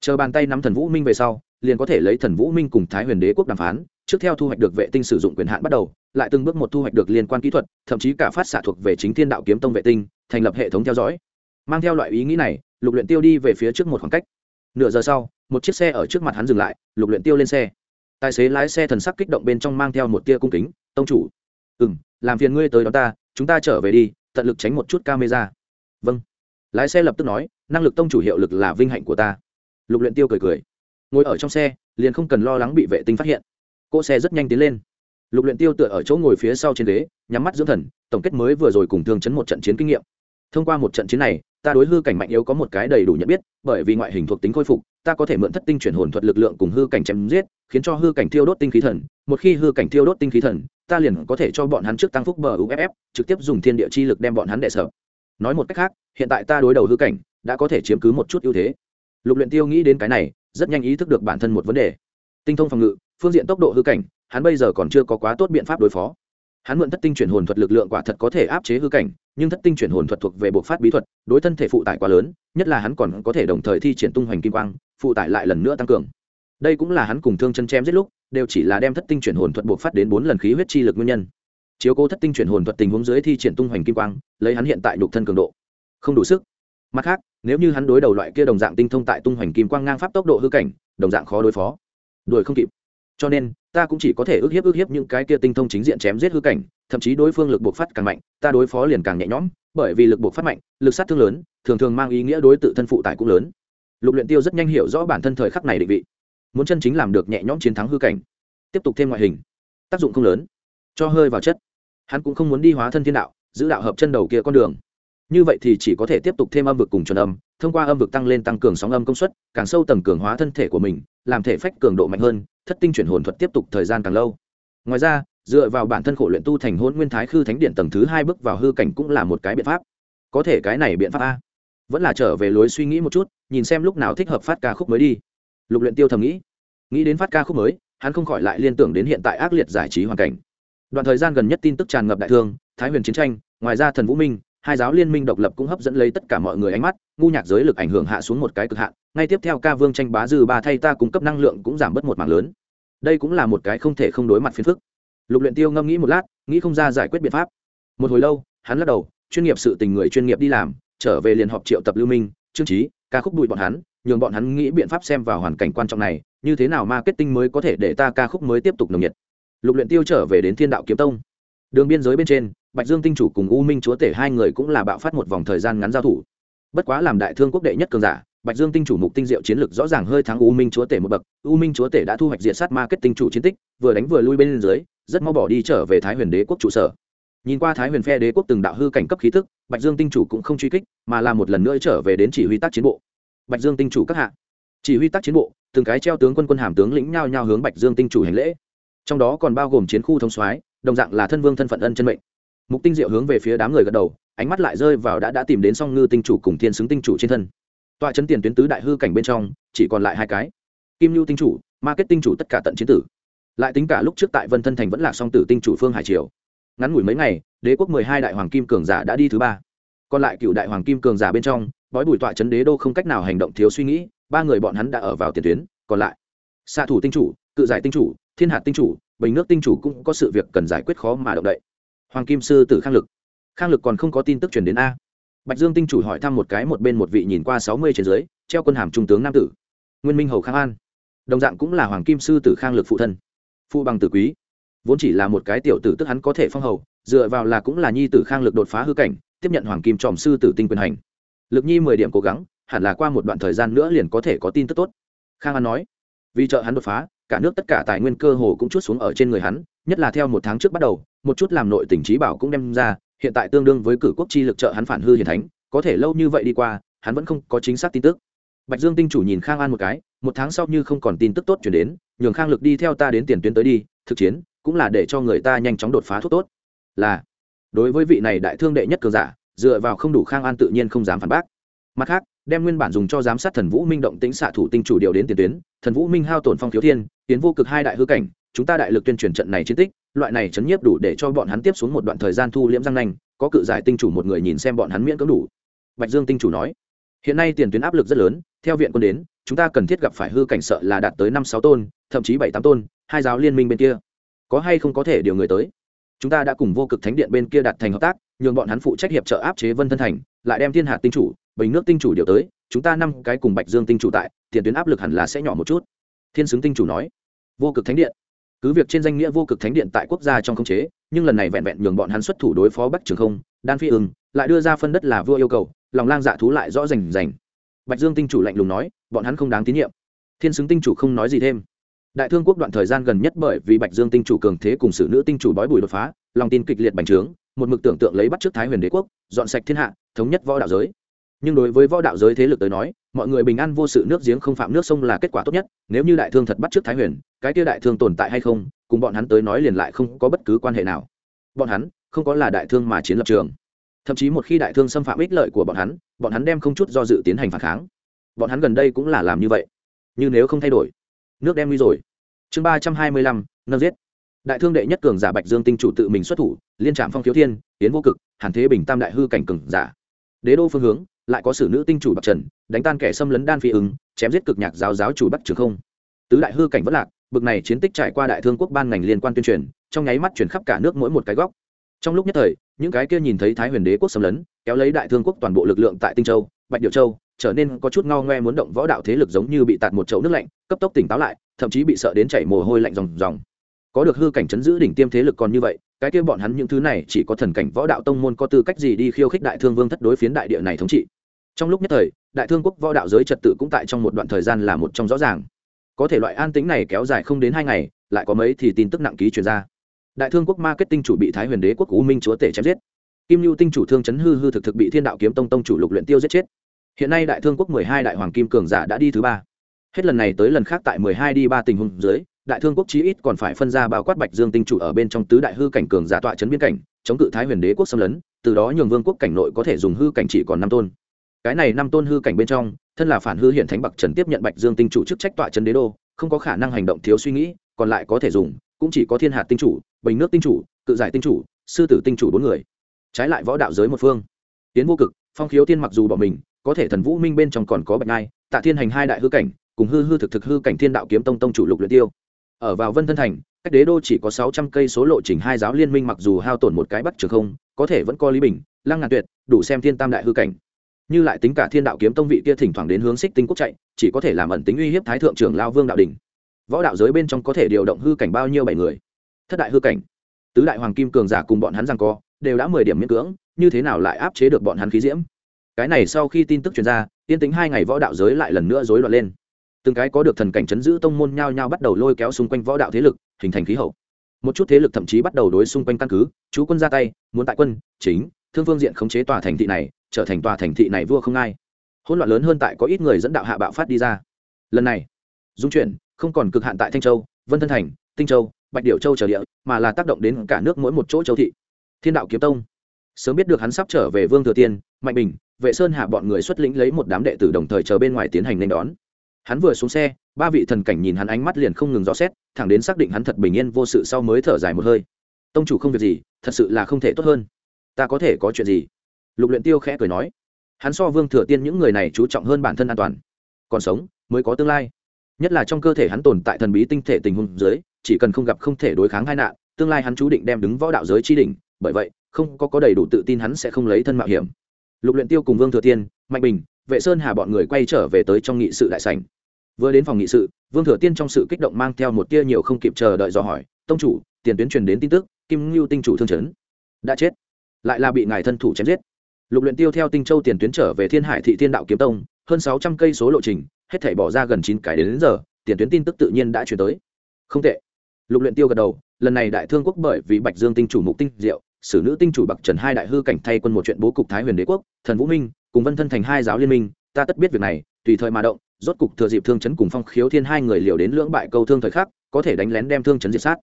Chờ bàn tay nắm thần vũ minh về sau, liền có thể lấy thần vũ minh cùng thái huyền đế quốc đàm phán, trước theo thu hoạch được vệ tinh sử dụng quyền hạn bắt đầu, lại từng bước một thu hoạch được liên quan kỹ thuật, thậm chí cả phát xạ thuộc về chính thiên đạo kiếm tông vệ tinh, thành lập hệ thống theo dõi. Mang theo loại ý nghĩ này, lục luyện tiêu đi về phía trước một khoảng cách. Nửa giờ sau, một chiếc xe ở trước mặt hắn dừng lại, lục luyện tiêu lên xe. Tài xế lái xe thần sắc kích động bên trong mang theo một tia cung kính, tông chủ. Ừm, làm phiền ngươi tới đó ta, chúng ta trở về đi, tận lực tránh một chút camera. Vâng lái xe lập tức nói, năng lực tông chủ hiệu lực là vinh hạnh của ta. Lục luyện tiêu cười cười, ngồi ở trong xe, liền không cần lo lắng bị vệ tinh phát hiện. Cỗ xe rất nhanh tiến lên. Lục luyện tiêu tựa ở chỗ ngồi phía sau trên ghế, nhắm mắt dưỡng thần, tổng kết mới vừa rồi cùng thương chấn một trận chiến kinh nghiệm. Thông qua một trận chiến này, ta đối hư cảnh mạnh yếu có một cái đầy đủ nhận biết, bởi vì ngoại hình thuộc tính khôi phục, ta có thể mượn thất tinh chuyển hồn thuật lực lượng cùng hư cảnh chém giết, khiến cho hư cảnh thiêu đốt tinh khí thần. Một khi hư cảnh thiêu đốt tinh khí thần, ta liền có thể cho bọn hắn trước tăng phúc bờ uff trực tiếp dùng thiên địa chi lực đem bọn hắn đệ sợ nói một cách khác, hiện tại ta đối đầu hư cảnh, đã có thể chiếm cứ một chút ưu thế. Lục luyện tiêu nghĩ đến cái này, rất nhanh ý thức được bản thân một vấn đề. Tinh thông phòng ngự, phương diện tốc độ hư cảnh, hắn bây giờ còn chưa có quá tốt biện pháp đối phó. Hắn mượn thất tinh chuyển hồn thuật lực lượng quả thật có thể áp chế hư cảnh, nhưng thất tinh chuyển hồn thuật thuộc về bộ phát bí thuật, đối thân thể phụ tải quá lớn, nhất là hắn còn có thể đồng thời thi triển tung hoành kim quang, phụ tải lại lần nữa tăng cường. Đây cũng là hắn cùng thương chân chém giết lúc, đều chỉ là đem thất tinh chuyển hồn thuật bộ phát đến bốn lần khí huyết chi lực nguyên nhân chiếu cố thất tinh chuyển hồn thuật tình huống dưới thi triển tung hoành kim quang, lấy hắn hiện tại nhục thân cường độ. Không đủ sức. Mặt khác, nếu như hắn đối đầu loại kia đồng dạng tinh thông tại tung hoành kim quang ngang pháp tốc độ hư cảnh, đồng dạng khó đối phó. Đuổi không kịp. Cho nên, ta cũng chỉ có thể ức hiếp ức hiếp những cái kia tinh thông chính diện chém giết hư cảnh, thậm chí đối phương lực buộc phát càng mạnh, ta đối phó liền càng nhẹ nhõm, bởi vì lực buộc phát mạnh, lực sát thương lớn, thường thường mang ý nghĩa đối tự thân phụ tải cũng lớn. Lục luyện tiêu rất nhanh hiểu rõ bản thân thời khắc này định vị. Muốn chân chính làm được nhẹ nhõm chiến thắng hư cảnh. Tiếp tục thêm ngoại hình. Tác dụng không lớn. Cho hơi vào chất hắn cũng không muốn đi hóa thân thiên đạo, giữ đạo hợp chân đầu kia con đường. Như vậy thì chỉ có thể tiếp tục thêm âm vực cùng chuẩn âm, thông qua âm vực tăng lên tăng cường sóng âm công suất, càng sâu tầng cường hóa thân thể của mình, làm thể phách cường độ mạnh hơn, thất tinh chuyển hồn thuật tiếp tục thời gian càng lâu. Ngoài ra, dựa vào bản thân khổ luyện tu thành hôn nguyên thái khư thánh điện tầng thứ hai bước vào hư cảnh cũng là một cái biện pháp. Có thể cái này biện pháp a. Vẫn là trở về lối suy nghĩ một chút, nhìn xem lúc nào thích hợp phát ca khúc mới đi. Lục luyện tiêu thầm nghĩ. Nghĩ đến phát ca khúc mới, hắn không khỏi lại liên tưởng đến hiện tại ác liệt giải trí hoàn cảnh đoạn thời gian gần nhất tin tức tràn ngập đại thương, thái huyền chiến tranh, ngoài ra thần vũ minh, hai giáo liên minh độc lập cũng hấp dẫn lấy tất cả mọi người ánh mắt, ngu nhạc giới lực ảnh hưởng hạ xuống một cái cực hạn, ngay tiếp theo ca vương tranh bá dư ba thay ta cung cấp năng lượng cũng giảm bớt một mảng lớn. Đây cũng là một cái không thể không đối mặt phiền phức. Lục luyện tiêu ngâm nghĩ một lát, nghĩ không ra giải quyết biện pháp. Một hồi lâu, hắn lắc đầu, chuyên nghiệp sự tình người chuyên nghiệp đi làm, trở về liền họp triệu tập lưu minh, trương trí ca khúc bụi bọn hắn, nhường bọn hắn nghĩ biện pháp xem vào hoàn cảnh quan trọng này, như thế nào marketing mới có thể để ta ca khúc mới tiếp tục nồng nhiệt lục luyện tiêu trở về đến thiên đạo kiếm tông. Đường biên giới bên trên, bạch dương tinh chủ cùng u minh chúa tể hai người cũng là bạo phát một vòng thời gian ngắn giao thủ. Bất quá làm đại thương quốc đệ nhất cường giả, bạch dương tinh chủ mục tinh diệu chiến lược rõ ràng hơi thắng u minh chúa tể một bậc. U minh chúa tể đã thu hoạch diện sát ma kết tinh chủ chiến tích, vừa đánh vừa lui bên dưới, rất mau bỏ đi trở về thái huyền đế quốc trụ sở. Nhìn qua thái huyền phe đế quốc từng đạo hư cảnh cấp khí thức, bạch dương tinh chủ cũng không truy kích, mà là một lần nữa trở về đến chỉ huy tác chiến bộ. Bạch dương tinh chủ các hạ. Chỉ huy tác chiến bộ, từng cái treo tướng quân quân hàm tướng lĩnh nhao nhao hướng bạch dương tinh chủ hành lễ trong đó còn bao gồm chiến khu thống soái, đồng dạng là thân vương thân phận ân chân mệnh. Mục tinh diệu hướng về phía đám người gật đầu, ánh mắt lại rơi vào đã đã tìm đến song ngư tinh chủ cùng thiên xứng tinh chủ trên thân. Tọa chấn tiền tuyến tứ đại hư cảnh bên trong, chỉ còn lại hai cái. Kim lưu tinh chủ marketing chủ tất cả tận chiến tử. Lại tính cả lúc trước tại vân thân thành vẫn là song tử tinh chủ phương hải triều. Ngắn ngủi mấy ngày, đế quốc mười hai đại hoàng kim cường giả đã đi thứ ba. Còn lại cựu đại hoàng kim cường giả bên trong, bói bùi tọa chấn đế đô không cách nào hành động thiếu suy nghĩ, ba người bọn hắn đã ở vào tiền tuyến, còn lại. Xạ thủ tinh chủ cự giải tinh chủ, thiên hạt tinh chủ, bình nước tinh chủ cũng có sự việc cần giải quyết khó mà động đậy. Hoàng kim sư tử khang lực. Khang lực còn không có tin tức truyền đến a. Bạch dương tinh chủ hỏi thăm một cái một bên một vị nhìn qua sáu mươi trên dưới, treo quân hàm trung tướng nam tử. Nguyên minh hầu khang an. Đồng dạng cũng là hoàng kim sư tử khang lực phụ thân. Phụ bằng tử quý. Vốn chỉ là một cái tiểu tử tức hắn có thể phong hầu, dựa vào là cũng là nhi tử khang lực đột phá hư cảnh, tiếp nhận hoàng kim tròm sư tử tinh quyền hành. Lực nhi mười điểm cố gắng, hẳn là qua một đoạn thời gian nữa liền có thể có tin tức tốt. Khang an nói. Vì trợ hắn đột phá cả nước tất cả tài nguyên cơ hồ cũng chút xuống ở trên người hắn, nhất là theo một tháng trước bắt đầu, một chút làm nội tỉnh trí bảo cũng đem ra, hiện tại tương đương với cử quốc chi lực trợ hắn phản hư hiền thánh, có thể lâu như vậy đi qua, hắn vẫn không có chính xác tin tức. Bạch dương tinh chủ nhìn khang an một cái, một tháng sau như không còn tin tức tốt chuyển đến, nhường khang lực đi theo ta đến tiền tuyến tới đi, thực chiến, cũng là để cho người ta nhanh chóng đột phá thuốc tốt. Là, đối với vị này đại thương đệ nhất cường giả, dựa vào không đủ khang an tự nhiên không dám phản bác. Mặt khác đem nguyên bản dùng cho giám sát thần vũ minh động tính xạ thủ tinh chủ điều đến tiền tuyến, thần vũ minh hao tổn phong thiếu thiên, tiến vô cực hai đại hư cảnh, chúng ta đại lực tuyên truyền trận này chiến tích, loại này chấn nhiếp đủ để cho bọn hắn tiếp xuống một đoạn thời gian thu liễm răng nanh, có cự giải tinh chủ một người nhìn xem bọn hắn miễn cưỡng đủ. Bạch dương tinh chủ nói, hiện nay tiền tuyến áp lực rất lớn, theo viện quân đến, chúng ta cần thiết gặp phải hư cảnh sợ là đạt tới năm sáu tôn, thậm chí bảy tám tôn, hai giáo liên minh bên kia. Có hay không có thể điều người tới? Chúng ta đã cùng vô cực thánh điện bên kia đặt thành hợp tác, nhường bọn hắn phụ trách hiệp trợ áp chế vân thân thành, lại đem thiên hạt tinh chủ bình nước tinh chủ điều tới, chúng ta năm cái cùng bạch dương tinh chủ tại, tiền tuyến áp lực hẳn là sẽ nhỏ một chút. Thiên xứng tinh chủ nói. Vô cực thánh điện. Cứ việc trên danh nghĩa vô cực thánh điện tại quốc gia trong khống chế, nhưng lần này vẹn vẹn nhường bọn hắn xuất thủ đối phó bắc trường không, đan phi ưng, lại đưa ra phân đất là vua yêu cầu, lòng lang dạ thú lại rõ rành rành. Bạch dương tinh chủ lạnh lùng nói, bọn hắn không đáng tín nhiệm. Thiên xứng tinh chủ không nói gì thêm. Đại thương quốc đoạn thời gian gần nhất bởi vì bạch dương tinh chủ cường thế cùng sự nữ tinh chủ bói bùi đột phá, lòng tin kịch liệt bành trướng, một mực tưởng tượng lấy bắt trước thái huyền đế quốc, dọn sạch thiên hạ, thống nhất võ đạo giới nhưng đối với võ đạo giới thế lực tới nói, mọi người bình an vô sự nước giếng không phạm nước sông là kết quả tốt nhất, nếu như đại thương thật bắt trước thái huyền, cái kia đại thương tồn tại hay không, cùng bọn hắn tới nói liền lại không có bất cứ quan hệ nào. Bọn hắn, không có là đại thương mà chiến lập trường. Thậm chí một khi đại thương xâm phạm ích lợi của bọn hắn bọn hắn đem không chút do dự tiến hành phản kháng. Bọn hắn gần đây cũng là làm như vậy. Nhưng nếu không thay đổi, nước đem nguy rồi. Chương ba trăm hai mươi lăm, nâng giết. Đại thương đệ nhất cường giả bạch dương tinh chủ tự mình xuất thủ, liên trạm phong thiếu thiên tiến vô cực, hàn thế bình tam đại hư cảnh cường giả. Đế đô phương hướng lại có sử nữ tinh chủ bậc trần, đánh tan kẻ xâm lấn đan phi ứng, chém giết cực nhạc giáo giáo chủ bắc trường không. Tứ đại hư cảnh vất lạc, bực này chiến tích trải qua đại thương quốc ban ngành liên quan tuyên truyền, trong nháy mắt chuyển khắp cả nước mỗi một cái góc. Trong lúc nhất thời, những cái kia nhìn thấy thái huyền đế quốc xâm lấn, kéo lấy đại thương quốc toàn bộ lực lượng tại tinh châu, bạch điệu châu, trở nên có chút ngao ngoe muốn động võ đạo thế lực giống như bị tạt một chậu nước lạnh, cấp tốc tỉnh táo lại, thậm chí bị sợ đến chảy mồ hôi lạnh ròng ròng. Có được hư cảnh chấn giữ đỉnh tiêm thế lực còn như vậy cái kia bọn hắn những thứ này chỉ có thần cảnh võ đạo tông môn có tư cách gì đi khiêu khích đại thương vương thất đối phiến đại địa này thống trị. Trong lúc nhất thời, đại thương quốc võ đạo giới trật tự cũng tại trong một đoạn thời gian là một trong rõ ràng. Có thể loại an tính này kéo dài không đến hai ngày, lại có mấy thì tin tức nặng ký truyền ra. Đại thương quốc marketing chủ bị thái huyền đế quốc u minh chúa tể chém giết. Kim lưu tinh chủ thương chấn hư hư thực thực bị thiên đạo kiếm tông tông chủ lục luyện tiêu giết chết. Hiện nay đại thương quốc mười hai đại hoàng kim cường giả đã đi thứ ba. Hết lần này tới lần khác tại mười hai đi ba tình huống dưới đại thương quốc chí ít còn phải phân ra bao quát bạch dương tinh chủ ở bên trong tứ đại hư cảnh cường giả tọa chấn biên cảnh, chống cự thái huyền đế quốc xâm lấn, từ đó nhường vương quốc cảnh nội có thể dùng hư cảnh chỉ còn năm tôn. Cái này năm tôn hư cảnh bên trong, thân là phản hư hiện thánh bậc trần tiếp nhận bạch dương tinh chủ chức trách tọa chấn đế đô, không có khả năng hành động thiếu suy nghĩ, còn lại có thể dùng, cũng chỉ có thiên hạt tinh chủ, bình nước tinh chủ, cự giải tinh chủ, sư tử tinh chủ bốn người. Trái lại võ đạo giới một phương. Tiến vô cực, phong khiếu tiên mặc dù bỏ mình, có thể thần vũ minh bên trong còn có bạch ngai tạ thiên hành hai đại hư cảnh, cùng hư hư thực thực hư cảnh thiên đạo kiếm tông tông chủ lục luyện tiêu ở vào vân thân thành, cách đế đô chỉ có sáu trăm cây số lộ trình hai giáo liên minh mặc dù hao tổn một cái bắc trường không, có thể vẫn có lý bình, lăng ngàn tuyệt, đủ xem thiên tam đại hư cảnh. Như lại tính cả thiên đạo kiếm tông vị kia thỉnh thoảng đến hướng xích tinh quốc chạy, chỉ có thể làm ẩn tính uy hiếp thái thượng trưởng lao vương đạo đình. Võ đạo giới bên trong có thể điều động hư cảnh bao nhiêu bảy người? Thất đại hư cảnh. Tứ đại hoàng kim cường giả cùng bọn hắn rằng co, đều đã mười điểm miễn cưỡng, như thế nào lại áp chế được bọn hắn khí diễm? Cái này sau khi tin tức truyền ra tiên tính hai ngày võ đạo giới lại lần nữa rối loạn lên từng cái có được thần cảnh chấn giữ tông môn nhao nhao bắt đầu lôi kéo xung quanh võ đạo thế lực, hình thành khí hậu. Một chút thế lực thậm chí bắt đầu đối xung quanh căn cứ, chú quân ra tay, muốn tại quân, chính, thương phương diện khống chế tòa thành thị này, trở thành tòa thành thị này vua không ai. Hỗn loạn lớn hơn tại có ít người dẫn đạo hạ bạo phát đi ra. Lần này, dung chuyển, không còn cực hạn tại thanh châu, vân thân thành, tinh châu, bạch điệu châu trở địa, mà là tác động đến cả nước mỗi một chỗ châu thị. Thiên đạo kiếm tông. Sớm biết được hắn sắp trở về vương thừa tiên, mạnh bình, vệ sơn hạ bọn người xuất lĩnh lấy một đám đệ tử đồng thời chờ bên ngoài tiến hành nên đón hắn vừa xuống xe, ba vị thần cảnh nhìn hắn ánh mắt liền không ngừng rõ xét, thẳng đến xác định hắn thật bình yên vô sự sau mới thở dài một hơi. Tông chủ không việc gì, thật sự là không thể tốt hơn. Ta có thể có chuyện gì? Lục luyện tiêu khẽ cười nói. Hắn so vương thừa tiên những người này chú trọng hơn bản thân an toàn. Còn sống, mới có tương lai. Nhất là trong cơ thể hắn tồn tại thần bí tinh thể tình huống dưới, chỉ cần không gặp không thể đối kháng hai nạn, tương lai hắn chú định đem đứng võ đạo giới chi đỉnh, bởi vậy, không có có đầy đủ tự tin hắn sẽ không lấy thân mạo hiểm. Lục luyện tiêu cùng vương thừa tiên, mạnh bình vệ sơn hà bọn người quay trở về tới trong nghị sự đại sảnh. Vừa đến phòng nghị sự vương thừa tiên trong sự kích động mang theo một tia nhiều không kịp chờ đợi dò hỏi tông chủ tiền tuyến truyền đến tin tức kim lưu tinh chủ thương chấn. Đã chết. Lại là bị ngài thân thủ chém giết. Lục luyện tiêu theo tinh châu tiền tuyến trở về thiên hải thị thiên đạo kiếm tông hơn sáu trăm cây số lộ trình hết thảy bỏ ra gần chín cái đến, đến giờ tiền tuyến tin tức tự nhiên đã truyền tới. Không tệ. Lục luyện tiêu gật đầu lần này đại thương quốc bởi vì bạch dương tinh chủ mục tinh diệu sử nữ tinh chủ bậc trần hai đại hư cảnh thay quân một chuyện bố cục thái huyền đế quốc thần vũ minh cùng vân thân thành hai giáo liên minh, ta tất biết việc này, tùy thời mà động, rốt cục thừa dịp thương chấn cùng phong khiếu thiên hai người liều đến lưỡng bại câu thương thời khắc, có thể đánh lén đem thương chấn diệt sát.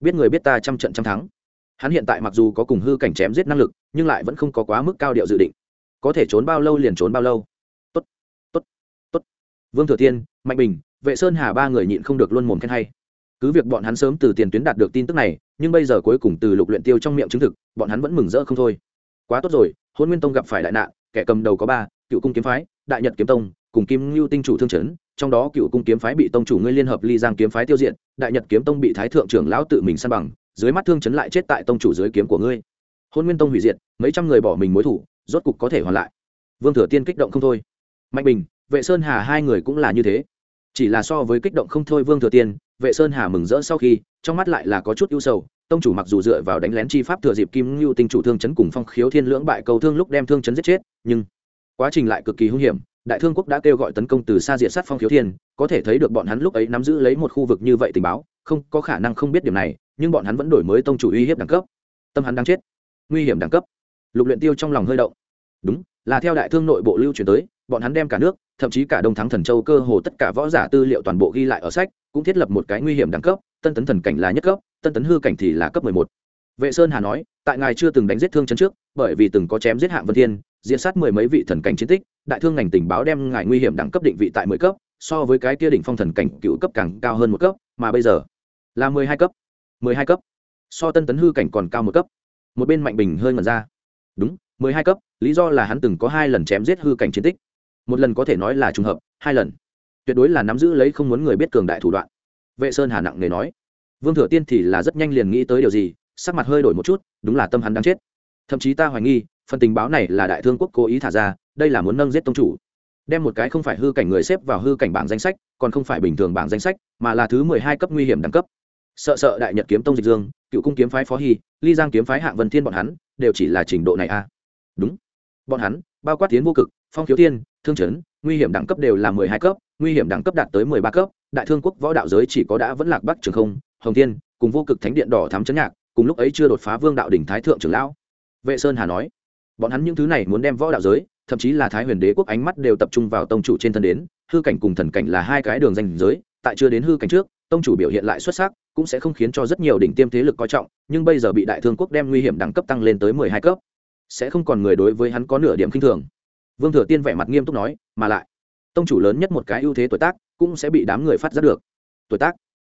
Biết người biết ta trăm trận trăm thắng. Hắn hiện tại mặc dù có cùng hư cảnh chém giết năng lực, nhưng lại vẫn không có quá mức cao điệu dự định. Có thể trốn bao lâu liền trốn bao lâu. Tốt tốt tốt. Vương thừa thiên, mạnh bình, vệ sơn hà ba người nhịn không được luôn mồm khen hay. Cứ việc bọn hắn sớm từ tiền tuyến đạt được tin tức này, nhưng bây giờ cuối cùng từ lục luyện tiêu trong miệng chứng thực, bọn hắn vẫn mừng rỡ không thôi. Quá tốt rồi, hôn nguyên tông gặp phải đại nạn kẻ cầm đầu có ba, cựu cung kiếm phái, đại nhật kiếm tông, cùng kim lưu tinh chủ thương chấn, trong đó cựu cung kiếm phái bị tông chủ ngươi liên hợp ly giang kiếm phái tiêu diệt, đại nhật kiếm tông bị thái thượng trưởng lão tự mình săn bằng, dưới mắt thương chấn lại chết tại tông chủ dưới kiếm của ngươi. Hôn nguyên tông hủy diệt, mấy trăm người bỏ mình mối thủ, rốt cục có thể hoàn lại. Vương thừa tiên kích động không thôi. Mạnh bình, vệ sơn hà hai người cũng là như thế. Chỉ là so với kích động không thôi vương thừa tiên, vệ sơn hà mừng rỡ sau khi, trong mắt lại là có chút ưu sầu tông chủ mặc dù dựa vào đánh lén chi pháp thừa dịp kim ngưu tinh chủ thương chấn cùng phong khiếu thiên lưỡng bại cầu thương lúc đem thương chấn giết chết, nhưng quá trình lại cực kỳ hung hiểm, đại thương quốc đã kêu gọi tấn công từ xa diện sát phong khiếu thiên, có thể thấy được bọn hắn lúc ấy nắm giữ lấy một khu vực như vậy tình báo, không, có khả năng không biết điểm này, nhưng bọn hắn vẫn đổi mới tông chủ uy hiếp đẳng cấp. Tâm hắn đang chết, nguy hiểm đẳng cấp. Lục luyện tiêu trong lòng hơi động. Đúng, là theo đại thương nội bộ lưu truyền tới, bọn hắn đem cả nước, thậm chí cả đông thắng thần châu cơ hồ tất cả võ giả tư liệu toàn bộ ghi lại ở sách, cũng thiết lập một cái nguy hiểm đẳng cấp tân tấn thần cảnh là nhất cấp, tân tấn hư cảnh thì là cấp mười một. Vệ sơn hà nói, tại ngài chưa từng đánh giết thương chân trước, bởi vì từng có chém giết hạng vân thiên diễn sát mười mấy vị thần cảnh chiến tích, đại thương ngành tình báo đem ngài nguy hiểm đẳng cấp định vị tại mười cấp, so với cái kia đỉnh phong thần cảnh cựu cấp càng cao hơn một cấp, mà bây giờ là mười hai cấp. Mười hai cấp. So tân tấn hư cảnh còn cao một cấp. Một bên mạnh bình hơi ngẩn ra. Đúng, mười hai cấp, lý do là hắn từng có hai lần chém giết hư cảnh chiến tích. Một lần có thể nói là trùng hợp, hai lần. Tuyệt đối là nắm giữ lấy không muốn người biết cường đại thủ đoạn vệ sơn hà nặng nề nói vương thừa tiên thì là rất nhanh liền nghĩ tới điều gì sắc mặt hơi đổi một chút đúng là tâm hắn đang chết. Thậm chí ta hoài nghi phần tình báo này là đại thương quốc cố ý thả ra đây là muốn nâng giết tông chủ. Đem một cái không phải hư cảnh người xếp vào hư cảnh bảng danh sách còn không phải bình thường bảng danh sách mà là thứ mười hai cấp nguy hiểm đẳng cấp. Sợ sợ đại nhật kiếm tông dịch dương cựu cung kiếm phái phó hy ly giang kiếm phái hạng vân thiên bọn hắn đều chỉ là trình độ này a à. đúng. Bọn hắn bao quát tiến vô cực phong khiếu Tiên, thương Trấn, nguy hiểm đẳng cấp đều là mười hai cấp nguy hiểm đẳng cấp đạt tới mười ba cấp, đại thương quốc võ đạo giới chỉ có đã vẫn lạc bắc trường không, hồng thiên, cùng vô cực thánh điện đỏ thám chấn nhạc, cùng lúc ấy chưa đột phá vương đạo đỉnh thái thượng trưởng lão. Vệ sơn hà nói, bọn hắn những thứ này muốn đem võ đạo giới, thậm chí là thái huyền đế quốc ánh mắt đều tập trung vào tông chủ trên thân đến, hư cảnh cùng thần cảnh là hai cái đường danh giới, tại chưa đến hư cảnh trước, tông chủ biểu hiện lại xuất sắc, cũng sẽ không khiến cho rất nhiều đỉnh tiêm thế lực coi trọng, nhưng bây giờ bị đại thương quốc đem nguy hiểm đẳng cấp tăng lên tới mười hai cấp, sẽ không còn người đối với hắn có nửa điểm khinh thường. Vương thừa tiên vẻ mặt nghiêm túc nói, mà lại tông chủ lớn nhất một cái ưu thế tuổi tác cũng sẽ bị đám người phát giác được. Tuổi tác.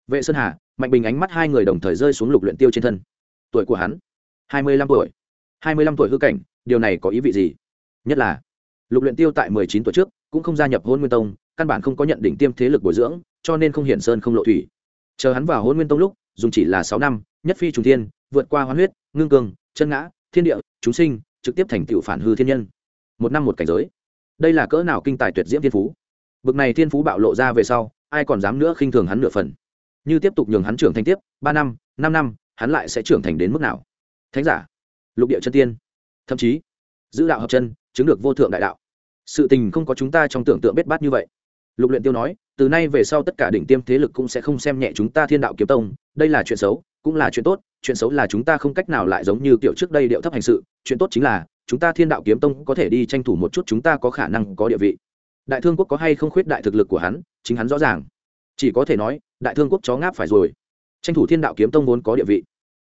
Vệ sơn hà, mạnh bình ánh mắt hai người đồng thời rơi xuống lục luyện tiêu trên thân. Tuổi của hắn, hai mươi lăm tuổi. hai mươi lăm tuổi hư cảnh, điều này có ý vị gì? Nhất là, lục luyện tiêu tại mười chín tuổi trước cũng không gia nhập hôn nguyên tông, căn bản không có nhận định tiêm thế lực bồi dưỡng, cho nên không hiển sơn không lộ thủy. Chờ hắn vào hôn nguyên tông lúc, dùng chỉ là sáu năm, nhất phi trùng thiên, vượt qua hoán huyết, ngưng cường, chân ngã, thiên địa, chúng sinh, trực tiếp thành tựu phản hư thiên nhân. Một năm một cảnh giới đây là cỡ nào kinh tài tuyệt diễm thiên phú? Bực này thiên phú bạo lộ ra về sau, ai còn dám nữa khinh thường hắn nửa phần? Như tiếp tục nhường hắn trưởng thành tiếp, ba năm năm năm, hắn lại sẽ trưởng thành đến mức nào? Thánh giả, lục địa chân tiên, thậm chí, giữ đạo hợp chân, chứng được vô thượng đại đạo. Sự tình không có chúng ta trong tưởng tượng bết bát như vậy. Lục luyện tiêu nói, từ nay về sau tất cả đỉnh tiêm thế lực cũng sẽ không xem nhẹ chúng ta thiên đạo kiếm tông, đây là chuyện xấu, cũng là chuyện tốt, chuyện xấu là chúng ta không cách nào lại giống như kiểu trước đây điệu thấp hành sự, chuyện tốt chính là chúng ta thiên đạo kiếm tông có thể đi tranh thủ một chút chúng ta có khả năng có địa vị. Đại thương quốc có hay không khuyết đại thực lực của hắn, chính hắn rõ ràng. Chỉ có thể nói, đại thương quốc chó ngáp phải rồi. Tranh thủ thiên đạo kiếm tông vốn có địa vị.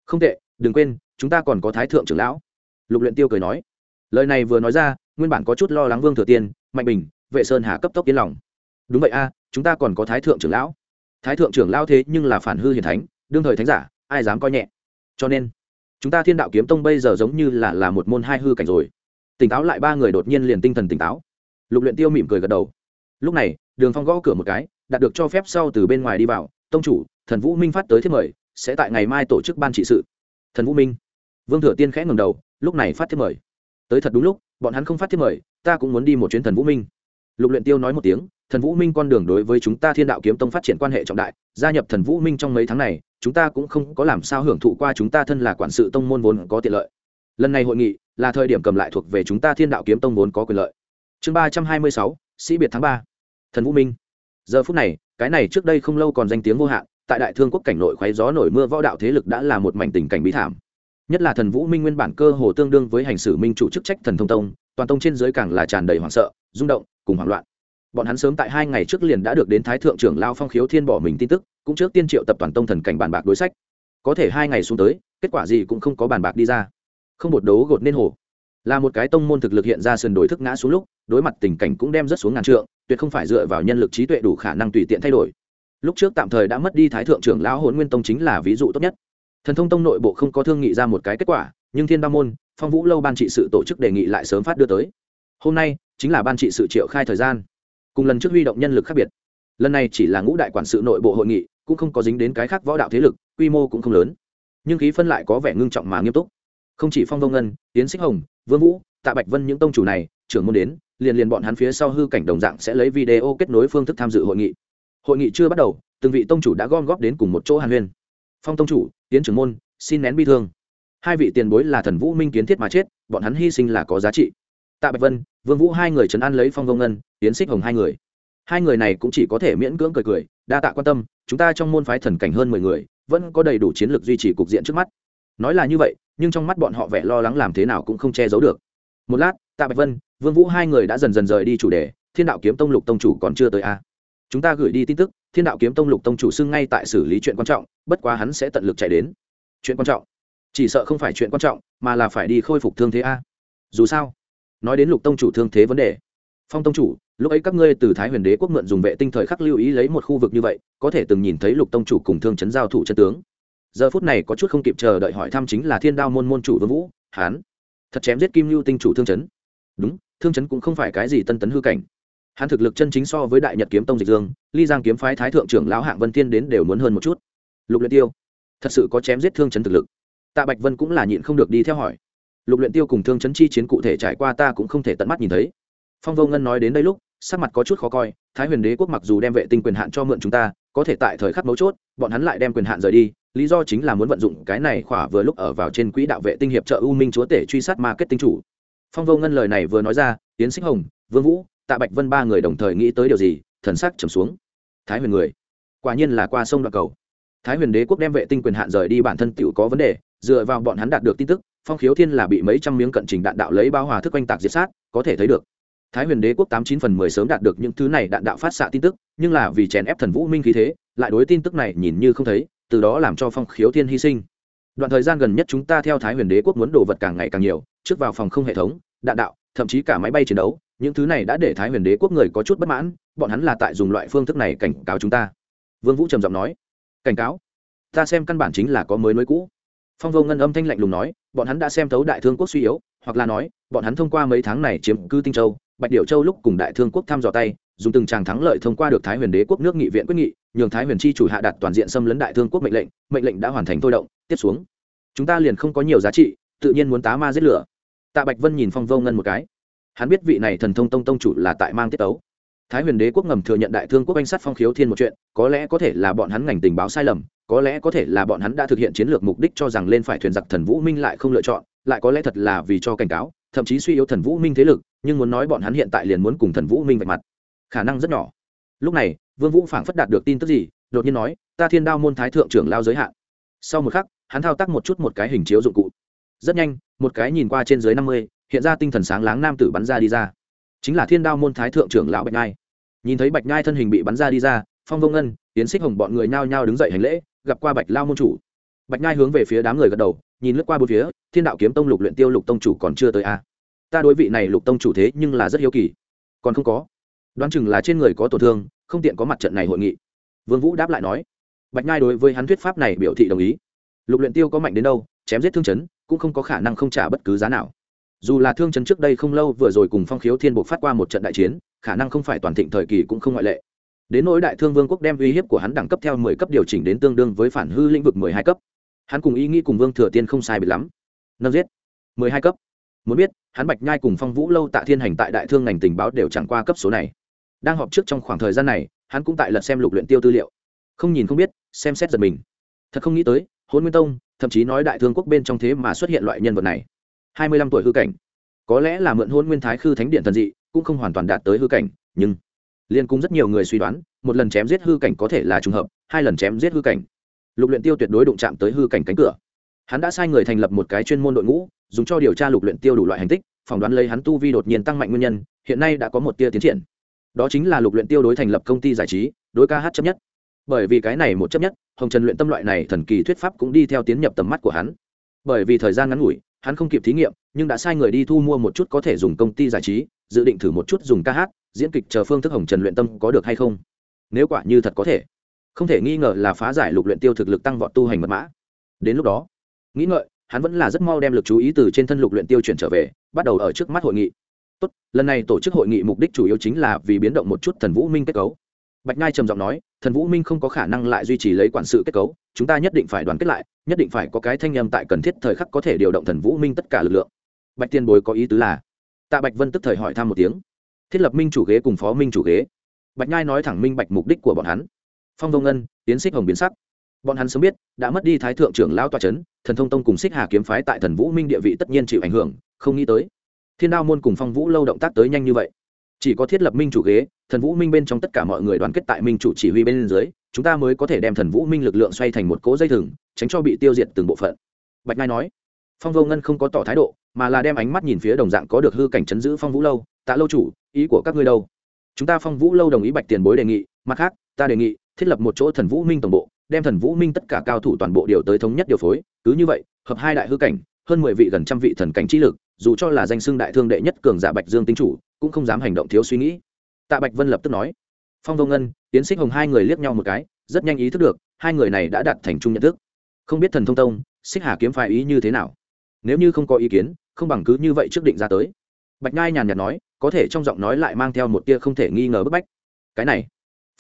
Không tệ, đừng quên, chúng ta còn có thái thượng trưởng lão. Lục luyện tiêu cười nói. Lời này vừa nói ra, nguyên bản có chút lo lắng vương thừa tiên, mạnh bình, vệ sơn hà cấp tốc yên lòng. Đúng vậy a, chúng ta còn có thái thượng trưởng lão. Thái thượng trưởng lão thế nhưng là phản hư hiền thánh, đương thời thánh giả, ai dám coi nhẹ. Cho nên chúng ta thiên đạo kiếm tông bây giờ giống như là là một môn hai hư cảnh rồi. Tỉnh táo lại ba người đột nhiên liền tinh thần tỉnh táo. Lục luyện tiêu mỉm cười gật đầu. Lúc này, đường phong gõ cửa một cái, đạt được cho phép sau từ bên ngoài đi vào. Tông chủ, thần vũ minh phát tới thiết mời, sẽ tại ngày mai tổ chức ban trị sự. Thần vũ minh. Vương thừa tiên khẽ ngẩng đầu, lúc này phát thiết mời. Tới thật đúng lúc, bọn hắn không phát thiết mời, ta cũng muốn đi một chuyến thần vũ minh. Lục luyện tiêu nói một tiếng thần vũ minh con đường đối với chúng ta thiên đạo kiếm tông phát triển quan hệ trọng đại, gia nhập thần vũ minh trong mấy tháng này, chúng ta cũng không có làm sao hưởng thụ qua chúng ta thân là quản sự tông môn vốn có tiện lợi. Lần này hội nghị là thời điểm cầm lại thuộc về chúng ta thiên đạo kiếm tông vốn có quyền lợi. Chương ba trăm hai mươi sáu, sĩ biệt tháng ba. Thần vũ minh. Giờ phút này, cái này trước đây không lâu còn danh tiếng vô hạn, tại đại thương quốc cảnh nội khoáy gió nổi mưa võ đạo thế lực đã là một mảnh tình cảnh bí thảm. Nhất là thần vũ minh nguyên bản cơ hồ tương đương với hành xử minh chủ chức trách thần thông tông, toàn tông trên dưới càng là tràn đầy hoảng sợ, rung động, cùng hoảng loạn bọn hắn sớm tại hai ngày trước liền đã được đến thái thượng trưởng lao phong khiếu thiên bỏ mình tin tức, cũng trước tiên triệu tập toàn tông thần cảnh bàn bạc đối sách. Có thể hai ngày xuống tới, kết quả gì cũng không có bàn bạc đi ra. Không một đấu gột nên hồ là một cái tông môn thực lực hiện ra sườn đổi thức ngã xuống lúc, đối mặt tình cảnh cũng đem rất xuống ngàn trượng, tuyệt không phải dựa vào nhân lực trí tuệ đủ khả năng tùy tiện thay đổi. Lúc trước tạm thời đã mất đi thái thượng trưởng lão hồn nguyên tông chính là ví dụ tốt nhất. Thần thông tông nội bộ không có thương nghị ra một cái kết quả, nhưng thiên ba môn, phong vũ lâu ban trị sự tổ chức đề nghị lại sớm phát đưa tới. Hôm nay, chính là ban trị sự triệu khai thời gian cùng lần trước huy động nhân lực khác biệt. Lần này chỉ là ngũ đại quản sự nội bộ hội nghị, cũng không có dính đến cái khác võ đạo thế lực, quy mô cũng không lớn. Nhưng khí phân lại có vẻ ngưng trọng mà nghiêm túc. Không chỉ phong vông ngân tiến xích hồng, vương vũ, tạ bạch vân những tông chủ này, trưởng môn đến, liền liền bọn hắn phía sau hư cảnh đồng dạng sẽ lấy video kết nối phương thức tham dự hội nghị. Hội nghị chưa bắt đầu, từng vị tông chủ đã gom góp đến cùng một chỗ hàn huyên. Phong tông chủ tiến trưởng môn, xin nén bi thương. Hai vị tiền bối là thần vũ minh kiến thiết mà chết, bọn hắn hy sinh là có giá trị tạ bạch vân, vương vũ hai người trấn an lấy phong vông ngân tiến xích hồng hai người. Hai người này cũng chỉ có thể miễn cưỡng cười cười, đa tạ quan tâm, chúng ta trong môn phái thần cảnh hơn mười người, vẫn có đầy đủ chiến lược duy trì cục diện trước mắt. Nói là như vậy, nhưng trong mắt bọn họ vẻ lo lắng làm thế nào cũng không che giấu được. Một lát, tạ bạch vân, vương vũ hai người đã dần dần rời đi chủ đề, thiên đạo kiếm tông lục tông chủ còn chưa tới a à. chúng ta gửi đi tin tức, thiên đạo kiếm tông lục tông chủ xưng ngay tại xử lý chuyện quan trọng, bất quá hắn sẽ tận lực chạy đến. Chuyện quan trọng? Chỉ sợ không phải chuyện quan trọng, mà là phải đi khôi phục thương thế a. Dù sao nói đến lục tông chủ thương thế vấn đề. Phong tông chủ, lúc ấy các ngươi từ thái huyền đế quốc mượn dùng vệ tinh thời khắc lưu ý lấy một khu vực như vậy, có thể từng nhìn thấy lục tông chủ cùng thương chấn giao thủ chân tướng. Giờ phút này có chút không kịp chờ đợi hỏi thăm chính là thiên đao môn môn chủ vương vũ hán thật chém giết kim lưu tinh chủ thương chấn. Đúng, thương chấn cũng không phải cái gì tân tấn hư cảnh. Hắn thực lực chân chính so với đại nhật kiếm tông dịch dương, ly giang kiếm phái thái thượng trưởng lão hạng vân thiên đến đều muốn hơn một chút. Lục luyện tiêu, thật sự có chém giết thương chấn thực lực. Tạ bạch vân cũng là nhịn không được đi theo hỏi lục luyện tiêu cùng thương chấn chi chiến cụ thể trải qua ta cũng không thể tận mắt nhìn thấy. Phong vô ngân nói đến đây lúc, sắc mặt có chút khó coi, thái huyền đế quốc mặc dù đem vệ tinh quyền hạn cho mượn chúng ta, có thể tại thời khắc mấu chốt, bọn hắn lại đem quyền hạn rời đi, lý do chính là muốn vận dụng cái này khỏa vừa lúc ở vào trên quỹ đạo vệ tinh hiệp trợ u minh chúa tể truy sát marketing chủ. Phong vô ngân lời này vừa nói ra tiến xích hồng, vương vũ, tạ bạch vân ba người đồng thời nghĩ tới điều gì, thần sắc trầm xuống. Thái huyền người, quả nhiên là qua sông đoạn cầu. Thái huyền đế quốc đem vệ tinh quyền hạn rời đi bản thân tựu có vấn đề, dựa vào bọn hắn đạt được tin tức phong khiếu thiên là bị mấy trăm miếng cận trình đạn đạo lấy bao hòa thức oanh tạc diệt sát, có thể thấy được. Thái huyền đế quốc tám chín phần mười sớm đạt được những thứ này đạn đạo phát xạ tin tức, nhưng là vì chèn ép thần vũ minh khí thế, lại đối tin tức này nhìn như không thấy, từ đó làm cho phong khiếu thiên hy sinh. Đoạn thời gian gần nhất chúng ta theo thái huyền đế quốc muốn đồ vật càng ngày càng nhiều, trước vào phòng không hệ thống, đạn đạo, thậm chí cả máy bay chiến đấu, những thứ này đã để thái huyền đế quốc người có chút bất mãn, bọn hắn là tại dùng loại phương thức này cảnh cáo chúng ta. Vương vũ trầm giọng nói, cảnh cáo? Ta xem căn bản chính là có mới nối cũ. Phong vô ngân âm thanh lạnh lùng nói bọn hắn đã xem thấu đại thương quốc suy yếu, hoặc là nói, bọn hắn thông qua mấy tháng này chiếm cư tinh châu, bạch điệu châu lúc cùng đại thương quốc thăm dò tay, dùng từng tràng thắng lợi thông qua được thái huyền đế quốc nước nghị viện quyết nghị, nhường thái huyền chi chủ hạ đặt toàn diện xâm lấn đại thương quốc mệnh lệnh mệnh lệnh đã hoàn thành thôi động, tiếp xuống. Chúng ta liền không có nhiều giá trị, tự nhiên muốn tá ma giết lửa. Tạ bạch vân nhìn phong vô ngân một cái. Hắn biết vị này thần thông tông tông chủ là tại mang tiết tấu. Thái huyền đế quốc ngầm thừa nhận đại thương quốc anh sát phong khiếu thiên một chuyện, có lẽ có thể là bọn hắn ngành tình báo sai lầm có lẽ có thể là bọn hắn đã thực hiện chiến lược mục đích cho rằng lên phải thuyền giặc thần vũ minh lại không lựa chọn, lại có lẽ thật là vì cho cảnh cáo, thậm chí suy yếu thần vũ minh thế lực, nhưng muốn nói bọn hắn hiện tại liền muốn cùng thần vũ minh vạch mặt. Khả năng rất nhỏ. Lúc này, vương vũ phảng phất đạt được tin tức gì, đột nhiên nói, ta thiên đao môn thái thượng trưởng lao giới hạn. Sau một khắc, hắn thao tác một chút một cái hình chiếu dụng cụ. Rất nhanh, một cái nhìn qua trên dưới năm mươi, hiện ra tinh thần sáng láng nam tử bắn ra đi ra. Chính là thiên đao môn thái thượng trưởng lão bạch nhai. Nhìn thấy bạch nhai thân hình bị bắn ra đi ra, phong vông ngân tiến xích hồng bọn người nhao nhao đứng dậy hành lễ gặp qua bạch lao môn chủ. Bạch nhai hướng về phía đám người gật đầu, nhìn lướt qua bốn phía, thiên đạo kiếm tông lục luyện tiêu lục tông chủ còn chưa tới a à. ta đối vị này lục tông chủ thế nhưng là rất hiếu kỳ. Còn không có. Đoán chừng là trên người có tổn thương, không tiện có mặt trận này hội nghị. Vương vũ đáp lại nói. Bạch nhai đối với hắn thuyết pháp này biểu thị đồng ý. Lục luyện tiêu có mạnh đến đâu, chém giết thương chấn, cũng không có khả năng không trả bất cứ giá nào. Dù là thương chấn trước đây không lâu vừa rồi cùng phong khiếu thiên buộc phát qua một trận đại chiến, khả năng không phải toàn thịnh thời kỳ cũng không ngoại lệ đến nỗi đại thương vương quốc đem uy hiếp của hắn đẳng cấp theo mười cấp điều chỉnh đến tương đương với phản hư lĩnh vực mười hai cấp. Hắn cùng ý nghĩ cùng vương thừa tiên không sai bị lắm. Nâng giết. Mười hai cấp. Muốn biết, hắn bạch nhai cùng phong vũ lâu tạ thiên hành tại đại thương ngành tình báo đều chẳng qua cấp số này. Đang họp trước trong khoảng thời gian này, hắn cũng tại lật xem lục luyện tiêu tư liệu. Không nhìn không biết, xem xét giật mình. Thật không nghĩ tới hôn nguyên tông, thậm chí nói đại thương quốc bên trong thế mà xuất hiện loại nhân vật này. Hai mươi lăm tuổi hư cảnh. Có lẽ là mượn hôn nguyên thái khư thánh điện thần dị, cũng không hoàn toàn đạt tới hư cảnh, nhưng liên cung rất nhiều người suy đoán, một lần chém giết hư cảnh có thể là trùng hợp, hai lần chém giết hư cảnh. Lục luyện tiêu tuyệt đối đụng chạm tới hư cảnh cánh cửa. Hắn đã sai người thành lập một cái chuyên môn đội ngũ, dùng cho điều tra lục luyện tiêu đủ loại hành tích, phỏng đoán lấy hắn tu vi đột nhiên tăng mạnh nguyên nhân, hiện nay đã có một tia tiến triển. Đó chính là lục luyện tiêu đối thành lập công ty giải trí, đối ca hát chấp nhất. Bởi vì cái này một chấp nhất, hồng trần luyện tâm loại này thần kỳ thuyết pháp cũng đi theo tiến nhập tầm mắt của hắn. Bởi vì thời gian ngắn ngủi, hắn không kịp thí nghiệm, nhưng đã sai người đi thu mua một chút có thể dùng công ty giải trí, dự định thử một chút dùng ca hát diễn kịch chờ phương thức hồng trần luyện tâm có được hay không? Nếu quả như thật có thể, không thể nghi ngờ là phá giải lục luyện tiêu thực lực tăng vọt tu hành mật mã. Đến lúc đó, nghĩ ngợi, hắn vẫn là rất mau đem lực chú ý từ trên thân lục luyện tiêu chuyển trở về, bắt đầu ở trước mắt hội nghị. Tốt, lần này tổ chức hội nghị mục đích chủ yếu chính là vì biến động một chút thần vũ minh kết cấu. Bạch nhai trầm giọng nói, thần vũ minh không có khả năng lại duy trì lấy quản sự kết cấu, chúng ta nhất định phải đoàn kết lại, nhất định phải có cái thanh âm tại cần thiết thời khắc có thể điều động thần vũ minh tất cả lực lượng. Bạch tiên bối có ý tứ là, tạ bạch vân tức thời hỏi thăm một tiếng thiết lập minh chủ ghế cùng phó minh chủ ghế. Bạch nhai nói thẳng minh bạch mục đích của bọn hắn. Phong vông ngân tiến xích hồng biến sắc. Bọn hắn sớm biết, đã mất đi thái thượng trưởng lao toa c h ấ n thần thông tông cùng xích hà kiếm phái tại thần vũ minh địa vị tất nhiên chịu ảnh hưởng, không nghĩ tới. Thiên đao môn cùng phong vũ lâu động tác tới nhanh như vậy. Chỉ có thiết lập minh chủ ghế, thần vũ minh bên trong tất cả mọi người đoàn kết tại minh chủ chỉ huy bên dưới, chúng ta mới có thể đem thần vũ minh lực lượng xoay thành một cỗ dây thừng, tránh cho bị tiêu diệt từng bộ phận. Bạch ngai nói. Phong vô ngân không có tỏ thái độ, mà là đem ánh mắt nhìn phía đồng dạng có được hư cảnh chấn giữ phong vũ lâu tạ lâu chủ, ý của các ngươi đâu? Chúng ta phong vũ lâu đồng ý bạch tiền bối đề nghị, mặt khác, ta đề nghị thiết lập một chỗ thần vũ minh tổng bộ, đem thần vũ minh tất cả cao thủ toàn bộ điều tới thống nhất điều phối. Cứ như vậy, hợp hai đại hư cảnh, hơn mười vị gần trăm vị thần cảnh trí lực, dù cho là danh xưng đại thương đệ nhất cường giả bạch dương tinh chủ, cũng không dám hành động thiếu suy nghĩ. Tạ bạch vân lập tức nói. Phong vô ngân tiến xích hồng hai người liếc nhau một cái, rất nhanh ý thức được, hai người này đã đặt thành chung nhận thức. Không biết thần thông tông, xích hà kiếm phái ý như thế nào? Nếu như không có ý kiến, không bằng cứ như vậy trước định ra tới. Bạch ngai nhàn nhạt nói có thể trong giọng nói lại mang theo một tia không thể nghi ngờ bức bách. Cái này,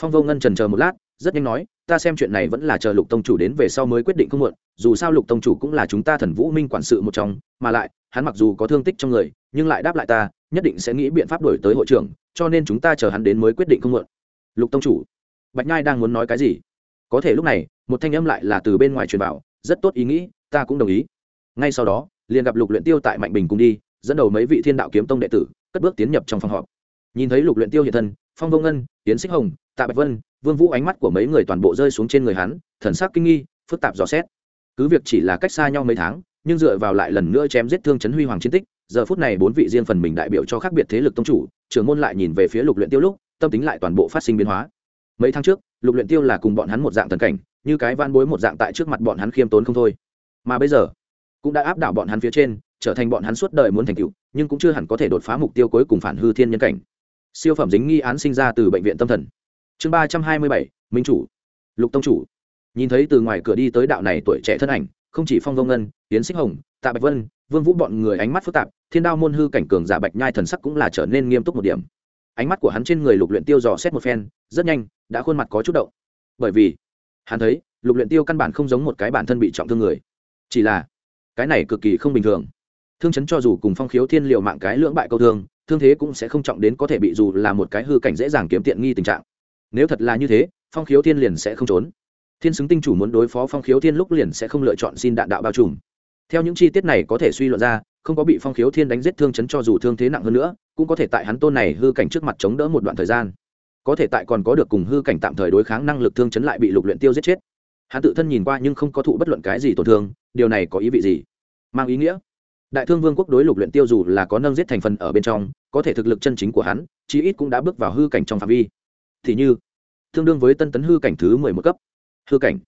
phong vô ngân trần chờ một lát, rất nhanh nói, ta xem chuyện này vẫn là chờ lục tông chủ đến về sau mới quyết định không muộn, dù sao lục tông chủ cũng là chúng ta thần vũ minh quản sự một trong, mà lại, hắn mặc dù có thương tích trong người, nhưng lại đáp lại ta, nhất định sẽ nghĩ biện pháp đổi tới hội trưởng, cho nên chúng ta chờ hắn đến mới quyết định không muộn. Lục tông chủ, bạch nhai đang muốn nói cái gì? Có thể lúc này, một thanh âm lại là từ bên ngoài truyền bảo rất tốt ý nghĩ, ta cũng đồng ý. Ngay sau đó, liền gặp lục luyện tiêu tại mạnh bình cùng đi, dẫn đầu mấy vị thiên đạo kiếm tông đệ tử cất bước tiến nhập trong phòng họp. Nhìn thấy lục luyện tiêu hiện thân, phong vô ngân tiến xích hồng, tạ bạch vân, vương vũ ánh mắt của mấy người toàn bộ rơi xuống trên người hắn, thần sắc kinh nghi, phức tạp dò xét. Cứ việc chỉ là cách xa nhau mấy tháng, nhưng dựa vào lại lần nữa chém giết thương chấn huy hoàng chiến tích, giờ phút này bốn vị riêng phần mình đại biểu cho khác biệt thế lực tông chủ, trưởng môn lại nhìn về phía lục luyện tiêu lúc, tâm tính lại toàn bộ phát sinh biến hóa. Mấy tháng trước, lục luyện tiêu là cùng bọn hắn một dạng thần cảnh, như cái van bối một dạng tại trước mặt bọn hắn khiêm tốn không thôi. Mà bây giờ, cũng đã áp đảo bọn hắn phía trên trở thành bọn hắn suốt đời muốn thành tựu, nhưng cũng chưa hẳn có thể đột phá mục tiêu cuối cùng phản hư thiên nhân cảnh. Siêu phẩm dính nghi án sinh ra từ bệnh viện tâm thần. Chương ba trăm hai mươi bảy, minh chủ. Lục tông chủ. Nhìn thấy từ ngoài cửa đi tới đạo này tuổi trẻ thân ảnh, không chỉ phong vông ngân tiến xích hồng, tạ bạch vân, vương vũ bọn người ánh mắt phức tạp, thiên đao môn hư cảnh cường giả bạch nhai thần sắc cũng là trở nên nghiêm túc một điểm. Ánh mắt của hắn trên người lục luyện tiêu dò xét một phen, rất nhanh, đã khuôn mặt có chút động. Bởi vì, hắn thấy, lục luyện tiêu căn bản không giống một cái bản thân bị trọng thương người. Chỉ là, cái này cực kỳ không bình thường thương chấn cho dù cùng phong khiếu thiên liều mạng cái lưỡng bại câu thương thương thế cũng sẽ không trọng đến có thể bị dù là một cái hư cảnh dễ dàng kiếm tiện nghi tình trạng. Nếu thật là như thế, phong khiếu thiên liền sẽ không trốn. Thiên xứng tinh chủ muốn đối phó phong khiếu thiên lúc liền sẽ không lựa chọn xin đạn đạo bao trùm. Theo những chi tiết này có thể suy luận ra, không có bị phong khiếu thiên đánh giết thương chấn cho dù thương thế nặng hơn nữa, cũng có thể tại hắn tôn này hư cảnh trước mặt chống đỡ một đoạn thời gian. Có thể tại còn có được cùng hư cảnh tạm thời đối kháng năng lực thương chấn lại bị lục luyện tiêu giết chết. Hắn tự thân nhìn qua nhưng không có thụ bất luận cái gì tổn thương, điều này có ý vị gì? Mang ý nghĩa đại thương vương quốc đối lục luyện tiêu dù là có nâng giết thành phần ở bên trong, có thể thực lực chân chính của hắn, chí ít cũng đã bước vào hư cảnh trong phạm vi. Thì như, tương đương với tân tấn hư cảnh thứ mười một cấp. Hư cảnh.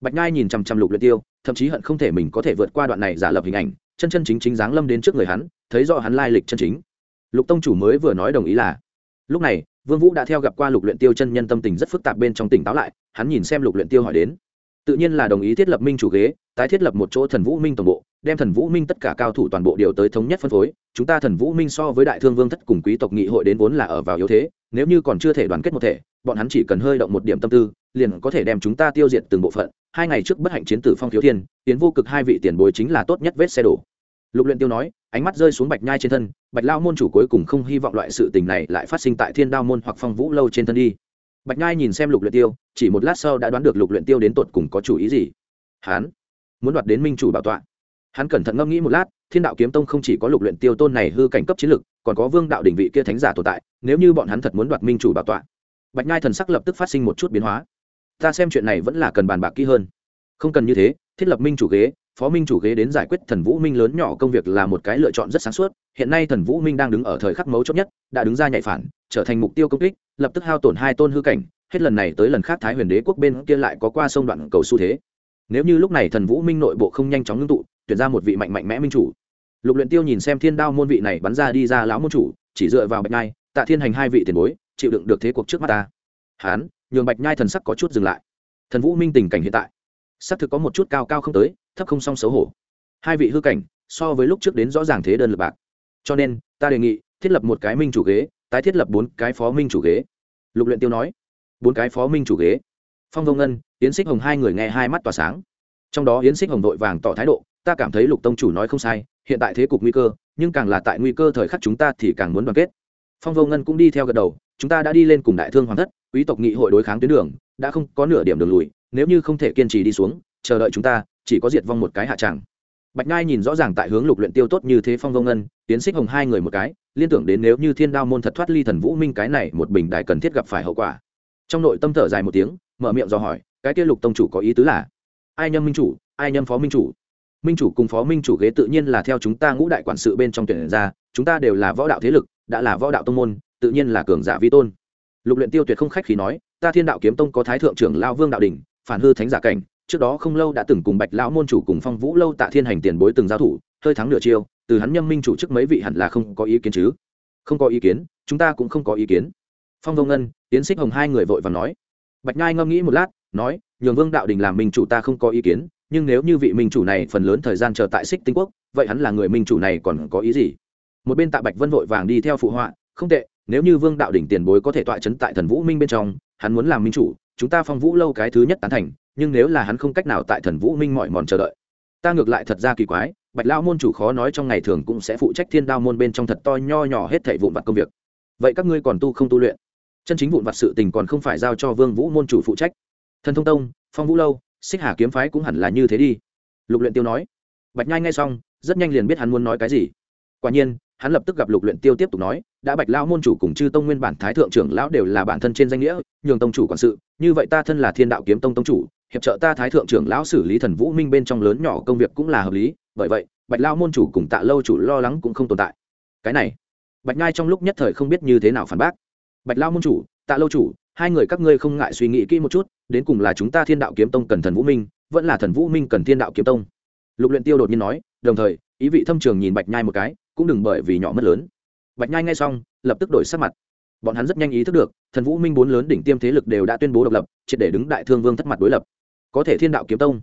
Bạch nhai nhìn chằm chằm lục luyện tiêu, thậm chí hận không thể mình có thể vượt qua đoạn này giả lập hình ảnh, chân chân chính chính dáng lâm đến trước người hắn, thấy rõ hắn lai lịch chân chính. Lục tông chủ mới vừa nói đồng ý là, lúc này, vương vũ đã theo gặp qua lục luyện tiêu chân nhân tâm tình rất phức tạp bên trong tỉnh táo lại, hắn nhìn xem lục luyện tiêu hỏi đến tự nhiên là đồng ý thiết lập minh chủ ghế, tái thiết lập một chỗ thần vũ minh toàn bộ, đem thần vũ minh tất cả cao thủ toàn bộ điều tới thống nhất phân phối. Chúng ta thần vũ minh so với đại thương vương thất cùng quý tộc nghị hội đến vốn là ở vào yếu thế, nếu như còn chưa thể đoàn kết một thể, bọn hắn chỉ cần hơi động một điểm tâm tư, liền có thể đem chúng ta tiêu diệt từng bộ phận. Hai ngày trước bất hạnh chiến tử phong thiếu thiên, tiến vô cực hai vị tiền bối chính là tốt nhất vết xe đổ. Lục luyện tiêu nói, ánh mắt rơi xuống bạch nhai trên thân, bạch lao môn chủ cuối cùng không hy vọng loại sự tình này lại phát sinh tại thiên đao môn hoặc phong vũ lâu trên thân đi bạch nhai nhìn xem lục luyện tiêu, chỉ một lát sau đã đoán được lục luyện tiêu đến tột cùng có chủ ý gì. Hắn muốn đoạt đến minh chủ bảo tọa. Hắn cẩn thận ngẫm nghĩ một lát, thiên đạo kiếm tông không chỉ có lục luyện tiêu tôn này hư cảnh cấp chiến lực, còn có vương đạo đỉnh vị kia thánh giả tồn tại, nếu như bọn hắn thật muốn đoạt minh chủ bảo tọa. Bạch nhai thần sắc lập tức phát sinh một chút biến hóa. Ta xem chuyện này vẫn là cần bàn bạc kỹ hơn. Không cần như thế, thiết lập minh chủ ghế, phó minh chủ ghế đến giải quyết thần vũ minh lớn nhỏ công việc là một cái lựa chọn rất sáng suốt. Hiện nay thần vũ minh đang đứng ở thời khắc mấu chốt nhất, đã đứng ra nhạy phản, trở thành mục tiêu công kích lập tức hao tổn hai tôn hư cảnh, hết lần này tới lần khác thái huyền đế quốc bên kia lại có qua sông đoạn cầu xu thế. Nếu như lúc này thần vũ minh nội bộ không nhanh chóng ngưng tụ, tuyển ra một vị mạnh mạnh mẽ minh chủ. Lục luyện tiêu nhìn xem thiên đao môn vị này bắn ra đi ra lão môn chủ, chỉ dựa vào bạch nhai, tạ thiên hành hai vị tiền bối, chịu đựng được thế cuộc trước mắt ta. Hán, nhường bạch nhai thần sắc có chút dừng lại. Thần vũ minh tình cảnh hiện tại sắc thực có một chút cao cao không tới, thấp không song xấu hổ. Hai vị hư cảnh, so với lúc trước đến rõ ràng thế đơn lực bạc. Cho nên, ta đề nghị thiết lập một cái minh chủ ghế tái thiết lập bốn cái phó minh chủ ghế. Lục luyện tiêu nói, bốn cái phó minh chủ ghế. Phong vông ngân, yến xích hồng hai người nghe hai mắt tỏa sáng. Trong đó yến xích hồng đội vàng tỏ thái độ, ta cảm thấy lục tông chủ nói không sai, hiện tại thế cục nguy cơ, nhưng càng là tại nguy cơ thời khắc chúng ta thì càng muốn đoàn kết. Phong vô ngân cũng đi theo gật đầu, chúng ta đã đi lên cùng đại thương hoàng thất, quý tộc nghị hội đối kháng tuyến đường, đã không có nửa điểm đường lùi, nếu như không thể kiên trì đi xuống, chờ đợi chúng ta, chỉ có diệt vong một cái hạ tràng. Bạch ngai nhìn rõ ràng tại hướng lục luyện tiêu tốt như thế phong vô ngân tiến xích hồng hai người một cái liên tưởng đến nếu như thiên đao môn thật thoát ly thần vũ minh cái này một bình đại cần thiết gặp phải hậu quả. Trong nội tâm thở dài một tiếng, mở miệng do hỏi, cái kia lục tông chủ có ý tứ là? Ai nhâm minh chủ, ai nhâm phó minh chủ? Minh chủ cùng phó minh chủ ghế tự nhiên là theo chúng ta ngũ đại quản sự bên trong tuyển ra, chúng ta đều là võ đạo thế lực, đã là võ đạo tông môn, tự nhiên là cường giả vi tôn. Lục luyện tiêu tuyệt không khách khí nói, ta thiên đạo kiếm tông có thái thượng trưởng lao vương đạo đình phản hư thánh giả cảnh, trước đó không lâu đã từng cùng bạch lão môn chủ cùng phong vũ lâu tạ thiên hành tiền bối từng giao thủ hơi thắng nửa chiêu, từ hắn nhâm minh chủ trước mấy vị hẳn là không có ý kiến chứ? Không có ý kiến, chúng ta cũng không có ý kiến. Phong vông ngân tiến xích hồng hai người vội và nói. Bạch nhai ngâm nghĩ một lát, nói, nhường vương đạo đình làm minh chủ ta không có ý kiến, nhưng nếu như vị minh chủ này phần lớn thời gian chờ tại xích tinh quốc, vậy hắn là người minh chủ này còn có ý gì? Một bên tạ bạch vân vội vàng đi theo phụ họa, không tệ, nếu như vương đạo đỉnh tiền bối có thể tọa chấn tại thần vũ minh bên trong, hắn muốn làm minh chủ, chúng ta phong vũ lâu cái thứ nhất tán thành, nhưng nếu là hắn không cách nào tại thần vũ minh mọi mòn chờ đợi, ta ngược lại thật ra kỳ quái bạch lao môn chủ khó nói trong ngày thường cũng sẽ phụ trách thiên đao môn bên trong thật to nho nhỏ hết thảy vụn vặt công việc. Vậy các ngươi còn tu không tu luyện? Chân chính vụn vặt sự tình còn không phải giao cho vương vũ môn chủ phụ trách. Thần thông tông, phong vũ lâu, xích hà kiếm phái cũng hẳn là như thế đi. Lục luyện tiêu nói. Bạch nhai nghe xong, rất nhanh liền biết hắn muốn nói cái gì. Quả nhiên, hắn lập tức gặp lục luyện tiêu tiếp tục nói, đã bạch lão môn chủ cùng chư tông nguyên bản thái thượng trưởng lão đều là bản thân trên danh nghĩa, nhường tông chủ quản sự, như vậy ta thân là thiên đạo kiếm tông tông chủ, hiệp trợ ta thái thượng trưởng lão xử lý thần vũ minh bên trong lớn nhỏ công việc cũng là hợp lý bởi vậy, bạch lao môn chủ cùng tạ lâu chủ lo lắng cũng không tồn tại. Cái này, bạch nhai trong lúc nhất thời không biết như thế nào phản bác. Bạch lao môn chủ, tạ lâu chủ, hai người các ngươi không ngại suy nghĩ kỹ một chút, đến cùng là chúng ta thiên đạo kiếm tông cần thần vũ minh, vẫn là thần vũ minh cần thiên đạo kiếm tông. Lục luyện tiêu đột nhiên nói, đồng thời, ý vị thâm trường nhìn bạch nhai một cái, cũng đừng bởi vì nhỏ mất lớn. Bạch nhai nghe xong, lập tức đổi sắc mặt. Bọn hắn rất nhanh ý thức được, thần vũ minh bốn lớn đỉnh tiêm thế lực đều đã tuyên bố độc lập, triệt để đứng đại thương vương thất mặt đối lập. Có thể thiên đạo kiếm tông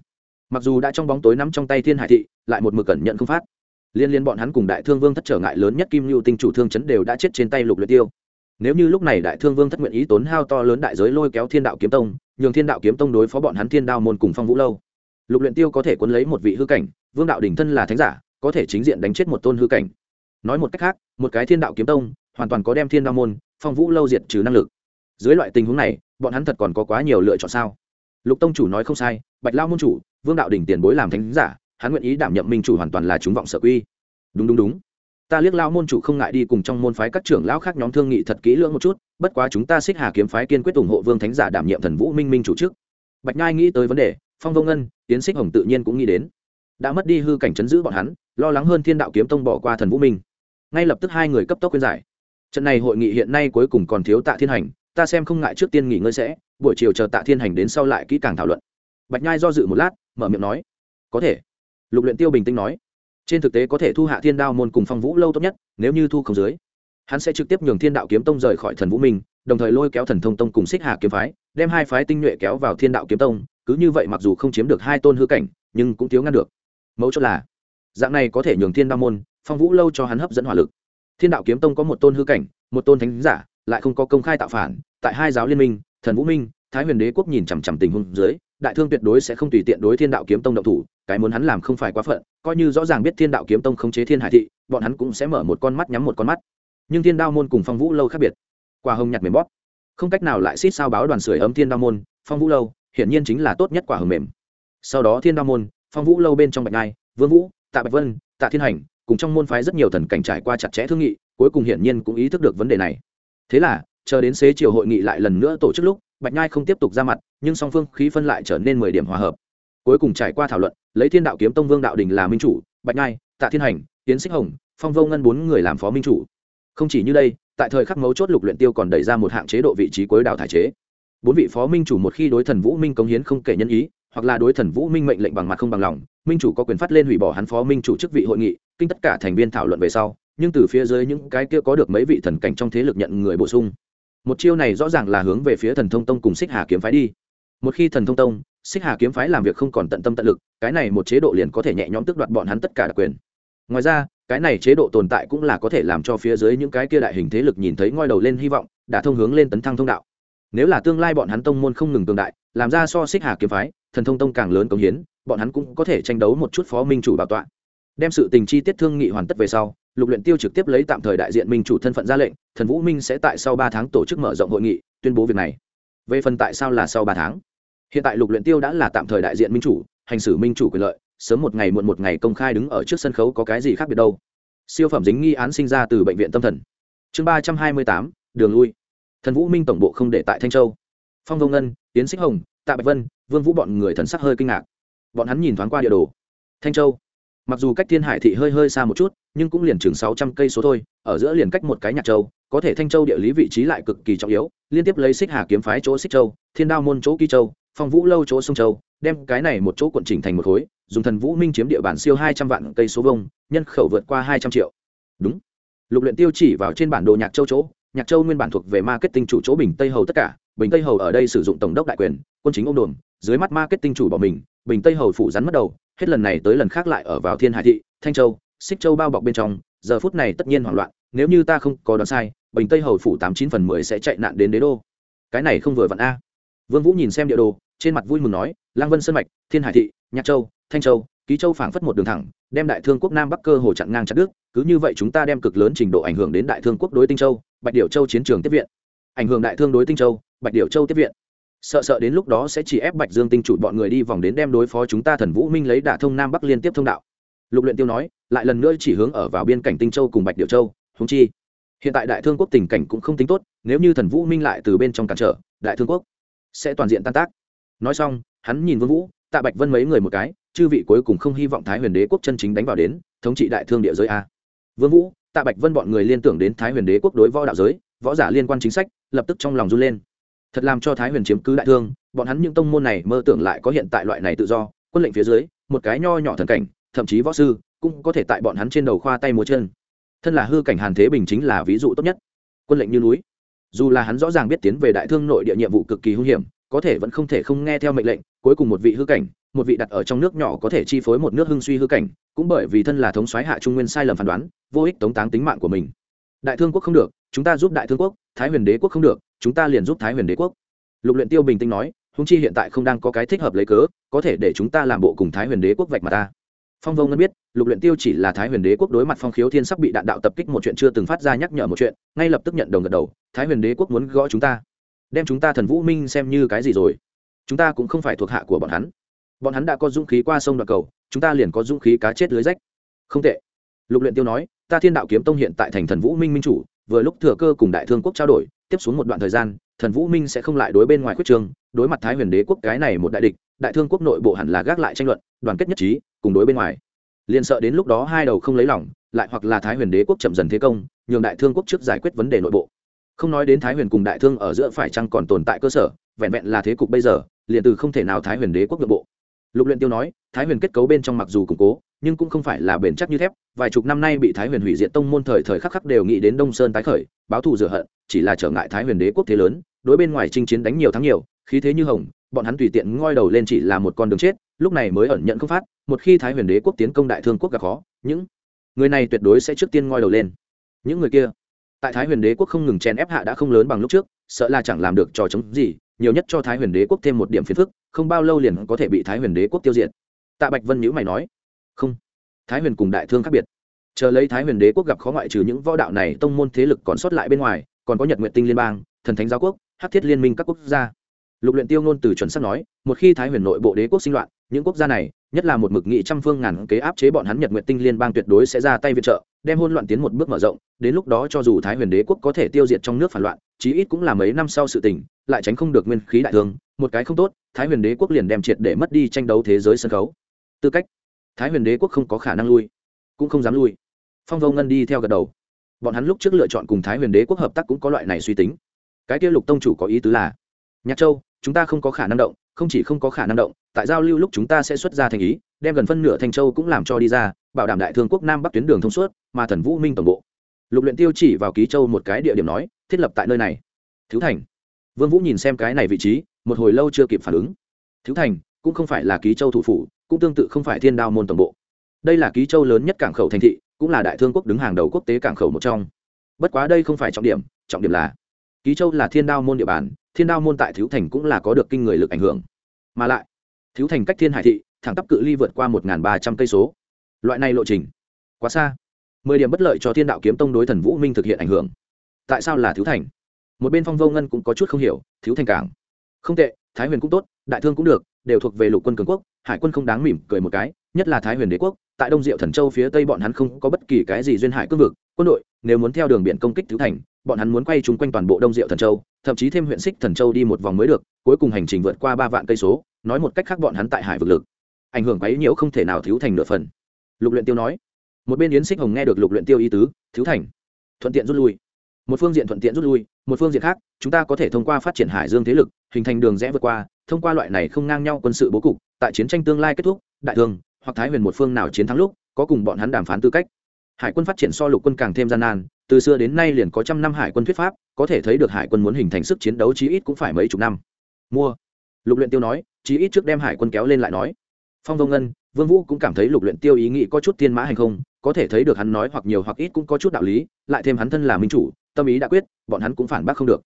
mặc dù đã trong bóng tối nắm trong tay thiên hải thị, lại một mực cẩn nhận không phát. Liên liên bọn hắn cùng đại thương vương thất trở ngại lớn nhất kim lưu tinh chủ thương chấn đều đã chết trên tay lục luyện tiêu. Nếu như lúc này đại thương vương thất nguyện ý tốn hao to lớn đại giới lôi kéo thiên đạo kiếm tông, nhường thiên đạo kiếm tông đối phó bọn hắn thiên đao môn cùng phong vũ lâu. Lục luyện tiêu có thể cuốn lấy một vị hư cảnh, vương đạo đỉnh thân là thánh giả, có thể chính diện đánh chết một tôn hư cảnh. Nói một cách khác, một cái thiên đạo kiếm tông, hoàn toàn có đem thiên đao môn, phong vũ lâu diệt trừ năng lực. Dưới loại tình huống này, bọn hắn thật còn có quá nhiều lựa chọn sao? Lục tông chủ nói không sai, bạch lao môn chủ vương đạo đỉnh tiền bối làm thánh giả, hắn nguyện ý đảm nhiệm minh chủ hoàn toàn là chúng vọng sở quy. Đúng đúng đúng. Ta liếc lao môn chủ không ngại đi cùng trong môn phái các trưởng lão khác nhóm thương nghị thật kỹ lưỡng một chút, bất quá chúng ta xích hà kiếm phái kiên quyết ủng hộ vương thánh giả đảm nhiệm thần vũ minh minh chủ trước. Bạch nhai nghĩ tới vấn đề, phong vô ngân, tiến xích hồng tự nhiên cũng nghĩ đến. Đã mất đi hư cảnh chấn giữ bọn hắn, lo lắng hơn thiên đạo kiếm tông bỏ qua thần vũ minh. Ngay lập tức hai người cấp tốc khuyên giải. Trận này hội nghị hiện nay cuối cùng còn thiếu tạ thiên hành, ta xem không ngại trước tiên nghỉ ngơi sẽ, buổi chiều chờ tạ thiên hành đến sau lại kỹ càng thảo luận. Bạch nhai do dự một lát mở miệng nói, có thể. Lục luyện tiêu bình tĩnh nói, trên thực tế có thể thu hạ thiên đao môn cùng phong vũ lâu tốt nhất, nếu như thu không dưới, hắn sẽ trực tiếp nhường thiên đạo kiếm tông rời khỏi thần vũ minh, đồng thời lôi kéo thần thông tông cùng xích hạ kiếm phái, đem hai phái tinh nhuệ kéo vào thiên đạo kiếm tông, cứ như vậy mặc dù không chiếm được hai tôn hư cảnh, nhưng cũng thiếu ngăn được. Mấu chốt là, dạng này có thể nhường thiên đao môn, phong vũ lâu cho hắn hấp dẫn hỏa lực. Thiên đạo kiếm tông có một tôn hư cảnh, một tôn thánh giả, lại không có công khai tạo phản, tại hai giáo liên minh, thần vũ minh, thái huyền đế quốc nhìn chằm chằm tình huống dưới đại thương tuyệt đối sẽ không tùy tiện đối thiên đạo kiếm tông động thủ, cái muốn hắn làm không phải quá phận, coi như rõ ràng biết thiên đạo kiếm tông khống chế thiên hải thị, bọn hắn cũng sẽ mở một con mắt nhắm một con mắt. Nhưng thiên đao môn cùng phong vũ lâu khác biệt. Quả hồng nhặt mềm bóp. Không cách nào lại xít sao báo đoàn sưởi ấm thiên đao môn, phong vũ lâu, hiển nhiên chính là tốt nhất quả hồng mềm. Sau đó thiên đao môn, phong vũ lâu bên trong bạch ngai, vương vũ, tạ bạch vân, tạ thiên hành, cùng trong môn phái rất nhiều thần cảnh trải qua chặt chẽ thương nghị, cuối cùng hiển nhiên cũng ý thức được vấn đề này. Thế là, chờ đến xế chiều hội nghị lại lần nữa tổ chức lúc, bạch nhai không tiếp tục ra mặt nhưng song phương khí phân lại trở nên mười điểm hòa hợp. Cuối cùng trải qua thảo luận, lấy thiên đạo kiếm tông vương đạo đình là minh chủ, bạch ngai tạ thiên hành tiến xích hồng, phong vô ngân bốn người làm phó minh chủ. Không chỉ như đây, tại thời khắc mấu chốt lục luyện tiêu còn đẩy ra một hạng chế độ vị trí cuối đảo thải chế. Bốn vị phó minh chủ một khi đối thần vũ minh công hiến không kể nhân ý, hoặc là đối thần vũ minh mệnh lệnh bằng mặt không bằng lòng, minh chủ có quyền phát lên hủy bỏ hắn phó minh chủ chức vị hội nghị, kinh tất cả thành viên thảo luận về sau, nhưng từ phía dưới những cái kia có được mấy vị thần cảnh trong thế lực nhận người bổ sung. Một chiêu này rõ ràng là hướng về phía thần thông tông cùng xích hà kiếm phái đi một khi thần thông tông, xích hà kiếm phái làm việc không còn tận tâm tận lực, cái này một chế độ liền có thể nhẹ nhõm tước đoạt bọn hắn tất cả đặc quyền. Ngoài ra, cái này chế độ tồn tại cũng là có thể làm cho phía dưới những cái kia đại hình thế lực nhìn thấy ngoi đầu lên hy vọng, đã thông hướng lên tấn thăng thông đạo. Nếu là tương lai bọn hắn tông môn không ngừng tương đại, làm ra so xích hà kiếm phái, thần thông tông càng lớn công hiến, bọn hắn cũng có thể tranh đấu một chút phó minh chủ bảo tọa. Đem sự tình chi tiết thương nghị hoàn tất về sau, lục luyện tiêu trực tiếp lấy tạm thời đại diện minh chủ thân phận ra lệnh, thần vũ minh sẽ tại sau ba tháng tổ chức mở rộng hội nghị, tuyên bố việc này. Về phần tại sao là sau ba tháng? Hiện tại lục luyện tiêu đã là tạm thời đại diện minh chủ, hành xử minh chủ quyền lợi, sớm một ngày muộn một ngày công khai đứng ở trước sân khấu có cái gì khác biệt đâu. Siêu phẩm dính nghi án sinh ra từ bệnh viện tâm thần. Chương ba trăm hai mươi tám, đường lui. Thần vũ minh tổng bộ không để tại thanh châu. Phong vô ngân tiến xích hồng, tạ bạch vân, vương vũ bọn người thần sắc hơi kinh ngạc. Bọn hắn nhìn thoáng qua địa đồ. Thanh châu. Mặc dù cách thiên hải thị hơi hơi xa một chút, nhưng cũng liền chừng sáu trăm cây số thôi, ở giữa liền cách một cái nhạc châu, có thể thanh châu địa lý vị trí lại cực kỳ trọng yếu, liên tiếp lấy xích hà kiếm phái chỗ xích châu, thiên đao môn chỗ kỳ châu phong vũ lâu chỗ sông châu, đem cái này một chỗ quận chỉnh thành một khối, dùng thần vũ minh chiếm địa bàn siêu hai trăm vạn cây số vông nhân khẩu vượt qua hai trăm triệu. Đúng. Lục luyện tiêu chỉ vào trên bản đồ nhạc châu chỗ, nhạc châu nguyên bản thuộc về marketing chủ chỗ bình tây hầu tất cả, bình tây hầu ở đây sử dụng tổng đốc đại quyền, quân chính ông đồn dưới mắt marketing chủ bỏ mình, bình tây hầu phủ rắn mất đầu, hết lần này tới lần khác lại ở vào thiên hải thị, thanh châu, xích châu bao bọc bên trong, giờ phút này tất nhiên hoảng loạn, nếu như ta không có đoán sai, bình tây hầu phủ tám chín phần mười sẽ chạy nạn đến đế đô. Cái này không vừa vặn a vương vũ nhìn xem địa đồ, trên mặt vui mừng nói lang vân sơn mạch, thiên hải thị, nhạc châu, thanh châu, ký châu phảng phất một đường thẳng, đem đại thương quốc nam bắc cơ hồ chặn ngang chặt đứt, cứ như vậy chúng ta đem cực lớn trình độ ảnh hưởng đến đại thương quốc đối tinh châu, bạch Diệu châu chiến trường tiếp viện. Ảnh hưởng đại thương đối tinh châu, bạch Diệu châu tiếp viện. Sợ sợ đến lúc đó sẽ chỉ ép bạch dương tinh chủ bọn người đi vòng đến đem đối phó chúng ta thần vũ minh lấy đả thông nam bắc liên tiếp thông đạo. Lục luyện tiêu nói, lại lần nữa chỉ hướng ở vào biên cảnh tinh châu cùng bạch Diệu châu húng chi, hiện tại đại thương quốc tình cảnh cũng không tính tốt, nếu như thần vũ minh lại từ bên trong cản trở, đại thương quốc sẽ toàn diện tan tác. Nói xong, hắn nhìn vương vũ, tạ bạch vân mấy người một cái, chư vị cuối cùng không hy vọng thái huyền đế quốc chân chính đánh vào đến, thống trị đại thương địa giới a. Vương vũ, tạ bạch vân bọn người liên tưởng đến thái huyền đế quốc đối võ đạo giới, võ giả liên quan chính sách, lập tức trong lòng run lên. Thật làm cho thái huyền chiếm cứ đại thương, bọn hắn những tông môn này mơ tưởng lại có hiện tại loại này tự do, quân lệnh phía dưới, một cái nho nhỏ thần cảnh, thậm chí võ sư, cũng có thể tại bọn hắn trên đầu khoa tay múa chân. Thân là hư cảnh hàn thế bình chính là ví dụ tốt nhất. Quân lệnh như núi dù là hắn rõ ràng biết tiến về đại thương nội địa nhiệm vụ cực kỳ hung hiểm, có thể vẫn không thể không nghe theo mệnh lệnh, cuối cùng một vị hư cảnh, một vị đặt ở trong nước nhỏ có thể chi phối một nước hưng suy hư cảnh, cũng bởi vì thân là thống soái hạ trung nguyên sai lầm phán đoán, vô ích tống táng tính mạng của mình. Đại thương quốc không được, chúng ta giúp đại thương quốc, thái huyền đế quốc không được, chúng ta liền giúp thái huyền đế quốc. Lục luyện tiêu bình tĩnh nói, húng chi hiện tại không đang có cái thích hợp lấy cớ, có thể để chúng ta làm bộ cùng thái huyền đế quốc vạch mà ta phong vông ngân biết, lục luyện tiêu chỉ là thái huyền đế quốc đối mặt phong khiếu thiên sắp bị đạn đạo tập kích một chuyện chưa từng phát ra nhắc nhở một chuyện, ngay lập tức nhận đồng gật đầu, thái huyền đế quốc muốn gõ chúng ta, đem chúng ta thần vũ minh xem như cái gì rồi. Chúng ta cũng không phải thuộc hạ của bọn hắn. Bọn hắn đã có dũng khí qua sông đoạn cầu, chúng ta liền có dũng khí cá chết lưới rách. Không tệ. Lục luyện tiêu nói, ta thiên đạo kiếm tông hiện tại thành thần vũ minh minh chủ, vừa lúc thừa cơ cùng đại thương quốc trao đổi, tiếp xuống một đoạn thời gian, thần vũ minh sẽ không lại đối bên ngoài quyết trường, đối mặt thái huyền đế quốc cái này một đại địch, đại thương quốc nội bộ hẳn là gác lại tranh luận, đoàn kết nhất trí cùng đối bên ngoài. Liền sợ đến lúc đó hai đầu không lấy lòng, lại hoặc là thái huyền đế quốc chậm dần thế công, nhường đại thương quốc trước giải quyết vấn đề nội bộ. Không nói đến thái huyền cùng đại thương ở giữa phải chăng còn tồn tại cơ sở, vẹn vẹn là thế cục bây giờ, liền từ không thể nào thái huyền đế quốc nội bộ. Lục luyện tiêu nói, thái huyền kết cấu bên trong mặc dù củng cố, nhưng cũng không phải là bền chắc như thép, vài chục năm nay bị thái huyền hủy diệt tông môn thời thời khắc khắc đều nghĩ đến đông sơn tái khởi, báo thù rửa hận, chỉ là trở ngại thái huyền đế quốc thế lớn, đối bên ngoài chinh chiến đánh nhiều thắng nhiều, khí thế như hồng, bọn hắn tùy tiện ngoi đầu lên chỉ là một con đường chết lúc này mới ẩn nhận không phát, một khi thái huyền đế quốc tiến công đại thương quốc gặp khó, những người này tuyệt đối sẽ trước tiên ngoi đầu lên. Những người kia, tại thái huyền đế quốc không ngừng chèn ép hạ đã không lớn bằng lúc trước, sợ là chẳng làm được trò chống gì, nhiều nhất cho thái huyền đế quốc thêm một điểm phiền phức, không bao lâu liền có thể bị thái huyền đế quốc tiêu diệt. Tạ bạch vân nhữ mày nói, không, thái huyền cùng đại thương khác biệt. Chờ lấy thái huyền đế quốc gặp khó ngoại trừ những võ đạo này tông môn thế lực còn sót lại bên ngoài, còn có nhật nguyện tinh liên bang, thần thánh giáo quốc hát thiết liên minh các quốc gia. Lục luyện tiêu ngôn từ chuẩn sắc nói, một khi thái huyền nội bộ đế quốc sinh loạn những quốc gia này, nhất là một mực nghị trăm phương ngàn kế áp chế bọn hắn nhật nguyện tinh liên bang tuyệt đối sẽ ra tay viện trợ, đem hôn loạn tiến một bước mở rộng, đến lúc đó cho dù thái huyền đế quốc có thể tiêu diệt trong nước phản loạn, chí ít cũng là mấy năm sau sự tình, lại tránh không được nguyên khí đại thương, một cái không tốt, thái huyền đế quốc liền đem triệt để mất đi tranh đấu thế giới sân khấu. Tư cách, thái huyền đế quốc không có khả năng lui, cũng không dám lui. Phong vô ngân đi theo gật đầu. Bọn hắn lúc trước lựa chọn cùng thái huyền đế quốc hợp tác cũng có loại này suy tính. Cái kia lục tông chủ có ý tứ là, nhạc châu, chúng ta không có khả năng động không chỉ không có khả năng động, tại giao lưu lúc chúng ta sẽ xuất ra thành ý, đem gần phân nửa thành châu cũng làm cho đi ra, bảo đảm đại thương quốc nam bắc tuyến đường thông suốt, mà thần vũ minh tổng bộ. Lục luyện tiêu chỉ vào ký châu một cái địa điểm nói, thiết lập tại nơi này. Thiếu thành. Vương vũ nhìn xem cái này vị trí, một hồi lâu chưa kịp phản ứng. Thiếu thành, cũng không phải là ký châu thủ phủ, cũng tương tự không phải thiên đao môn tổng bộ. Đây là ký châu lớn nhất cảng khẩu thành thị, cũng là đại thương quốc đứng hàng đầu quốc tế cảng khẩu một trong. Bất quá đây không phải trọng điểm trọng điểm là ký châu là thiên đao môn địa bàn, thiên đao môn tại thiếu thành cũng là có được kinh người lực ảnh hưởng mà lại, thiếu thành cách thiên hải thị, thẳng tắp cự ly vượt qua một ba trăm cây số. Loại này lộ trình, quá xa. Mười điểm bất lợi cho thiên đạo kiếm tông đối thần vũ minh thực hiện ảnh hưởng. Tại sao là thiếu thành? Một bên phong vô ngân cũng có chút không hiểu, thiếu thành cảng không tệ, thái huyền cũng tốt, đại thương cũng được, đều thuộc về lục quân cường quốc, hải quân không đáng mỉm cười một cái, nhất là thái huyền đế quốc, tại đông diệu thần châu phía tây bọn hắn không có bất kỳ cái gì duyên hải cương vực, quân đội nếu muốn theo đường biển công kích thiếu thành, bọn hắn muốn quay chung quanh toàn bộ đông diệu thần châu, thậm chí thêm huyện xích thần châu đi một vòng mới được, cuối cùng hành trình vượt qua ba vạn cây số, nói một cách khác bọn hắn tại hải vực lực. Ảnh hưởng quấy nhiễu không thể nào thiếu thành nửa phần. Lục luyện tiêu nói, một bên yến xích hồng nghe được lục luyện tiêu ý tứ thiếu thành, thuận tiện rút lui. Một phương diện thuận tiện rút lui, một phương diện khác, chúng ta có thể thông qua phát triển hải dương thế lực, hình thành đường rẽ vượt qua, thông qua loại này không ngang nhau quân sự bố cục, tại chiến tranh tương lai kết thúc, đại thương, hoặc thái huyền một phương nào chiến thắng lúc, có cùng bọn hắn đàm phán tư cách hải quân phát triển so lục quân càng thêm gian nan, từ xưa đến nay liền có trăm năm hải quân thuyết pháp, có thể thấy được hải quân muốn hình thành sức chiến đấu chí ít cũng phải mấy chục năm. Mua. Lục luyện tiêu nói, chí ít trước đem hải quân kéo lên lại nói. Phong vông ngân, vương vũ cũng cảm thấy lục luyện tiêu ý nghĩ có chút tiên mã hành không, có thể thấy được hắn nói hoặc nhiều hoặc ít cũng có chút đạo lý, lại thêm hắn thân là minh chủ, tâm ý đã quyết, bọn hắn cũng phản bác không được.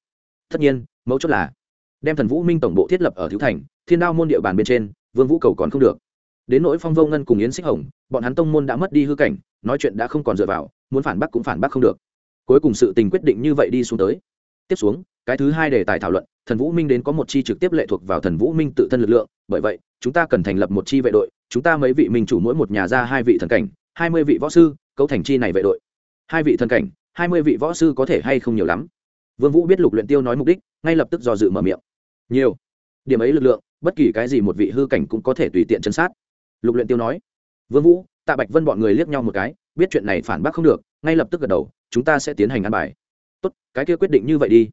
Tất nhiên, mấu chốt là, đem thần vũ minh tổng bộ thiết lập ở thiếu thành, thiên đao môn địa bàn bên trên, vương vũ cầu còn không được đến nỗi phong vô ngân cùng yến xích hồng, bọn hắn tông môn đã mất đi hư cảnh, nói chuyện đã không còn dựa vào, muốn phản bác cũng phản bác không được. Cuối cùng sự tình quyết định như vậy đi xuống tới. Tiếp xuống, cái thứ hai đề tài thảo luận, thần vũ minh đến có một chi trực tiếp lệ thuộc vào thần vũ minh tự thân lực lượng, bởi vậy, chúng ta cần thành lập một chi vệ đội, chúng ta mấy vị minh chủ mỗi một nhà ra hai vị thần cảnh, hai mươi vị võ sư, cấu thành chi này vệ đội. Hai vị thần cảnh, hai mươi vị võ sư có thể hay không nhiều lắm? Vương vũ biết lục luyện tiêu nói mục đích, ngay lập tức do dự mở miệng. Nhiều. Điểm ấy lực lượng, bất kỳ cái gì một vị hư cảnh cũng có thể tùy tiện chân sát lục luyện tiêu nói, vương vũ, tạ bạch vân bọn người liếc nhau một cái, biết chuyện này phản bác không được, ngay lập tức gật đầu, chúng ta sẽ tiến hành ăn bài. Tốt, cái kia quyết định như vậy đi.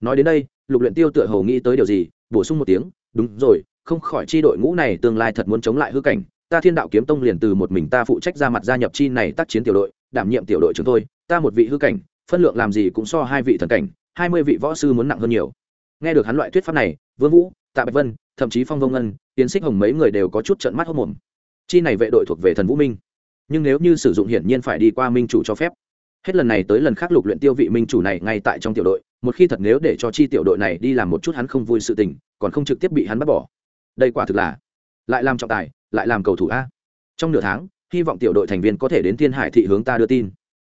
Nói đến đây, lục luyện tiêu tựa hồ nghĩ tới điều gì, bổ sung một tiếng, đúng rồi, không khỏi chi đội ngũ này tương lai thật muốn chống lại hư cảnh, ta thiên đạo kiếm tông liền từ một mình ta phụ trách ra mặt gia nhập chi này tác chiến tiểu đội, đảm nhiệm tiểu đội chúng tôi, ta một vị hư cảnh, phân lượng làm gì cũng so hai vị thần cảnh, hai mươi vị võ sư muốn nặng hơn nhiều. Nghe được hắn loại thuyết pháp này, vương vũ, tạ bạch vân thậm chí phong vông ngân tiến xích hồng mấy người đều có chút trận mắt hốc mồm. Chi này vệ đội thuộc về thần vũ minh. Nhưng nếu như sử dụng hiển nhiên phải đi qua minh chủ cho phép. Hết lần này tới lần khác lục luyện tiêu vị minh chủ này ngay tại trong tiểu đội, một khi thật nếu để cho chi tiểu đội này đi làm một chút hắn không vui sự tình, còn không trực tiếp bị hắn bắt bỏ. Đây quả thực là lại làm trọng tài, lại làm cầu thủ a. Trong nửa tháng, hy vọng tiểu đội thành viên có thể đến thiên hải thị hướng ta đưa tin.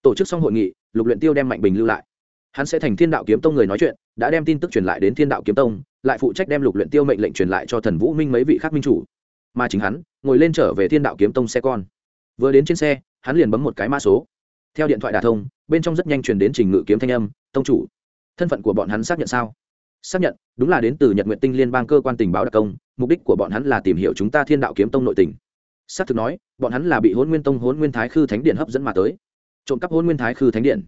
Tổ chức xong hội nghị, lục luyện tiêu đem mạnh bình lưu lại. Hắn sẽ thành thiên đạo kiếm tông người nói chuyện, đã đem tin tức truyền lại đến thiên đạo kiếm tông lại phụ trách đem lục luyện tiêu mệnh lệnh truyền lại cho thần vũ minh mấy vị khác minh chủ. Mà chính hắn, ngồi lên trở về thiên đạo kiếm tông xe con. Vừa đến trên xe, hắn liền bấm một cái mã số. Theo điện thoại đà thông, bên trong rất nhanh truyền đến trình ngự kiếm thanh âm, tông chủ, thân phận của bọn hắn xác nhận sao? Xác nhận, đúng là đến từ nhật nguyện tinh liên bang cơ quan tình báo đặc công, mục đích của bọn hắn là tìm hiểu chúng ta thiên đạo kiếm tông nội tình. Xác thực nói, bọn hắn là bị hôn nguyên tông hôn nguyên thái khư thánh điện hấp dẫn mà tới. Trộm cắp hôn nguyên thái khư thánh điện.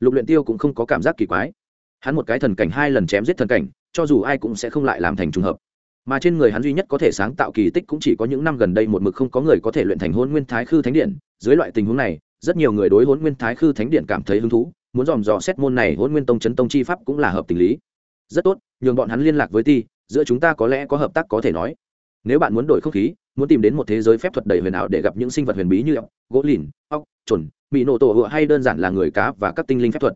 Lục luyện tiêu cũng không có cảm giác kỳ quái. Hắn một cái thần cảnh hai lần chém giết thần cảnh cho dù ai cũng sẽ không lại làm thành trùng hợp. Mà trên người hắn duy nhất có thể sáng tạo kỳ tích cũng chỉ có những năm gần đây một mực không có người có thể luyện thành hôn nguyên thái khư thánh điện. Dưới loại tình huống này, rất nhiều người đối hôn nguyên thái khư thánh điện cảm thấy hứng thú, muốn dòm dò xét môn này hôn nguyên tông chấn tông chi pháp cũng là hợp tình lý. Rất tốt, nhường bọn hắn liên lạc với ti, giữa chúng ta có lẽ có hợp tác có thể nói. Nếu bạn muốn đổi không khí, muốn tìm đến một thế giới phép thuật đầy huyền ảo để gặp những sinh vật huyền bí như ốc, gỗ lìn, ốc chuẩn bị nổ tổ hựa hay đơn giản là người cá và các tinh linh phép thuật.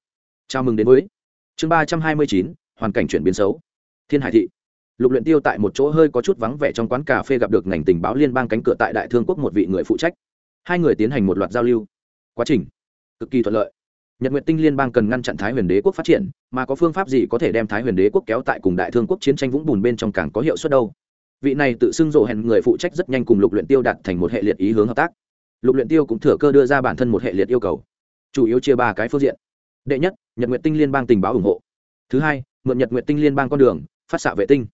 Chào mừng đến với chương ba trăm hai mươi chín hoàn cảnh chuyển biến xấu. Thiên hải thị. Lục luyện tiêu tại một chỗ hơi có chút vắng vẻ trong quán cà phê gặp được ngành tình báo liên bang cánh cửa tại đại thương quốc một vị người phụ trách. Hai người tiến hành một loạt giao lưu. Quá trình. Cực kỳ thuận lợi. Nhật nguyện tinh liên bang cần ngăn chặn thái huyền đế quốc phát triển, mà có phương pháp gì có thể đem thái huyền đế quốc kéo tại cùng đại thương quốc chiến tranh vũng bùn bên trong càng có hiệu suất đâu? Vị này tự xưng rộ hẹn người phụ trách rất nhanh cùng lục luyện tiêu đạt thành một hệ liệt ý hướng hợp tác. Lục luyện tiêu cũng thừa cơ đưa ra bản thân một hệ liệt yêu cầu. Chủ yếu chia ba cái phương diện. Đệ nhất, nhật nguyện tinh liên bang tình báo ủng hộ. Thứ hai mượn nhật nguyện tinh liên bang con đường, phát xạ vệ tinh.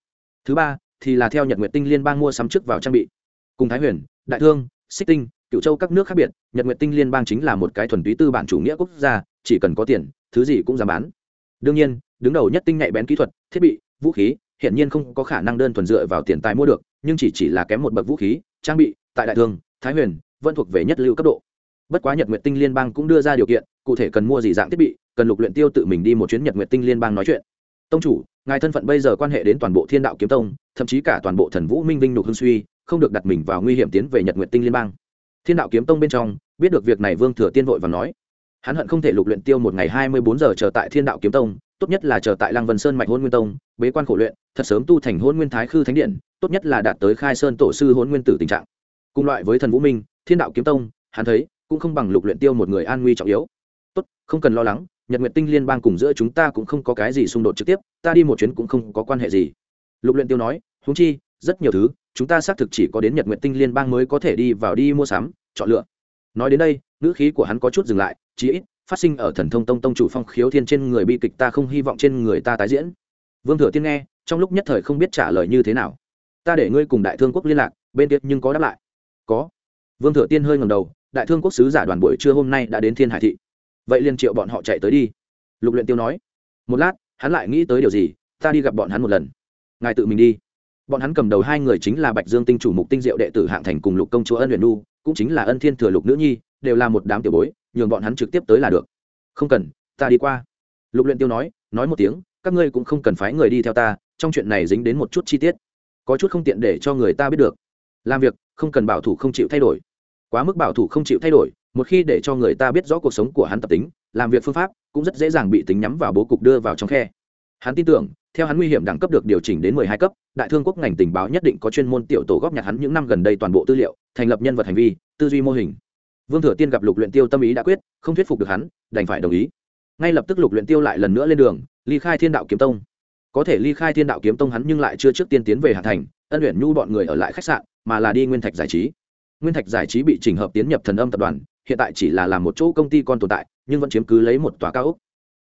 Thứ ba, thì là theo nhật nguyện tinh liên bang mua sắm trước vào trang bị. Cùng thái huyền, đại thương, xích tinh cựu châu các nước khác biệt, nhật nguyện tinh liên bang chính là một cái thuần túy tư bản chủ nghĩa quốc gia, chỉ cần có tiền, thứ gì cũng dám bán. Đương nhiên, đứng đầu nhất tinh nhạy bén kỹ thuật, thiết bị, vũ khí hiện nhiên không có khả năng đơn thuần dựa vào tiền tài mua được, nhưng chỉ chỉ là kém một bậc vũ khí, trang bị, tại đại thương, thái huyền, vẫn thuộc về nhất lưu cấp độ. Bất quá nhật nguyện tinh liên bang cũng đưa ra điều kiện, cụ thể cần mua gì dạng thiết bị, cần lục luyện tiêu tự mình đi một chuyến nhật nguyện tinh liên bang nói chuyện tông chủ, ngài thân phận bây giờ quan hệ đến toàn bộ thiên đạo kiếm tông, thậm chí cả toàn bộ thần vũ minh vinh nhục hương suy, không được đặt mình vào nguy hiểm tiến về nhật nguyện tinh liên bang. Thiên đạo kiếm tông bên trong, biết được việc này vương thừa tiên vội và nói. Hắn hận không thể lục luyện tiêu một ngày hai mươi bốn giờ chờ tại thiên đạo kiếm tông, tốt nhất là chờ tại lăng vân sơn mạch hôn nguyên tông, bế quan khổ luyện, thật sớm tu thành hôn nguyên thái khư thánh điện, tốt nhất là đạt tới khai sơn tổ sư hôn nguyên tử tình trạng. Cùng loại với thần vũ minh, thiên đạo kiếm tông, hắn thấy cũng không bằng lục luyện tiêu một người an nguy trọng yếu tốt, không cần lo lắng, nhật nguyệt tinh liên bang cùng giữa chúng ta cũng không có cái gì xung đột trực tiếp, ta đi một chuyến cũng không có quan hệ gì. Lục luyện tiêu nói, huống chi, rất nhiều thứ, chúng ta xác thực chỉ có đến nhật nguyệt tinh liên bang mới có thể đi vào đi mua sắm, chọn lựa. Nói đến đây, ngữ khí của hắn có chút dừng lại, chí ít, phát sinh ở thần thông tông tông chủ phong khiếu thiên trên người bi kịch ta không hy vọng trên người ta tái diễn. Vương thừa tiên nghe, trong lúc nhất thời không biết trả lời như thế nào. Ta để ngươi cùng đại thương quốc liên lạc, bên kia nhưng có đáp lại. Có. Vương thừa tiên hơi ngầm đầu, đại thương quốc sứ giả đoàn buổi trưa hôm nay đã đến thiên hải thị vậy liền triệu bọn họ chạy tới đi. Lục luyện tiêu nói. Một lát, hắn lại nghĩ tới điều gì, ta đi gặp bọn hắn một lần. Ngài tự mình đi. Bọn hắn cầm đầu hai người chính là bạch dương tinh chủ mục tinh diệu đệ tử hạng thành cùng lục công chúa ân huyền nu cũng chính là ân thiên thừa lục nữ nhi, đều là một đám tiểu bối, nhường bọn hắn trực tiếp tới là được. Không cần, ta đi qua. Lục luyện tiêu nói nói một tiếng, các ngươi cũng không cần phái người đi theo ta, trong chuyện này dính đến một chút chi tiết. Có chút không tiện để cho người ta biết được. Làm việc, không cần bảo thủ không chịu thay đổi. Quá mức bảo thủ không chịu thay đổi một khi để cho người ta biết rõ cuộc sống của hắn tập tính, làm việc phương pháp cũng rất dễ dàng bị tính nhắm vào bố cục đưa vào trong khe. Hắn tin tưởng, theo hắn nguy hiểm đẳng cấp được điều chỉnh đến mười hai cấp, đại thương quốc ngành tình báo nhất định có chuyên môn tiểu tổ góp nhặt hắn những năm gần đây toàn bộ tư liệu, thành lập nhân vật hành vi, tư duy mô hình. Vương thừa tiên gặp lục luyện tiêu tâm ý đã quyết, không thuyết phục được hắn, đành phải đồng ý. Ngay lập tức lục luyện tiêu lại lần nữa lên đường, ly khai thiên đạo kiếm tông. Có thể ly khai thiên đạo kiếm tông hắn nhưng lại chưa trước tiên tiến về hạ thành, ân luyện nhu bọn người ở lại khách sạn, mà là đi nguyên thạch giải trí. Nguyên thạch giải trí bị chỉnh hợp tiến nhập thần âm tập đoàn hiện tại chỉ là làm một chỗ công ty con tồn tại, nhưng vẫn chiếm cứ lấy một tòa cao ốc.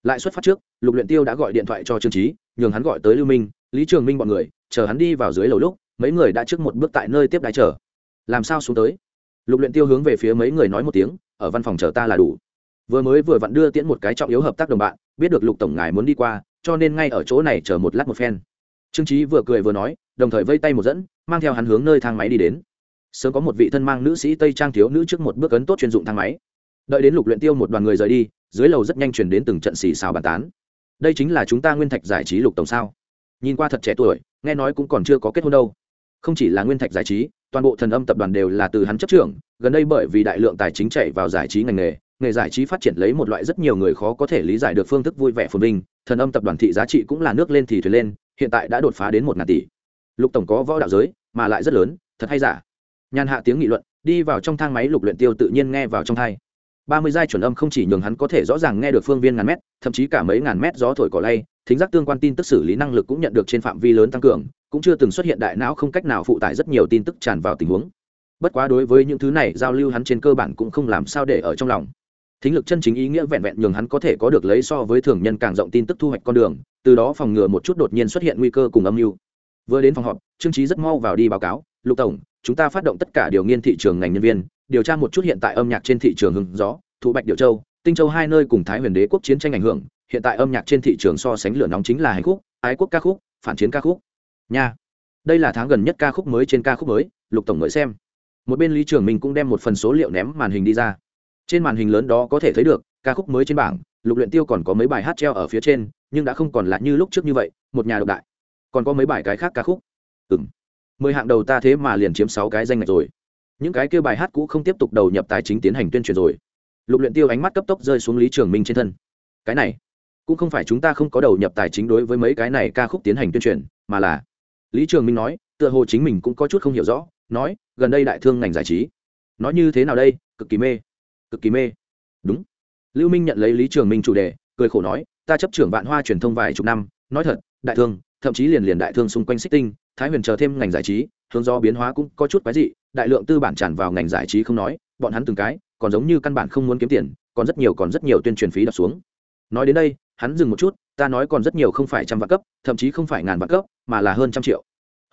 Lại xuất phát trước, lục luyện tiêu đã gọi điện thoại cho trương trí nhường hắn gọi tới lưu minh, lý trường minh bọn người, chờ hắn đi vào dưới lầu lúc, mấy người đã trước một bước tại nơi tiếp đái chờ. Làm sao xuống tới? Lục luyện tiêu hướng về phía mấy người nói một tiếng, ở văn phòng chờ ta là đủ. Vừa mới vừa vặn đưa tiễn một cái trọng yếu hợp tác đồng bạn, biết được lục tổng ngài muốn đi qua, cho nên ngay ở chỗ này chờ một lát một phen. Trương trí vừa cười vừa nói, đồng thời vây tay một dẫn, mang theo hắn hướng nơi thang máy đi đến sớm có một vị thân mang nữ sĩ tây trang thiếu nữ trước một bước ấn tốt chuyên dụng thang máy. Đợi đến lục luyện tiêu một đoàn người rời đi, dưới lầu rất nhanh truyền đến từng trận xì xào bàn tán. Đây chính là chúng ta nguyên thạch giải trí lục tổng sao? Nhìn qua thật trẻ tuổi, nghe nói cũng còn chưa có kết hôn đâu. Không chỉ là nguyên thạch giải trí, toàn bộ thần âm tập đoàn đều là từ hắn chấp trưởng, gần đây bởi vì đại lượng tài chính chạy vào giải trí ngành nghề nghề giải trí phát triển lấy một loại rất nhiều người khó có thể lý giải được phương thức vui vẻ phồn vinh, thần âm tập đoàn thị giá trị cũng là nước lên thì thuyền lên, hiện tại đã đột phá đến một ngàn tỷ. Lục tổng có võ đạo giới, mà lại rất lớn, thật hay giả? Nhàn hạ tiếng nghị luận, đi vào trong thang máy lục luyện tiêu tự nhiên nghe vào trong thai. Ba mươi giai chuẩn âm không chỉ nhường hắn có thể rõ ràng nghe được phương viên ngàn mét, thậm chí cả mấy ngàn mét gió thổi cỏ lay, thính giác tương quan tin tức xử lý năng lực cũng nhận được trên phạm vi lớn tăng cường, cũng chưa từng xuất hiện đại não không cách nào phụ tải rất nhiều tin tức tràn vào tình huống. Bất quá đối với những thứ này giao lưu hắn trên cơ bản cũng không làm sao để ở trong lòng. Thính lực chân chính ý nghĩa vẹn vẹn nhường hắn có thể có được lấy so với thường nhân càng rộng tin tức thu hoạch con đường, từ đó phòng ngừa một chút đột nhiên xuất hiện nguy cơ cùng âm mưu. Vừa đến phòng họp, trương trí rất mau vào đi báo cáo, lục tổng chúng ta phát động tất cả điều nghiên thị trường ngành nhân viên, điều tra một chút hiện tại âm nhạc trên thị trường hưng gió, thụ bạch điệu châu, tinh châu hai nơi cùng thái huyền đế quốc chiến tranh ảnh hưởng, hiện tại âm nhạc trên thị trường so sánh lửa nóng chính là hành khúc ái quốc ca khúc, phản chiến ca khúc. Nha, đây là tháng gần nhất ca khúc mới trên ca khúc mới, lục tổng mới xem. Một bên lý trường mình cũng đem một phần số liệu ném màn hình đi ra. Trên màn hình lớn đó có thể thấy được, ca khúc mới trên bảng, lục luyện tiêu còn có mấy bài hát treo ở phía trên, nhưng đã không còn là như lúc trước như vậy, một nhà độc đại. Còn có mấy bài cái khác ca khúc. Ừm mười hạng đầu ta thế mà liền chiếm sáu cái danh ngạch rồi. Những cái kêu bài hát cũ không tiếp tục đầu nhập tài chính tiến hành tuyên truyền rồi. Lục luyện tiêu ánh mắt cấp tốc rơi xuống lý trường minh trên thân. Cái này, cũng không phải chúng ta không có đầu nhập tài chính đối với mấy cái này ca khúc tiến hành tuyên truyền, mà là lý trường minh nói, tựa hồ chính mình cũng có chút không hiểu rõ, nói, gần đây đại thương ngành giải trí nói như thế nào đây, cực kỳ mê, cực kỳ mê. Đúng. Lưu minh nhận lấy lý trường minh chủ đề, cười khổ nói, ta chấp trưởng vạn hoa truyền thông vài chục năm, nói thật, đại thương, thậm chí liền liền đại thương xung quanh xích tinh thái huyền chờ thêm ngành giải trí, hướng do biến hóa cũng có chút quái dị, đại lượng tư bản tràn vào ngành giải trí không nói, bọn hắn từng cái, còn giống như căn bản không muốn kiếm tiền, còn rất nhiều còn rất nhiều tuyên truyền phí đập xuống. Nói đến đây, hắn dừng một chút, ta nói còn rất nhiều không phải trăm vạn cấp, thậm chí không phải ngàn vạn cấp, mà là hơn trăm triệu.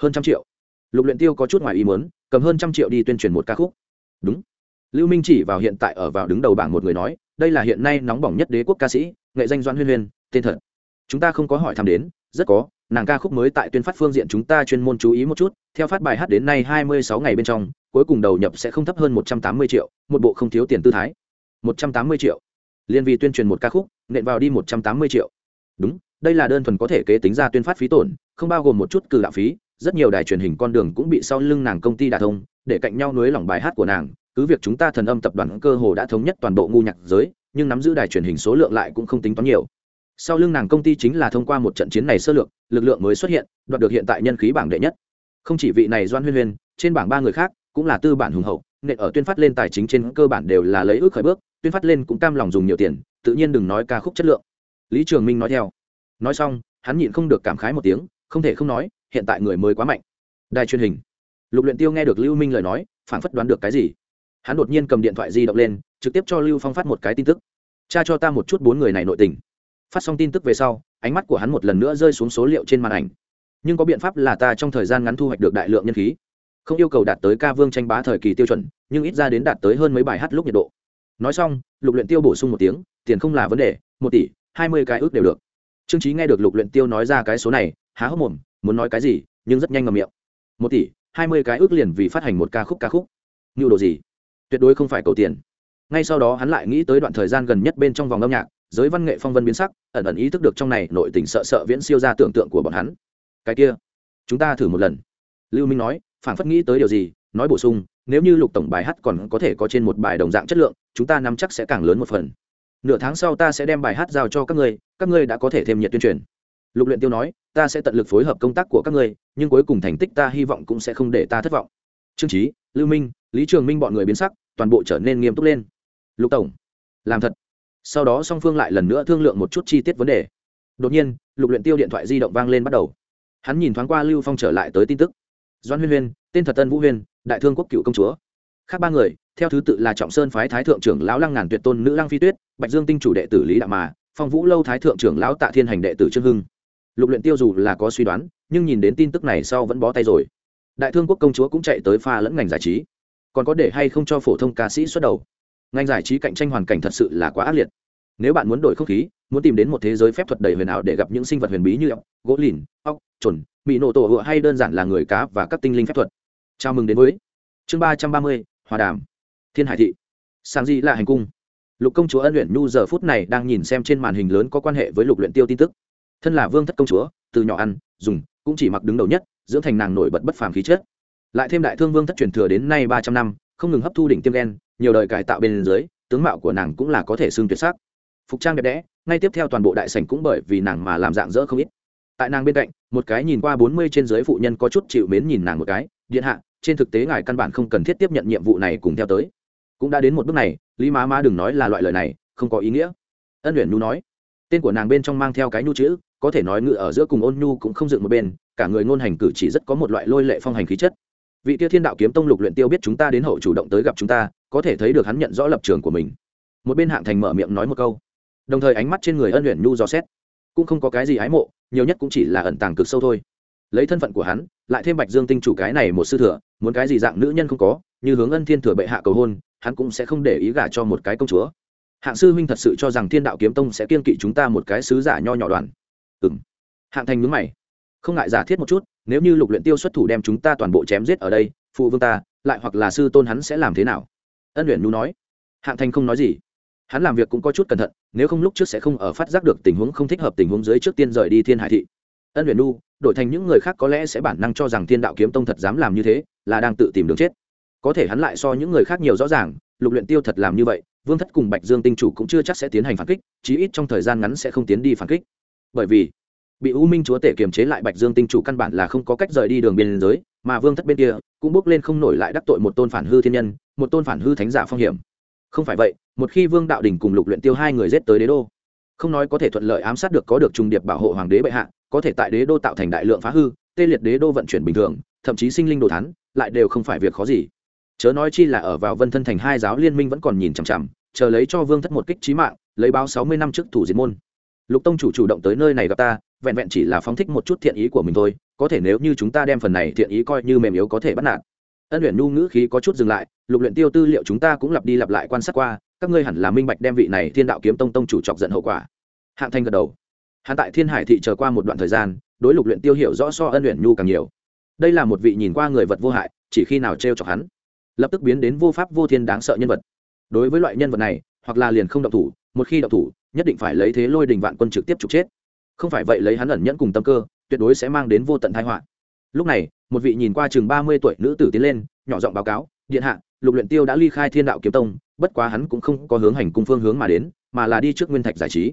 Hơn trăm triệu. Lục luyện tiêu có chút ngoài ý muốn, cầm hơn trăm triệu đi tuyên truyền một ca khúc. Đúng. Lưu minh chỉ vào hiện tại ở vào đứng đầu bảng một người nói, đây là hiện nay nóng bỏng nhất đế quốc ca sĩ, nghệ danh doan huyên huyên, tên thật. Chúng ta không có hỏi thăm đến, rất có nàng ca khúc mới tại tuyên phát phương diện chúng ta chuyên môn chú ý một chút, theo phát bài hát đến nay hai mươi sáu ngày bên trong, cuối cùng đầu nhập sẽ không thấp hơn một trăm tám mươi triệu, một bộ không thiếu tiền tư thái. một trăm tám mươi triệu. Liên vì tuyên truyền một ca khúc, nện vào đi một trăm tám mươi triệu. Đúng, đây là đơn thuần có thể kế tính ra tuyên phát phí tổn, không bao gồm một chút cử đạo phí, rất nhiều đài truyền hình con đường cũng bị sau lưng nàng công ty đà thông, để cạnh nhau nối lỏng bài hát của nàng, cứ việc chúng ta thần âm tập đoàn cơ hồ đã thống nhất toàn bộ ngu nhạc giới, nhưng nắm giữ đài truyền hình số lượng lại cũng không tính toán nhiều sau lưng nàng công ty chính là thông qua một trận chiến này sơ lược, lực lượng mới xuất hiện, đoạt được hiện tại nhân khí bảng đệ nhất. Không chỉ vị này doan huyên huyên, trên bảng ba người khác cũng là tư bản hùng hậu, nện ở tuyên phát lên tài chính trên cơ bản đều là lấy ước khởi bước, tuyên phát lên cũng cam lòng dùng nhiều tiền, tự nhiên đừng nói ca khúc chất lượng. Lý trường minh nói theo. Nói xong, hắn nhịn không được cảm khái một tiếng, không thể không nói, hiện tại người mới quá mạnh. Đài truyền hình. Lục luyện tiêu nghe được lưu minh lời nói phản phất đoán được cái gì. Hắn đột nhiên cầm điện thoại di động lên, trực tiếp cho lưu phong phát một cái tin tức. Cha cho ta một chút bốn người này nội tình phát xong tin tức về sau, ánh mắt của hắn một lần nữa rơi xuống số liệu trên màn ảnh. Nhưng có biện pháp là ta trong thời gian ngắn thu hoạch được đại lượng nhân khí. Không yêu cầu đạt tới ca vương tranh bá thời kỳ tiêu chuẩn, nhưng ít ra đến đạt tới hơn mấy bài hát lúc nhiệt độ. Nói xong, lục luyện tiêu bổ sung một tiếng, tiền không là vấn đề, một tỷ, hai mươi cái ước đều được. Trương trí nghe được lục luyện tiêu nói ra cái số này, há hốc mồm, muốn nói cái gì, nhưng rất nhanh ngậm miệng. Một tỷ, hai mươi cái ước liền vì phát hành một ca khúc ca khúc. Nhu đồ gì? Tuyệt đối không phải cầu tiền. Ngay sau đó hắn lại nghĩ tới đoạn thời gian gần nhất bên trong vòng âm nhạc giới văn nghệ phong vân biến sắc, ẩn ẩn ý thức được trong này nội tình sợ sợ viễn siêu ra tưởng tượng của bọn hắn. Cái kia, chúng ta thử một lần. Lưu minh nói phản phất nghĩ tới điều gì, nói bổ sung, nếu như lục tổng bài hát còn có thể có trên một bài đồng dạng chất lượng, chúng ta nắm chắc sẽ càng lớn một phần. Nửa tháng sau ta sẽ đem bài hát giao cho các ngươi các ngươi đã có thể thêm nhiệt tuyên truyền. Lục luyện tiêu nói, ta sẽ tận lực phối hợp công tác của các ngươi, nhưng cuối cùng thành tích ta hy vọng cũng sẽ không để ta thất vọng. Trương trí lưu minh, lý trường minh bọn người biến sắc, toàn bộ trở nên nghiêm túc lên. Lục tổng, làm thật sau đó song phương lại lần nữa thương lượng một chút chi tiết vấn đề. Đột nhiên, lục luyện tiêu điện thoại di động vang lên bắt đầu. Hắn nhìn thoáng qua lưu phong trở lại tới tin tức. Doan huyên huyên, tên thật tân vũ huyên, đại thương quốc cựu công chúa. Khác ba người, theo thứ tự là trọng sơn phái thái thượng trưởng lão lăng ngàn tuyệt tôn nữ lăng phi tuyết, bạch dương tinh chủ đệ tử lý đạo mà, phong vũ lâu thái thượng trưởng lão tạ thiên hành đệ tử trương hưng. Lục luyện tiêu dù là có suy đoán, nhưng nhìn đến tin tức này sau vẫn bó tay rồi. Đại thương quốc công chúa cũng chạy tới pha lẫn ngành giải trí. Còn có để hay không cho phổ thông ca sĩ xuất đầu? Ngành giải trí cạnh tranh hoàn cảnh thật sự là quá ác liệt. Nếu bạn muốn đổi không khí muốn tìm đến một thế giới phép thuật đầy huyền ảo để gặp những sinh vật huyền bí như ốc gỗ lìn ốc trồn, bị nổ tổ hựa hay đơn giản là người cá và các tinh linh phép thuật. Chào mừng đến với chương ba trăm ba mươi hòa đàm thiên hải thị. Sáng di là hành cung. Lục công chúa ân luyện nhu giờ phút này đang nhìn xem trên màn hình lớn có quan hệ với lục luyện tiêu tin tức. Thân là vương thất công chúa từ nhỏ ăn dùng cũng chỉ mặc đứng đầu nhất dưỡng thành nàng nổi bật bất phàm khí chất. Lại thêm đại thương vương thất truyền thừa đến nay ba trăm năm không ngừng hấp thu đỉnh tiêm đen nhiều đời cải tạo bên dưới, tướng mạo của nàng cũng là có thể xương tuyệt sắc. Phục trang đẹp đẽ, ngay tiếp theo toàn bộ đại sảnh cũng bởi vì nàng mà làm dạng dỡ không ít. Tại nàng bên cạnh, một cái nhìn qua bốn mươi trên dưới phụ nhân có chút chịu mến nhìn nàng một cái, điện hạ, trên thực tế ngài căn bản không cần thiết tiếp nhận nhiệm vụ này cùng theo tới. Cũng đã đến một bước này, lý má má đừng nói là loại lời này, không có ý nghĩa. Ân luyện nhu nói, tên của nàng bên trong mang theo cái nhu chữ, có thể nói ngự ở giữa cùng ôn nhu cũng không dựng một bên, cả người ngôn hành cử chỉ rất có một loại lôi lệ phong hành khí chất vị kia thiên đạo kiếm tông lục luyện tiêu biết chúng ta đến hậu chủ động tới gặp chúng ta, có thể thấy được hắn nhận rõ lập trường của mình. Một bên hạng thành mở miệng nói một câu, đồng thời ánh mắt trên người ân luyện nhu dò xét. Cũng không có cái gì ái mộ, nhiều nhất cũng chỉ là ẩn tàng cực sâu thôi. Lấy thân phận của hắn, lại thêm bạch dương tinh chủ cái này một sư thừa, muốn cái gì dạng nữ nhân không có, như hướng ân thiên thừa bệ hạ cầu hôn, hắn cũng sẽ không để ý gả cho một cái công chúa. Hạng sư huynh thật sự cho rằng thiên đạo kiếm tông sẽ kiên kỵ chúng ta một cái sứ giả nho nhỏ đoàn. Ừ m hạng thành nhúng mày, không ngại giả thiết một chút nếu như lục luyện tiêu xuất thủ đem chúng ta toàn bộ chém giết ở đây, phụ vương ta, lại hoặc là sư tôn hắn sẽ làm thế nào? Ân luyện nhu nói. Hạng thành không nói gì. Hắn làm việc cũng có chút cẩn thận, nếu không lúc trước sẽ không ở phát giác được tình huống không thích hợp tình huống dưới trước tiên rời đi thiên hải thị. Ân luyện nhu, đổi thành những người khác có lẽ sẽ bản năng cho rằng thiên đạo kiếm tông thật dám làm như thế, là đang tự tìm đường chết. Có thể hắn lại so những người khác nhiều rõ ràng, lục luyện tiêu thật làm như vậy, vương thất cùng bạch dương tinh chủ cũng chưa chắc sẽ tiến hành phản kích, chí ít trong thời gian ngắn sẽ không tiến đi phản kích. Bởi vì bị u minh chúa tể kiềm chế lại bạch dương tinh chủ căn bản là không có cách rời đi đường biên giới, mà vương thất bên kia cũng bước lên không nổi lại đắc tội một tôn phản hư thiên nhân, một tôn phản hư thánh giả phong hiểm. Không phải vậy, một khi vương đạo đình cùng lục luyện tiêu hai người giết tới đế đô, không nói có thể thuận lợi ám sát được có được trung điệp bảo hộ hoàng đế bệ hạ, có thể tại đế đô tạo thành đại lượng phá hư, tê liệt đế đô vận chuyển bình thường, thậm chí sinh linh đồ thán, lại đều không phải việc khó gì. Chớ nói chi là ở vào vân thân thành hai giáo liên minh vẫn còn nhìn chằm chằm, chờ lấy cho vương thất một kích trí mạng, lấy báo sáu mươi năm trước thủ diệt môn. Lục tông chủ chủ động tới nơi này gặp ta vẹn vẹn chỉ là phóng thích một chút thiện ý của mình thôi, có thể nếu như chúng ta đem phần này thiện ý coi như mềm yếu có thể bắt nạt. Ân luyện nhu ngữ khí có chút dừng lại, lục luyện tiêu tư liệu chúng ta cũng lặp đi lặp lại quan sát qua, các ngươi hẳn là minh bạch đem vị này thiên đạo kiếm tông tông chủ chọc giận hậu quả. Hạng thanh gật đầu. Hắn tại thiên hải thị chờ qua một đoạn thời gian, đối lục luyện tiêu hiểu rõ so ân luyện nhu càng nhiều. Đây là một vị nhìn qua người vật vô hại, chỉ khi nào treo chọc hắn, lập tức biến đến vô pháp vô thiên đáng sợ nhân vật. Đối với loại nhân vật này, hoặc là liền không động thủ, một khi động thủ, nhất định phải lấy thế lôi đình vạn quân trực tiếp trục chết không phải vậy lấy hắn ẩn nhẫn cùng tâm cơ, tuyệt đối sẽ mang đến vô tận tai họa. Lúc này, một vị nhìn qua chừng ba mươi tuổi nữ tử tiến lên, nhỏ giọng báo cáo, điện hạ, lục luyện tiêu đã ly khai thiên đạo kiếm tông, bất quá hắn cũng không có hướng hành cung phương hướng mà đến, mà là đi trước nguyên thạch giải trí.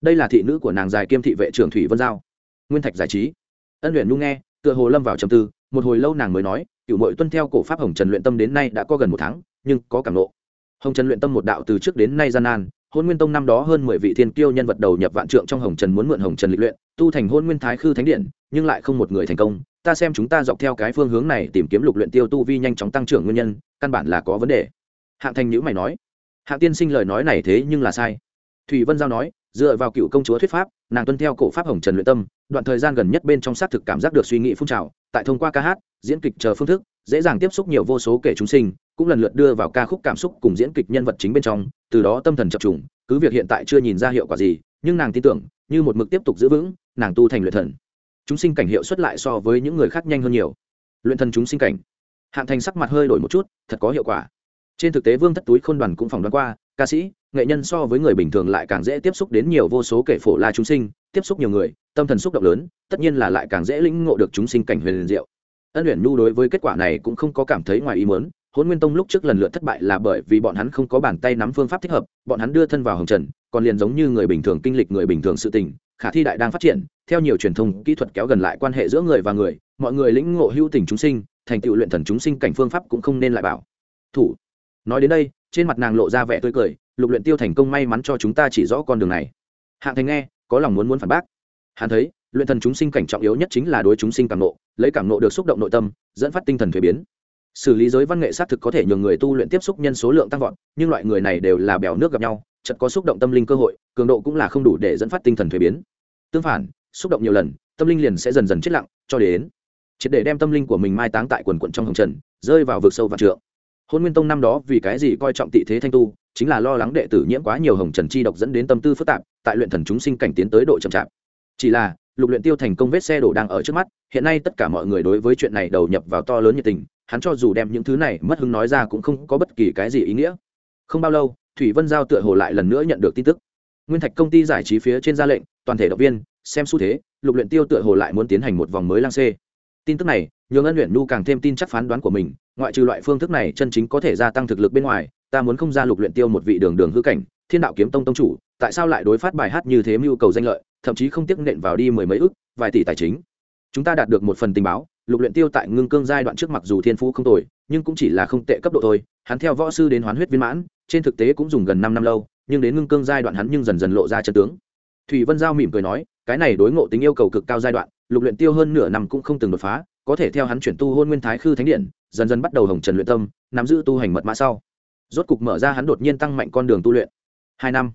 Đây là thị nữ của nàng dài kiêm thị vệ trưởng thủy vân giao. Nguyên thạch giải trí? Ân luyện nu nghe, tựa hồ lâm vào trầm tư, một hồi lâu nàng mới nói cựu mội tuân theo cổ pháp hồng trần luyện tâm đến nay đã có gần một tháng, nhưng có cảm nộ hồng trần luyện tâm một đạo từ trước đến nay gian nan hôn nguyên tông năm đó hơn mười vị thiên kiêu nhân vật đầu nhập vạn trượng trong hồng trần muốn mượn hồng trần lịch luyện, tu thành hôn nguyên thái khư thánh điện, nhưng lại không một người thành công. Ta xem chúng ta dọc theo cái phương hướng này tìm kiếm lục luyện tiêu tu vi nhanh chóng tăng trưởng nguyên nhân, căn bản là có vấn đề. Hạng thành nhữ mày nói. Hạng tiên sinh lời nói này thế nhưng là sai. Thủy vân giao nói, dựa vào cựu công chúa thuyết pháp, nàng tuân theo cổ pháp hồng trần luyện tâm, đoạn thời gian gần nhất bên trong xác thực cảm giác được suy nghĩ phun trào, tại thông qua ca hát, diễn kịch chờ phương thức, dễ dàng tiếp xúc nhiều vô số kể chúng sinh, cũng lần lượt đưa vào ca khúc cảm xúc cùng diễn kịch nhân vật chính bên trong từ đó tâm thần chập trùng, cứ việc hiện tại chưa nhìn ra hiệu quả gì, nhưng nàng tin tưởng, như một mực tiếp tục giữ vững, nàng tu thành luyện thần. Chúng sinh cảnh hiệu suất lại so với những người khác nhanh hơn nhiều. Luyện thần chúng sinh cảnh. Hạng thành sắc mặt hơi đổi một chút, thật có hiệu quả. Trên thực tế vương thất túi khôn đoàn cũng phỏng đoán qua, ca sĩ, nghệ nhân so với người bình thường lại càng dễ tiếp xúc đến nhiều vô số kể phổ la chúng sinh, tiếp xúc nhiều người, tâm thần xúc động lớn, tất nhiên là lại càng dễ lĩnh ngộ được chúng sinh cảnh huyền diệu. Ân luyện nhu đối với kết quả này cũng không có cảm thấy ngoài ý muốn hôn nguyên tông lúc trước lần lượt thất bại là bởi vì bọn hắn không có bàn tay nắm phương pháp thích hợp, bọn hắn đưa thân vào hồng trần, còn liền giống như người bình thường kinh lịch người bình thường sự tình, khả thi đại đang phát triển, theo nhiều truyền thông, kỹ thuật kéo gần lại quan hệ giữa người và người, mọi người lĩnh ngộ hữu tình chúng sinh, thành tựu luyện thần chúng sinh cảnh phương pháp cũng không nên lại bảo. Thủ. Nói đến đây, trên mặt nàng lộ ra vẻ tươi cười, lục luyện tiêu thành công may mắn cho chúng ta chỉ rõ con đường này. Hạng thành nghe, có lòng muốn muốn phản bác. Hắn thấy, luyện thần chúng sinh cảnh trọng yếu nhất chính là đối chúng sinh cảm nộ lấy cảm nộ được xúc động nội tâm, dẫn phát tinh thần thuế biến xử lý giới văn nghệ xác thực có thể nhường người tu luyện tiếp xúc nhân số lượng tăng vọt, nhưng loại người này đều là bèo nước gặp nhau chật có xúc động tâm linh cơ hội, cường độ cũng là không đủ để dẫn phát tinh thần thuế biến. Tương phản, xúc động nhiều lần, tâm linh liền sẽ dần dần chết lặng, cho đến triệt để đem tâm linh của mình mai táng tại quần quận trong hồng trần, rơi vào vực sâu và trượng. Hôn nguyên tông năm đó vì cái gì coi trọng tị thế thanh tu, chính là lo lắng đệ tử nhiễm quá nhiều hồng trần chi độc dẫn đến tâm tư phức tạp, tại luyện thần chúng sinh cảnh tiến tới độ chậm chạp. Chỉ là, lục luyện tiêu thành công vết xe đổ đang ở trước mắt, hiện nay tất cả mọi người đối với chuyện này đầu nhập vào to lớn nhiệt tình hắn cho dù đem những thứ này mất hứng nói ra cũng không có bất kỳ cái gì ý nghĩa. Không bao lâu, thủy vân giao tựa hồ lại lần nữa nhận được tin tức. Nguyên thạch công ty giải trí phía trên ra lệnh, toàn thể động viên, xem xu thế, lục luyện tiêu tựa hồ lại muốn tiến hành một vòng mới lang xê. Tin tức này, nhường ân luyện nu càng thêm tin chắc phán đoán của mình, ngoại trừ loại phương thức này chân chính có thể gia tăng thực lực bên ngoài, ta muốn không ra lục luyện tiêu một vị đường đường hư cảnh, thiên đạo kiếm tông tông chủ, tại sao lại đối phát bài hát như thế mưu cầu danh lợi, thậm chí không tiếc nện vào đi mười mấy ức, vài tỷ tài chính. Chúng ta đạt được một phần tình báo lục luyện tiêu tại ngưng cương giai đoạn trước mặc dù thiên phú không tồi, nhưng cũng chỉ là không tệ cấp độ thôi. Hắn theo võ sư đến hoán huyết viên mãn, trên thực tế cũng dùng gần năm năm lâu, nhưng đến ngưng cương giai đoạn hắn nhưng dần dần lộ ra chân tướng. Thủy vân giao mỉm cười nói, cái này đối ngộ tính yêu cầu cực cao giai đoạn, lục luyện tiêu hơn nửa năm cũng không từng đột phá, có thể theo hắn chuyển tu hôn nguyên thái khư thánh điện, dần dần bắt đầu hồng trần luyện tâm, nắm giữ tu hành mật mã sau. Rốt cục mở ra hắn đột nhiên tăng mạnh con đường tu luyện. Hai năm.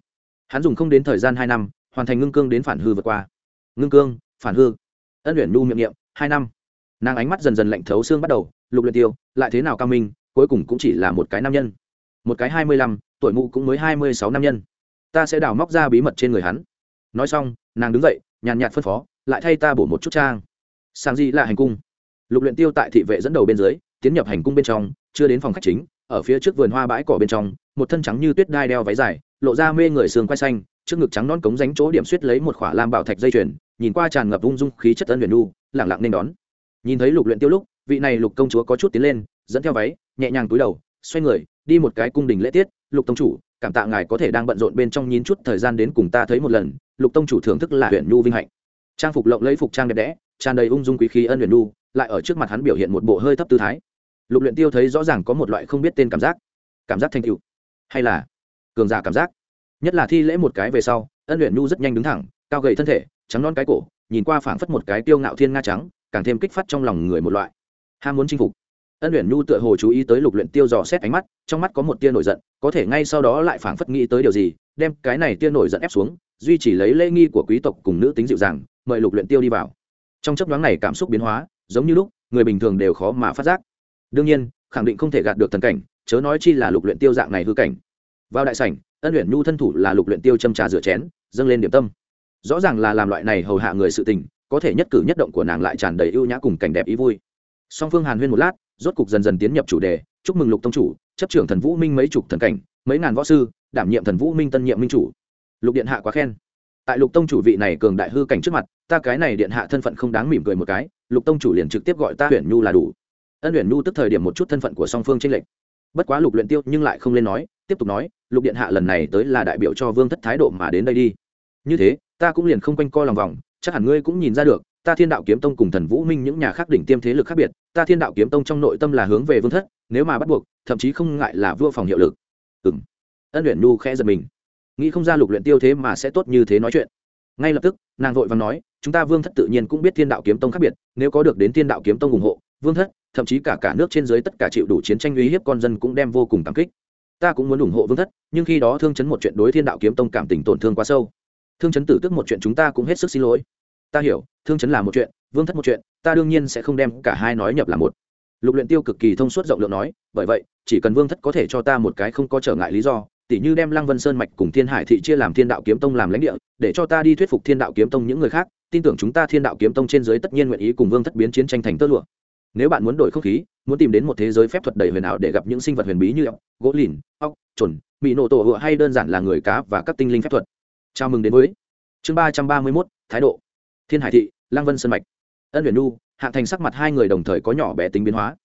Hắn dùng không đến thời gian hai năm, hoàn thành ngưng cương đến phản hư vượt qua. Ngưng cương, phản hư. Ân luyện nu miệng niệm, hai năm nàng ánh mắt dần dần lạnh thấu xương bắt đầu, lục luyện tiêu, lại thế nào cao minh, cuối cùng cũng chỉ là một cái nam nhân. Một cái hai mươi lăm, tuổi mụ cũng mới hai mươi sáu năm nhân. Ta sẽ đào móc ra bí mật trên người hắn. Nói xong, nàng đứng dậy, nhàn nhạt phân phó, lại thay ta bổ một chút trang. Sang gì là hành cung. Lục luyện tiêu tại thị vệ dẫn đầu bên dưới, tiến nhập hành cung bên trong, chưa đến phòng khách chính, ở phía trước vườn hoa bãi cỏ bên trong, một thân trắng như tuyết đai đeo váy dài, lộ ra mê người sườn quai xanh, trước ngực trắng non cống ránh chỗ điểm suýt lấy một khỏa lam bảo thạch dây chuyền, nhìn qua tràn ngập ung dung khí chất ân huyền nu lẳng lặng nên đón nhìn thấy lục luyện tiêu lúc, vị này lục công chúa có chút tiến lên, dẫn theo váy, nhẹ nhàng cúi đầu, xoay người, đi một cái cung đình lễ tiết. Lục tông chủ, cảm tạ ngài có thể đang bận rộn bên trong nhín chút thời gian đến cùng ta thấy một lần. Lục tông chủ thưởng thức là huyện nhu vinh hạnh. Trang phục lộng lấy phục trang đẹp đẽ, tràn đầy ung dung quý khí ân huyền nhu, lại ở trước mặt hắn biểu hiện một bộ hơi thấp tư thái. Lục luyện tiêu thấy rõ ràng có một loại không biết tên cảm giác. Cảm giác thanh cựu hay là cường giả cảm giác. Nhất là thi lễ một cái về sau, ân luyện nhu rất nhanh đứng thẳng, cao gầy thân thể, trắng non cái cổ, nhìn qua phảng phất một cái tiêu ngạo thiên nga trắng càng thêm kích phát trong lòng người một loại. Ham muốn chinh phục. Ân luyện nhu tựa hồ chú ý tới lục luyện tiêu dò xét ánh mắt, trong mắt có một tia nổi giận, có thể ngay sau đó lại phảng phất nghĩ tới điều gì, đem cái này tia nổi giận ép xuống, duy trì lấy lễ nghi của quý tộc cùng nữ tính dịu dàng, mời lục luyện tiêu đi vào. Trong chấp nhoáng này cảm xúc biến hóa, giống như lúc, người bình thường đều khó mà phát giác. Đương nhiên, khẳng định không thể gạt được thần cảnh, chớ nói chi là lục luyện tiêu dạng này hư cảnh. Vào đại sảnh, ân luyện nhu thân thủ là lục luyện tiêu châm trà rửa chén, dâng lên điểm tâm. Rõ ràng là làm loại này hầu hạ người sự tình có thể nhất cử nhất động của nàng lại tràn đầy ưu nhã cùng cảnh đẹp ý vui. Song phương hàn huyên một lát, rốt cục dần dần tiến nhập chủ đề, chúc mừng lục tông chủ, chấp trưởng thần vũ minh mấy chục thần cảnh, mấy ngàn võ sư, đảm nhiệm thần vũ minh tân nhiệm minh chủ. Lục điện hạ quá khen. Tại lục tông chủ vị này cường đại hư cảnh trước mặt, ta cái này điện hạ thân phận không đáng mỉm cười một cái, lục tông chủ liền trực tiếp gọi ta huyền nhu là đủ. Ân huyền nhu tức thời điểm một chút thân phận của song phương tranh lệch. Bất quá lục luyện tiêu nhưng lại không lên nói, tiếp tục nói, lục điện hạ lần này tới là đại biểu cho vương thất thái độ mà đến đây đi. Như thế, ta cũng liền không quanh co lòng vòng chắc hẳn ngươi cũng nhìn ra được, ta thiên đạo kiếm tông cùng thần vũ minh những nhà khác đỉnh tiêm thế lực khác biệt, ta thiên đạo kiếm tông trong nội tâm là hướng về vương thất, nếu mà bắt buộc, thậm chí không ngại là vua phòng hiệu lực. Ừ m ân luyện nhu khẽ giật mình. Nghĩ không ra lục luyện tiêu thế mà sẽ tốt như thế nói chuyện. Ngay lập tức, nàng vội vàng nói, chúng ta vương thất tự nhiên cũng biết thiên đạo kiếm tông khác biệt, nếu có được đến thiên đạo kiếm tông ủng hộ, vương thất, thậm chí cả cả nước trên dưới tất cả chịu đủ chiến tranh uy hiếp con dân cũng đem vô cùng cảm kích. Ta cũng muốn ủng hộ vương thất, nhưng khi đó thương chấn một chuyện đối thiên đạo kiếm tông cảm tình tổn thương quá sâu. Thương chấn tử tức một chuyện chúng ta cũng hết sức xin lỗi ta hiểu, thương chấn là một chuyện, vương thất một chuyện, ta đương nhiên sẽ không đem cả hai nói nhập là một. Lục luyện tiêu cực kỳ thông suốt rộng lượng nói, bởi vậy, chỉ cần vương thất có thể cho ta một cái không có trở ngại lý do, tỉ như đem lăng vân sơn mạch cùng thiên hải thị chia làm thiên đạo kiếm tông làm lãnh địa, để cho ta đi thuyết phục thiên đạo kiếm tông những người khác, tin tưởng chúng ta thiên đạo kiếm tông trên dưới tất nhiên nguyện ý cùng vương thất biến chiến tranh thành tơ lụa. Nếu bạn muốn đổi không khí, muốn tìm đến một thế giới phép thuật đầy huyền ảo để gặp những sinh vật huyền bí như ốc, gỗ lìn, ốc chuẩn mỹ nổ tổ hựa hay đơn giản là người cá và các tinh linh phép thuật. Chào mừng đến với chương ba trăm ba mươi mốt, thái độ thiên hải thị Lang vân sân mạch. Ân huyền nu hạ thành sắc mặt hai người đồng thời có nhỏ bé tính biến hóa.